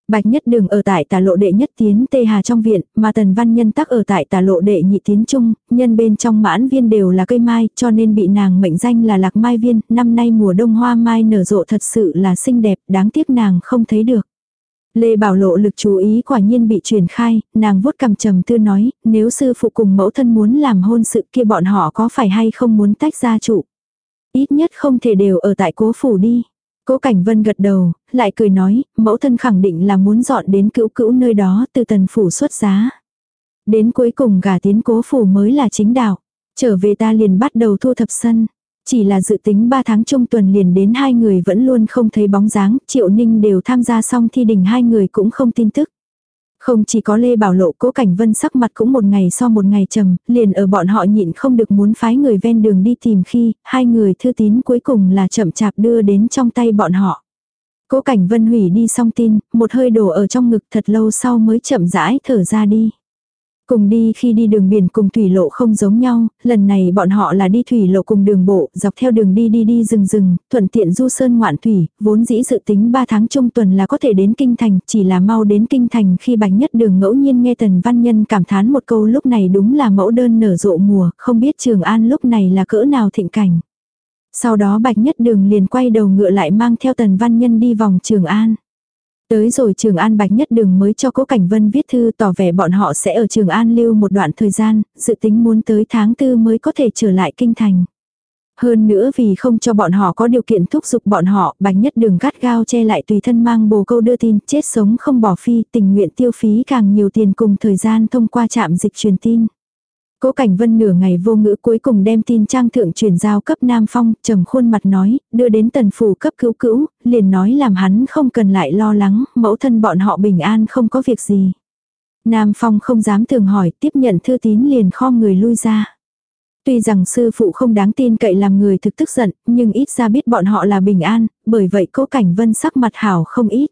Bạch nhất đường ở tại tà lộ đệ nhất tiến tê hà trong viện, mà tần văn nhân tắc ở tại tà lộ đệ nhị tiến trung, nhân bên trong mãn viên đều là cây mai, cho nên bị nàng mệnh danh là lạc mai viên, năm nay mùa đông hoa mai nở rộ thật sự là xinh đẹp, đáng tiếc nàng không thấy được. Lê Bảo Lộ lực chú ý quả nhiên bị truyền khai, nàng vuốt cầm trầm tư nói, nếu sư phụ cùng mẫu thân muốn làm hôn sự kia bọn họ có phải hay không muốn tách ra trụ. Ít nhất không thể đều ở tại cố phủ đi. Cố Cảnh Vân gật đầu, lại cười nói, mẫu thân khẳng định là muốn dọn đến cữu cữu nơi đó từ tần phủ xuất giá. Đến cuối cùng gả tiến cố phủ mới là chính đạo. Trở về ta liền bắt đầu thu thập sân. Chỉ là dự tính 3 tháng trung tuần liền đến hai người vẫn luôn không thấy bóng dáng, Triệu Ninh đều tham gia xong thi đình hai người cũng không tin tức. Không chỉ có Lê Bảo Lộ cố cảnh vân sắc mặt cũng một ngày so một ngày trầm, liền ở bọn họ nhịn không được muốn phái người ven đường đi tìm khi, hai người thư tín cuối cùng là chậm chạp đưa đến trong tay bọn họ. Cố cảnh vân hủy đi xong tin, một hơi đổ ở trong ngực thật lâu sau mới chậm rãi thở ra đi. Cùng đi khi đi đường biển cùng thủy lộ không giống nhau, lần này bọn họ là đi thủy lộ cùng đường bộ, dọc theo đường đi đi đi rừng rừng, thuận tiện du sơn ngoạn thủy, vốn dĩ dự tính 3 tháng trung tuần là có thể đến kinh thành, chỉ là mau đến kinh thành khi bạch nhất đường ngẫu nhiên nghe tần văn nhân cảm thán một câu lúc này đúng là mẫu đơn nở rộ mùa, không biết trường an lúc này là cỡ nào thịnh cảnh. Sau đó bạch nhất đường liền quay đầu ngựa lại mang theo tần văn nhân đi vòng trường an. Tới rồi Trường An Bạch Nhất Đường mới cho Cố Cảnh Vân viết thư tỏ vẻ bọn họ sẽ ở Trường An lưu một đoạn thời gian, dự tính muốn tới tháng tư mới có thể trở lại kinh thành. Hơn nữa vì không cho bọn họ có điều kiện thúc giục bọn họ, Bạch Nhất Đường gắt gao che lại tùy thân mang bồ câu đưa tin, chết sống không bỏ phi, tình nguyện tiêu phí càng nhiều tiền cùng thời gian thông qua trạm dịch truyền tin. Cố Cảnh Vân nửa ngày vô ngữ cuối cùng đem tin trang thượng truyền giao cấp Nam Phong, trầm khuôn mặt nói, đưa đến tần phủ cấp cứu cữu, liền nói làm hắn không cần lại lo lắng, mẫu thân bọn họ bình an không có việc gì. Nam Phong không dám thường hỏi, tiếp nhận thư tín liền kho người lui ra. Tuy rằng sư phụ không đáng tin cậy làm người thực tức giận, nhưng ít ra biết bọn họ là bình an, bởi vậy cố cảnh vân sắc mặt hảo không ít.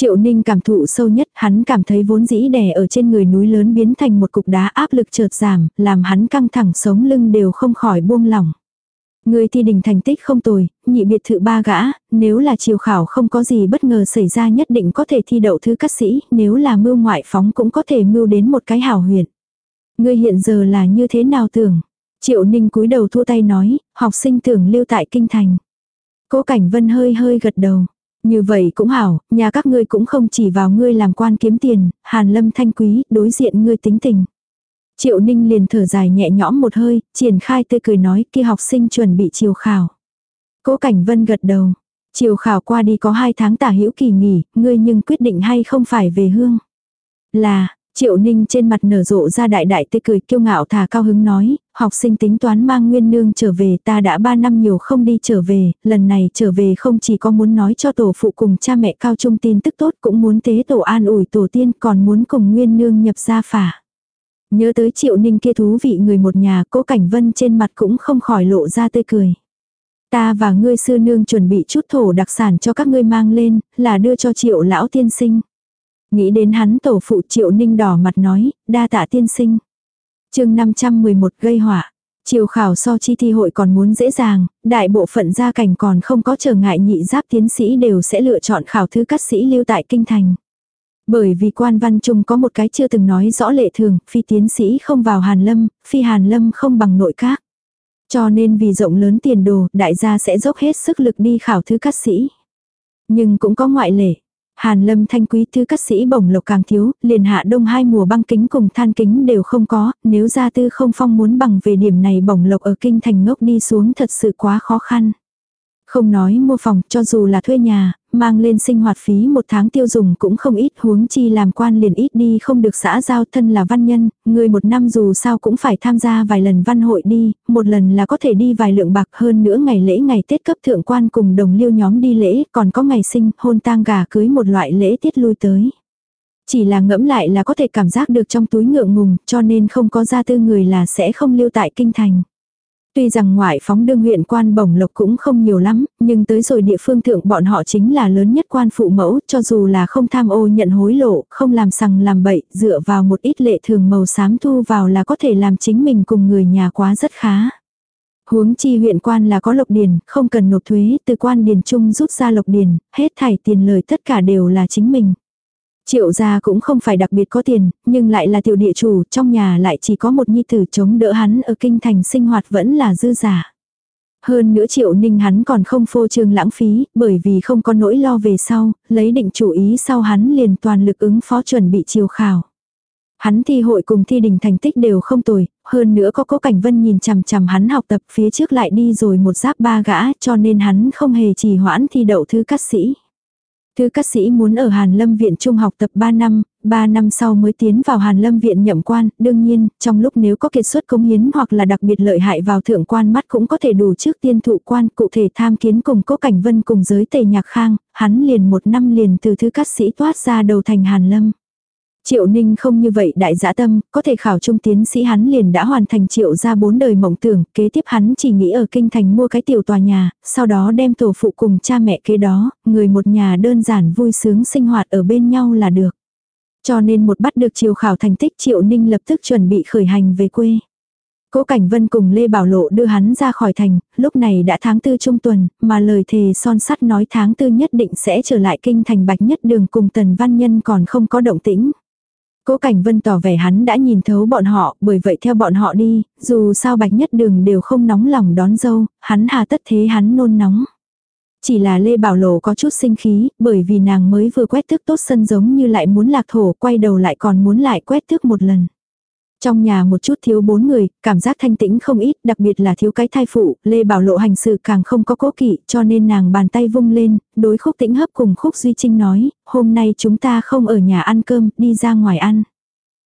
Triệu Ninh cảm thụ sâu nhất, hắn cảm thấy vốn dĩ đè ở trên người núi lớn biến thành một cục đá áp lực chợt giảm, làm hắn căng thẳng sống lưng đều không khỏi buông lỏng. Người thi đình thành tích không tồi, nhị biệt thự ba gã, nếu là chiều khảo không có gì bất ngờ xảy ra nhất định có thể thi đậu thứ cát sĩ, nếu là mưu ngoại phóng cũng có thể mưu đến một cái hảo huyền. Ngươi hiện giờ là như thế nào tưởng? Triệu Ninh cúi đầu thua tay nói, học sinh tưởng lưu tại kinh thành. Cố Cảnh Vân hơi hơi gật đầu. Như vậy cũng hảo, nhà các ngươi cũng không chỉ vào ngươi làm quan kiếm tiền, hàn lâm thanh quý, đối diện ngươi tính tình. Triệu Ninh liền thở dài nhẹ nhõm một hơi, triển khai tươi cười nói kia học sinh chuẩn bị chiều khảo. Cố Cảnh Vân gật đầu. Chiều khảo qua đi có hai tháng tả hữu kỳ nghỉ, ngươi nhưng quyết định hay không phải về hương. Là, Triệu Ninh trên mặt nở rộ ra đại đại tươi cười kiêu ngạo thà cao hứng nói, học sinh tính toán mang nguyên nương trở về ta đã ba năm nhiều không đi trở về, lần này trở về không chỉ có muốn nói cho tổ phụ cùng cha mẹ cao trung tin tức tốt cũng muốn tế tổ an ủi tổ tiên còn muốn cùng nguyên nương nhập gia phả. Nhớ tới Triệu Ninh kia thú vị người một nhà cố cảnh vân trên mặt cũng không khỏi lộ ra tươi cười. Ta và ngươi sư nương chuẩn bị chút thổ đặc sản cho các ngươi mang lên, là đưa cho triệu lão tiên sinh. Nghĩ đến hắn tổ phụ triệu ninh đỏ mặt nói, đa tạ tiên sinh. chương 511 gây họa Chiều khảo so chi thi hội còn muốn dễ dàng, đại bộ phận gia cảnh còn không có trở ngại nhị giáp tiến sĩ đều sẽ lựa chọn khảo thứ cắt sĩ lưu tại kinh thành. Bởi vì quan văn trung có một cái chưa từng nói rõ lệ thường, phi tiến sĩ không vào hàn lâm, phi hàn lâm không bằng nội các. Cho nên vì rộng lớn tiền đồ, đại gia sẽ dốc hết sức lực đi khảo thứ cắt sĩ. Nhưng cũng có ngoại lệ. Hàn lâm thanh quý thư các sĩ bổng lộc càng thiếu, liền hạ đông hai mùa băng kính cùng than kính đều không có, nếu gia tư không phong muốn bằng về điểm này bổng lộc ở kinh thành ngốc đi xuống thật sự quá khó khăn. Không nói mua phòng cho dù là thuê nhà, mang lên sinh hoạt phí một tháng tiêu dùng cũng không ít huống chi làm quan liền ít đi không được xã giao thân là văn nhân, người một năm dù sao cũng phải tham gia vài lần văn hội đi, một lần là có thể đi vài lượng bạc hơn nữa ngày lễ ngày Tết cấp thượng quan cùng đồng liêu nhóm đi lễ, còn có ngày sinh, hôn tang gà cưới một loại lễ tiết lui tới. Chỉ là ngẫm lại là có thể cảm giác được trong túi ngượng ngùng, cho nên không có gia tư người là sẽ không lưu tại kinh thành. Tuy rằng ngoại phóng đương huyện quan bổng lộc cũng không nhiều lắm, nhưng tới rồi địa phương thượng bọn họ chính là lớn nhất quan phụ mẫu, cho dù là không tham ô nhận hối lộ, không làm sằng làm bậy, dựa vào một ít lệ thường màu xám thu vào là có thể làm chính mình cùng người nhà quá rất khá. Huống chi huyện quan là có lộc điền, không cần nộp thuế, từ quan điền chung rút ra lộc điền, hết thảy tiền lời tất cả đều là chính mình. Triệu gia cũng không phải đặc biệt có tiền, nhưng lại là tiểu địa chủ, trong nhà lại chỉ có một nhi tử chống đỡ hắn ở kinh thành sinh hoạt vẫn là dư giả. Hơn nữa triệu ninh hắn còn không phô trương lãng phí, bởi vì không có nỗi lo về sau, lấy định chủ ý sau hắn liền toàn lực ứng phó chuẩn bị chiều khảo. Hắn thi hội cùng thi đình thành tích đều không tồi, hơn nữa có cố cảnh vân nhìn chằm chằm hắn học tập phía trước lại đi rồi một giáp ba gã cho nên hắn không hề trì hoãn thi đậu thư cát sĩ. Thư các sĩ muốn ở Hàn Lâm Viện Trung học tập 3 năm, 3 năm sau mới tiến vào Hàn Lâm Viện nhậm quan, đương nhiên, trong lúc nếu có kiệt xuất công hiến hoặc là đặc biệt lợi hại vào thượng quan mắt cũng có thể đủ trước tiên thụ quan, cụ thể tham kiến cùng cố cảnh vân cùng giới tề nhạc khang, hắn liền một năm liền từ thư các sĩ toát ra đầu thành Hàn Lâm. Triệu Ninh không như vậy đại dã tâm, có thể khảo trung tiến sĩ hắn liền đã hoàn thành triệu ra bốn đời mộng tưởng, kế tiếp hắn chỉ nghĩ ở kinh thành mua cái tiểu tòa nhà, sau đó đem tổ phụ cùng cha mẹ kế đó, người một nhà đơn giản vui sướng sinh hoạt ở bên nhau là được. Cho nên một bắt được chiều khảo thành tích Triệu Ninh lập tức chuẩn bị khởi hành về quê. Cố Cảnh Vân cùng Lê Bảo Lộ đưa hắn ra khỏi thành, lúc này đã tháng tư trung tuần, mà lời thề son sắt nói tháng tư nhất định sẽ trở lại kinh thành bạch nhất đường cùng tần văn nhân còn không có động tĩnh. Cố Cảnh Vân tỏ vẻ hắn đã nhìn thấu bọn họ, bởi vậy theo bọn họ đi, dù sao bạch nhất đường đều không nóng lòng đón dâu, hắn hà tất thế hắn nôn nóng. Chỉ là Lê Bảo Lộ có chút sinh khí, bởi vì nàng mới vừa quét thức tốt sân giống như lại muốn lạc thổ, quay đầu lại còn muốn lại quét thức một lần. Trong nhà một chút thiếu bốn người, cảm giác thanh tĩnh không ít, đặc biệt là thiếu cái thai phụ, Lê Bảo Lộ hành sự càng không có cố kỵ, cho nên nàng bàn tay vung lên, đối khúc tĩnh hấp cùng khúc Duy Trinh nói, hôm nay chúng ta không ở nhà ăn cơm, đi ra ngoài ăn.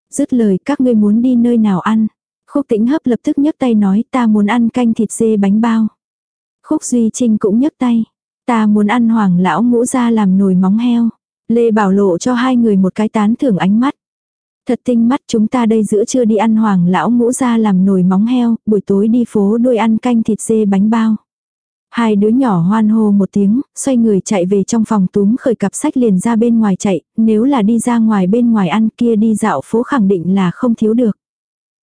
Dứt lời các ngươi muốn đi nơi nào ăn. Khúc tĩnh hấp lập tức nhấc tay nói ta muốn ăn canh thịt dê bánh bao. Khúc Duy Trinh cũng nhấc tay. Ta muốn ăn hoàng lão ngũ ra làm nồi móng heo. Lê Bảo Lộ cho hai người một cái tán thưởng ánh mắt. Thật tinh mắt chúng ta đây giữa trưa đi ăn hoàng lão ngũ ra làm nồi móng heo, buổi tối đi phố đôi ăn canh thịt dê bánh bao. Hai đứa nhỏ hoan hô một tiếng, xoay người chạy về trong phòng túm khởi cặp sách liền ra bên ngoài chạy, nếu là đi ra ngoài bên ngoài ăn kia đi dạo phố khẳng định là không thiếu được.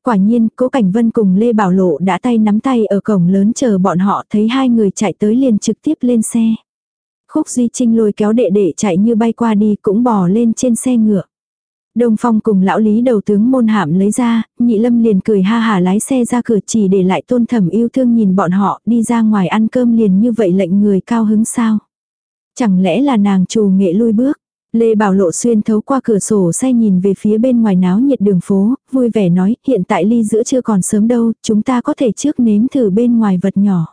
Quả nhiên, cố Cảnh Vân cùng Lê Bảo Lộ đã tay nắm tay ở cổng lớn chờ bọn họ thấy hai người chạy tới liền trực tiếp lên xe. Khúc Duy Trinh lôi kéo đệ đệ chạy như bay qua đi cũng bò lên trên xe ngựa. Đông Phong cùng lão lý đầu tướng môn hạm lấy ra, nhị lâm liền cười ha hà lái xe ra cửa chỉ để lại tôn thẩm yêu thương nhìn bọn họ đi ra ngoài ăn cơm liền như vậy lệnh người cao hứng sao. Chẳng lẽ là nàng trù nghệ lui bước. Lê Bảo Lộ xuyên thấu qua cửa sổ xe nhìn về phía bên ngoài náo nhiệt đường phố, vui vẻ nói, hiện tại ly giữa chưa còn sớm đâu, chúng ta có thể trước nếm thử bên ngoài vật nhỏ.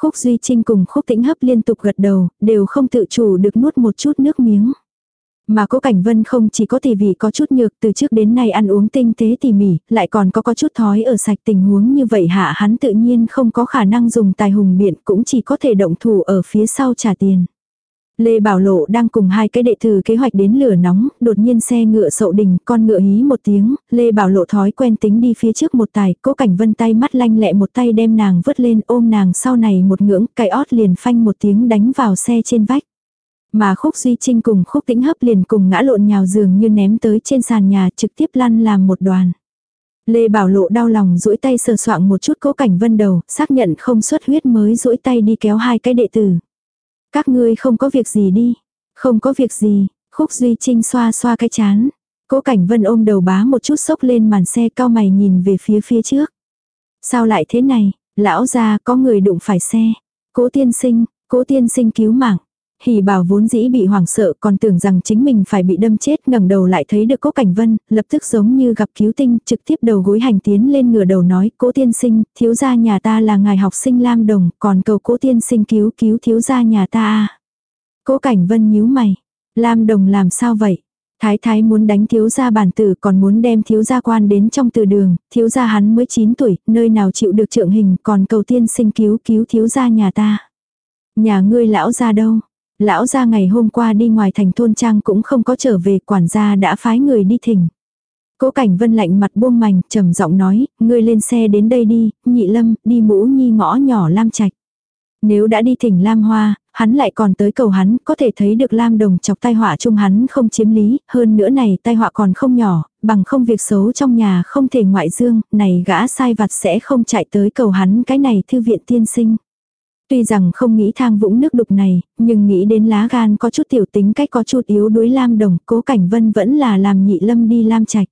Khúc Duy Trinh cùng Khúc Tĩnh Hấp liên tục gật đầu, đều không tự chủ được nuốt một chút nước miếng. Mà cố cảnh vân không chỉ có tỷ vị có chút nhược từ trước đến nay ăn uống tinh tế tỉ mỉ, lại còn có có chút thói ở sạch tình huống như vậy hạ hắn tự nhiên không có khả năng dùng tài hùng biện cũng chỉ có thể động thủ ở phía sau trả tiền. Lê Bảo Lộ đang cùng hai cái đệ tử kế hoạch đến lửa nóng, đột nhiên xe ngựa sậu đình, con ngựa hí một tiếng, Lê Bảo Lộ thói quen tính đi phía trước một tài, cố cảnh vân tay mắt lanh lẹ một tay đem nàng vứt lên ôm nàng sau này một ngưỡng, cái ót liền phanh một tiếng đánh vào xe trên vách. Mà khúc duy trinh cùng khúc tĩnh hấp liền cùng ngã lộn nhào giường như ném tới trên sàn nhà trực tiếp lăn làm một đoàn. Lê Bảo Lộ đau lòng duỗi tay sờ soạng một chút cố cảnh vân đầu, xác nhận không xuất huyết mới duỗi tay đi kéo hai cái đệ tử. Các ngươi không có việc gì đi. Không có việc gì, khúc duy trinh xoa xoa cái chán. Cố cảnh vân ôm đầu bá một chút sốc lên màn xe cao mày nhìn về phía phía trước. Sao lại thế này, lão gia có người đụng phải xe. Cố tiên sinh, cố tiên sinh cứu mạng. Hỉ bảo vốn dĩ bị hoảng sợ còn tưởng rằng chính mình phải bị đâm chết ngẩng đầu lại thấy được cố cảnh vân, lập tức giống như gặp cứu tinh, trực tiếp đầu gối hành tiến lên ngửa đầu nói, cố tiên sinh, thiếu gia nhà ta là ngài học sinh Lam Đồng, còn cầu cố tiên sinh cứu cứu thiếu gia nhà ta Cố cảnh vân nhíu mày, Lam Đồng làm sao vậy? Thái thái muốn đánh thiếu gia bản tử còn muốn đem thiếu gia quan đến trong từ đường, thiếu gia hắn mới 9 tuổi, nơi nào chịu được trượng hình còn cầu tiên sinh cứu cứu thiếu gia nhà ta. Nhà ngươi lão gia đâu? Lão gia ngày hôm qua đi ngoài thành thôn trang cũng không có trở về quản gia đã phái người đi thỉnh. Cố cảnh vân lạnh mặt buông mảnh trầm giọng nói, ngươi lên xe đến đây đi, nhị lâm, đi mũ nhi ngõ nhỏ lam trạch. Nếu đã đi thỉnh Lam Hoa, hắn lại còn tới cầu hắn, có thể thấy được Lam Đồng chọc tai họa chung hắn không chiếm lý, hơn nữa này tai họa còn không nhỏ, bằng không việc xấu trong nhà không thể ngoại dương, này gã sai vặt sẽ không chạy tới cầu hắn cái này thư viện tiên sinh. Tuy rằng không nghĩ thang vũng nước đục này, nhưng nghĩ đến lá gan có chút tiểu tính cách có chút yếu đuối Lam Đồng, cố cảnh vân vẫn là làm nhị lâm đi Lam Trạch.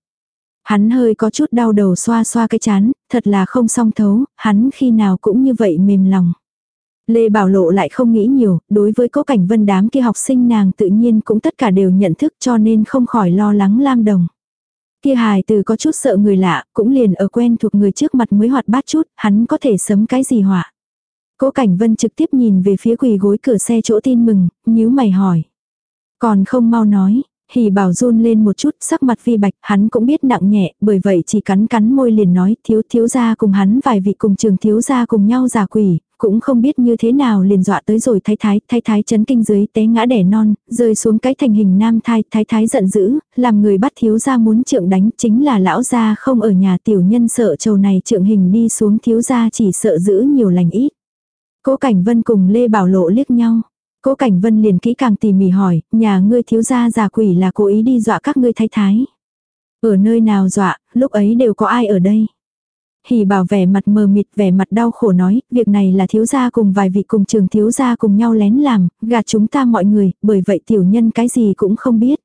Hắn hơi có chút đau đầu xoa xoa cái chán, thật là không song thấu, hắn khi nào cũng như vậy mềm lòng. Lê Bảo Lộ lại không nghĩ nhiều, đối với cố cảnh vân đám kia học sinh nàng tự nhiên cũng tất cả đều nhận thức cho nên không khỏi lo lắng Lam Đồng. Kia hài từ có chút sợ người lạ, cũng liền ở quen thuộc người trước mặt mới hoạt bát chút, hắn có thể sấm cái gì họa. Cố Cảnh Vân trực tiếp nhìn về phía quỳ gối cửa xe chỗ tin mừng, nhíu mày hỏi. Còn không mau nói, Hỉ bảo run lên một chút, sắc mặt vi bạch, hắn cũng biết nặng nhẹ, bởi vậy chỉ cắn cắn môi liền nói, thiếu thiếu gia cùng hắn vài vị cùng trường thiếu gia cùng nhau giả quỷ, cũng không biết như thế nào liền dọa tới rồi thái thái, thái thái chấn kinh dưới té ngã đẻ non, rơi xuống cái thành hình nam thai, thái thái giận dữ, làm người bắt thiếu gia muốn trượng đánh, chính là lão gia không ở nhà tiểu nhân sợ trầu này trượng hình đi xuống thiếu gia chỉ sợ giữ nhiều lành ít. Cố Cảnh Vân cùng Lê Bảo Lộ liếc nhau. Cố Cảnh Vân liền kỹ càng tỉ mỉ hỏi, nhà ngươi thiếu gia già quỷ là cố ý đi dọa các ngươi thái thái. Ở nơi nào dọa, lúc ấy đều có ai ở đây. Hỉ bảo vẻ mặt mờ mịt vẻ mặt đau khổ nói, việc này là thiếu gia cùng vài vị cùng trường thiếu gia cùng nhau lén làm, gạt chúng ta mọi người, bởi vậy tiểu nhân cái gì cũng không biết.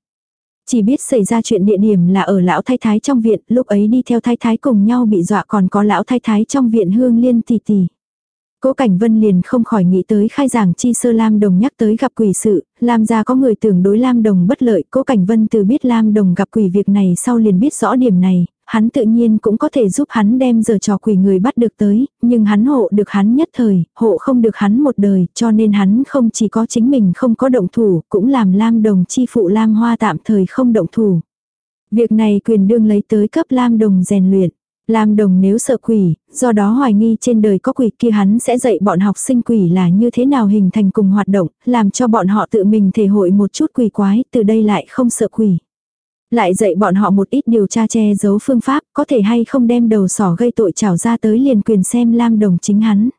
Chỉ biết xảy ra chuyện địa điểm là ở lão thái thái trong viện, lúc ấy đi theo thái thái cùng nhau bị dọa còn có lão thái thái trong viện hương liên tỷ tỷ. Cố Cảnh Vân liền không khỏi nghĩ tới khai giảng chi sơ Lam Đồng nhắc tới gặp quỷ sự, Lam gia có người tưởng đối Lam Đồng bất lợi, Cố Cảnh Vân từ biết Lam Đồng gặp quỷ việc này sau liền biết rõ điểm này, hắn tự nhiên cũng có thể giúp hắn đem giờ trò quỷ người bắt được tới, nhưng hắn hộ được hắn nhất thời, hộ không được hắn một đời, cho nên hắn không chỉ có chính mình không có động thủ, cũng làm Lam Đồng chi phụ Lam Hoa tạm thời không động thủ. Việc này quyền đương lấy tới cấp Lam Đồng rèn luyện. Lam Đồng nếu sợ quỷ, do đó hoài nghi trên đời có quỷ kia hắn sẽ dạy bọn học sinh quỷ là như thế nào hình thành cùng hoạt động, làm cho bọn họ tự mình thể hội một chút quỷ quái, từ đây lại không sợ quỷ. Lại dạy bọn họ một ít điều tra che giấu phương pháp, có thể hay không đem đầu sỏ gây tội trảo ra tới liền quyền xem Lam Đồng chính hắn.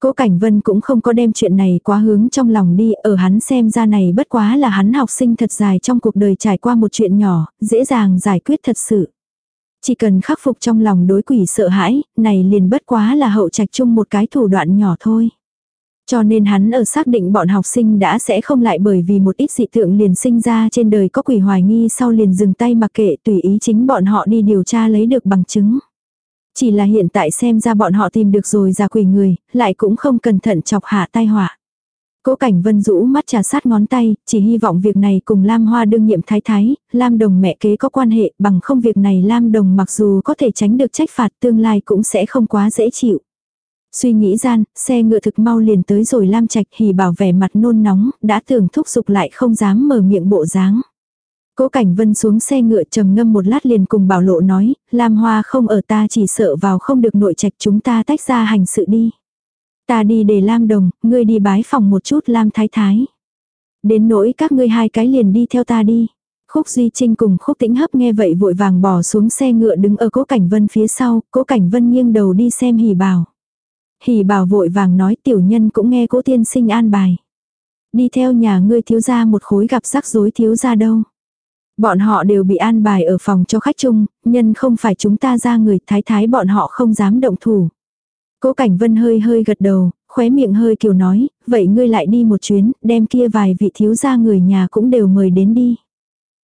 Cố Cảnh Vân cũng không có đem chuyện này quá hướng trong lòng đi, ở hắn xem ra này bất quá là hắn học sinh thật dài trong cuộc đời trải qua một chuyện nhỏ, dễ dàng giải quyết thật sự. Chỉ cần khắc phục trong lòng đối quỷ sợ hãi, này liền bất quá là hậu trạch chung một cái thủ đoạn nhỏ thôi. Cho nên hắn ở xác định bọn học sinh đã sẽ không lại bởi vì một ít dị tượng liền sinh ra trên đời có quỷ hoài nghi sau liền dừng tay mặc kệ tùy ý chính bọn họ đi điều tra lấy được bằng chứng. Chỉ là hiện tại xem ra bọn họ tìm được rồi ra quỷ người, lại cũng không cẩn thận chọc hạ tai họa. Cố Cảnh Vân rũ mắt trà sát ngón tay, chỉ hy vọng việc này cùng Lam Hoa đương nhiệm thái thái, Lam Đồng mẹ kế có quan hệ, bằng không việc này Lam Đồng mặc dù có thể tránh được trách phạt tương lai cũng sẽ không quá dễ chịu. Suy nghĩ gian, xe ngựa thực mau liền tới rồi Lam Trạch hỉ bảo vẻ mặt nôn nóng, đã tưởng thúc giục lại không dám mở miệng bộ dáng. Cố Cảnh Vân xuống xe ngựa trầm ngâm một lát liền cùng bảo lộ nói, Lam Hoa không ở ta chỉ sợ vào không được nội trạch chúng ta tách ra hành sự đi. Ta đi để Lam Đồng, ngươi đi bái phòng một chút Lam Thái Thái. Đến nỗi các ngươi hai cái liền đi theo ta đi. Khúc Duy Trinh cùng Khúc Tĩnh Hấp nghe vậy vội vàng bỏ xuống xe ngựa đứng ở Cố Cảnh Vân phía sau, Cố Cảnh Vân nghiêng đầu đi xem Hỉ Bảo. Hỉ Bảo vội vàng nói tiểu nhân cũng nghe Cố Tiên Sinh an bài. Đi theo nhà ngươi thiếu gia một khối gặp rắc rối thiếu gia đâu. Bọn họ đều bị an bài ở phòng cho khách chung, nhân không phải chúng ta ra người thái thái bọn họ không dám động thủ. Cố Cảnh Vân hơi hơi gật đầu, khóe miệng hơi kiều nói, vậy ngươi lại đi một chuyến, đem kia vài vị thiếu gia người nhà cũng đều mời đến đi.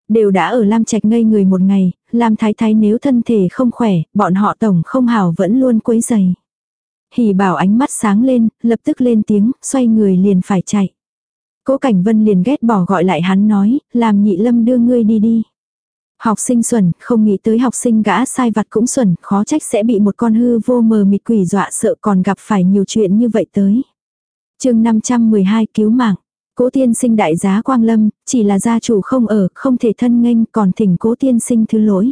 Đều đã ở Lam Trạch ngây người một ngày, Lam Thái Thái nếu thân thể không khỏe, bọn họ tổng không hảo vẫn luôn quấy dày. Hỉ bảo ánh mắt sáng lên, lập tức lên tiếng, xoay người liền phải chạy. Cố Cảnh Vân liền ghét bỏ gọi lại hắn nói, làm nhị lâm đưa ngươi đi đi. Học sinh xuẩn, không nghĩ tới học sinh gã sai vặt cũng xuẩn, khó trách sẽ bị một con hư vô mờ mịt quỷ dọa sợ còn gặp phải nhiều chuyện như vậy tới. chương 512 cứu mạng. Cố tiên sinh đại giá Quang Lâm, chỉ là gia chủ không ở, không thể thân nghênh, còn thỉnh cố tiên sinh thứ lỗi.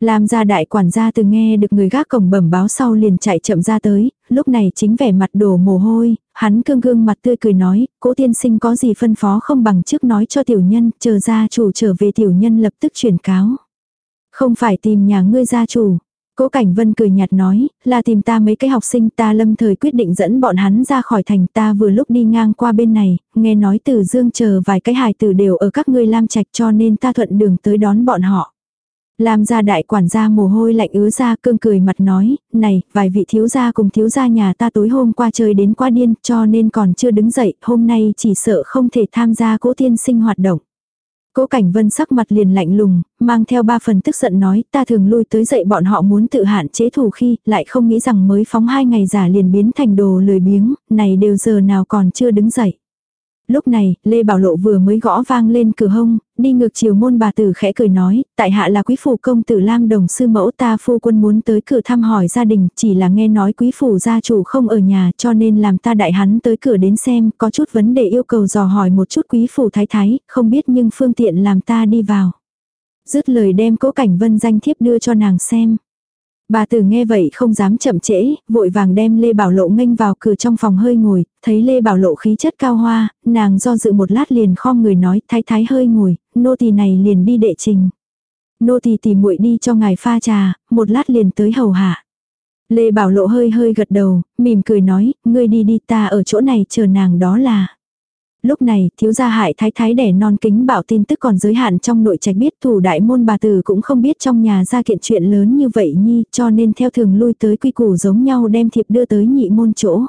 Làm ra đại quản gia từ nghe được người gác cổng bẩm báo sau liền chạy chậm ra tới, lúc này chính vẻ mặt đổ mồ hôi, hắn cương gương mặt tươi cười nói, cố tiên sinh có gì phân phó không bằng trước nói cho tiểu nhân, chờ gia chủ trở về tiểu nhân lập tức truyền cáo. Không phải tìm nhà ngươi gia chủ. Cố Cảnh Vân cười nhạt nói, là tìm ta mấy cái học sinh ta lâm thời quyết định dẫn bọn hắn ra khỏi thành ta vừa lúc đi ngang qua bên này, nghe nói từ dương chờ vài cái hài tử đều ở các ngươi lam trạch cho nên ta thuận đường tới đón bọn họ. Lam gia đại quản gia mồ hôi lạnh ứa ra cương cười mặt nói, này, vài vị thiếu gia cùng thiếu gia nhà ta tối hôm qua chơi đến quá điên cho nên còn chưa đứng dậy, hôm nay chỉ sợ không thể tham gia cố tiên sinh hoạt động. Cố Cảnh Vân sắc mặt liền lạnh lùng, mang theo ba phần tức giận nói, ta thường lui tới dậy bọn họ muốn tự hạn chế thủ khi, lại không nghĩ rằng mới phóng hai ngày giả liền biến thành đồ lười biếng, này đều giờ nào còn chưa đứng dậy. Lúc này, Lê Bảo Lộ vừa mới gõ vang lên cửa hông, đi ngược chiều môn bà tử khẽ cười nói, tại hạ là quý phủ công tử Lam Đồng sư mẫu ta phu quân muốn tới cửa thăm hỏi gia đình, chỉ là nghe nói quý phủ gia chủ không ở nhà cho nên làm ta đại hắn tới cửa đến xem, có chút vấn đề yêu cầu dò hỏi một chút quý phủ thái thái, không biết nhưng phương tiện làm ta đi vào. Dứt lời đem cố cảnh vân danh thiếp đưa cho nàng xem. Bà tử nghe vậy không dám chậm trễ, vội vàng đem Lê Bảo Lộ nghênh vào cửa trong phòng hơi ngồi, thấy Lê Bảo Lộ khí chất cao hoa, nàng do dự một lát liền khom người nói thái thái hơi ngồi, nô tỳ này liền đi đệ trình. Nô tỳ tỉ muội đi cho ngài pha trà, một lát liền tới hầu hạ. Lê Bảo Lộ hơi hơi gật đầu, mỉm cười nói, ngươi đi đi ta ở chỗ này chờ nàng đó là. Lúc này, thiếu gia hại thái thái đẻ non kính bảo tin tức còn giới hạn trong nội trạch biết thủ đại môn bà tử cũng không biết trong nhà ra kiện chuyện lớn như vậy nhi, cho nên theo thường lui tới quy củ giống nhau đem thiệp đưa tới nhị môn chỗ.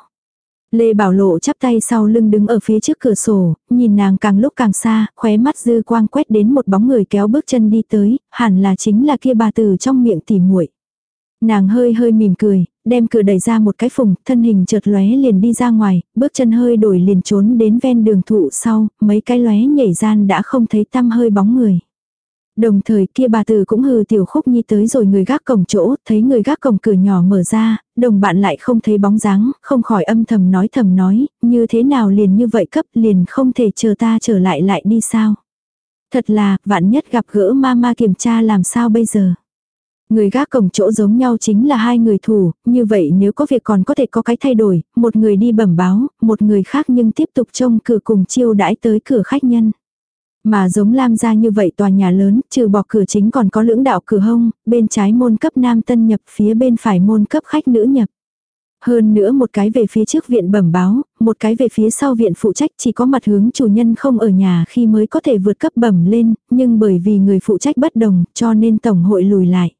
Lê Bảo Lộ chắp tay sau lưng đứng ở phía trước cửa sổ, nhìn nàng càng lúc càng xa, khóe mắt dư quang quét đến một bóng người kéo bước chân đi tới, hẳn là chính là kia bà tử trong miệng tỉ muội. Nàng hơi hơi mỉm cười, đem cửa đẩy ra một cái phùng, thân hình chợt lóe liền đi ra ngoài, bước chân hơi đổi liền trốn đến ven đường thụ sau, mấy cái lóe nhảy gian đã không thấy tăm hơi bóng người. Đồng thời kia bà tử cũng hừ tiểu khúc nhi tới rồi người gác cổng chỗ, thấy người gác cổng cửa nhỏ mở ra, đồng bạn lại không thấy bóng dáng, không khỏi âm thầm nói thầm nói, như thế nào liền như vậy cấp liền không thể chờ ta trở lại lại đi sao. Thật là, vạn nhất gặp gỡ ma ma kiểm tra làm sao bây giờ. Người gác cổng chỗ giống nhau chính là hai người thủ, như vậy nếu có việc còn có thể có cái thay đổi, một người đi bẩm báo, một người khác nhưng tiếp tục trông cửa cùng chiêu đãi tới cửa khách nhân. Mà giống Lam gia như vậy tòa nhà lớn, trừ bỏ cửa chính còn có lưỡng đạo cửa hông, bên trái môn cấp nam tân nhập, phía bên phải môn cấp khách nữ nhập. Hơn nữa một cái về phía trước viện bẩm báo, một cái về phía sau viện phụ trách chỉ có mặt hướng chủ nhân không ở nhà khi mới có thể vượt cấp bẩm lên, nhưng bởi vì người phụ trách bất đồng cho nên tổng hội lùi lại.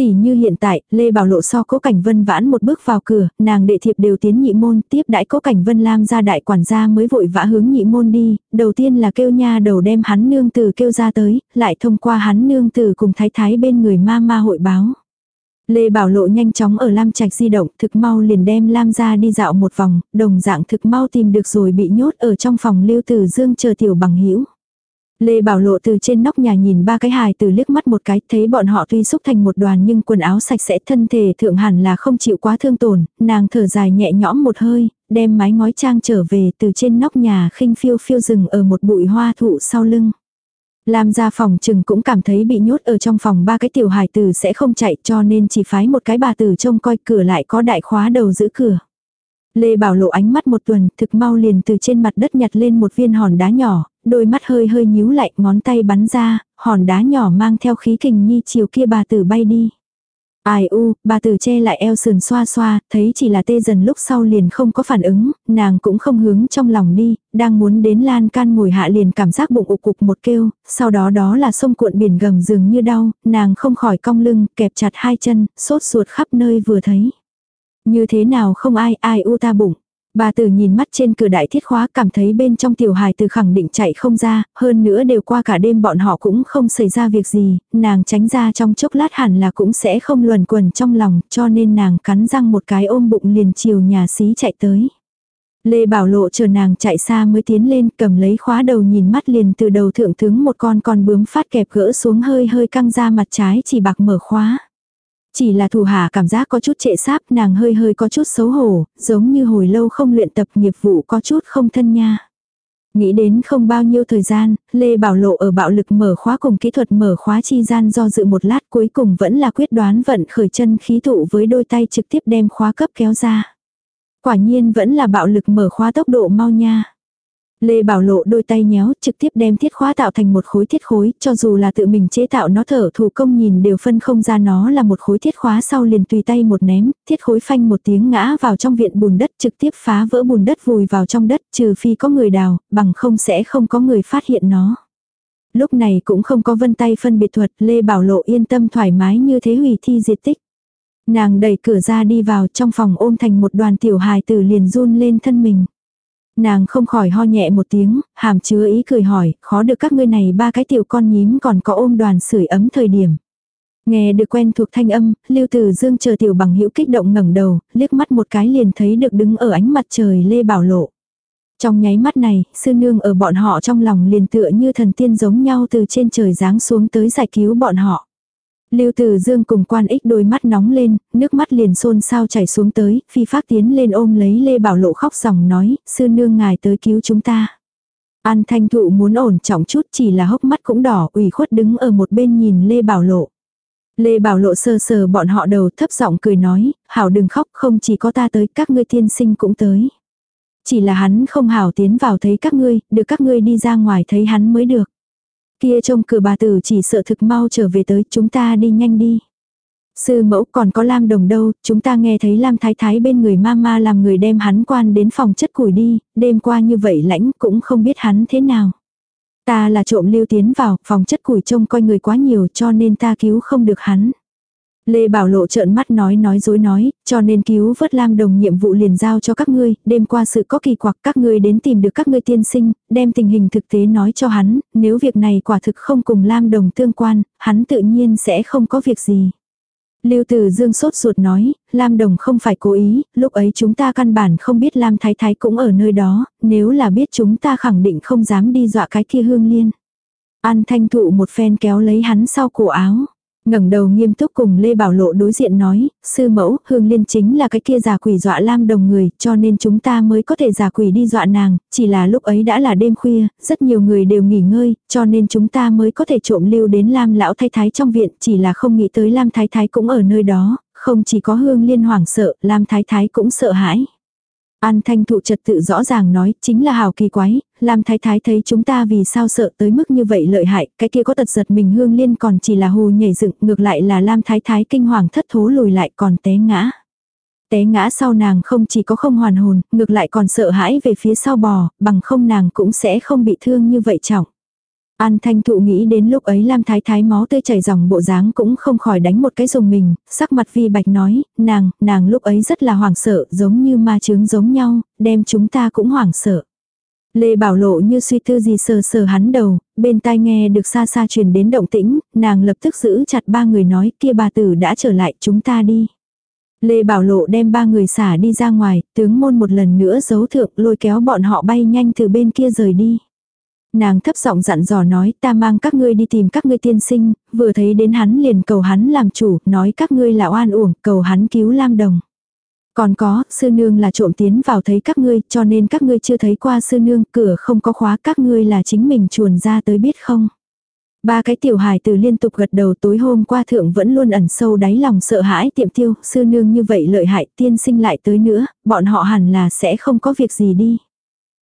Tỷ như hiện tại, Lê Bảo Lộ so cố cảnh vân vãn một bước vào cửa, nàng đệ thiệp đều tiến nhị môn, tiếp đãi cố cảnh vân lam ra đại quản gia mới vội vã hướng nhị môn đi, đầu tiên là kêu nha đầu đem hắn nương từ kêu ra tới, lại thông qua hắn nương từ cùng thái thái bên người ma ma hội báo. Lê Bảo Lộ nhanh chóng ở Lam Trạch di động, thực mau liền đem Lam ra đi dạo một vòng, đồng dạng thực mau tìm được rồi bị nhốt ở trong phòng lưu tử dương chờ tiểu bằng hữu Lê Bảo Lộ từ trên nóc nhà nhìn ba cái hài từ liếc mắt một cái, thấy bọn họ tuy xúc thành một đoàn nhưng quần áo sạch sẽ thân thể thượng hẳn là không chịu quá thương tổn, nàng thở dài nhẹ nhõm một hơi, đem mái ngói trang trở về từ trên nóc nhà khinh phiêu phiêu rừng ở một bụi hoa thụ sau lưng. Lam ra phòng trừng cũng cảm thấy bị nhốt ở trong phòng ba cái tiểu hài tử sẽ không chạy cho nên chỉ phái một cái bà tử trông coi cửa lại có đại khóa đầu giữ cửa. Lê Bảo lộ ánh mắt một tuần, thực mau liền từ trên mặt đất nhặt lên một viên hòn đá nhỏ, đôi mắt hơi hơi nhíu lại, ngón tay bắn ra, hòn đá nhỏ mang theo khí kình nhi chiều kia bà tử bay đi. Ai u, bà tử che lại eo sườn xoa xoa, thấy chỉ là tê dần lúc sau liền không có phản ứng, nàng cũng không hướng trong lòng đi, đang muốn đến lan can ngồi hạ liền cảm giác bụng ụ cục một kêu, sau đó đó là sông cuộn biển gầm dường như đau, nàng không khỏi cong lưng, kẹp chặt hai chân, sốt ruột khắp nơi vừa thấy. Như thế nào không ai ai u ta bụng. Bà tử nhìn mắt trên cửa đại thiết khóa cảm thấy bên trong tiểu hài từ khẳng định chạy không ra, hơn nữa đều qua cả đêm bọn họ cũng không xảy ra việc gì, nàng tránh ra trong chốc lát hẳn là cũng sẽ không luồn quần trong lòng, cho nên nàng cắn răng một cái ôm bụng liền chiều nhà xí chạy tới. Lê Bảo Lộ chờ nàng chạy xa mới tiến lên cầm lấy khóa đầu nhìn mắt liền từ đầu thượng tướng một con con bướm phát kẹp gỡ xuống hơi hơi căng ra mặt trái chỉ bạc mở khóa. Chỉ là thủ hạ cảm giác có chút trệ sáp nàng hơi hơi có chút xấu hổ, giống như hồi lâu không luyện tập nghiệp vụ có chút không thân nha. Nghĩ đến không bao nhiêu thời gian, Lê Bảo Lộ ở bạo lực mở khóa cùng kỹ thuật mở khóa chi gian do dự một lát cuối cùng vẫn là quyết đoán vận khởi chân khí thụ với đôi tay trực tiếp đem khóa cấp kéo ra. Quả nhiên vẫn là bạo lực mở khóa tốc độ mau nha. Lê Bảo Lộ đôi tay nhéo trực tiếp đem thiết khóa tạo thành một khối thiết khối, cho dù là tự mình chế tạo nó thở thủ công nhìn đều phân không ra nó là một khối thiết khóa sau liền tùy tay một ném, thiết khối phanh một tiếng ngã vào trong viện bùn đất trực tiếp phá vỡ bùn đất vùi vào trong đất trừ phi có người đào, bằng không sẽ không có người phát hiện nó. Lúc này cũng không có vân tay phân biệt thuật, Lê Bảo Lộ yên tâm thoải mái như thế hủy thi diệt tích. Nàng đẩy cửa ra đi vào trong phòng ôm thành một đoàn tiểu hài tử liền run lên thân mình. Nàng không khỏi ho nhẹ một tiếng, hàm chứa ý cười hỏi, khó được các ngươi này ba cái tiểu con nhím còn có ôm đoàn sưởi ấm thời điểm. Nghe được quen thuộc thanh âm, Lưu Tử Dương chờ tiểu bằng hữu kích động ngẩng đầu, liếc mắt một cái liền thấy được đứng ở ánh mặt trời Lê Bảo Lộ. Trong nháy mắt này, sư nương ở bọn họ trong lòng liền tựa như thần tiên giống nhau từ trên trời giáng xuống tới giải cứu bọn họ. Lưu Tử Dương cùng quan ích đôi mắt nóng lên, nước mắt liền xôn xao chảy xuống tới, phi phát tiến lên ôm lấy Lê Bảo Lộ khóc ròng nói, sư nương ngài tới cứu chúng ta. An thanh thụ muốn ổn trọng chút chỉ là hốc mắt cũng đỏ ủy khuất đứng ở một bên nhìn Lê Bảo Lộ. Lê Bảo Lộ sơ sờ bọn họ đầu thấp giọng cười nói, hảo đừng khóc không chỉ có ta tới các ngươi thiên sinh cũng tới. Chỉ là hắn không hảo tiến vào thấy các ngươi, được các ngươi đi ra ngoài thấy hắn mới được. Kia trông cửa bà tử chỉ sợ thực mau trở về tới, chúng ta đi nhanh đi. Sư mẫu còn có Lam Đồng đâu, chúng ta nghe thấy Lam Thái Thái bên người mama làm người đem hắn quan đến phòng chất củi đi, đêm qua như vậy lãnh cũng không biết hắn thế nào. Ta là trộm lưu tiến vào, phòng chất củi trông coi người quá nhiều cho nên ta cứu không được hắn. Lê Bảo Lộ trợn mắt nói nói dối nói, cho nên cứu vớt Lam Đồng nhiệm vụ liền giao cho các ngươi, đêm qua sự có kỳ quặc các ngươi đến tìm được các ngươi tiên sinh, đem tình hình thực tế nói cho hắn, nếu việc này quả thực không cùng Lam Đồng tương quan, hắn tự nhiên sẽ không có việc gì. Lưu Tử Dương sốt ruột nói, Lam Đồng không phải cố ý, lúc ấy chúng ta căn bản không biết Lam Thái Thái cũng ở nơi đó, nếu là biết chúng ta khẳng định không dám đi dọa cái kia hương liên. An thanh thụ một phen kéo lấy hắn sau cổ áo ngẩng đầu nghiêm túc cùng Lê Bảo Lộ đối diện nói, sư mẫu, hương liên chính là cái kia giả quỷ dọa lam đồng người, cho nên chúng ta mới có thể giả quỷ đi dọa nàng, chỉ là lúc ấy đã là đêm khuya, rất nhiều người đều nghỉ ngơi, cho nên chúng ta mới có thể trộm lưu đến lam lão thái thái trong viện, chỉ là không nghĩ tới lam thái thái cũng ở nơi đó, không chỉ có hương liên hoảng sợ, lam thái thái cũng sợ hãi. An thanh thụ trật tự rõ ràng nói, chính là hào kỳ quái, lam thái thái thấy chúng ta vì sao sợ tới mức như vậy lợi hại, cái kia có tật giật mình hương liên còn chỉ là hù nhảy dựng, ngược lại là lam thái thái kinh hoàng thất thố lùi lại còn té ngã. Té ngã sau nàng không chỉ có không hoàn hồn, ngược lại còn sợ hãi về phía sau bò, bằng không nàng cũng sẽ không bị thương như vậy trọng. An thanh thụ nghĩ đến lúc ấy Lam Thái Thái máu tươi chảy dòng bộ dáng cũng không khỏi đánh một cái dùng mình, sắc mặt vi bạch nói, nàng, nàng lúc ấy rất là hoảng sợ, giống như ma chứng giống nhau, đem chúng ta cũng hoảng sợ. Lê Bảo Lộ như suy tư gì sờ sờ hắn đầu, bên tai nghe được xa xa truyền đến động tĩnh, nàng lập tức giữ chặt ba người nói kia bà tử đã trở lại chúng ta đi. Lê Bảo Lộ đem ba người xả đi ra ngoài, tướng môn một lần nữa giấu thượng lôi kéo bọn họ bay nhanh từ bên kia rời đi. Nàng thấp giọng dặn dò nói ta mang các ngươi đi tìm các ngươi tiên sinh, vừa thấy đến hắn liền cầu hắn làm chủ, nói các ngươi là oan uổng, cầu hắn cứu Lam Đồng. Còn có, sư nương là trộm tiến vào thấy các ngươi, cho nên các ngươi chưa thấy qua sư nương, cửa không có khóa các ngươi là chính mình chuồn ra tới biết không. Ba cái tiểu hài từ liên tục gật đầu tối hôm qua thượng vẫn luôn ẩn sâu đáy lòng sợ hãi tiệm tiêu, sư nương như vậy lợi hại tiên sinh lại tới nữa, bọn họ hẳn là sẽ không có việc gì đi.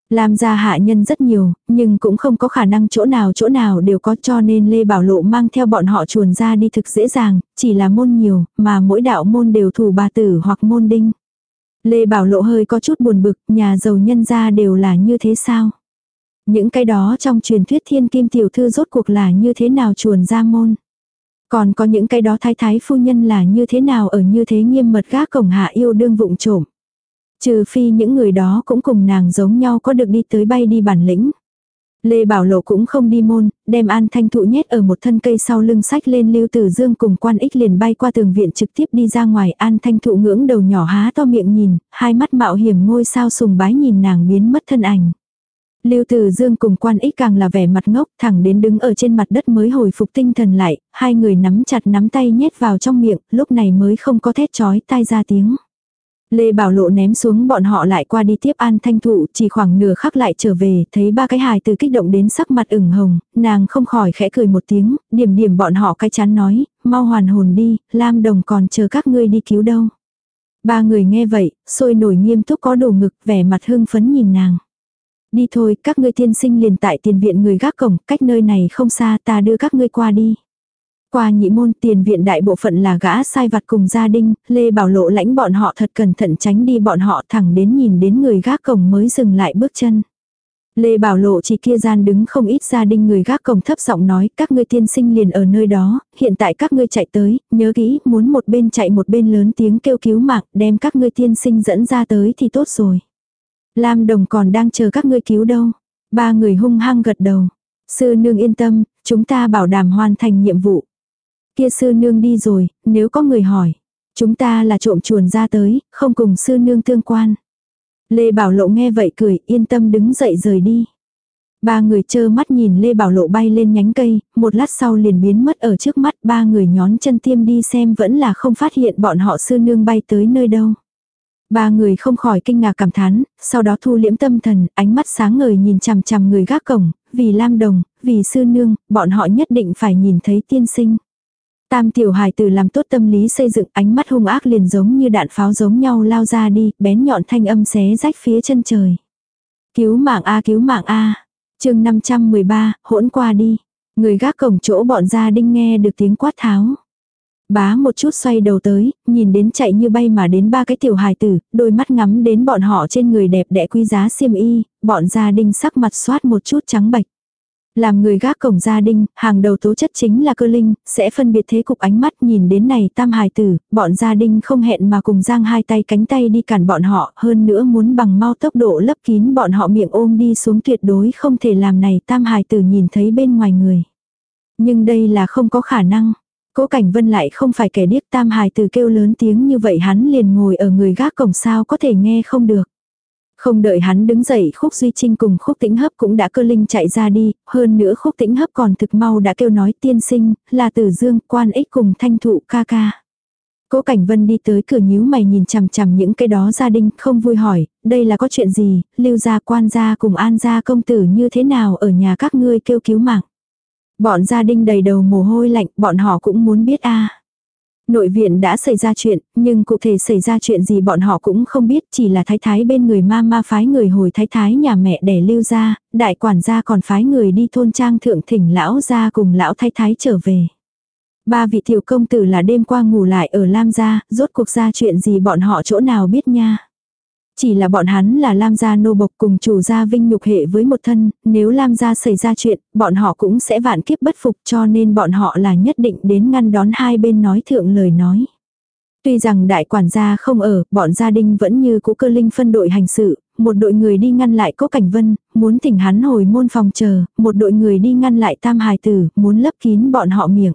Làm ra hạ nhân rất nhiều, nhưng cũng không có khả năng chỗ nào chỗ nào đều có cho nên Lê Bảo Lộ mang theo bọn họ chuồn ra đi thực dễ dàng, chỉ là môn nhiều, mà mỗi đạo môn đều thủ bà tử hoặc môn đinh. Lê Bảo Lộ hơi có chút buồn bực, nhà giàu nhân gia đều là như thế sao? Những cái đó trong truyền thuyết thiên kim tiểu thư rốt cuộc là như thế nào chuồn ra môn? Còn có những cái đó thái thái phu nhân là như thế nào ở như thế nghiêm mật gác cổng hạ yêu đương vụng trộm? Trừ phi những người đó cũng cùng nàng giống nhau có được đi tới bay đi bản lĩnh. Lê Bảo Lộ cũng không đi môn, đem An Thanh Thụ nhét ở một thân cây sau lưng sách lên Lưu Tử Dương cùng quan ích liền bay qua tường viện trực tiếp đi ra ngoài An Thanh Thụ ngưỡng đầu nhỏ há to miệng nhìn, hai mắt mạo hiểm ngôi sao sùng bái nhìn nàng biến mất thân ảnh. Lưu Tử Dương cùng quan ích càng là vẻ mặt ngốc thẳng đến đứng ở trên mặt đất mới hồi phục tinh thần lại, hai người nắm chặt nắm tay nhét vào trong miệng, lúc này mới không có thét chói tai ra tiếng. Lê Bảo Lộ ném xuống bọn họ lại qua đi tiếp An Thanh Thụ, chỉ khoảng nửa khắc lại trở về, thấy ba cái hài từ kích động đến sắc mặt ửng hồng, nàng không khỏi khẽ cười một tiếng, điểm điểm bọn họ cái chán nói, mau hoàn hồn đi, Lam Đồng còn chờ các ngươi đi cứu đâu. Ba người nghe vậy, sôi nổi nghiêm túc có đồ ngực, vẻ mặt hưng phấn nhìn nàng. Đi thôi, các ngươi tiên sinh liền tại tiền viện người gác cổng, cách nơi này không xa ta đưa các ngươi qua đi. Qua nhị môn tiền viện đại bộ phận là gã sai vặt cùng gia đình, Lê Bảo Lộ lãnh bọn họ thật cẩn thận tránh đi bọn họ thẳng đến nhìn đến người gác cổng mới dừng lại bước chân. Lê Bảo Lộ chỉ kia gian đứng không ít gia đình người gác cổng thấp giọng nói các ngươi tiên sinh liền ở nơi đó, hiện tại các ngươi chạy tới, nhớ kỹ, muốn một bên chạy một bên lớn tiếng kêu cứu mạng, đem các ngươi tiên sinh dẫn ra tới thì tốt rồi. Lam Đồng còn đang chờ các ngươi cứu đâu. Ba người hung hăng gật đầu. Sư nương yên tâm, chúng ta bảo đảm hoàn thành nhiệm vụ. Kia sư nương đi rồi, nếu có người hỏi. Chúng ta là trộm chuồn ra tới, không cùng sư nương tương quan. Lê Bảo Lộ nghe vậy cười, yên tâm đứng dậy rời đi. Ba người chơ mắt nhìn Lê Bảo Lộ bay lên nhánh cây, một lát sau liền biến mất ở trước mắt ba người nhón chân tiêm đi xem vẫn là không phát hiện bọn họ sư nương bay tới nơi đâu. Ba người không khỏi kinh ngạc cảm thán, sau đó thu liễm tâm thần, ánh mắt sáng ngời nhìn chằm chằm người gác cổng, vì Lam Đồng, vì sư nương, bọn họ nhất định phải nhìn thấy tiên sinh. Tam tiểu hài tử làm tốt tâm lý xây dựng ánh mắt hung ác liền giống như đạn pháo giống nhau lao ra đi, bén nhọn thanh âm xé rách phía chân trời. Cứu mạng A cứu mạng A. Chương 513, hỗn qua đi. Người gác cổng chỗ bọn gia đinh nghe được tiếng quát tháo. Bá một chút xoay đầu tới, nhìn đến chạy như bay mà đến ba cái tiểu hài tử, đôi mắt ngắm đến bọn họ trên người đẹp đẽ quý giá xiêm y, bọn gia đinh sắc mặt xoát một chút trắng bạch. Làm người gác cổng gia đình, hàng đầu tố chất chính là cơ linh, sẽ phân biệt thế cục ánh mắt nhìn đến này tam hài tử, bọn gia đình không hẹn mà cùng giang hai tay cánh tay đi cản bọn họ, hơn nữa muốn bằng mau tốc độ lấp kín bọn họ miệng ôm đi xuống tuyệt đối không thể làm này tam hài tử nhìn thấy bên ngoài người. Nhưng đây là không có khả năng. Cố Cảnh Vân lại không phải kẻ điếc tam hài tử kêu lớn tiếng như vậy hắn liền ngồi ở người gác cổng sao có thể nghe không được. Không đợi hắn đứng dậy khúc duy trinh cùng khúc tĩnh hấp cũng đã cơ linh chạy ra đi, hơn nữa khúc tĩnh hấp còn thực mau đã kêu nói tiên sinh, là tử dương, quan ích cùng thanh thụ ca ca. Cố Cảnh Vân đi tới cửa nhíu mày nhìn chằm chằm những cái đó gia đình không vui hỏi, đây là có chuyện gì, lưu gia quan gia cùng an gia công tử như thế nào ở nhà các ngươi kêu cứu mạng. Bọn gia đình đầy đầu mồ hôi lạnh, bọn họ cũng muốn biết a Nội viện đã xảy ra chuyện, nhưng cụ thể xảy ra chuyện gì bọn họ cũng không biết, chỉ là thái thái bên người ma ma phái người hồi thái thái nhà mẹ để lưu ra, đại quản gia còn phái người đi thôn trang thượng thỉnh lão ra cùng lão thái thái trở về. Ba vị tiểu công tử là đêm qua ngủ lại ở Lam gia, rốt cuộc ra chuyện gì bọn họ chỗ nào biết nha. Chỉ là bọn hắn là Lam gia nô bộc cùng chủ gia vinh nhục hệ với một thân, nếu Lam gia xảy ra chuyện, bọn họ cũng sẽ vạn kiếp bất phục cho nên bọn họ là nhất định đến ngăn đón hai bên nói thượng lời nói. Tuy rằng đại quản gia không ở, bọn gia đình vẫn như cũ cơ linh phân đội hành sự, một đội người đi ngăn lại cố cảnh vân, muốn thỉnh hắn hồi môn phòng chờ, một đội người đi ngăn lại tam hài tử, muốn lấp kín bọn họ miệng.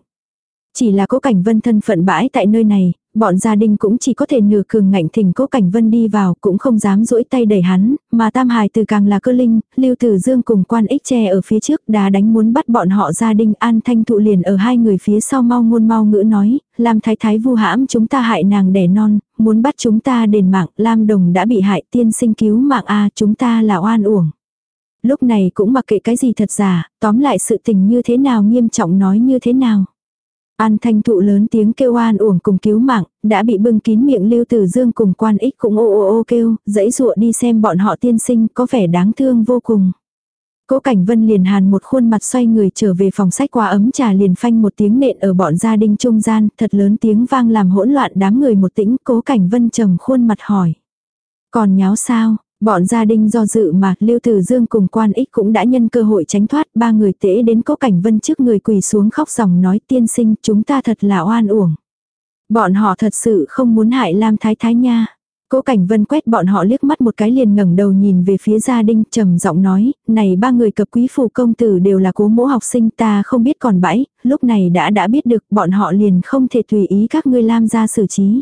Chỉ là cố cảnh vân thân phận bãi tại nơi này, bọn gia đình cũng chỉ có thể nửa cường ngạnh thỉnh cố cảnh vân đi vào, cũng không dám duỗi tay đẩy hắn, mà tam hài từ càng là cơ linh, lưu tử dương cùng quan ích tre ở phía trước đá đánh muốn bắt bọn họ gia đình an thanh thụ liền ở hai người phía sau mau ngôn mau ngữ nói, làm thái thái vu hãm chúng ta hại nàng đẻ non, muốn bắt chúng ta đền mạng, lam đồng đã bị hại tiên sinh cứu mạng a chúng ta là oan uổng. Lúc này cũng mặc kệ cái gì thật giả, tóm lại sự tình như thế nào nghiêm trọng nói như thế nào. An thanh thụ lớn tiếng kêu an uổng cùng cứu mạng, đã bị bưng kín miệng lưu tử dương cùng quan ích cũng ô ô ô kêu, dãy dụa đi xem bọn họ tiên sinh có vẻ đáng thương vô cùng. Cố Cảnh Vân liền hàn một khuôn mặt xoay người trở về phòng sách qua ấm trà liền phanh một tiếng nện ở bọn gia đình trung gian, thật lớn tiếng vang làm hỗn loạn đám người một tĩnh, Cố Cảnh Vân trầm khuôn mặt hỏi. Còn nháo sao, Bọn gia đình do dự mà Lưu Tử Dương cùng quan ích cũng đã nhân cơ hội tránh thoát ba người tễ đến cố cảnh vân trước người quỳ xuống khóc dòng nói tiên sinh chúng ta thật là oan uổng. Bọn họ thật sự không muốn hại Lam Thái Thái nha. Cố Cảnh Vân quét bọn họ liếc mắt một cái liền ngẩng đầu nhìn về phía gia đình trầm giọng nói, này ba người cập quý phù công tử đều là cố mỗ học sinh ta không biết còn bãi, lúc này đã đã biết được bọn họ liền không thể tùy ý các ngươi lam ra xử trí.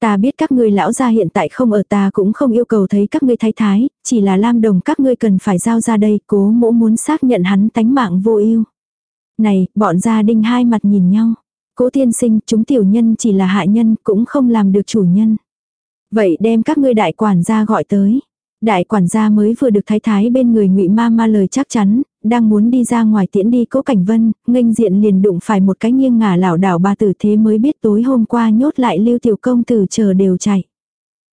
Ta biết các ngươi lão gia hiện tại không ở ta cũng không yêu cầu thấy các ngươi thái thái, chỉ là lam đồng các ngươi cần phải giao ra đây, cố mỗ muốn xác nhận hắn tánh mạng vô ưu. Này, bọn gia đình hai mặt nhìn nhau. Cố tiên sinh, chúng tiểu nhân chỉ là hạ nhân, cũng không làm được chủ nhân. Vậy đem các ngươi đại quản gia gọi tới. Đại quản gia mới vừa được thái thái bên người ngụy ma ma lời chắc chắn, đang muốn đi ra ngoài tiễn đi cố cảnh vân, nghênh diện liền đụng phải một cái nghiêng ngả lảo đảo bà tử thế mới biết tối hôm qua nhốt lại lưu tiểu công tử chờ đều chạy.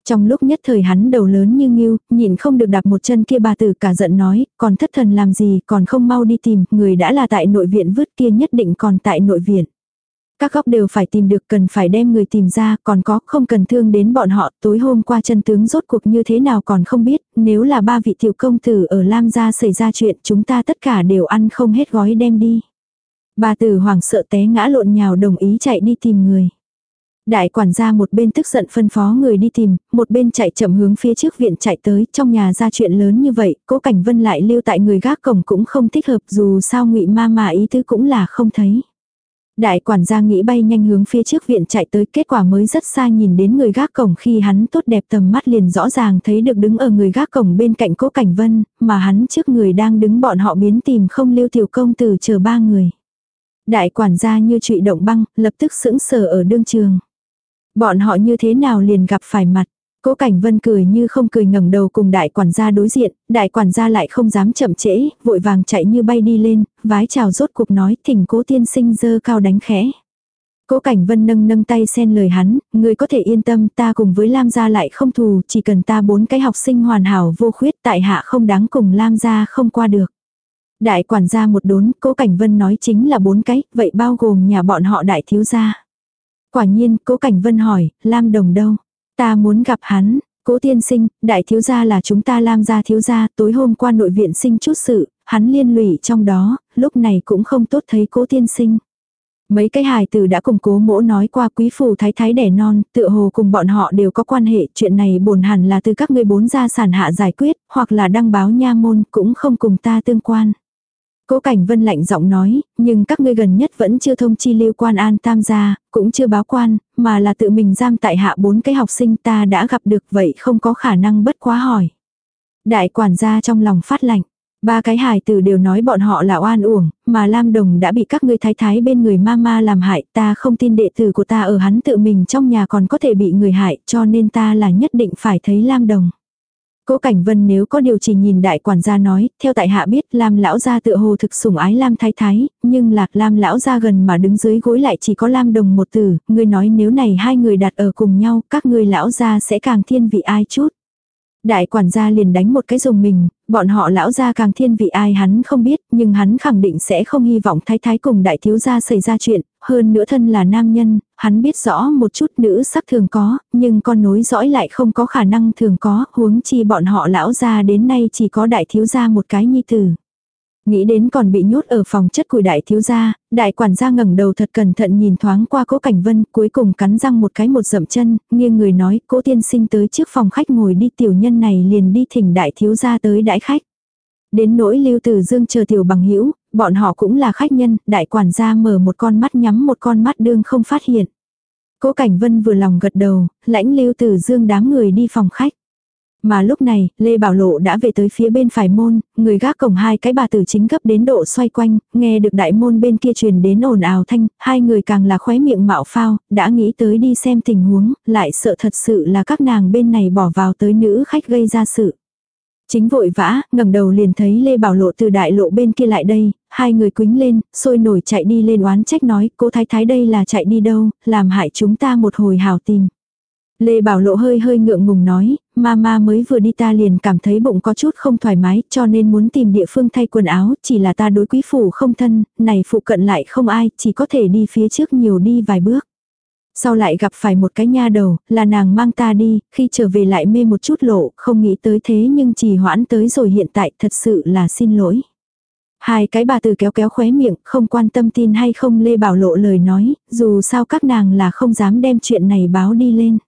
Trong lúc nhất thời hắn đầu lớn như nghiêu, nhìn không được đạp một chân kia bà tử cả giận nói, còn thất thần làm gì, còn không mau đi tìm, người đã là tại nội viện vứt kia nhất định còn tại nội viện. Các góc đều phải tìm được cần phải đem người tìm ra, còn có không cần thương đến bọn họ, tối hôm qua chân tướng rốt cuộc như thế nào còn không biết, nếu là ba vị tiểu công tử ở Lam gia xảy ra chuyện chúng ta tất cả đều ăn không hết gói đem đi. Bà tử hoàng sợ té ngã lộn nhào đồng ý chạy đi tìm người. Đại quản gia một bên tức giận phân phó người đi tìm, một bên chạy chậm hướng phía trước viện chạy tới, trong nhà ra chuyện lớn như vậy, cố cảnh vân lại lưu tại người gác cổng cũng không thích hợp dù sao ngụy ma mà ý tứ cũng là không thấy. Đại quản gia nghĩ bay nhanh hướng phía trước viện chạy tới kết quả mới rất xa nhìn đến người gác cổng khi hắn tốt đẹp tầm mắt liền rõ ràng thấy được đứng ở người gác cổng bên cạnh cố cảnh vân, mà hắn trước người đang đứng bọn họ biến tìm không lưu tiểu công tử chờ ba người. Đại quản gia như trụy động băng, lập tức sững sờ ở đương trường. Bọn họ như thế nào liền gặp phải mặt. Cố Cảnh Vân cười như không cười ngẩng đầu cùng đại quản gia đối diện, đại quản gia lại không dám chậm trễ, vội vàng chạy như bay đi lên, vái chào rốt cuộc nói thỉnh cố tiên sinh dơ cao đánh khẽ. Cố Cảnh Vân nâng nâng tay xen lời hắn, người có thể yên tâm ta cùng với Lam gia lại không thù, chỉ cần ta bốn cái học sinh hoàn hảo vô khuyết tại hạ không đáng cùng Lam gia không qua được. Đại quản gia một đốn, Cố Cảnh Vân nói chính là bốn cái, vậy bao gồm nhà bọn họ đại thiếu gia. Quả nhiên, Cố Cảnh Vân hỏi, Lam Đồng đâu? Ta muốn gặp hắn, cố tiên sinh, đại thiếu gia là chúng ta lam gia thiếu gia, tối hôm qua nội viện sinh chút sự, hắn liên lụy trong đó, lúc này cũng không tốt thấy cố tiên sinh. Mấy cái hài tử đã cùng cố mỗ nói qua quý phù thái thái đẻ non, tựa hồ cùng bọn họ đều có quan hệ, chuyện này bổn hẳn là từ các ngươi bốn gia sản hạ giải quyết, hoặc là đăng báo nha môn, cũng không cùng ta tương quan. Cố Cảnh Vân lạnh giọng nói, nhưng các ngươi gần nhất vẫn chưa thông chi lưu quan an tam gia, cũng chưa báo quan, mà là tự mình giam tại hạ bốn cái học sinh ta đã gặp được vậy không có khả năng bất quá hỏi. Đại quản gia trong lòng phát lạnh. Ba cái hài tử đều nói bọn họ là oan uổng, mà Lam Đồng đã bị các ngươi thái thái bên người mama làm hại, ta không tin đệ tử của ta ở hắn tự mình trong nhà còn có thể bị người hại, cho nên ta là nhất định phải thấy Lam Đồng. Cố Cảnh Vân nếu có điều chỉ nhìn đại quản gia nói, theo tại hạ biết Lam lão gia tựa hồ thực sủng ái Lam thái thái, nhưng lạc Lam lão gia gần mà đứng dưới gối lại chỉ có Lam đồng một tử, ngươi nói nếu này hai người đặt ở cùng nhau, các ngươi lão gia sẽ càng thiên vị ai chút. Đại quản gia liền đánh một cái dùng mình, bọn họ lão gia càng thiên vị ai hắn không biết, nhưng hắn khẳng định sẽ không hy vọng thái thái cùng đại thiếu gia xảy ra chuyện, hơn nữa thân là nam nhân, hắn biết rõ một chút nữ sắc thường có, nhưng con nối dõi lại không có khả năng thường có, huống chi bọn họ lão gia đến nay chỉ có đại thiếu gia một cái nhi tử. Nghĩ đến còn bị nhốt ở phòng chất củi đại thiếu gia, đại quản gia ngẩng đầu thật cẩn thận nhìn thoáng qua cố cảnh vân, cuối cùng cắn răng một cái một dậm chân, nghiêng người nói cố tiên sinh tới trước phòng khách ngồi đi tiểu nhân này liền đi thỉnh đại thiếu gia tới đãi khách. Đến nỗi lưu tử dương chờ tiểu bằng hữu bọn họ cũng là khách nhân, đại quản gia mở một con mắt nhắm một con mắt đương không phát hiện. Cố Cảnh Vân vừa lòng gật đầu, lãnh lưu tử dương đám người đi phòng khách. Mà lúc này, Lê Bảo Lộ đã về tới phía bên phải môn, người gác cổng hai cái bà tử chính gấp đến độ xoay quanh, nghe được đại môn bên kia truyền đến ồn ào thanh, hai người càng là khóe miệng mạo phao, đã nghĩ tới đi xem tình huống, lại sợ thật sự là các nàng bên này bỏ vào tới nữ khách gây ra sự. Chính vội vã, ngẩng đầu liền thấy Lê Bảo Lộ từ đại lộ bên kia lại đây, hai người quính lên, sôi nổi chạy đi lên oán trách nói, cô thái thái đây là chạy đi đâu, làm hại chúng ta một hồi hào tìm. Lê Bảo Lộ hơi hơi ngượng ngùng nói, mama mới vừa đi ta liền cảm thấy bụng có chút không thoải mái, cho nên muốn tìm địa phương thay quần áo, chỉ là ta đối quý phủ không thân, này phụ cận lại không ai, chỉ có thể đi phía trước nhiều đi vài bước. Sau lại gặp phải một cái nha đầu, là nàng mang ta đi, khi trở về lại mê một chút lộ, không nghĩ tới thế nhưng trì hoãn tới rồi hiện tại thật sự là xin lỗi. Hai cái bà từ kéo kéo khóe miệng, không quan tâm tin hay không Lê Bảo Lộ lời nói, dù sao các nàng là không dám đem chuyện này báo đi lên.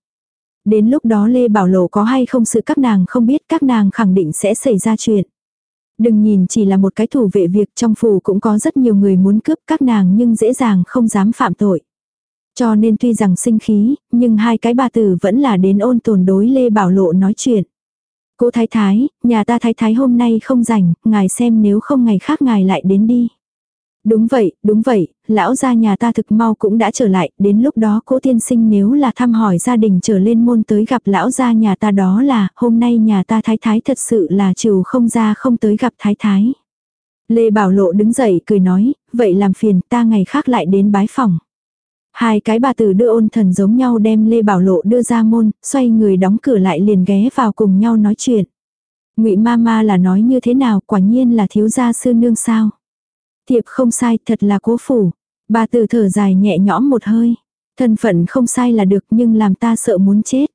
Đến lúc đó Lê Bảo Lộ có hay không sự các nàng không biết các nàng khẳng định sẽ xảy ra chuyện. Đừng nhìn chỉ là một cái thủ vệ việc trong phủ cũng có rất nhiều người muốn cướp các nàng nhưng dễ dàng không dám phạm tội. Cho nên tuy rằng sinh khí, nhưng hai cái bà tử vẫn là đến ôn tồn đối Lê Bảo Lộ nói chuyện. Cô thái thái, nhà ta thái thái hôm nay không rảnh, ngài xem nếu không ngày khác ngài lại đến đi. Đúng vậy, đúng vậy, lão gia nhà ta thực mau cũng đã trở lại, đến lúc đó cố tiên sinh nếu là thăm hỏi gia đình trở lên môn tới gặp lão gia nhà ta đó là, hôm nay nhà ta thái thái thật sự là trừ không ra không tới gặp thái thái. Lê Bảo Lộ đứng dậy cười nói, vậy làm phiền ta ngày khác lại đến bái phòng. Hai cái bà tử đưa ôn thần giống nhau đem Lê Bảo Lộ đưa ra môn, xoay người đóng cửa lại liền ghé vào cùng nhau nói chuyện. ngụy ma ma là nói như thế nào, quả nhiên là thiếu gia sư nương sao. Tiệp không sai, thật là cố phủ. Bà tử thở dài nhẹ nhõm một hơi. Thân phận không sai là được nhưng làm ta sợ muốn chết.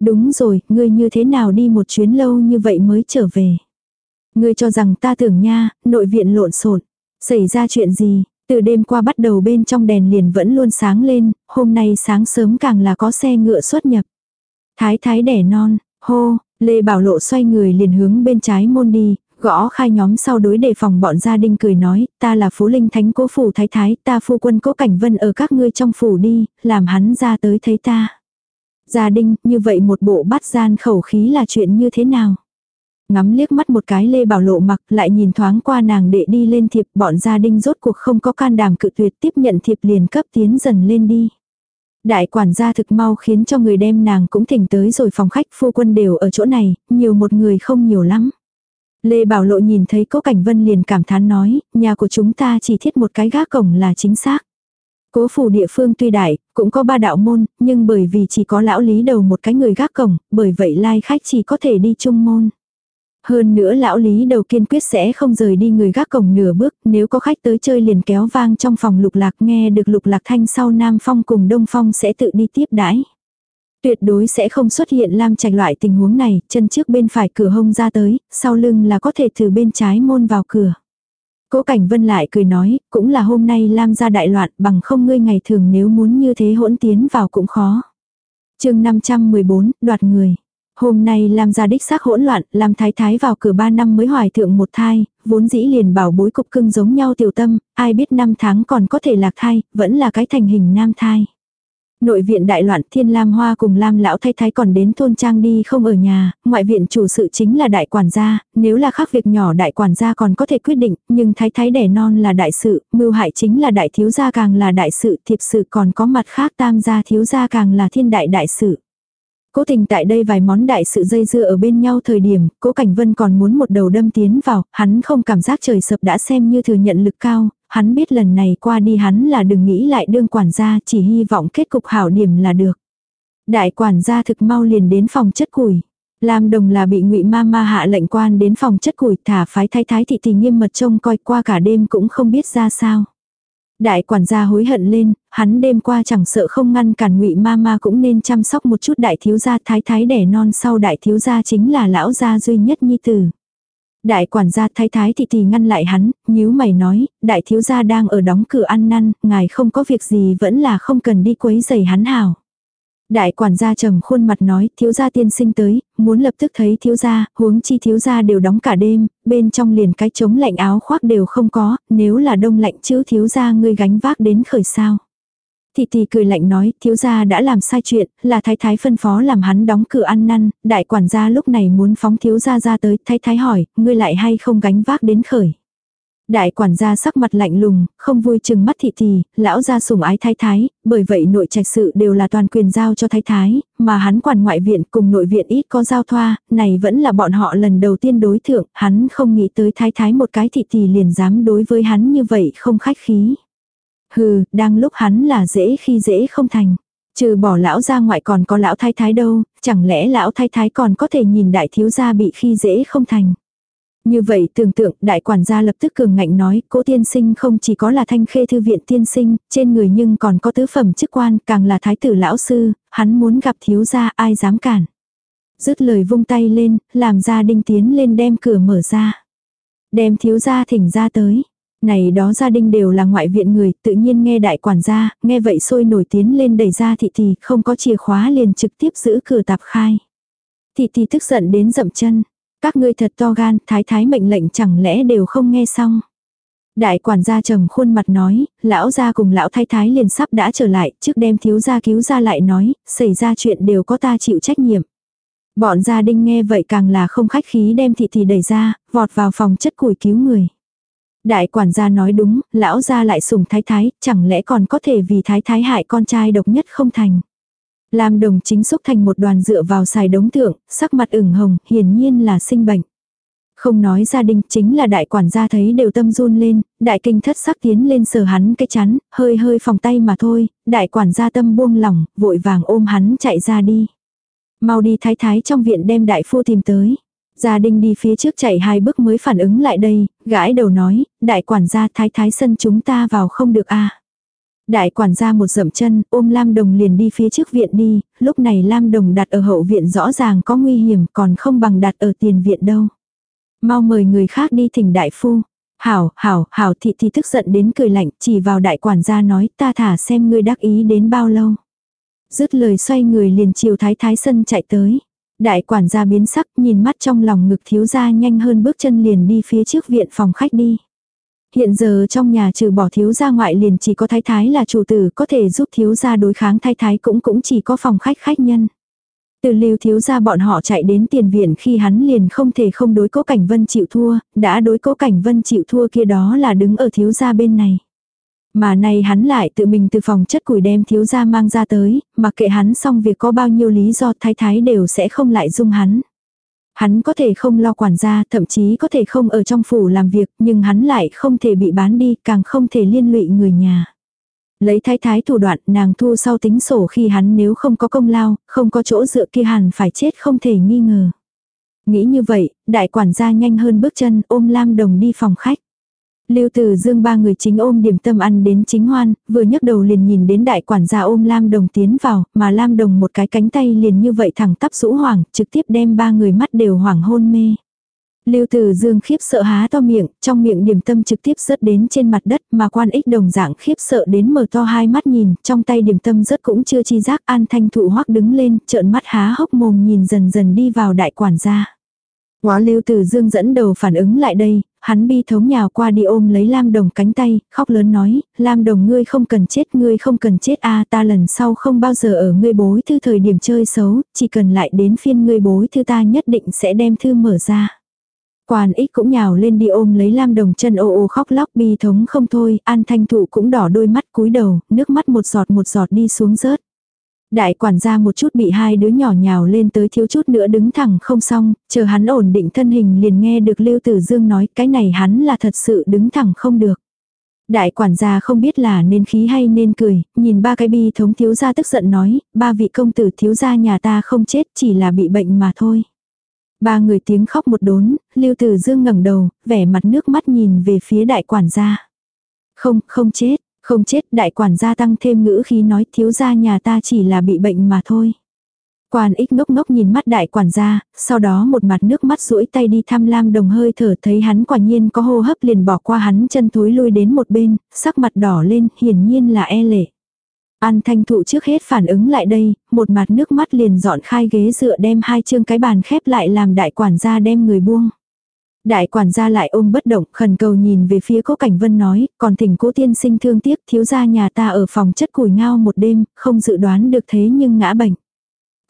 Đúng rồi, ngươi như thế nào đi một chuyến lâu như vậy mới trở về. Ngươi cho rằng ta tưởng nha, nội viện lộn xộn Xảy ra chuyện gì, từ đêm qua bắt đầu bên trong đèn liền vẫn luôn sáng lên, hôm nay sáng sớm càng là có xe ngựa xuất nhập. Thái thái đẻ non, hô, Lê Bảo Lộ xoay người liền hướng bên trái môn đi, gõ khai nhóm sau đối đề phòng bọn gia đình cười nói, ta là phú linh thánh cố phủ thái thái, ta phu quân cố cảnh vân ở các ngươi trong phủ đi, làm hắn ra tới thấy ta. Gia đình, như vậy một bộ bắt gian khẩu khí là chuyện như thế nào? Ngắm liếc mắt một cái Lê Bảo Lộ mặc lại nhìn thoáng qua nàng đệ đi lên thiệp bọn gia đình rốt cuộc không có can đảm cự tuyệt tiếp nhận thiệp liền cấp tiến dần lên đi. Đại quản gia thực mau khiến cho người đem nàng cũng thỉnh tới rồi phòng khách phu quân đều ở chỗ này, nhiều một người không nhiều lắm. Lê Bảo Lộ nhìn thấy Cố Cảnh Vân liền cảm thán nói, nhà của chúng ta chỉ thiết một cái gác cổng là chính xác. Cố phủ địa phương tuy đại, cũng có ba đạo môn, nhưng bởi vì chỉ có lão lý đầu một cái người gác cổng, bởi vậy lai khách chỉ có thể đi chung môn. Hơn nữa lão lý đầu kiên quyết sẽ không rời đi người gác cổng nửa bước, nếu có khách tới chơi liền kéo vang trong phòng lục lạc nghe được lục lạc thanh sau Nam Phong cùng Đông Phong sẽ tự đi tiếp đãi. Tuyệt đối sẽ không xuất hiện lam trạch loại tình huống này, chân trước bên phải cửa hông ra tới, sau lưng là có thể từ bên trái môn vào cửa. Cố Cảnh Vân lại cười nói, cũng là hôm nay Lam ra đại loạn bằng không ngươi ngày thường nếu muốn như thế hỗn tiến vào cũng khó. chương 514, đoạt người. Hôm nay Lam gia đích xác hỗn loạn, Lam thái thái vào cửa 3 năm mới hoài thượng một thai, vốn dĩ liền bảo bối cục cưng giống nhau tiểu tâm, ai biết năm tháng còn có thể lạc thai, vẫn là cái thành hình nam thai. Nội viện đại loạn thiên lam hoa cùng lam lão thay thái còn đến thôn trang đi không ở nhà, ngoại viện chủ sự chính là đại quản gia, nếu là khác việc nhỏ đại quản gia còn có thể quyết định, nhưng thái thái đẻ non là đại sự, mưu hại chính là đại thiếu gia càng là đại sự, thiệp sự còn có mặt khác tam gia thiếu gia càng là thiên đại đại sự. Cố tình tại đây vài món đại sự dây dưa ở bên nhau thời điểm, cố Cảnh Vân còn muốn một đầu đâm tiến vào, hắn không cảm giác trời sập đã xem như thừa nhận lực cao, hắn biết lần này qua đi hắn là đừng nghĩ lại đương quản gia, chỉ hy vọng kết cục hảo điểm là được. Đại quản gia thực mau liền đến phòng chất củi. Lam Đồng là bị Ngụy Ma Ma hạ lệnh quan đến phòng chất củi, thả phái thái thái thị thì nghiêm mật trông coi qua cả đêm cũng không biết ra sao. Đại quản gia hối hận lên, hắn đêm qua chẳng sợ không ngăn cản Ngụy Ma Ma cũng nên chăm sóc một chút đại thiếu gia thái thái đẻ non sau đại thiếu gia chính là lão gia duy nhất nhi tử. Đại quản gia thái thái thị thì ngăn lại hắn, nhíu mày nói, đại thiếu gia đang ở đóng cửa ăn năn, ngài không có việc gì vẫn là không cần đi quấy giày hắn hảo. Đại quản gia trầm khuôn mặt nói, thiếu gia tiên sinh tới, muốn lập tức thấy thiếu gia, huống chi thiếu gia đều đóng cả đêm, bên trong liền cái chống lạnh áo khoác đều không có, nếu là đông lạnh chứ thiếu gia ngươi gánh vác đến khởi sao. Thị tỷ cười lạnh nói, thiếu gia đã làm sai chuyện, là thái thái phân phó làm hắn đóng cửa ăn năn, đại quản gia lúc này muốn phóng thiếu gia ra tới, thái thái hỏi, ngươi lại hay không gánh vác đến khởi. Đại quản gia sắc mặt lạnh lùng, không vui chừng mắt thị thị, lão gia sủng ái thái thái, bởi vậy nội trạch sự đều là toàn quyền giao cho thái thái, mà hắn quản ngoại viện cùng nội viện ít có giao thoa, này vẫn là bọn họ lần đầu tiên đối thượng, hắn không nghĩ tới thái thái một cái thị thị liền dám đối với hắn như vậy không khách khí. Hừ, đang lúc hắn là dễ khi dễ không thành. Trừ bỏ lão ra ngoại còn có lão thái thái đâu, chẳng lẽ lão thái thái còn có thể nhìn đại thiếu gia bị khi dễ không thành. Như vậy tưởng tượng đại quản gia lập tức cường ngạnh nói cố tiên sinh không chỉ có là thanh khê thư viện tiên sinh, trên người nhưng còn có tứ phẩm chức quan càng là thái tử lão sư, hắn muốn gặp thiếu gia ai dám cản. Dứt lời vung tay lên, làm gia đinh tiến lên đem cửa mở ra. Đem thiếu gia thỉnh ra tới. Này đó gia đình đều là ngoại viện người, tự nhiên nghe đại quản gia, nghe vậy sôi nổi tiến lên đẩy ra thị thị, không có chìa khóa liền trực tiếp giữ cửa tạp khai. Thị thị tức giận đến dậm chân. Các ngươi thật to gan, thái thái mệnh lệnh chẳng lẽ đều không nghe xong. Đại quản gia trầm khuôn mặt nói, lão gia cùng lão thái thái liền sắp đã trở lại, trước đem thiếu gia cứu ra lại nói, xảy ra chuyện đều có ta chịu trách nhiệm. Bọn gia đình nghe vậy càng là không khách khí đem thị thị đẩy ra, vọt vào phòng chất củi cứu người. Đại quản gia nói đúng, lão gia lại sùng thái thái, chẳng lẽ còn có thể vì thái thái hại con trai độc nhất không thành. Lam đồng chính xúc thành một đoàn dựa vào xài đống tượng sắc mặt ửng hồng, hiển nhiên là sinh bệnh. Không nói gia đình chính là đại quản gia thấy đều tâm run lên, đại kinh thất sắc tiến lên sờ hắn cái chắn, hơi hơi phòng tay mà thôi, đại quản gia tâm buông lỏng, vội vàng ôm hắn chạy ra đi. Mau đi thái thái trong viện đem đại phu tìm tới. Gia đình đi phía trước chạy hai bước mới phản ứng lại đây, gãi đầu nói, đại quản gia thái thái sân chúng ta vào không được a à. Đại quản gia một dậm chân, ôm Lam Đồng liền đi phía trước viện đi, lúc này Lam Đồng đặt ở hậu viện rõ ràng có nguy hiểm còn không bằng đặt ở tiền viện đâu. Mau mời người khác đi thỉnh đại phu. Hảo, hảo, hảo thị thì tức giận đến cười lạnh, chỉ vào đại quản gia nói ta thả xem ngươi đắc ý đến bao lâu. Dứt lời xoay người liền chiều thái thái sân chạy tới. Đại quản gia biến sắc nhìn mắt trong lòng ngực thiếu gia nhanh hơn bước chân liền đi phía trước viện phòng khách đi. Hiện giờ trong nhà trừ bỏ thiếu gia ngoại liền chỉ có thái thái là chủ tử có thể giúp thiếu gia đối kháng thái thái cũng cũng chỉ có phòng khách khách nhân. Từ lưu thiếu gia bọn họ chạy đến tiền viện khi hắn liền không thể không đối cố cảnh vân chịu thua, đã đối cố cảnh vân chịu thua kia đó là đứng ở thiếu gia bên này. Mà nay hắn lại tự mình từ phòng chất củi đem thiếu gia mang ra tới, mà kệ hắn xong việc có bao nhiêu lý do thái thái đều sẽ không lại dung hắn. Hắn có thể không lo quản gia, thậm chí có thể không ở trong phủ làm việc, nhưng hắn lại không thể bị bán đi, càng không thể liên lụy người nhà. Lấy thái thái thủ đoạn nàng thu sau tính sổ khi hắn nếu không có công lao, không có chỗ dựa kia hẳn phải chết không thể nghi ngờ. Nghĩ như vậy, đại quản gia nhanh hơn bước chân ôm Lam Đồng đi phòng khách. Lưu Tử Dương ba người chính ôm điểm tâm ăn đến chính hoan, vừa nhấc đầu liền nhìn đến đại quản gia ôm Lam Đồng tiến vào, mà Lam Đồng một cái cánh tay liền như vậy thẳng tắp rũ hoảng, trực tiếp đem ba người mắt đều hoảng hôn mê. Lưu Tử Dương khiếp sợ há to miệng, trong miệng điểm tâm trực tiếp rớt đến trên mặt đất mà quan ích đồng dạng khiếp sợ đến mở to hai mắt nhìn, trong tay điểm tâm rớt cũng chưa chi giác an thanh thụ hoắc đứng lên, trợn mắt há hốc mồm nhìn dần dần đi vào đại quản gia. Quá Lưu từ Dương dẫn đầu phản ứng lại đây, hắn bi thống nhào qua đi ôm lấy Lam Đồng cánh tay, khóc lớn nói, Lam Đồng ngươi không cần chết, ngươi không cần chết a ta lần sau không bao giờ ở ngươi bối thư thời điểm chơi xấu, chỉ cần lại đến phiên ngươi bối thư ta nhất định sẽ đem thư mở ra. Quan ích cũng nhào lên đi ôm lấy Lam Đồng chân ô ô khóc lóc bi thống không thôi, An Thanh Thụ cũng đỏ đôi mắt cúi đầu, nước mắt một giọt một giọt đi xuống rớt. Đại quản gia một chút bị hai đứa nhỏ nhào lên tới thiếu chút nữa đứng thẳng không xong, chờ hắn ổn định thân hình liền nghe được Lưu Tử Dương nói cái này hắn là thật sự đứng thẳng không được. Đại quản gia không biết là nên khí hay nên cười, nhìn ba cái bi thống thiếu gia tức giận nói, ba vị công tử thiếu gia nhà ta không chết chỉ là bị bệnh mà thôi. Ba người tiếng khóc một đốn, Lưu Tử Dương ngẩng đầu, vẻ mặt nước mắt nhìn về phía đại quản gia. Không, không chết, không chết, đại quản gia tăng thêm ngữ khí nói thiếu gia nhà ta chỉ là bị bệnh mà thôi. Quan ích ngốc ngốc nhìn mắt đại quản gia, sau đó một mặt nước mắt duỗi tay đi thăm lam đồng hơi thở thấy hắn quả nhiên có hô hấp liền bỏ qua hắn chân thối lui đến một bên, sắc mặt đỏ lên, hiển nhiên là e lệ. An thanh thụ trước hết phản ứng lại đây, một mặt nước mắt liền dọn khai ghế dựa đem hai chương cái bàn khép lại làm đại quản gia đem người buông. Đại quản gia lại ôm bất động khẩn cầu nhìn về phía cố cảnh vân nói, còn thỉnh cố tiên sinh thương tiếc thiếu gia nhà ta ở phòng chất củi ngao một đêm, không dự đoán được thế nhưng ngã bệnh.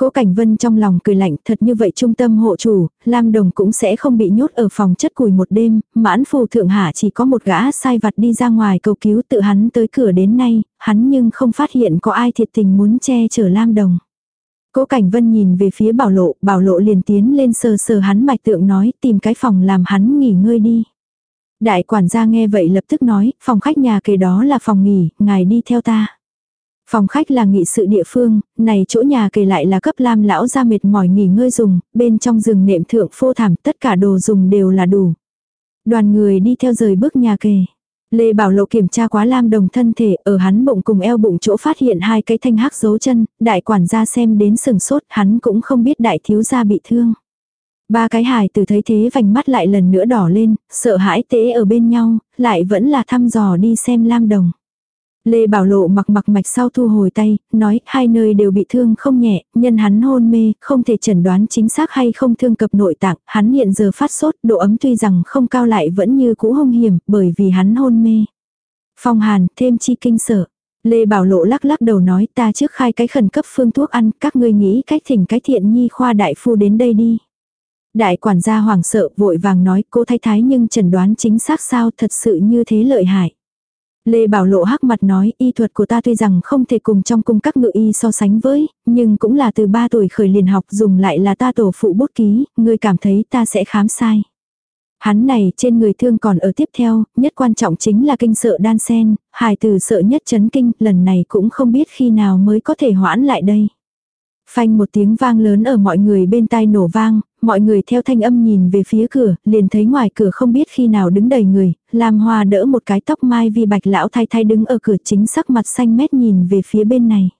Cố Cảnh Vân trong lòng cười lạnh thật như vậy trung tâm hộ chủ, Lam Đồng cũng sẽ không bị nhốt ở phòng chất củi một đêm, mãn phù thượng hạ chỉ có một gã sai vặt đi ra ngoài cầu cứu tự hắn tới cửa đến nay, hắn nhưng không phát hiện có ai thiệt tình muốn che chở Lam Đồng. Cố Cảnh Vân nhìn về phía bảo lộ, bảo lộ liền tiến lên sờ sờ hắn mạch tượng nói tìm cái phòng làm hắn nghỉ ngơi đi. Đại quản gia nghe vậy lập tức nói, phòng khách nhà kề đó là phòng nghỉ, ngài đi theo ta. Phòng khách là nghị sự địa phương, này chỗ nhà kề lại là cấp lam lão ra mệt mỏi nghỉ ngơi dùng, bên trong rừng nệm thượng phô thảm tất cả đồ dùng đều là đủ. Đoàn người đi theo rời bước nhà kề. Lê Bảo Lộ kiểm tra quá lam đồng thân thể ở hắn bụng cùng eo bụng chỗ phát hiện hai cái thanh hắc dấu chân, đại quản gia xem đến sừng sốt hắn cũng không biết đại thiếu gia bị thương. Ba cái hài từ thấy thế vành mắt lại lần nữa đỏ lên, sợ hãi tế ở bên nhau, lại vẫn là thăm dò đi xem Lam Đồng. Lê Bảo Lộ mặc mặc mạch sau thu hồi tay, nói hai nơi đều bị thương không nhẹ, nhân hắn hôn mê, không thể chẩn đoán chính xác hay không thương cập nội tạng, hắn hiện giờ phát sốt, độ ấm tuy rằng không cao lại vẫn như cũ hung hiểm, bởi vì hắn hôn mê. Phong hàn, thêm chi kinh sợ. Lê Bảo Lộ lắc lắc đầu nói ta trước khai cái khẩn cấp phương thuốc ăn, các ngươi nghĩ cách thỉnh cái thiện nhi khoa đại phu đến đây đi. Đại quản gia hoảng sợ vội vàng nói cô thái thái nhưng chẩn đoán chính xác sao thật sự như thế lợi hại. Lê Bảo Lộ hắc mặt nói y thuật của ta tuy rằng không thể cùng trong cung các ngự y so sánh với, nhưng cũng là từ 3 tuổi khởi liền học dùng lại là ta tổ phụ bút ký, ngươi cảm thấy ta sẽ khám sai. Hắn này trên người thương còn ở tiếp theo, nhất quan trọng chính là kinh sợ đan sen, hài từ sợ nhất chấn kinh, lần này cũng không biết khi nào mới có thể hoãn lại đây. Phanh một tiếng vang lớn ở mọi người bên tai nổ vang, mọi người theo thanh âm nhìn về phía cửa, liền thấy ngoài cửa không biết khi nào đứng đầy người, Lam Hoa đỡ một cái tóc mai vi bạch lão thay thay đứng ở cửa chính sắc mặt xanh mét nhìn về phía bên này.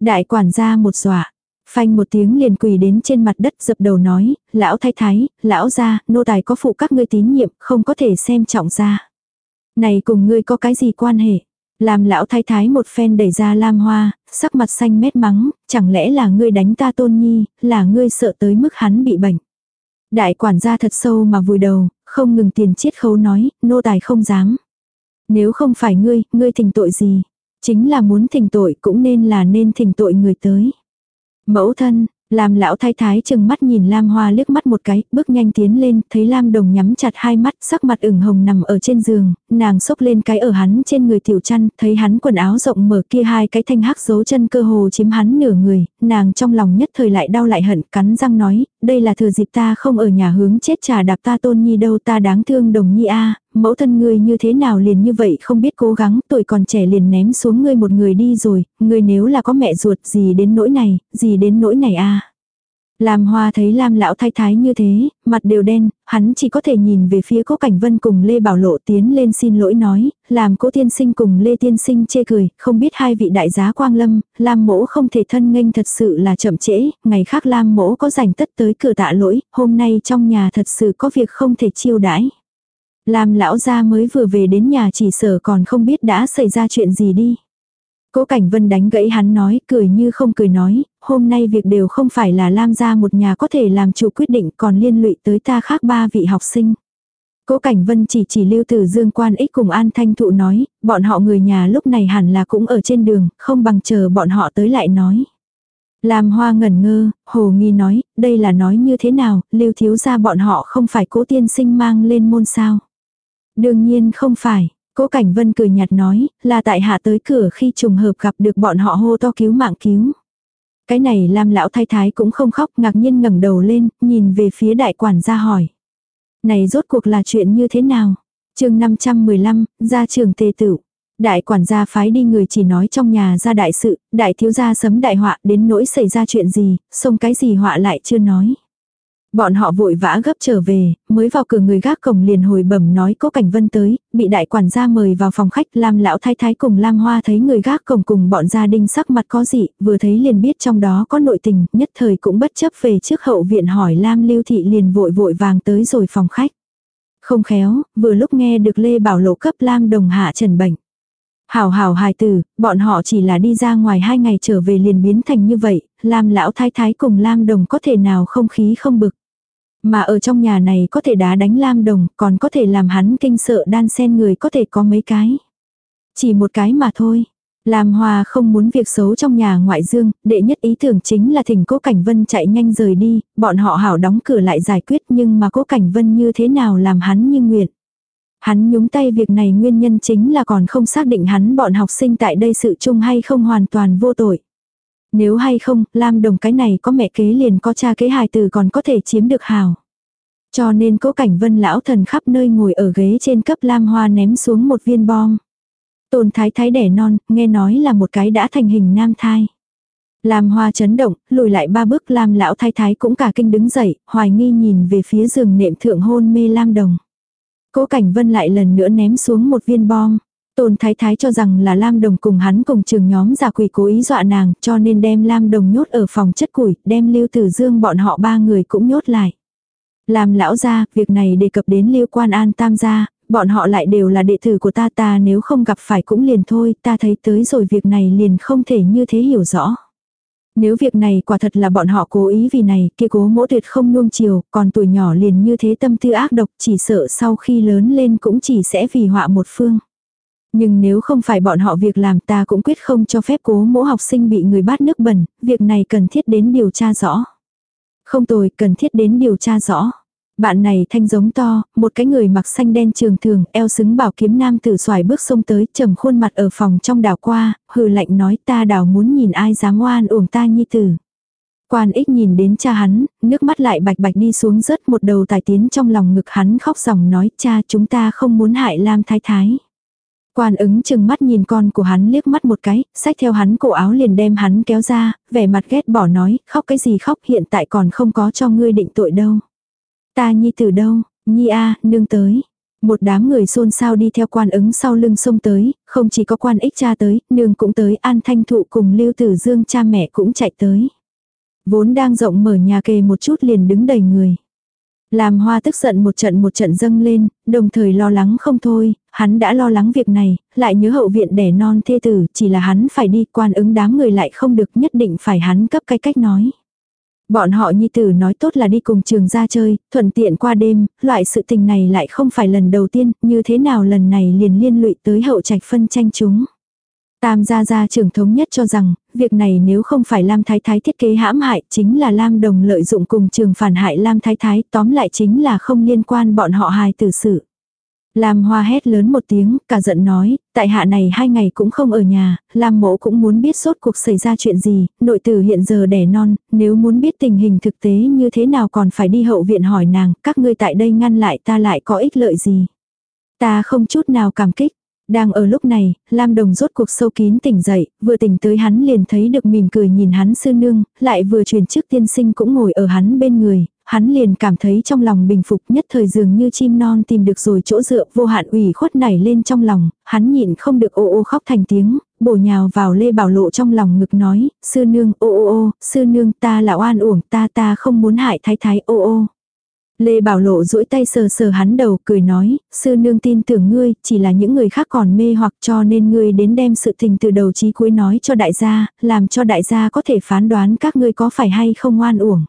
Đại quản gia một dọa, phanh một tiếng liền quỳ đến trên mặt đất dập đầu nói, lão thay thái, lão gia, nô tài có phụ các ngươi tín nhiệm, không có thể xem trọng ra. Này cùng ngươi có cái gì quan hệ? Làm lão thái thái một phen đẩy ra lam hoa, sắc mặt xanh mét mắng, chẳng lẽ là ngươi đánh ta tôn nhi, là ngươi sợ tới mức hắn bị bệnh. Đại quản gia thật sâu mà vùi đầu, không ngừng tiền chiết khấu nói, nô tài không dám. Nếu không phải ngươi, ngươi thỉnh tội gì? Chính là muốn thỉnh tội cũng nên là nên thỉnh tội người tới. Mẫu thân, làm lão thái thái chừng mắt nhìn Lam Hoa liếc mắt một cái, bước nhanh tiến lên, thấy Lam Đồng nhắm chặt hai mắt, sắc mặt ửng hồng nằm ở trên giường, nàng xốc lên cái ở hắn trên người tiểu chăn, thấy hắn quần áo rộng mở kia hai cái thanh hắc dấu chân cơ hồ chiếm hắn nửa người, nàng trong lòng nhất thời lại đau lại hận, cắn răng nói, đây là thừa dịp ta không ở nhà hướng chết trà đạp ta tôn nhi đâu ta đáng thương đồng nhi a mẫu thân ngươi như thế nào liền như vậy không biết cố gắng, tuổi còn trẻ liền ném xuống ngươi một người đi rồi, ngươi nếu là có mẹ ruột gì đến nỗi này, gì đến nỗi này a. Lam Hoa thấy Lam lão thái thái như thế, mặt đều đen, hắn chỉ có thể nhìn về phía Cố Cảnh Vân cùng Lê Bảo Lộ tiến lên xin lỗi nói, làm Cố Tiên Sinh cùng Lê Tiên Sinh chê cười, không biết hai vị đại giá Quang Lâm, Lam Mỗ không thể thân nghênh thật sự là chậm trễ, ngày khác Lam Mỗ có rảnh tất tới cửa tạ lỗi, hôm nay trong nhà thật sự có việc không thể chiêu đãi. Lam lão gia mới vừa về đến nhà chỉ sở còn không biết đã xảy ra chuyện gì đi. Cố Cảnh Vân đánh gãy hắn nói, cười như không cười nói, hôm nay việc đều không phải là Lam gia một nhà có thể làm chủ quyết định còn liên lụy tới ta khác ba vị học sinh. Cố Cảnh Vân chỉ chỉ lưu tử dương quan ích cùng An Thanh Thụ nói, bọn họ người nhà lúc này hẳn là cũng ở trên đường, không bằng chờ bọn họ tới lại nói. Lam Hoa ngẩn ngơ, hồ nghi nói, đây là nói như thế nào, lưu thiếu gia bọn họ không phải cố tiên sinh mang lên môn sao. Đương nhiên không phải, Cố Cảnh Vân cười nhạt nói, là tại hạ tới cửa khi trùng hợp gặp được bọn họ hô to cứu mạng cứu. Cái này Lam lão thái thái cũng không khóc, ngạc nhiên ngẩng đầu lên, nhìn về phía đại quản gia hỏi. Này rốt cuộc là chuyện như thế nào? chương 515, gia trường tề tử. Đại quản gia phái đi người chỉ nói trong nhà ra đại sự, đại thiếu gia sấm đại họa đến nỗi xảy ra chuyện gì, xông cái gì họa lại chưa nói. Bọn họ vội vã gấp trở về, mới vào cửa người gác cổng liền hồi bẩm nói cố cảnh vân tới, bị đại quản gia mời vào phòng khách Lam lão thái thái cùng Lam hoa thấy người gác cổng cùng bọn gia đình sắc mặt có gì, vừa thấy liền biết trong đó có nội tình, nhất thời cũng bất chấp về trước hậu viện hỏi Lam lưu thị liền vội vội vàng tới rồi phòng khách. Không khéo, vừa lúc nghe được Lê Bảo Lộ cấp Lam đồng hạ trần bệnh. Hảo hảo hài tử, bọn họ chỉ là đi ra ngoài hai ngày trở về liền biến thành như vậy, Lam lão thái thái cùng Lam đồng có thể nào không khí không bực. Mà ở trong nhà này có thể đá đánh lam đồng, còn có thể làm hắn kinh sợ đan sen người có thể có mấy cái. Chỉ một cái mà thôi. Lam Hoa không muốn việc xấu trong nhà ngoại dương, đệ nhất ý tưởng chính là thỉnh Cố Cảnh Vân chạy nhanh rời đi, bọn họ hảo đóng cửa lại giải quyết nhưng mà Cố Cảnh Vân như thế nào làm hắn như nguyện. Hắn nhúng tay việc này nguyên nhân chính là còn không xác định hắn bọn học sinh tại đây sự chung hay không hoàn toàn vô tội. Nếu hay không, Lam Đồng cái này có mẹ kế liền có cha kế hài tử còn có thể chiếm được hào. Cho nên cố cảnh vân lão thần khắp nơi ngồi ở ghế trên cấp Lam Hoa ném xuống một viên bom. Tôn thái thái đẻ non, nghe nói là một cái đã thành hình nam thai. Lam Hoa chấn động, lùi lại ba bước Lam lão thái thái cũng cả kinh đứng dậy, hoài nghi nhìn về phía giường nệm thượng hôn mê Lam Đồng. Cố Cảnh Vân lại lần nữa ném xuống một viên bom. Tôn Thái Thái cho rằng là Lam Đồng cùng hắn cùng trường nhóm giả quỷ cố ý dọa nàng cho nên đem Lam Đồng nhốt ở phòng chất củi, đem Lưu Tử Dương bọn họ ba người cũng nhốt lại. Làm lão gia, việc này đề cập đến Lưu Quan An Tam gia, bọn họ lại đều là đệ tử của ta ta nếu không gặp phải cũng liền thôi, ta thấy tới rồi việc này liền không thể như thế hiểu rõ. Nếu việc này quả thật là bọn họ cố ý vì này, kia cố mỗ tuyệt không nuông chiều, còn tuổi nhỏ liền như thế tâm tư ác độc chỉ sợ sau khi lớn lên cũng chỉ sẽ vì họa một phương. Nhưng nếu không phải bọn họ việc làm ta cũng quyết không cho phép cố mỗ học sinh bị người bắt nước bẩn, việc này cần thiết đến điều tra rõ. Không tồi, cần thiết đến điều tra rõ. Bạn này thanh giống to, một cái người mặc xanh đen trường thường, eo xứng bảo kiếm nam tử xoài bước sông tới, trầm khuôn mặt ở phòng trong đảo qua, hừ lạnh nói ta đảo muốn nhìn ai dám oan uổng ta nhi tử. Quan ích nhìn đến cha hắn, nước mắt lại bạch bạch đi xuống rớt một đầu tài tiến trong lòng ngực hắn khóc ròng nói cha chúng ta không muốn hại Lam thái thái. Quan ứng chừng mắt nhìn con của hắn liếc mắt một cái, xách theo hắn cổ áo liền đem hắn kéo ra, vẻ mặt ghét bỏ nói, khóc cái gì khóc hiện tại còn không có cho ngươi định tội đâu. Ta nhi từ đâu, nhi a nương tới. Một đám người xôn xao đi theo quan ứng sau lưng sông tới, không chỉ có quan ích cha tới, nương cũng tới, an thanh thụ cùng lưu tử dương cha mẹ cũng chạy tới. Vốn đang rộng mở nhà kề một chút liền đứng đầy người. Làm hoa tức giận một trận một trận dâng lên, đồng thời lo lắng không thôi, hắn đã lo lắng việc này, lại nhớ hậu viện đẻ non thê tử, chỉ là hắn phải đi quan ứng đám người lại không được nhất định phải hắn cấp cái cách nói. Bọn họ nhi tử nói tốt là đi cùng trường ra chơi, thuận tiện qua đêm, loại sự tình này lại không phải lần đầu tiên, như thế nào lần này liền liên lụy tới hậu trạch phân tranh chúng. Tam gia gia trưởng thống nhất cho rằng, việc này nếu không phải Lam Thái Thái thiết kế hãm hại, chính là Lam Đồng lợi dụng cùng trường phản hại Lam Thái Thái, tóm lại chính là không liên quan bọn họ hài tử sự. Lam Hoa hét lớn một tiếng, cả giận nói, tại hạ này hai ngày cũng không ở nhà, Lam mẫu cũng muốn biết sốt cuộc xảy ra chuyện gì, nội tử hiện giờ đẻ non, nếu muốn biết tình hình thực tế như thế nào còn phải đi hậu viện hỏi nàng, các ngươi tại đây ngăn lại ta lại có ích lợi gì. Ta không chút nào cảm kích, đang ở lúc này, Lam Đồng rốt cuộc sâu kín tỉnh dậy, vừa tỉnh tới hắn liền thấy được mỉm cười nhìn hắn sư nương, lại vừa truyền trước tiên sinh cũng ngồi ở hắn bên người, hắn liền cảm thấy trong lòng bình phục nhất thời dường như chim non tìm được rồi chỗ dựa vô hạn ủy khuất nảy lên trong lòng, hắn nhịn không được ô ô khóc thành tiếng, bổ nhào vào Lê Bảo Lộ trong lòng ngực nói, sư nương ô ô ô, sư nương ta là oan uổng ta ta không muốn hại thái thái ô ô. Lê Bảo Lộ duỗi tay sờ sờ hắn đầu cười nói, sư nương tin tưởng ngươi, chỉ là những người khác còn mê hoặc cho nên ngươi đến đem sự tình từ đầu chí cuối nói cho đại gia, làm cho đại gia có thể phán đoán các ngươi có phải hay không oan uổng.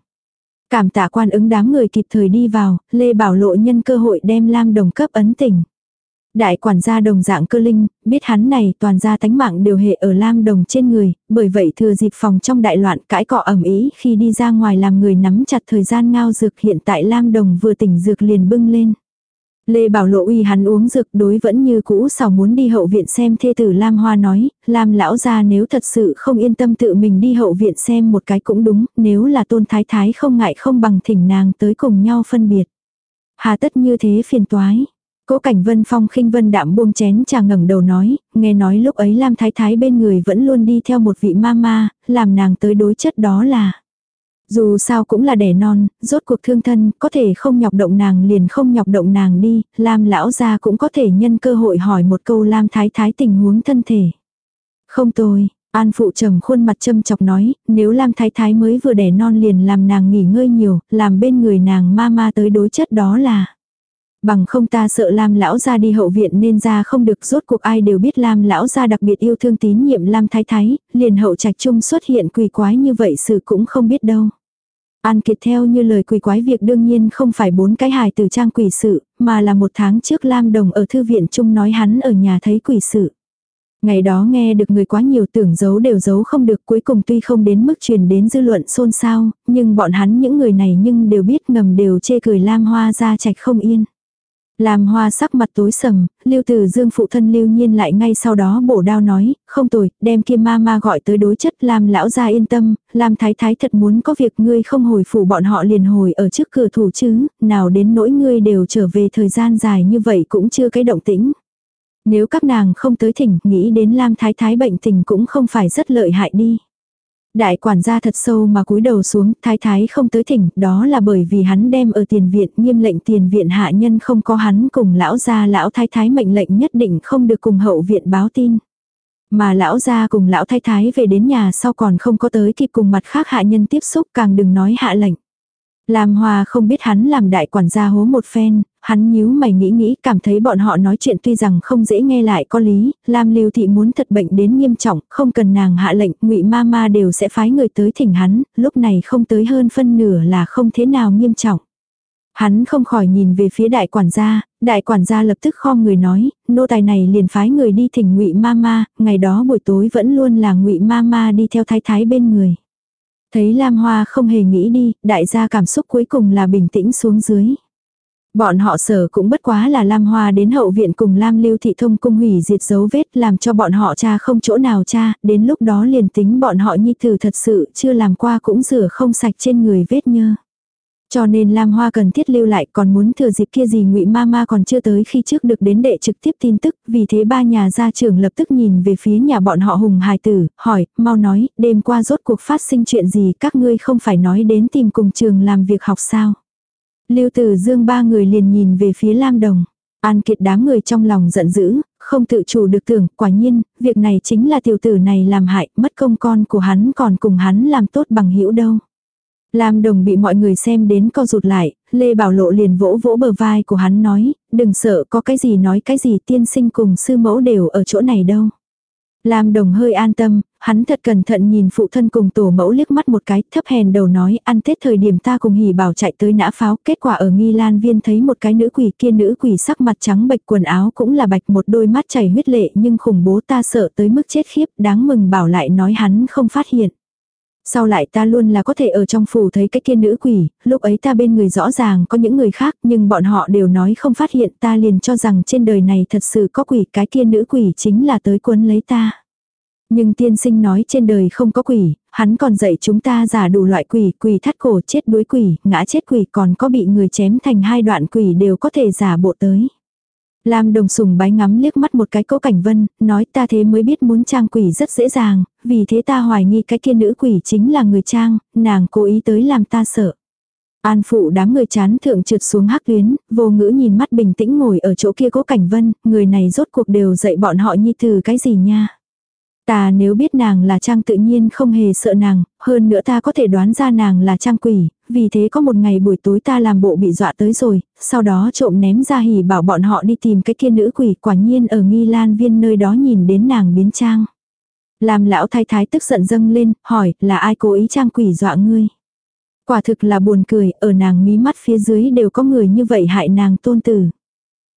Cảm tạ quan ứng đám người kịp thời đi vào, Lê Bảo Lộ nhân cơ hội đem Lam Đồng cấp ấn tỉnh Đại quản gia đồng dạng cơ linh, biết hắn này toàn gia tánh mạng đều hệ ở lam đồng trên người, bởi vậy thừa dịp phòng trong đại loạn cãi cọ ẩm ý khi đi ra ngoài làm người nắm chặt thời gian ngao dược hiện tại lam đồng vừa tỉnh dược liền bưng lên. Lê Bảo Lộ uy hắn uống dược đối vẫn như cũ sào muốn đi hậu viện xem thê tử Lam Hoa nói, Lam lão gia nếu thật sự không yên tâm tự mình đi hậu viện xem một cái cũng đúng, nếu là tôn thái thái không ngại không bằng thỉnh nàng tới cùng nhau phân biệt. Hà tất như thế phiền toái. Cố Cảnh Vân Phong khinh vân đạm buông chén trà ngẩng đầu nói, nghe nói lúc ấy Lam Thái Thái bên người vẫn luôn đi theo một vị mama, làm nàng tới đối chất đó là. Dù sao cũng là đẻ non, rốt cuộc thương thân, có thể không nhọc động nàng liền không nhọc động nàng đi, Lam lão gia cũng có thể nhân cơ hội hỏi một câu Lam Thái Thái tình huống thân thể. Không tôi, An phụ trầm khuôn mặt châm chọc nói, nếu Lam Thái Thái mới vừa đẻ non liền làm nàng nghỉ ngơi nhiều, làm bên người nàng ma ma tới đối chất đó là. Bằng không ta sợ Lam lão gia đi hậu viện nên ra không được rốt cuộc ai đều biết Lam lão gia đặc biệt yêu thương tín nhiệm Lam thái thái, liền hậu trạch trung xuất hiện quỷ quái như vậy sự cũng không biết đâu. An Kiệt theo như lời quỷ quái việc đương nhiên không phải bốn cái hài từ trang quỷ sự, mà là một tháng trước Lam Đồng ở thư viện trung nói hắn ở nhà thấy quỷ sự. Ngày đó nghe được người quá nhiều tưởng giấu đều giấu không được cuối cùng tuy không đến mức truyền đến dư luận xôn xao, nhưng bọn hắn những người này nhưng đều biết ngầm đều chê cười Lam Hoa ra trạch không yên. Làm hoa sắc mặt tối sầm, lưu từ dương phụ thân lưu nhiên lại ngay sau đó bổ đao nói, không tồi, đem kia ma ma gọi tới đối chất làm lão gia yên tâm, làm thái thái thật muốn có việc ngươi không hồi phủ bọn họ liền hồi ở trước cửa thủ chứ, nào đến nỗi ngươi đều trở về thời gian dài như vậy cũng chưa cái động tĩnh. Nếu các nàng không tới thỉnh, nghĩ đến Lam Thái Thái bệnh tình cũng không phải rất lợi hại đi. Đại quản gia thật sâu mà cúi đầu xuống, thái thái không tới thỉnh, đó là bởi vì hắn đem ở tiền viện, nghiêm lệnh tiền viện hạ nhân không có hắn cùng lão gia lão thái thái mệnh lệnh nhất định không được cùng hậu viện báo tin. Mà lão gia cùng lão thái thái về đến nhà sau còn không có tới kịp cùng mặt khác hạ nhân tiếp xúc càng đừng nói hạ lệnh. làm hòa không biết hắn làm đại quản gia hố một phen, hắn nhíu mày nghĩ nghĩ cảm thấy bọn họ nói chuyện tuy rằng không dễ nghe lại có lý, Lam Lưu Thị muốn thật bệnh đến nghiêm trọng, không cần nàng hạ lệnh, ngụy ma ma đều sẽ phái người tới thỉnh hắn, lúc này không tới hơn phân nửa là không thế nào nghiêm trọng. Hắn không khỏi nhìn về phía đại quản gia, đại quản gia lập tức khom người nói, nô tài này liền phái người đi thỉnh ngụy ma ma, ngày đó buổi tối vẫn luôn là ngụy ma ma đi theo thái thái bên người. Thấy Lam Hoa không hề nghĩ đi, đại gia cảm xúc cuối cùng là bình tĩnh xuống dưới. Bọn họ sở cũng bất quá là Lam Hoa đến hậu viện cùng Lam Lưu Thị Thông cung hủy diệt dấu vết làm cho bọn họ cha không chỗ nào cha, đến lúc đó liền tính bọn họ nhi tử thật sự chưa làm qua cũng rửa không sạch trên người vết nhơ. Cho nên Lam Hoa cần thiết lưu lại còn muốn thừa dịp kia gì ngụy ma ma còn chưa tới khi trước được đến đệ trực tiếp tin tức, vì thế ba nhà gia trưởng lập tức nhìn về phía nhà bọn họ hùng hài tử, hỏi, mau nói, đêm qua rốt cuộc phát sinh chuyện gì các ngươi không phải nói đến tìm cùng trường làm việc học sao. Lưu Tử Dương ba người liền nhìn về phía Lam Đồng. An Kiệt đám người trong lòng giận dữ, không tự chủ được tưởng, quả nhiên, việc này chính là tiểu tử này làm hại, mất công con của hắn còn cùng hắn làm tốt bằng hữu đâu. Lam Đồng bị mọi người xem đến co rụt lại, Lê Bảo Lộ liền vỗ vỗ bờ vai của hắn nói, đừng sợ có cái gì nói cái gì tiên sinh cùng sư mẫu đều ở chỗ này đâu. Lam Đồng hơi an tâm, hắn thật cẩn thận nhìn phụ thân cùng tổ mẫu liếc mắt một cái, thấp hèn đầu nói, ăn Tết thời điểm ta cùng hỉ bảo chạy tới nã pháo, kết quả ở nghi lan viên thấy một cái nữ quỷ kia nữ quỷ sắc mặt trắng bệch quần áo cũng là bạch một đôi mắt chảy huyết lệ nhưng khủng bố ta sợ tới mức chết khiếp, đáng mừng bảo lại nói hắn không phát hiện. Sau lại ta luôn là có thể ở trong phủ thấy cái kia nữ quỷ, lúc ấy ta bên người rõ ràng có những người khác nhưng bọn họ đều nói không phát hiện ta liền cho rằng trên đời này thật sự có quỷ cái kia nữ quỷ chính là tới cuốn lấy ta. Nhưng tiên sinh nói trên đời không có quỷ, hắn còn dạy chúng ta giả đủ loại quỷ, quỷ thắt cổ chết đuối quỷ, ngã chết quỷ còn có bị người chém thành hai đoạn quỷ đều có thể giả bộ tới. Lam đồng sùng bái ngắm liếc mắt một cái cố cảnh vân, nói ta thế mới biết muốn trang quỷ rất dễ dàng, vì thế ta hoài nghi cái kia nữ quỷ chính là người trang, nàng cố ý tới làm ta sợ. An phụ đám người chán thượng trượt xuống hắc tuyến, vô ngữ nhìn mắt bình tĩnh ngồi ở chỗ kia cố cảnh vân, người này rốt cuộc đều dạy bọn họ nhi từ cái gì nha. Ta nếu biết nàng là trang tự nhiên không hề sợ nàng, hơn nữa ta có thể đoán ra nàng là trang quỷ, vì thế có một ngày buổi tối ta làm bộ bị dọa tới rồi, sau đó trộm ném ra hỉ bảo bọn họ đi tìm cái kia nữ quỷ quả nhiên ở nghi lan viên nơi đó nhìn đến nàng biến trang. Làm lão thái thái tức giận dâng lên, hỏi là ai cố ý trang quỷ dọa ngươi. Quả thực là buồn cười, ở nàng mí mắt phía dưới đều có người như vậy hại nàng tôn tử.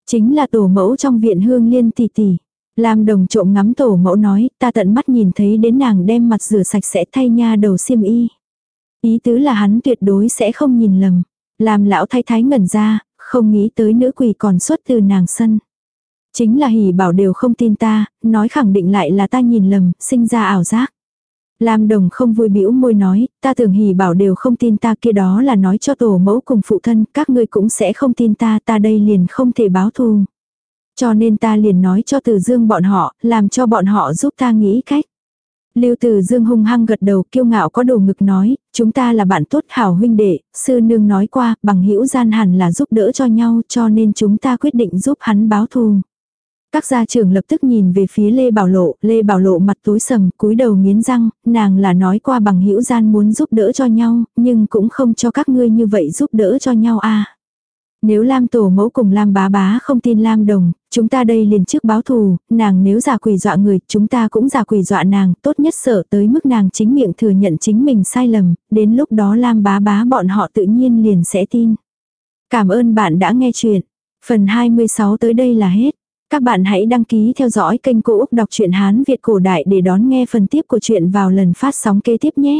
Chính là tổ mẫu trong viện hương liên tỷ tỷ. Lam đồng trộm ngắm tổ mẫu nói, ta tận mắt nhìn thấy đến nàng đem mặt rửa sạch sẽ thay nha đầu xiêm y. Ý tứ là hắn tuyệt đối sẽ không nhìn lầm. Làm lão thái thái ngẩn ra, không nghĩ tới nữ quỷ còn xuất từ nàng sân. Chính là hỉ bảo đều không tin ta, nói khẳng định lại là ta nhìn lầm, sinh ra ảo giác. Lam đồng không vui bĩu môi nói, ta tưởng hỉ bảo đều không tin ta kia đó là nói cho tổ mẫu cùng phụ thân, các ngươi cũng sẽ không tin ta, ta đây liền không thể báo thù. Cho nên ta liền nói cho từ dương bọn họ, làm cho bọn họ giúp ta nghĩ cách. Lưu Từ Dương hung hăng gật đầu kiêu ngạo có đồ ngực nói, chúng ta là bạn tốt hảo huynh đệ, sư nương nói qua, bằng hữu gian hẳn là giúp đỡ cho nhau cho nên chúng ta quyết định giúp hắn báo thù. Các gia trưởng lập tức nhìn về phía Lê Bảo Lộ, Lê Bảo Lộ mặt tối sầm, cúi đầu nghiến răng, nàng là nói qua bằng hữu gian muốn giúp đỡ cho nhau, nhưng cũng không cho các ngươi như vậy giúp đỡ cho nhau a. À. Nếu Lam tổ mẫu cùng Lam bá bá không tin Lam đồng, chúng ta đây liền trước báo thù, nàng nếu giả quỷ dọa người, chúng ta cũng giả quỷ dọa nàng, tốt nhất sợ tới mức nàng chính miệng thừa nhận chính mình sai lầm, đến lúc đó Lam bá bá bọn họ tự nhiên liền sẽ tin. Cảm ơn bạn đã nghe chuyện. Phần 26 tới đây là hết. Các bạn hãy đăng ký theo dõi kênh Cô Úc Đọc truyện Hán Việt Cổ Đại để đón nghe phần tiếp của chuyện vào lần phát sóng kế tiếp nhé.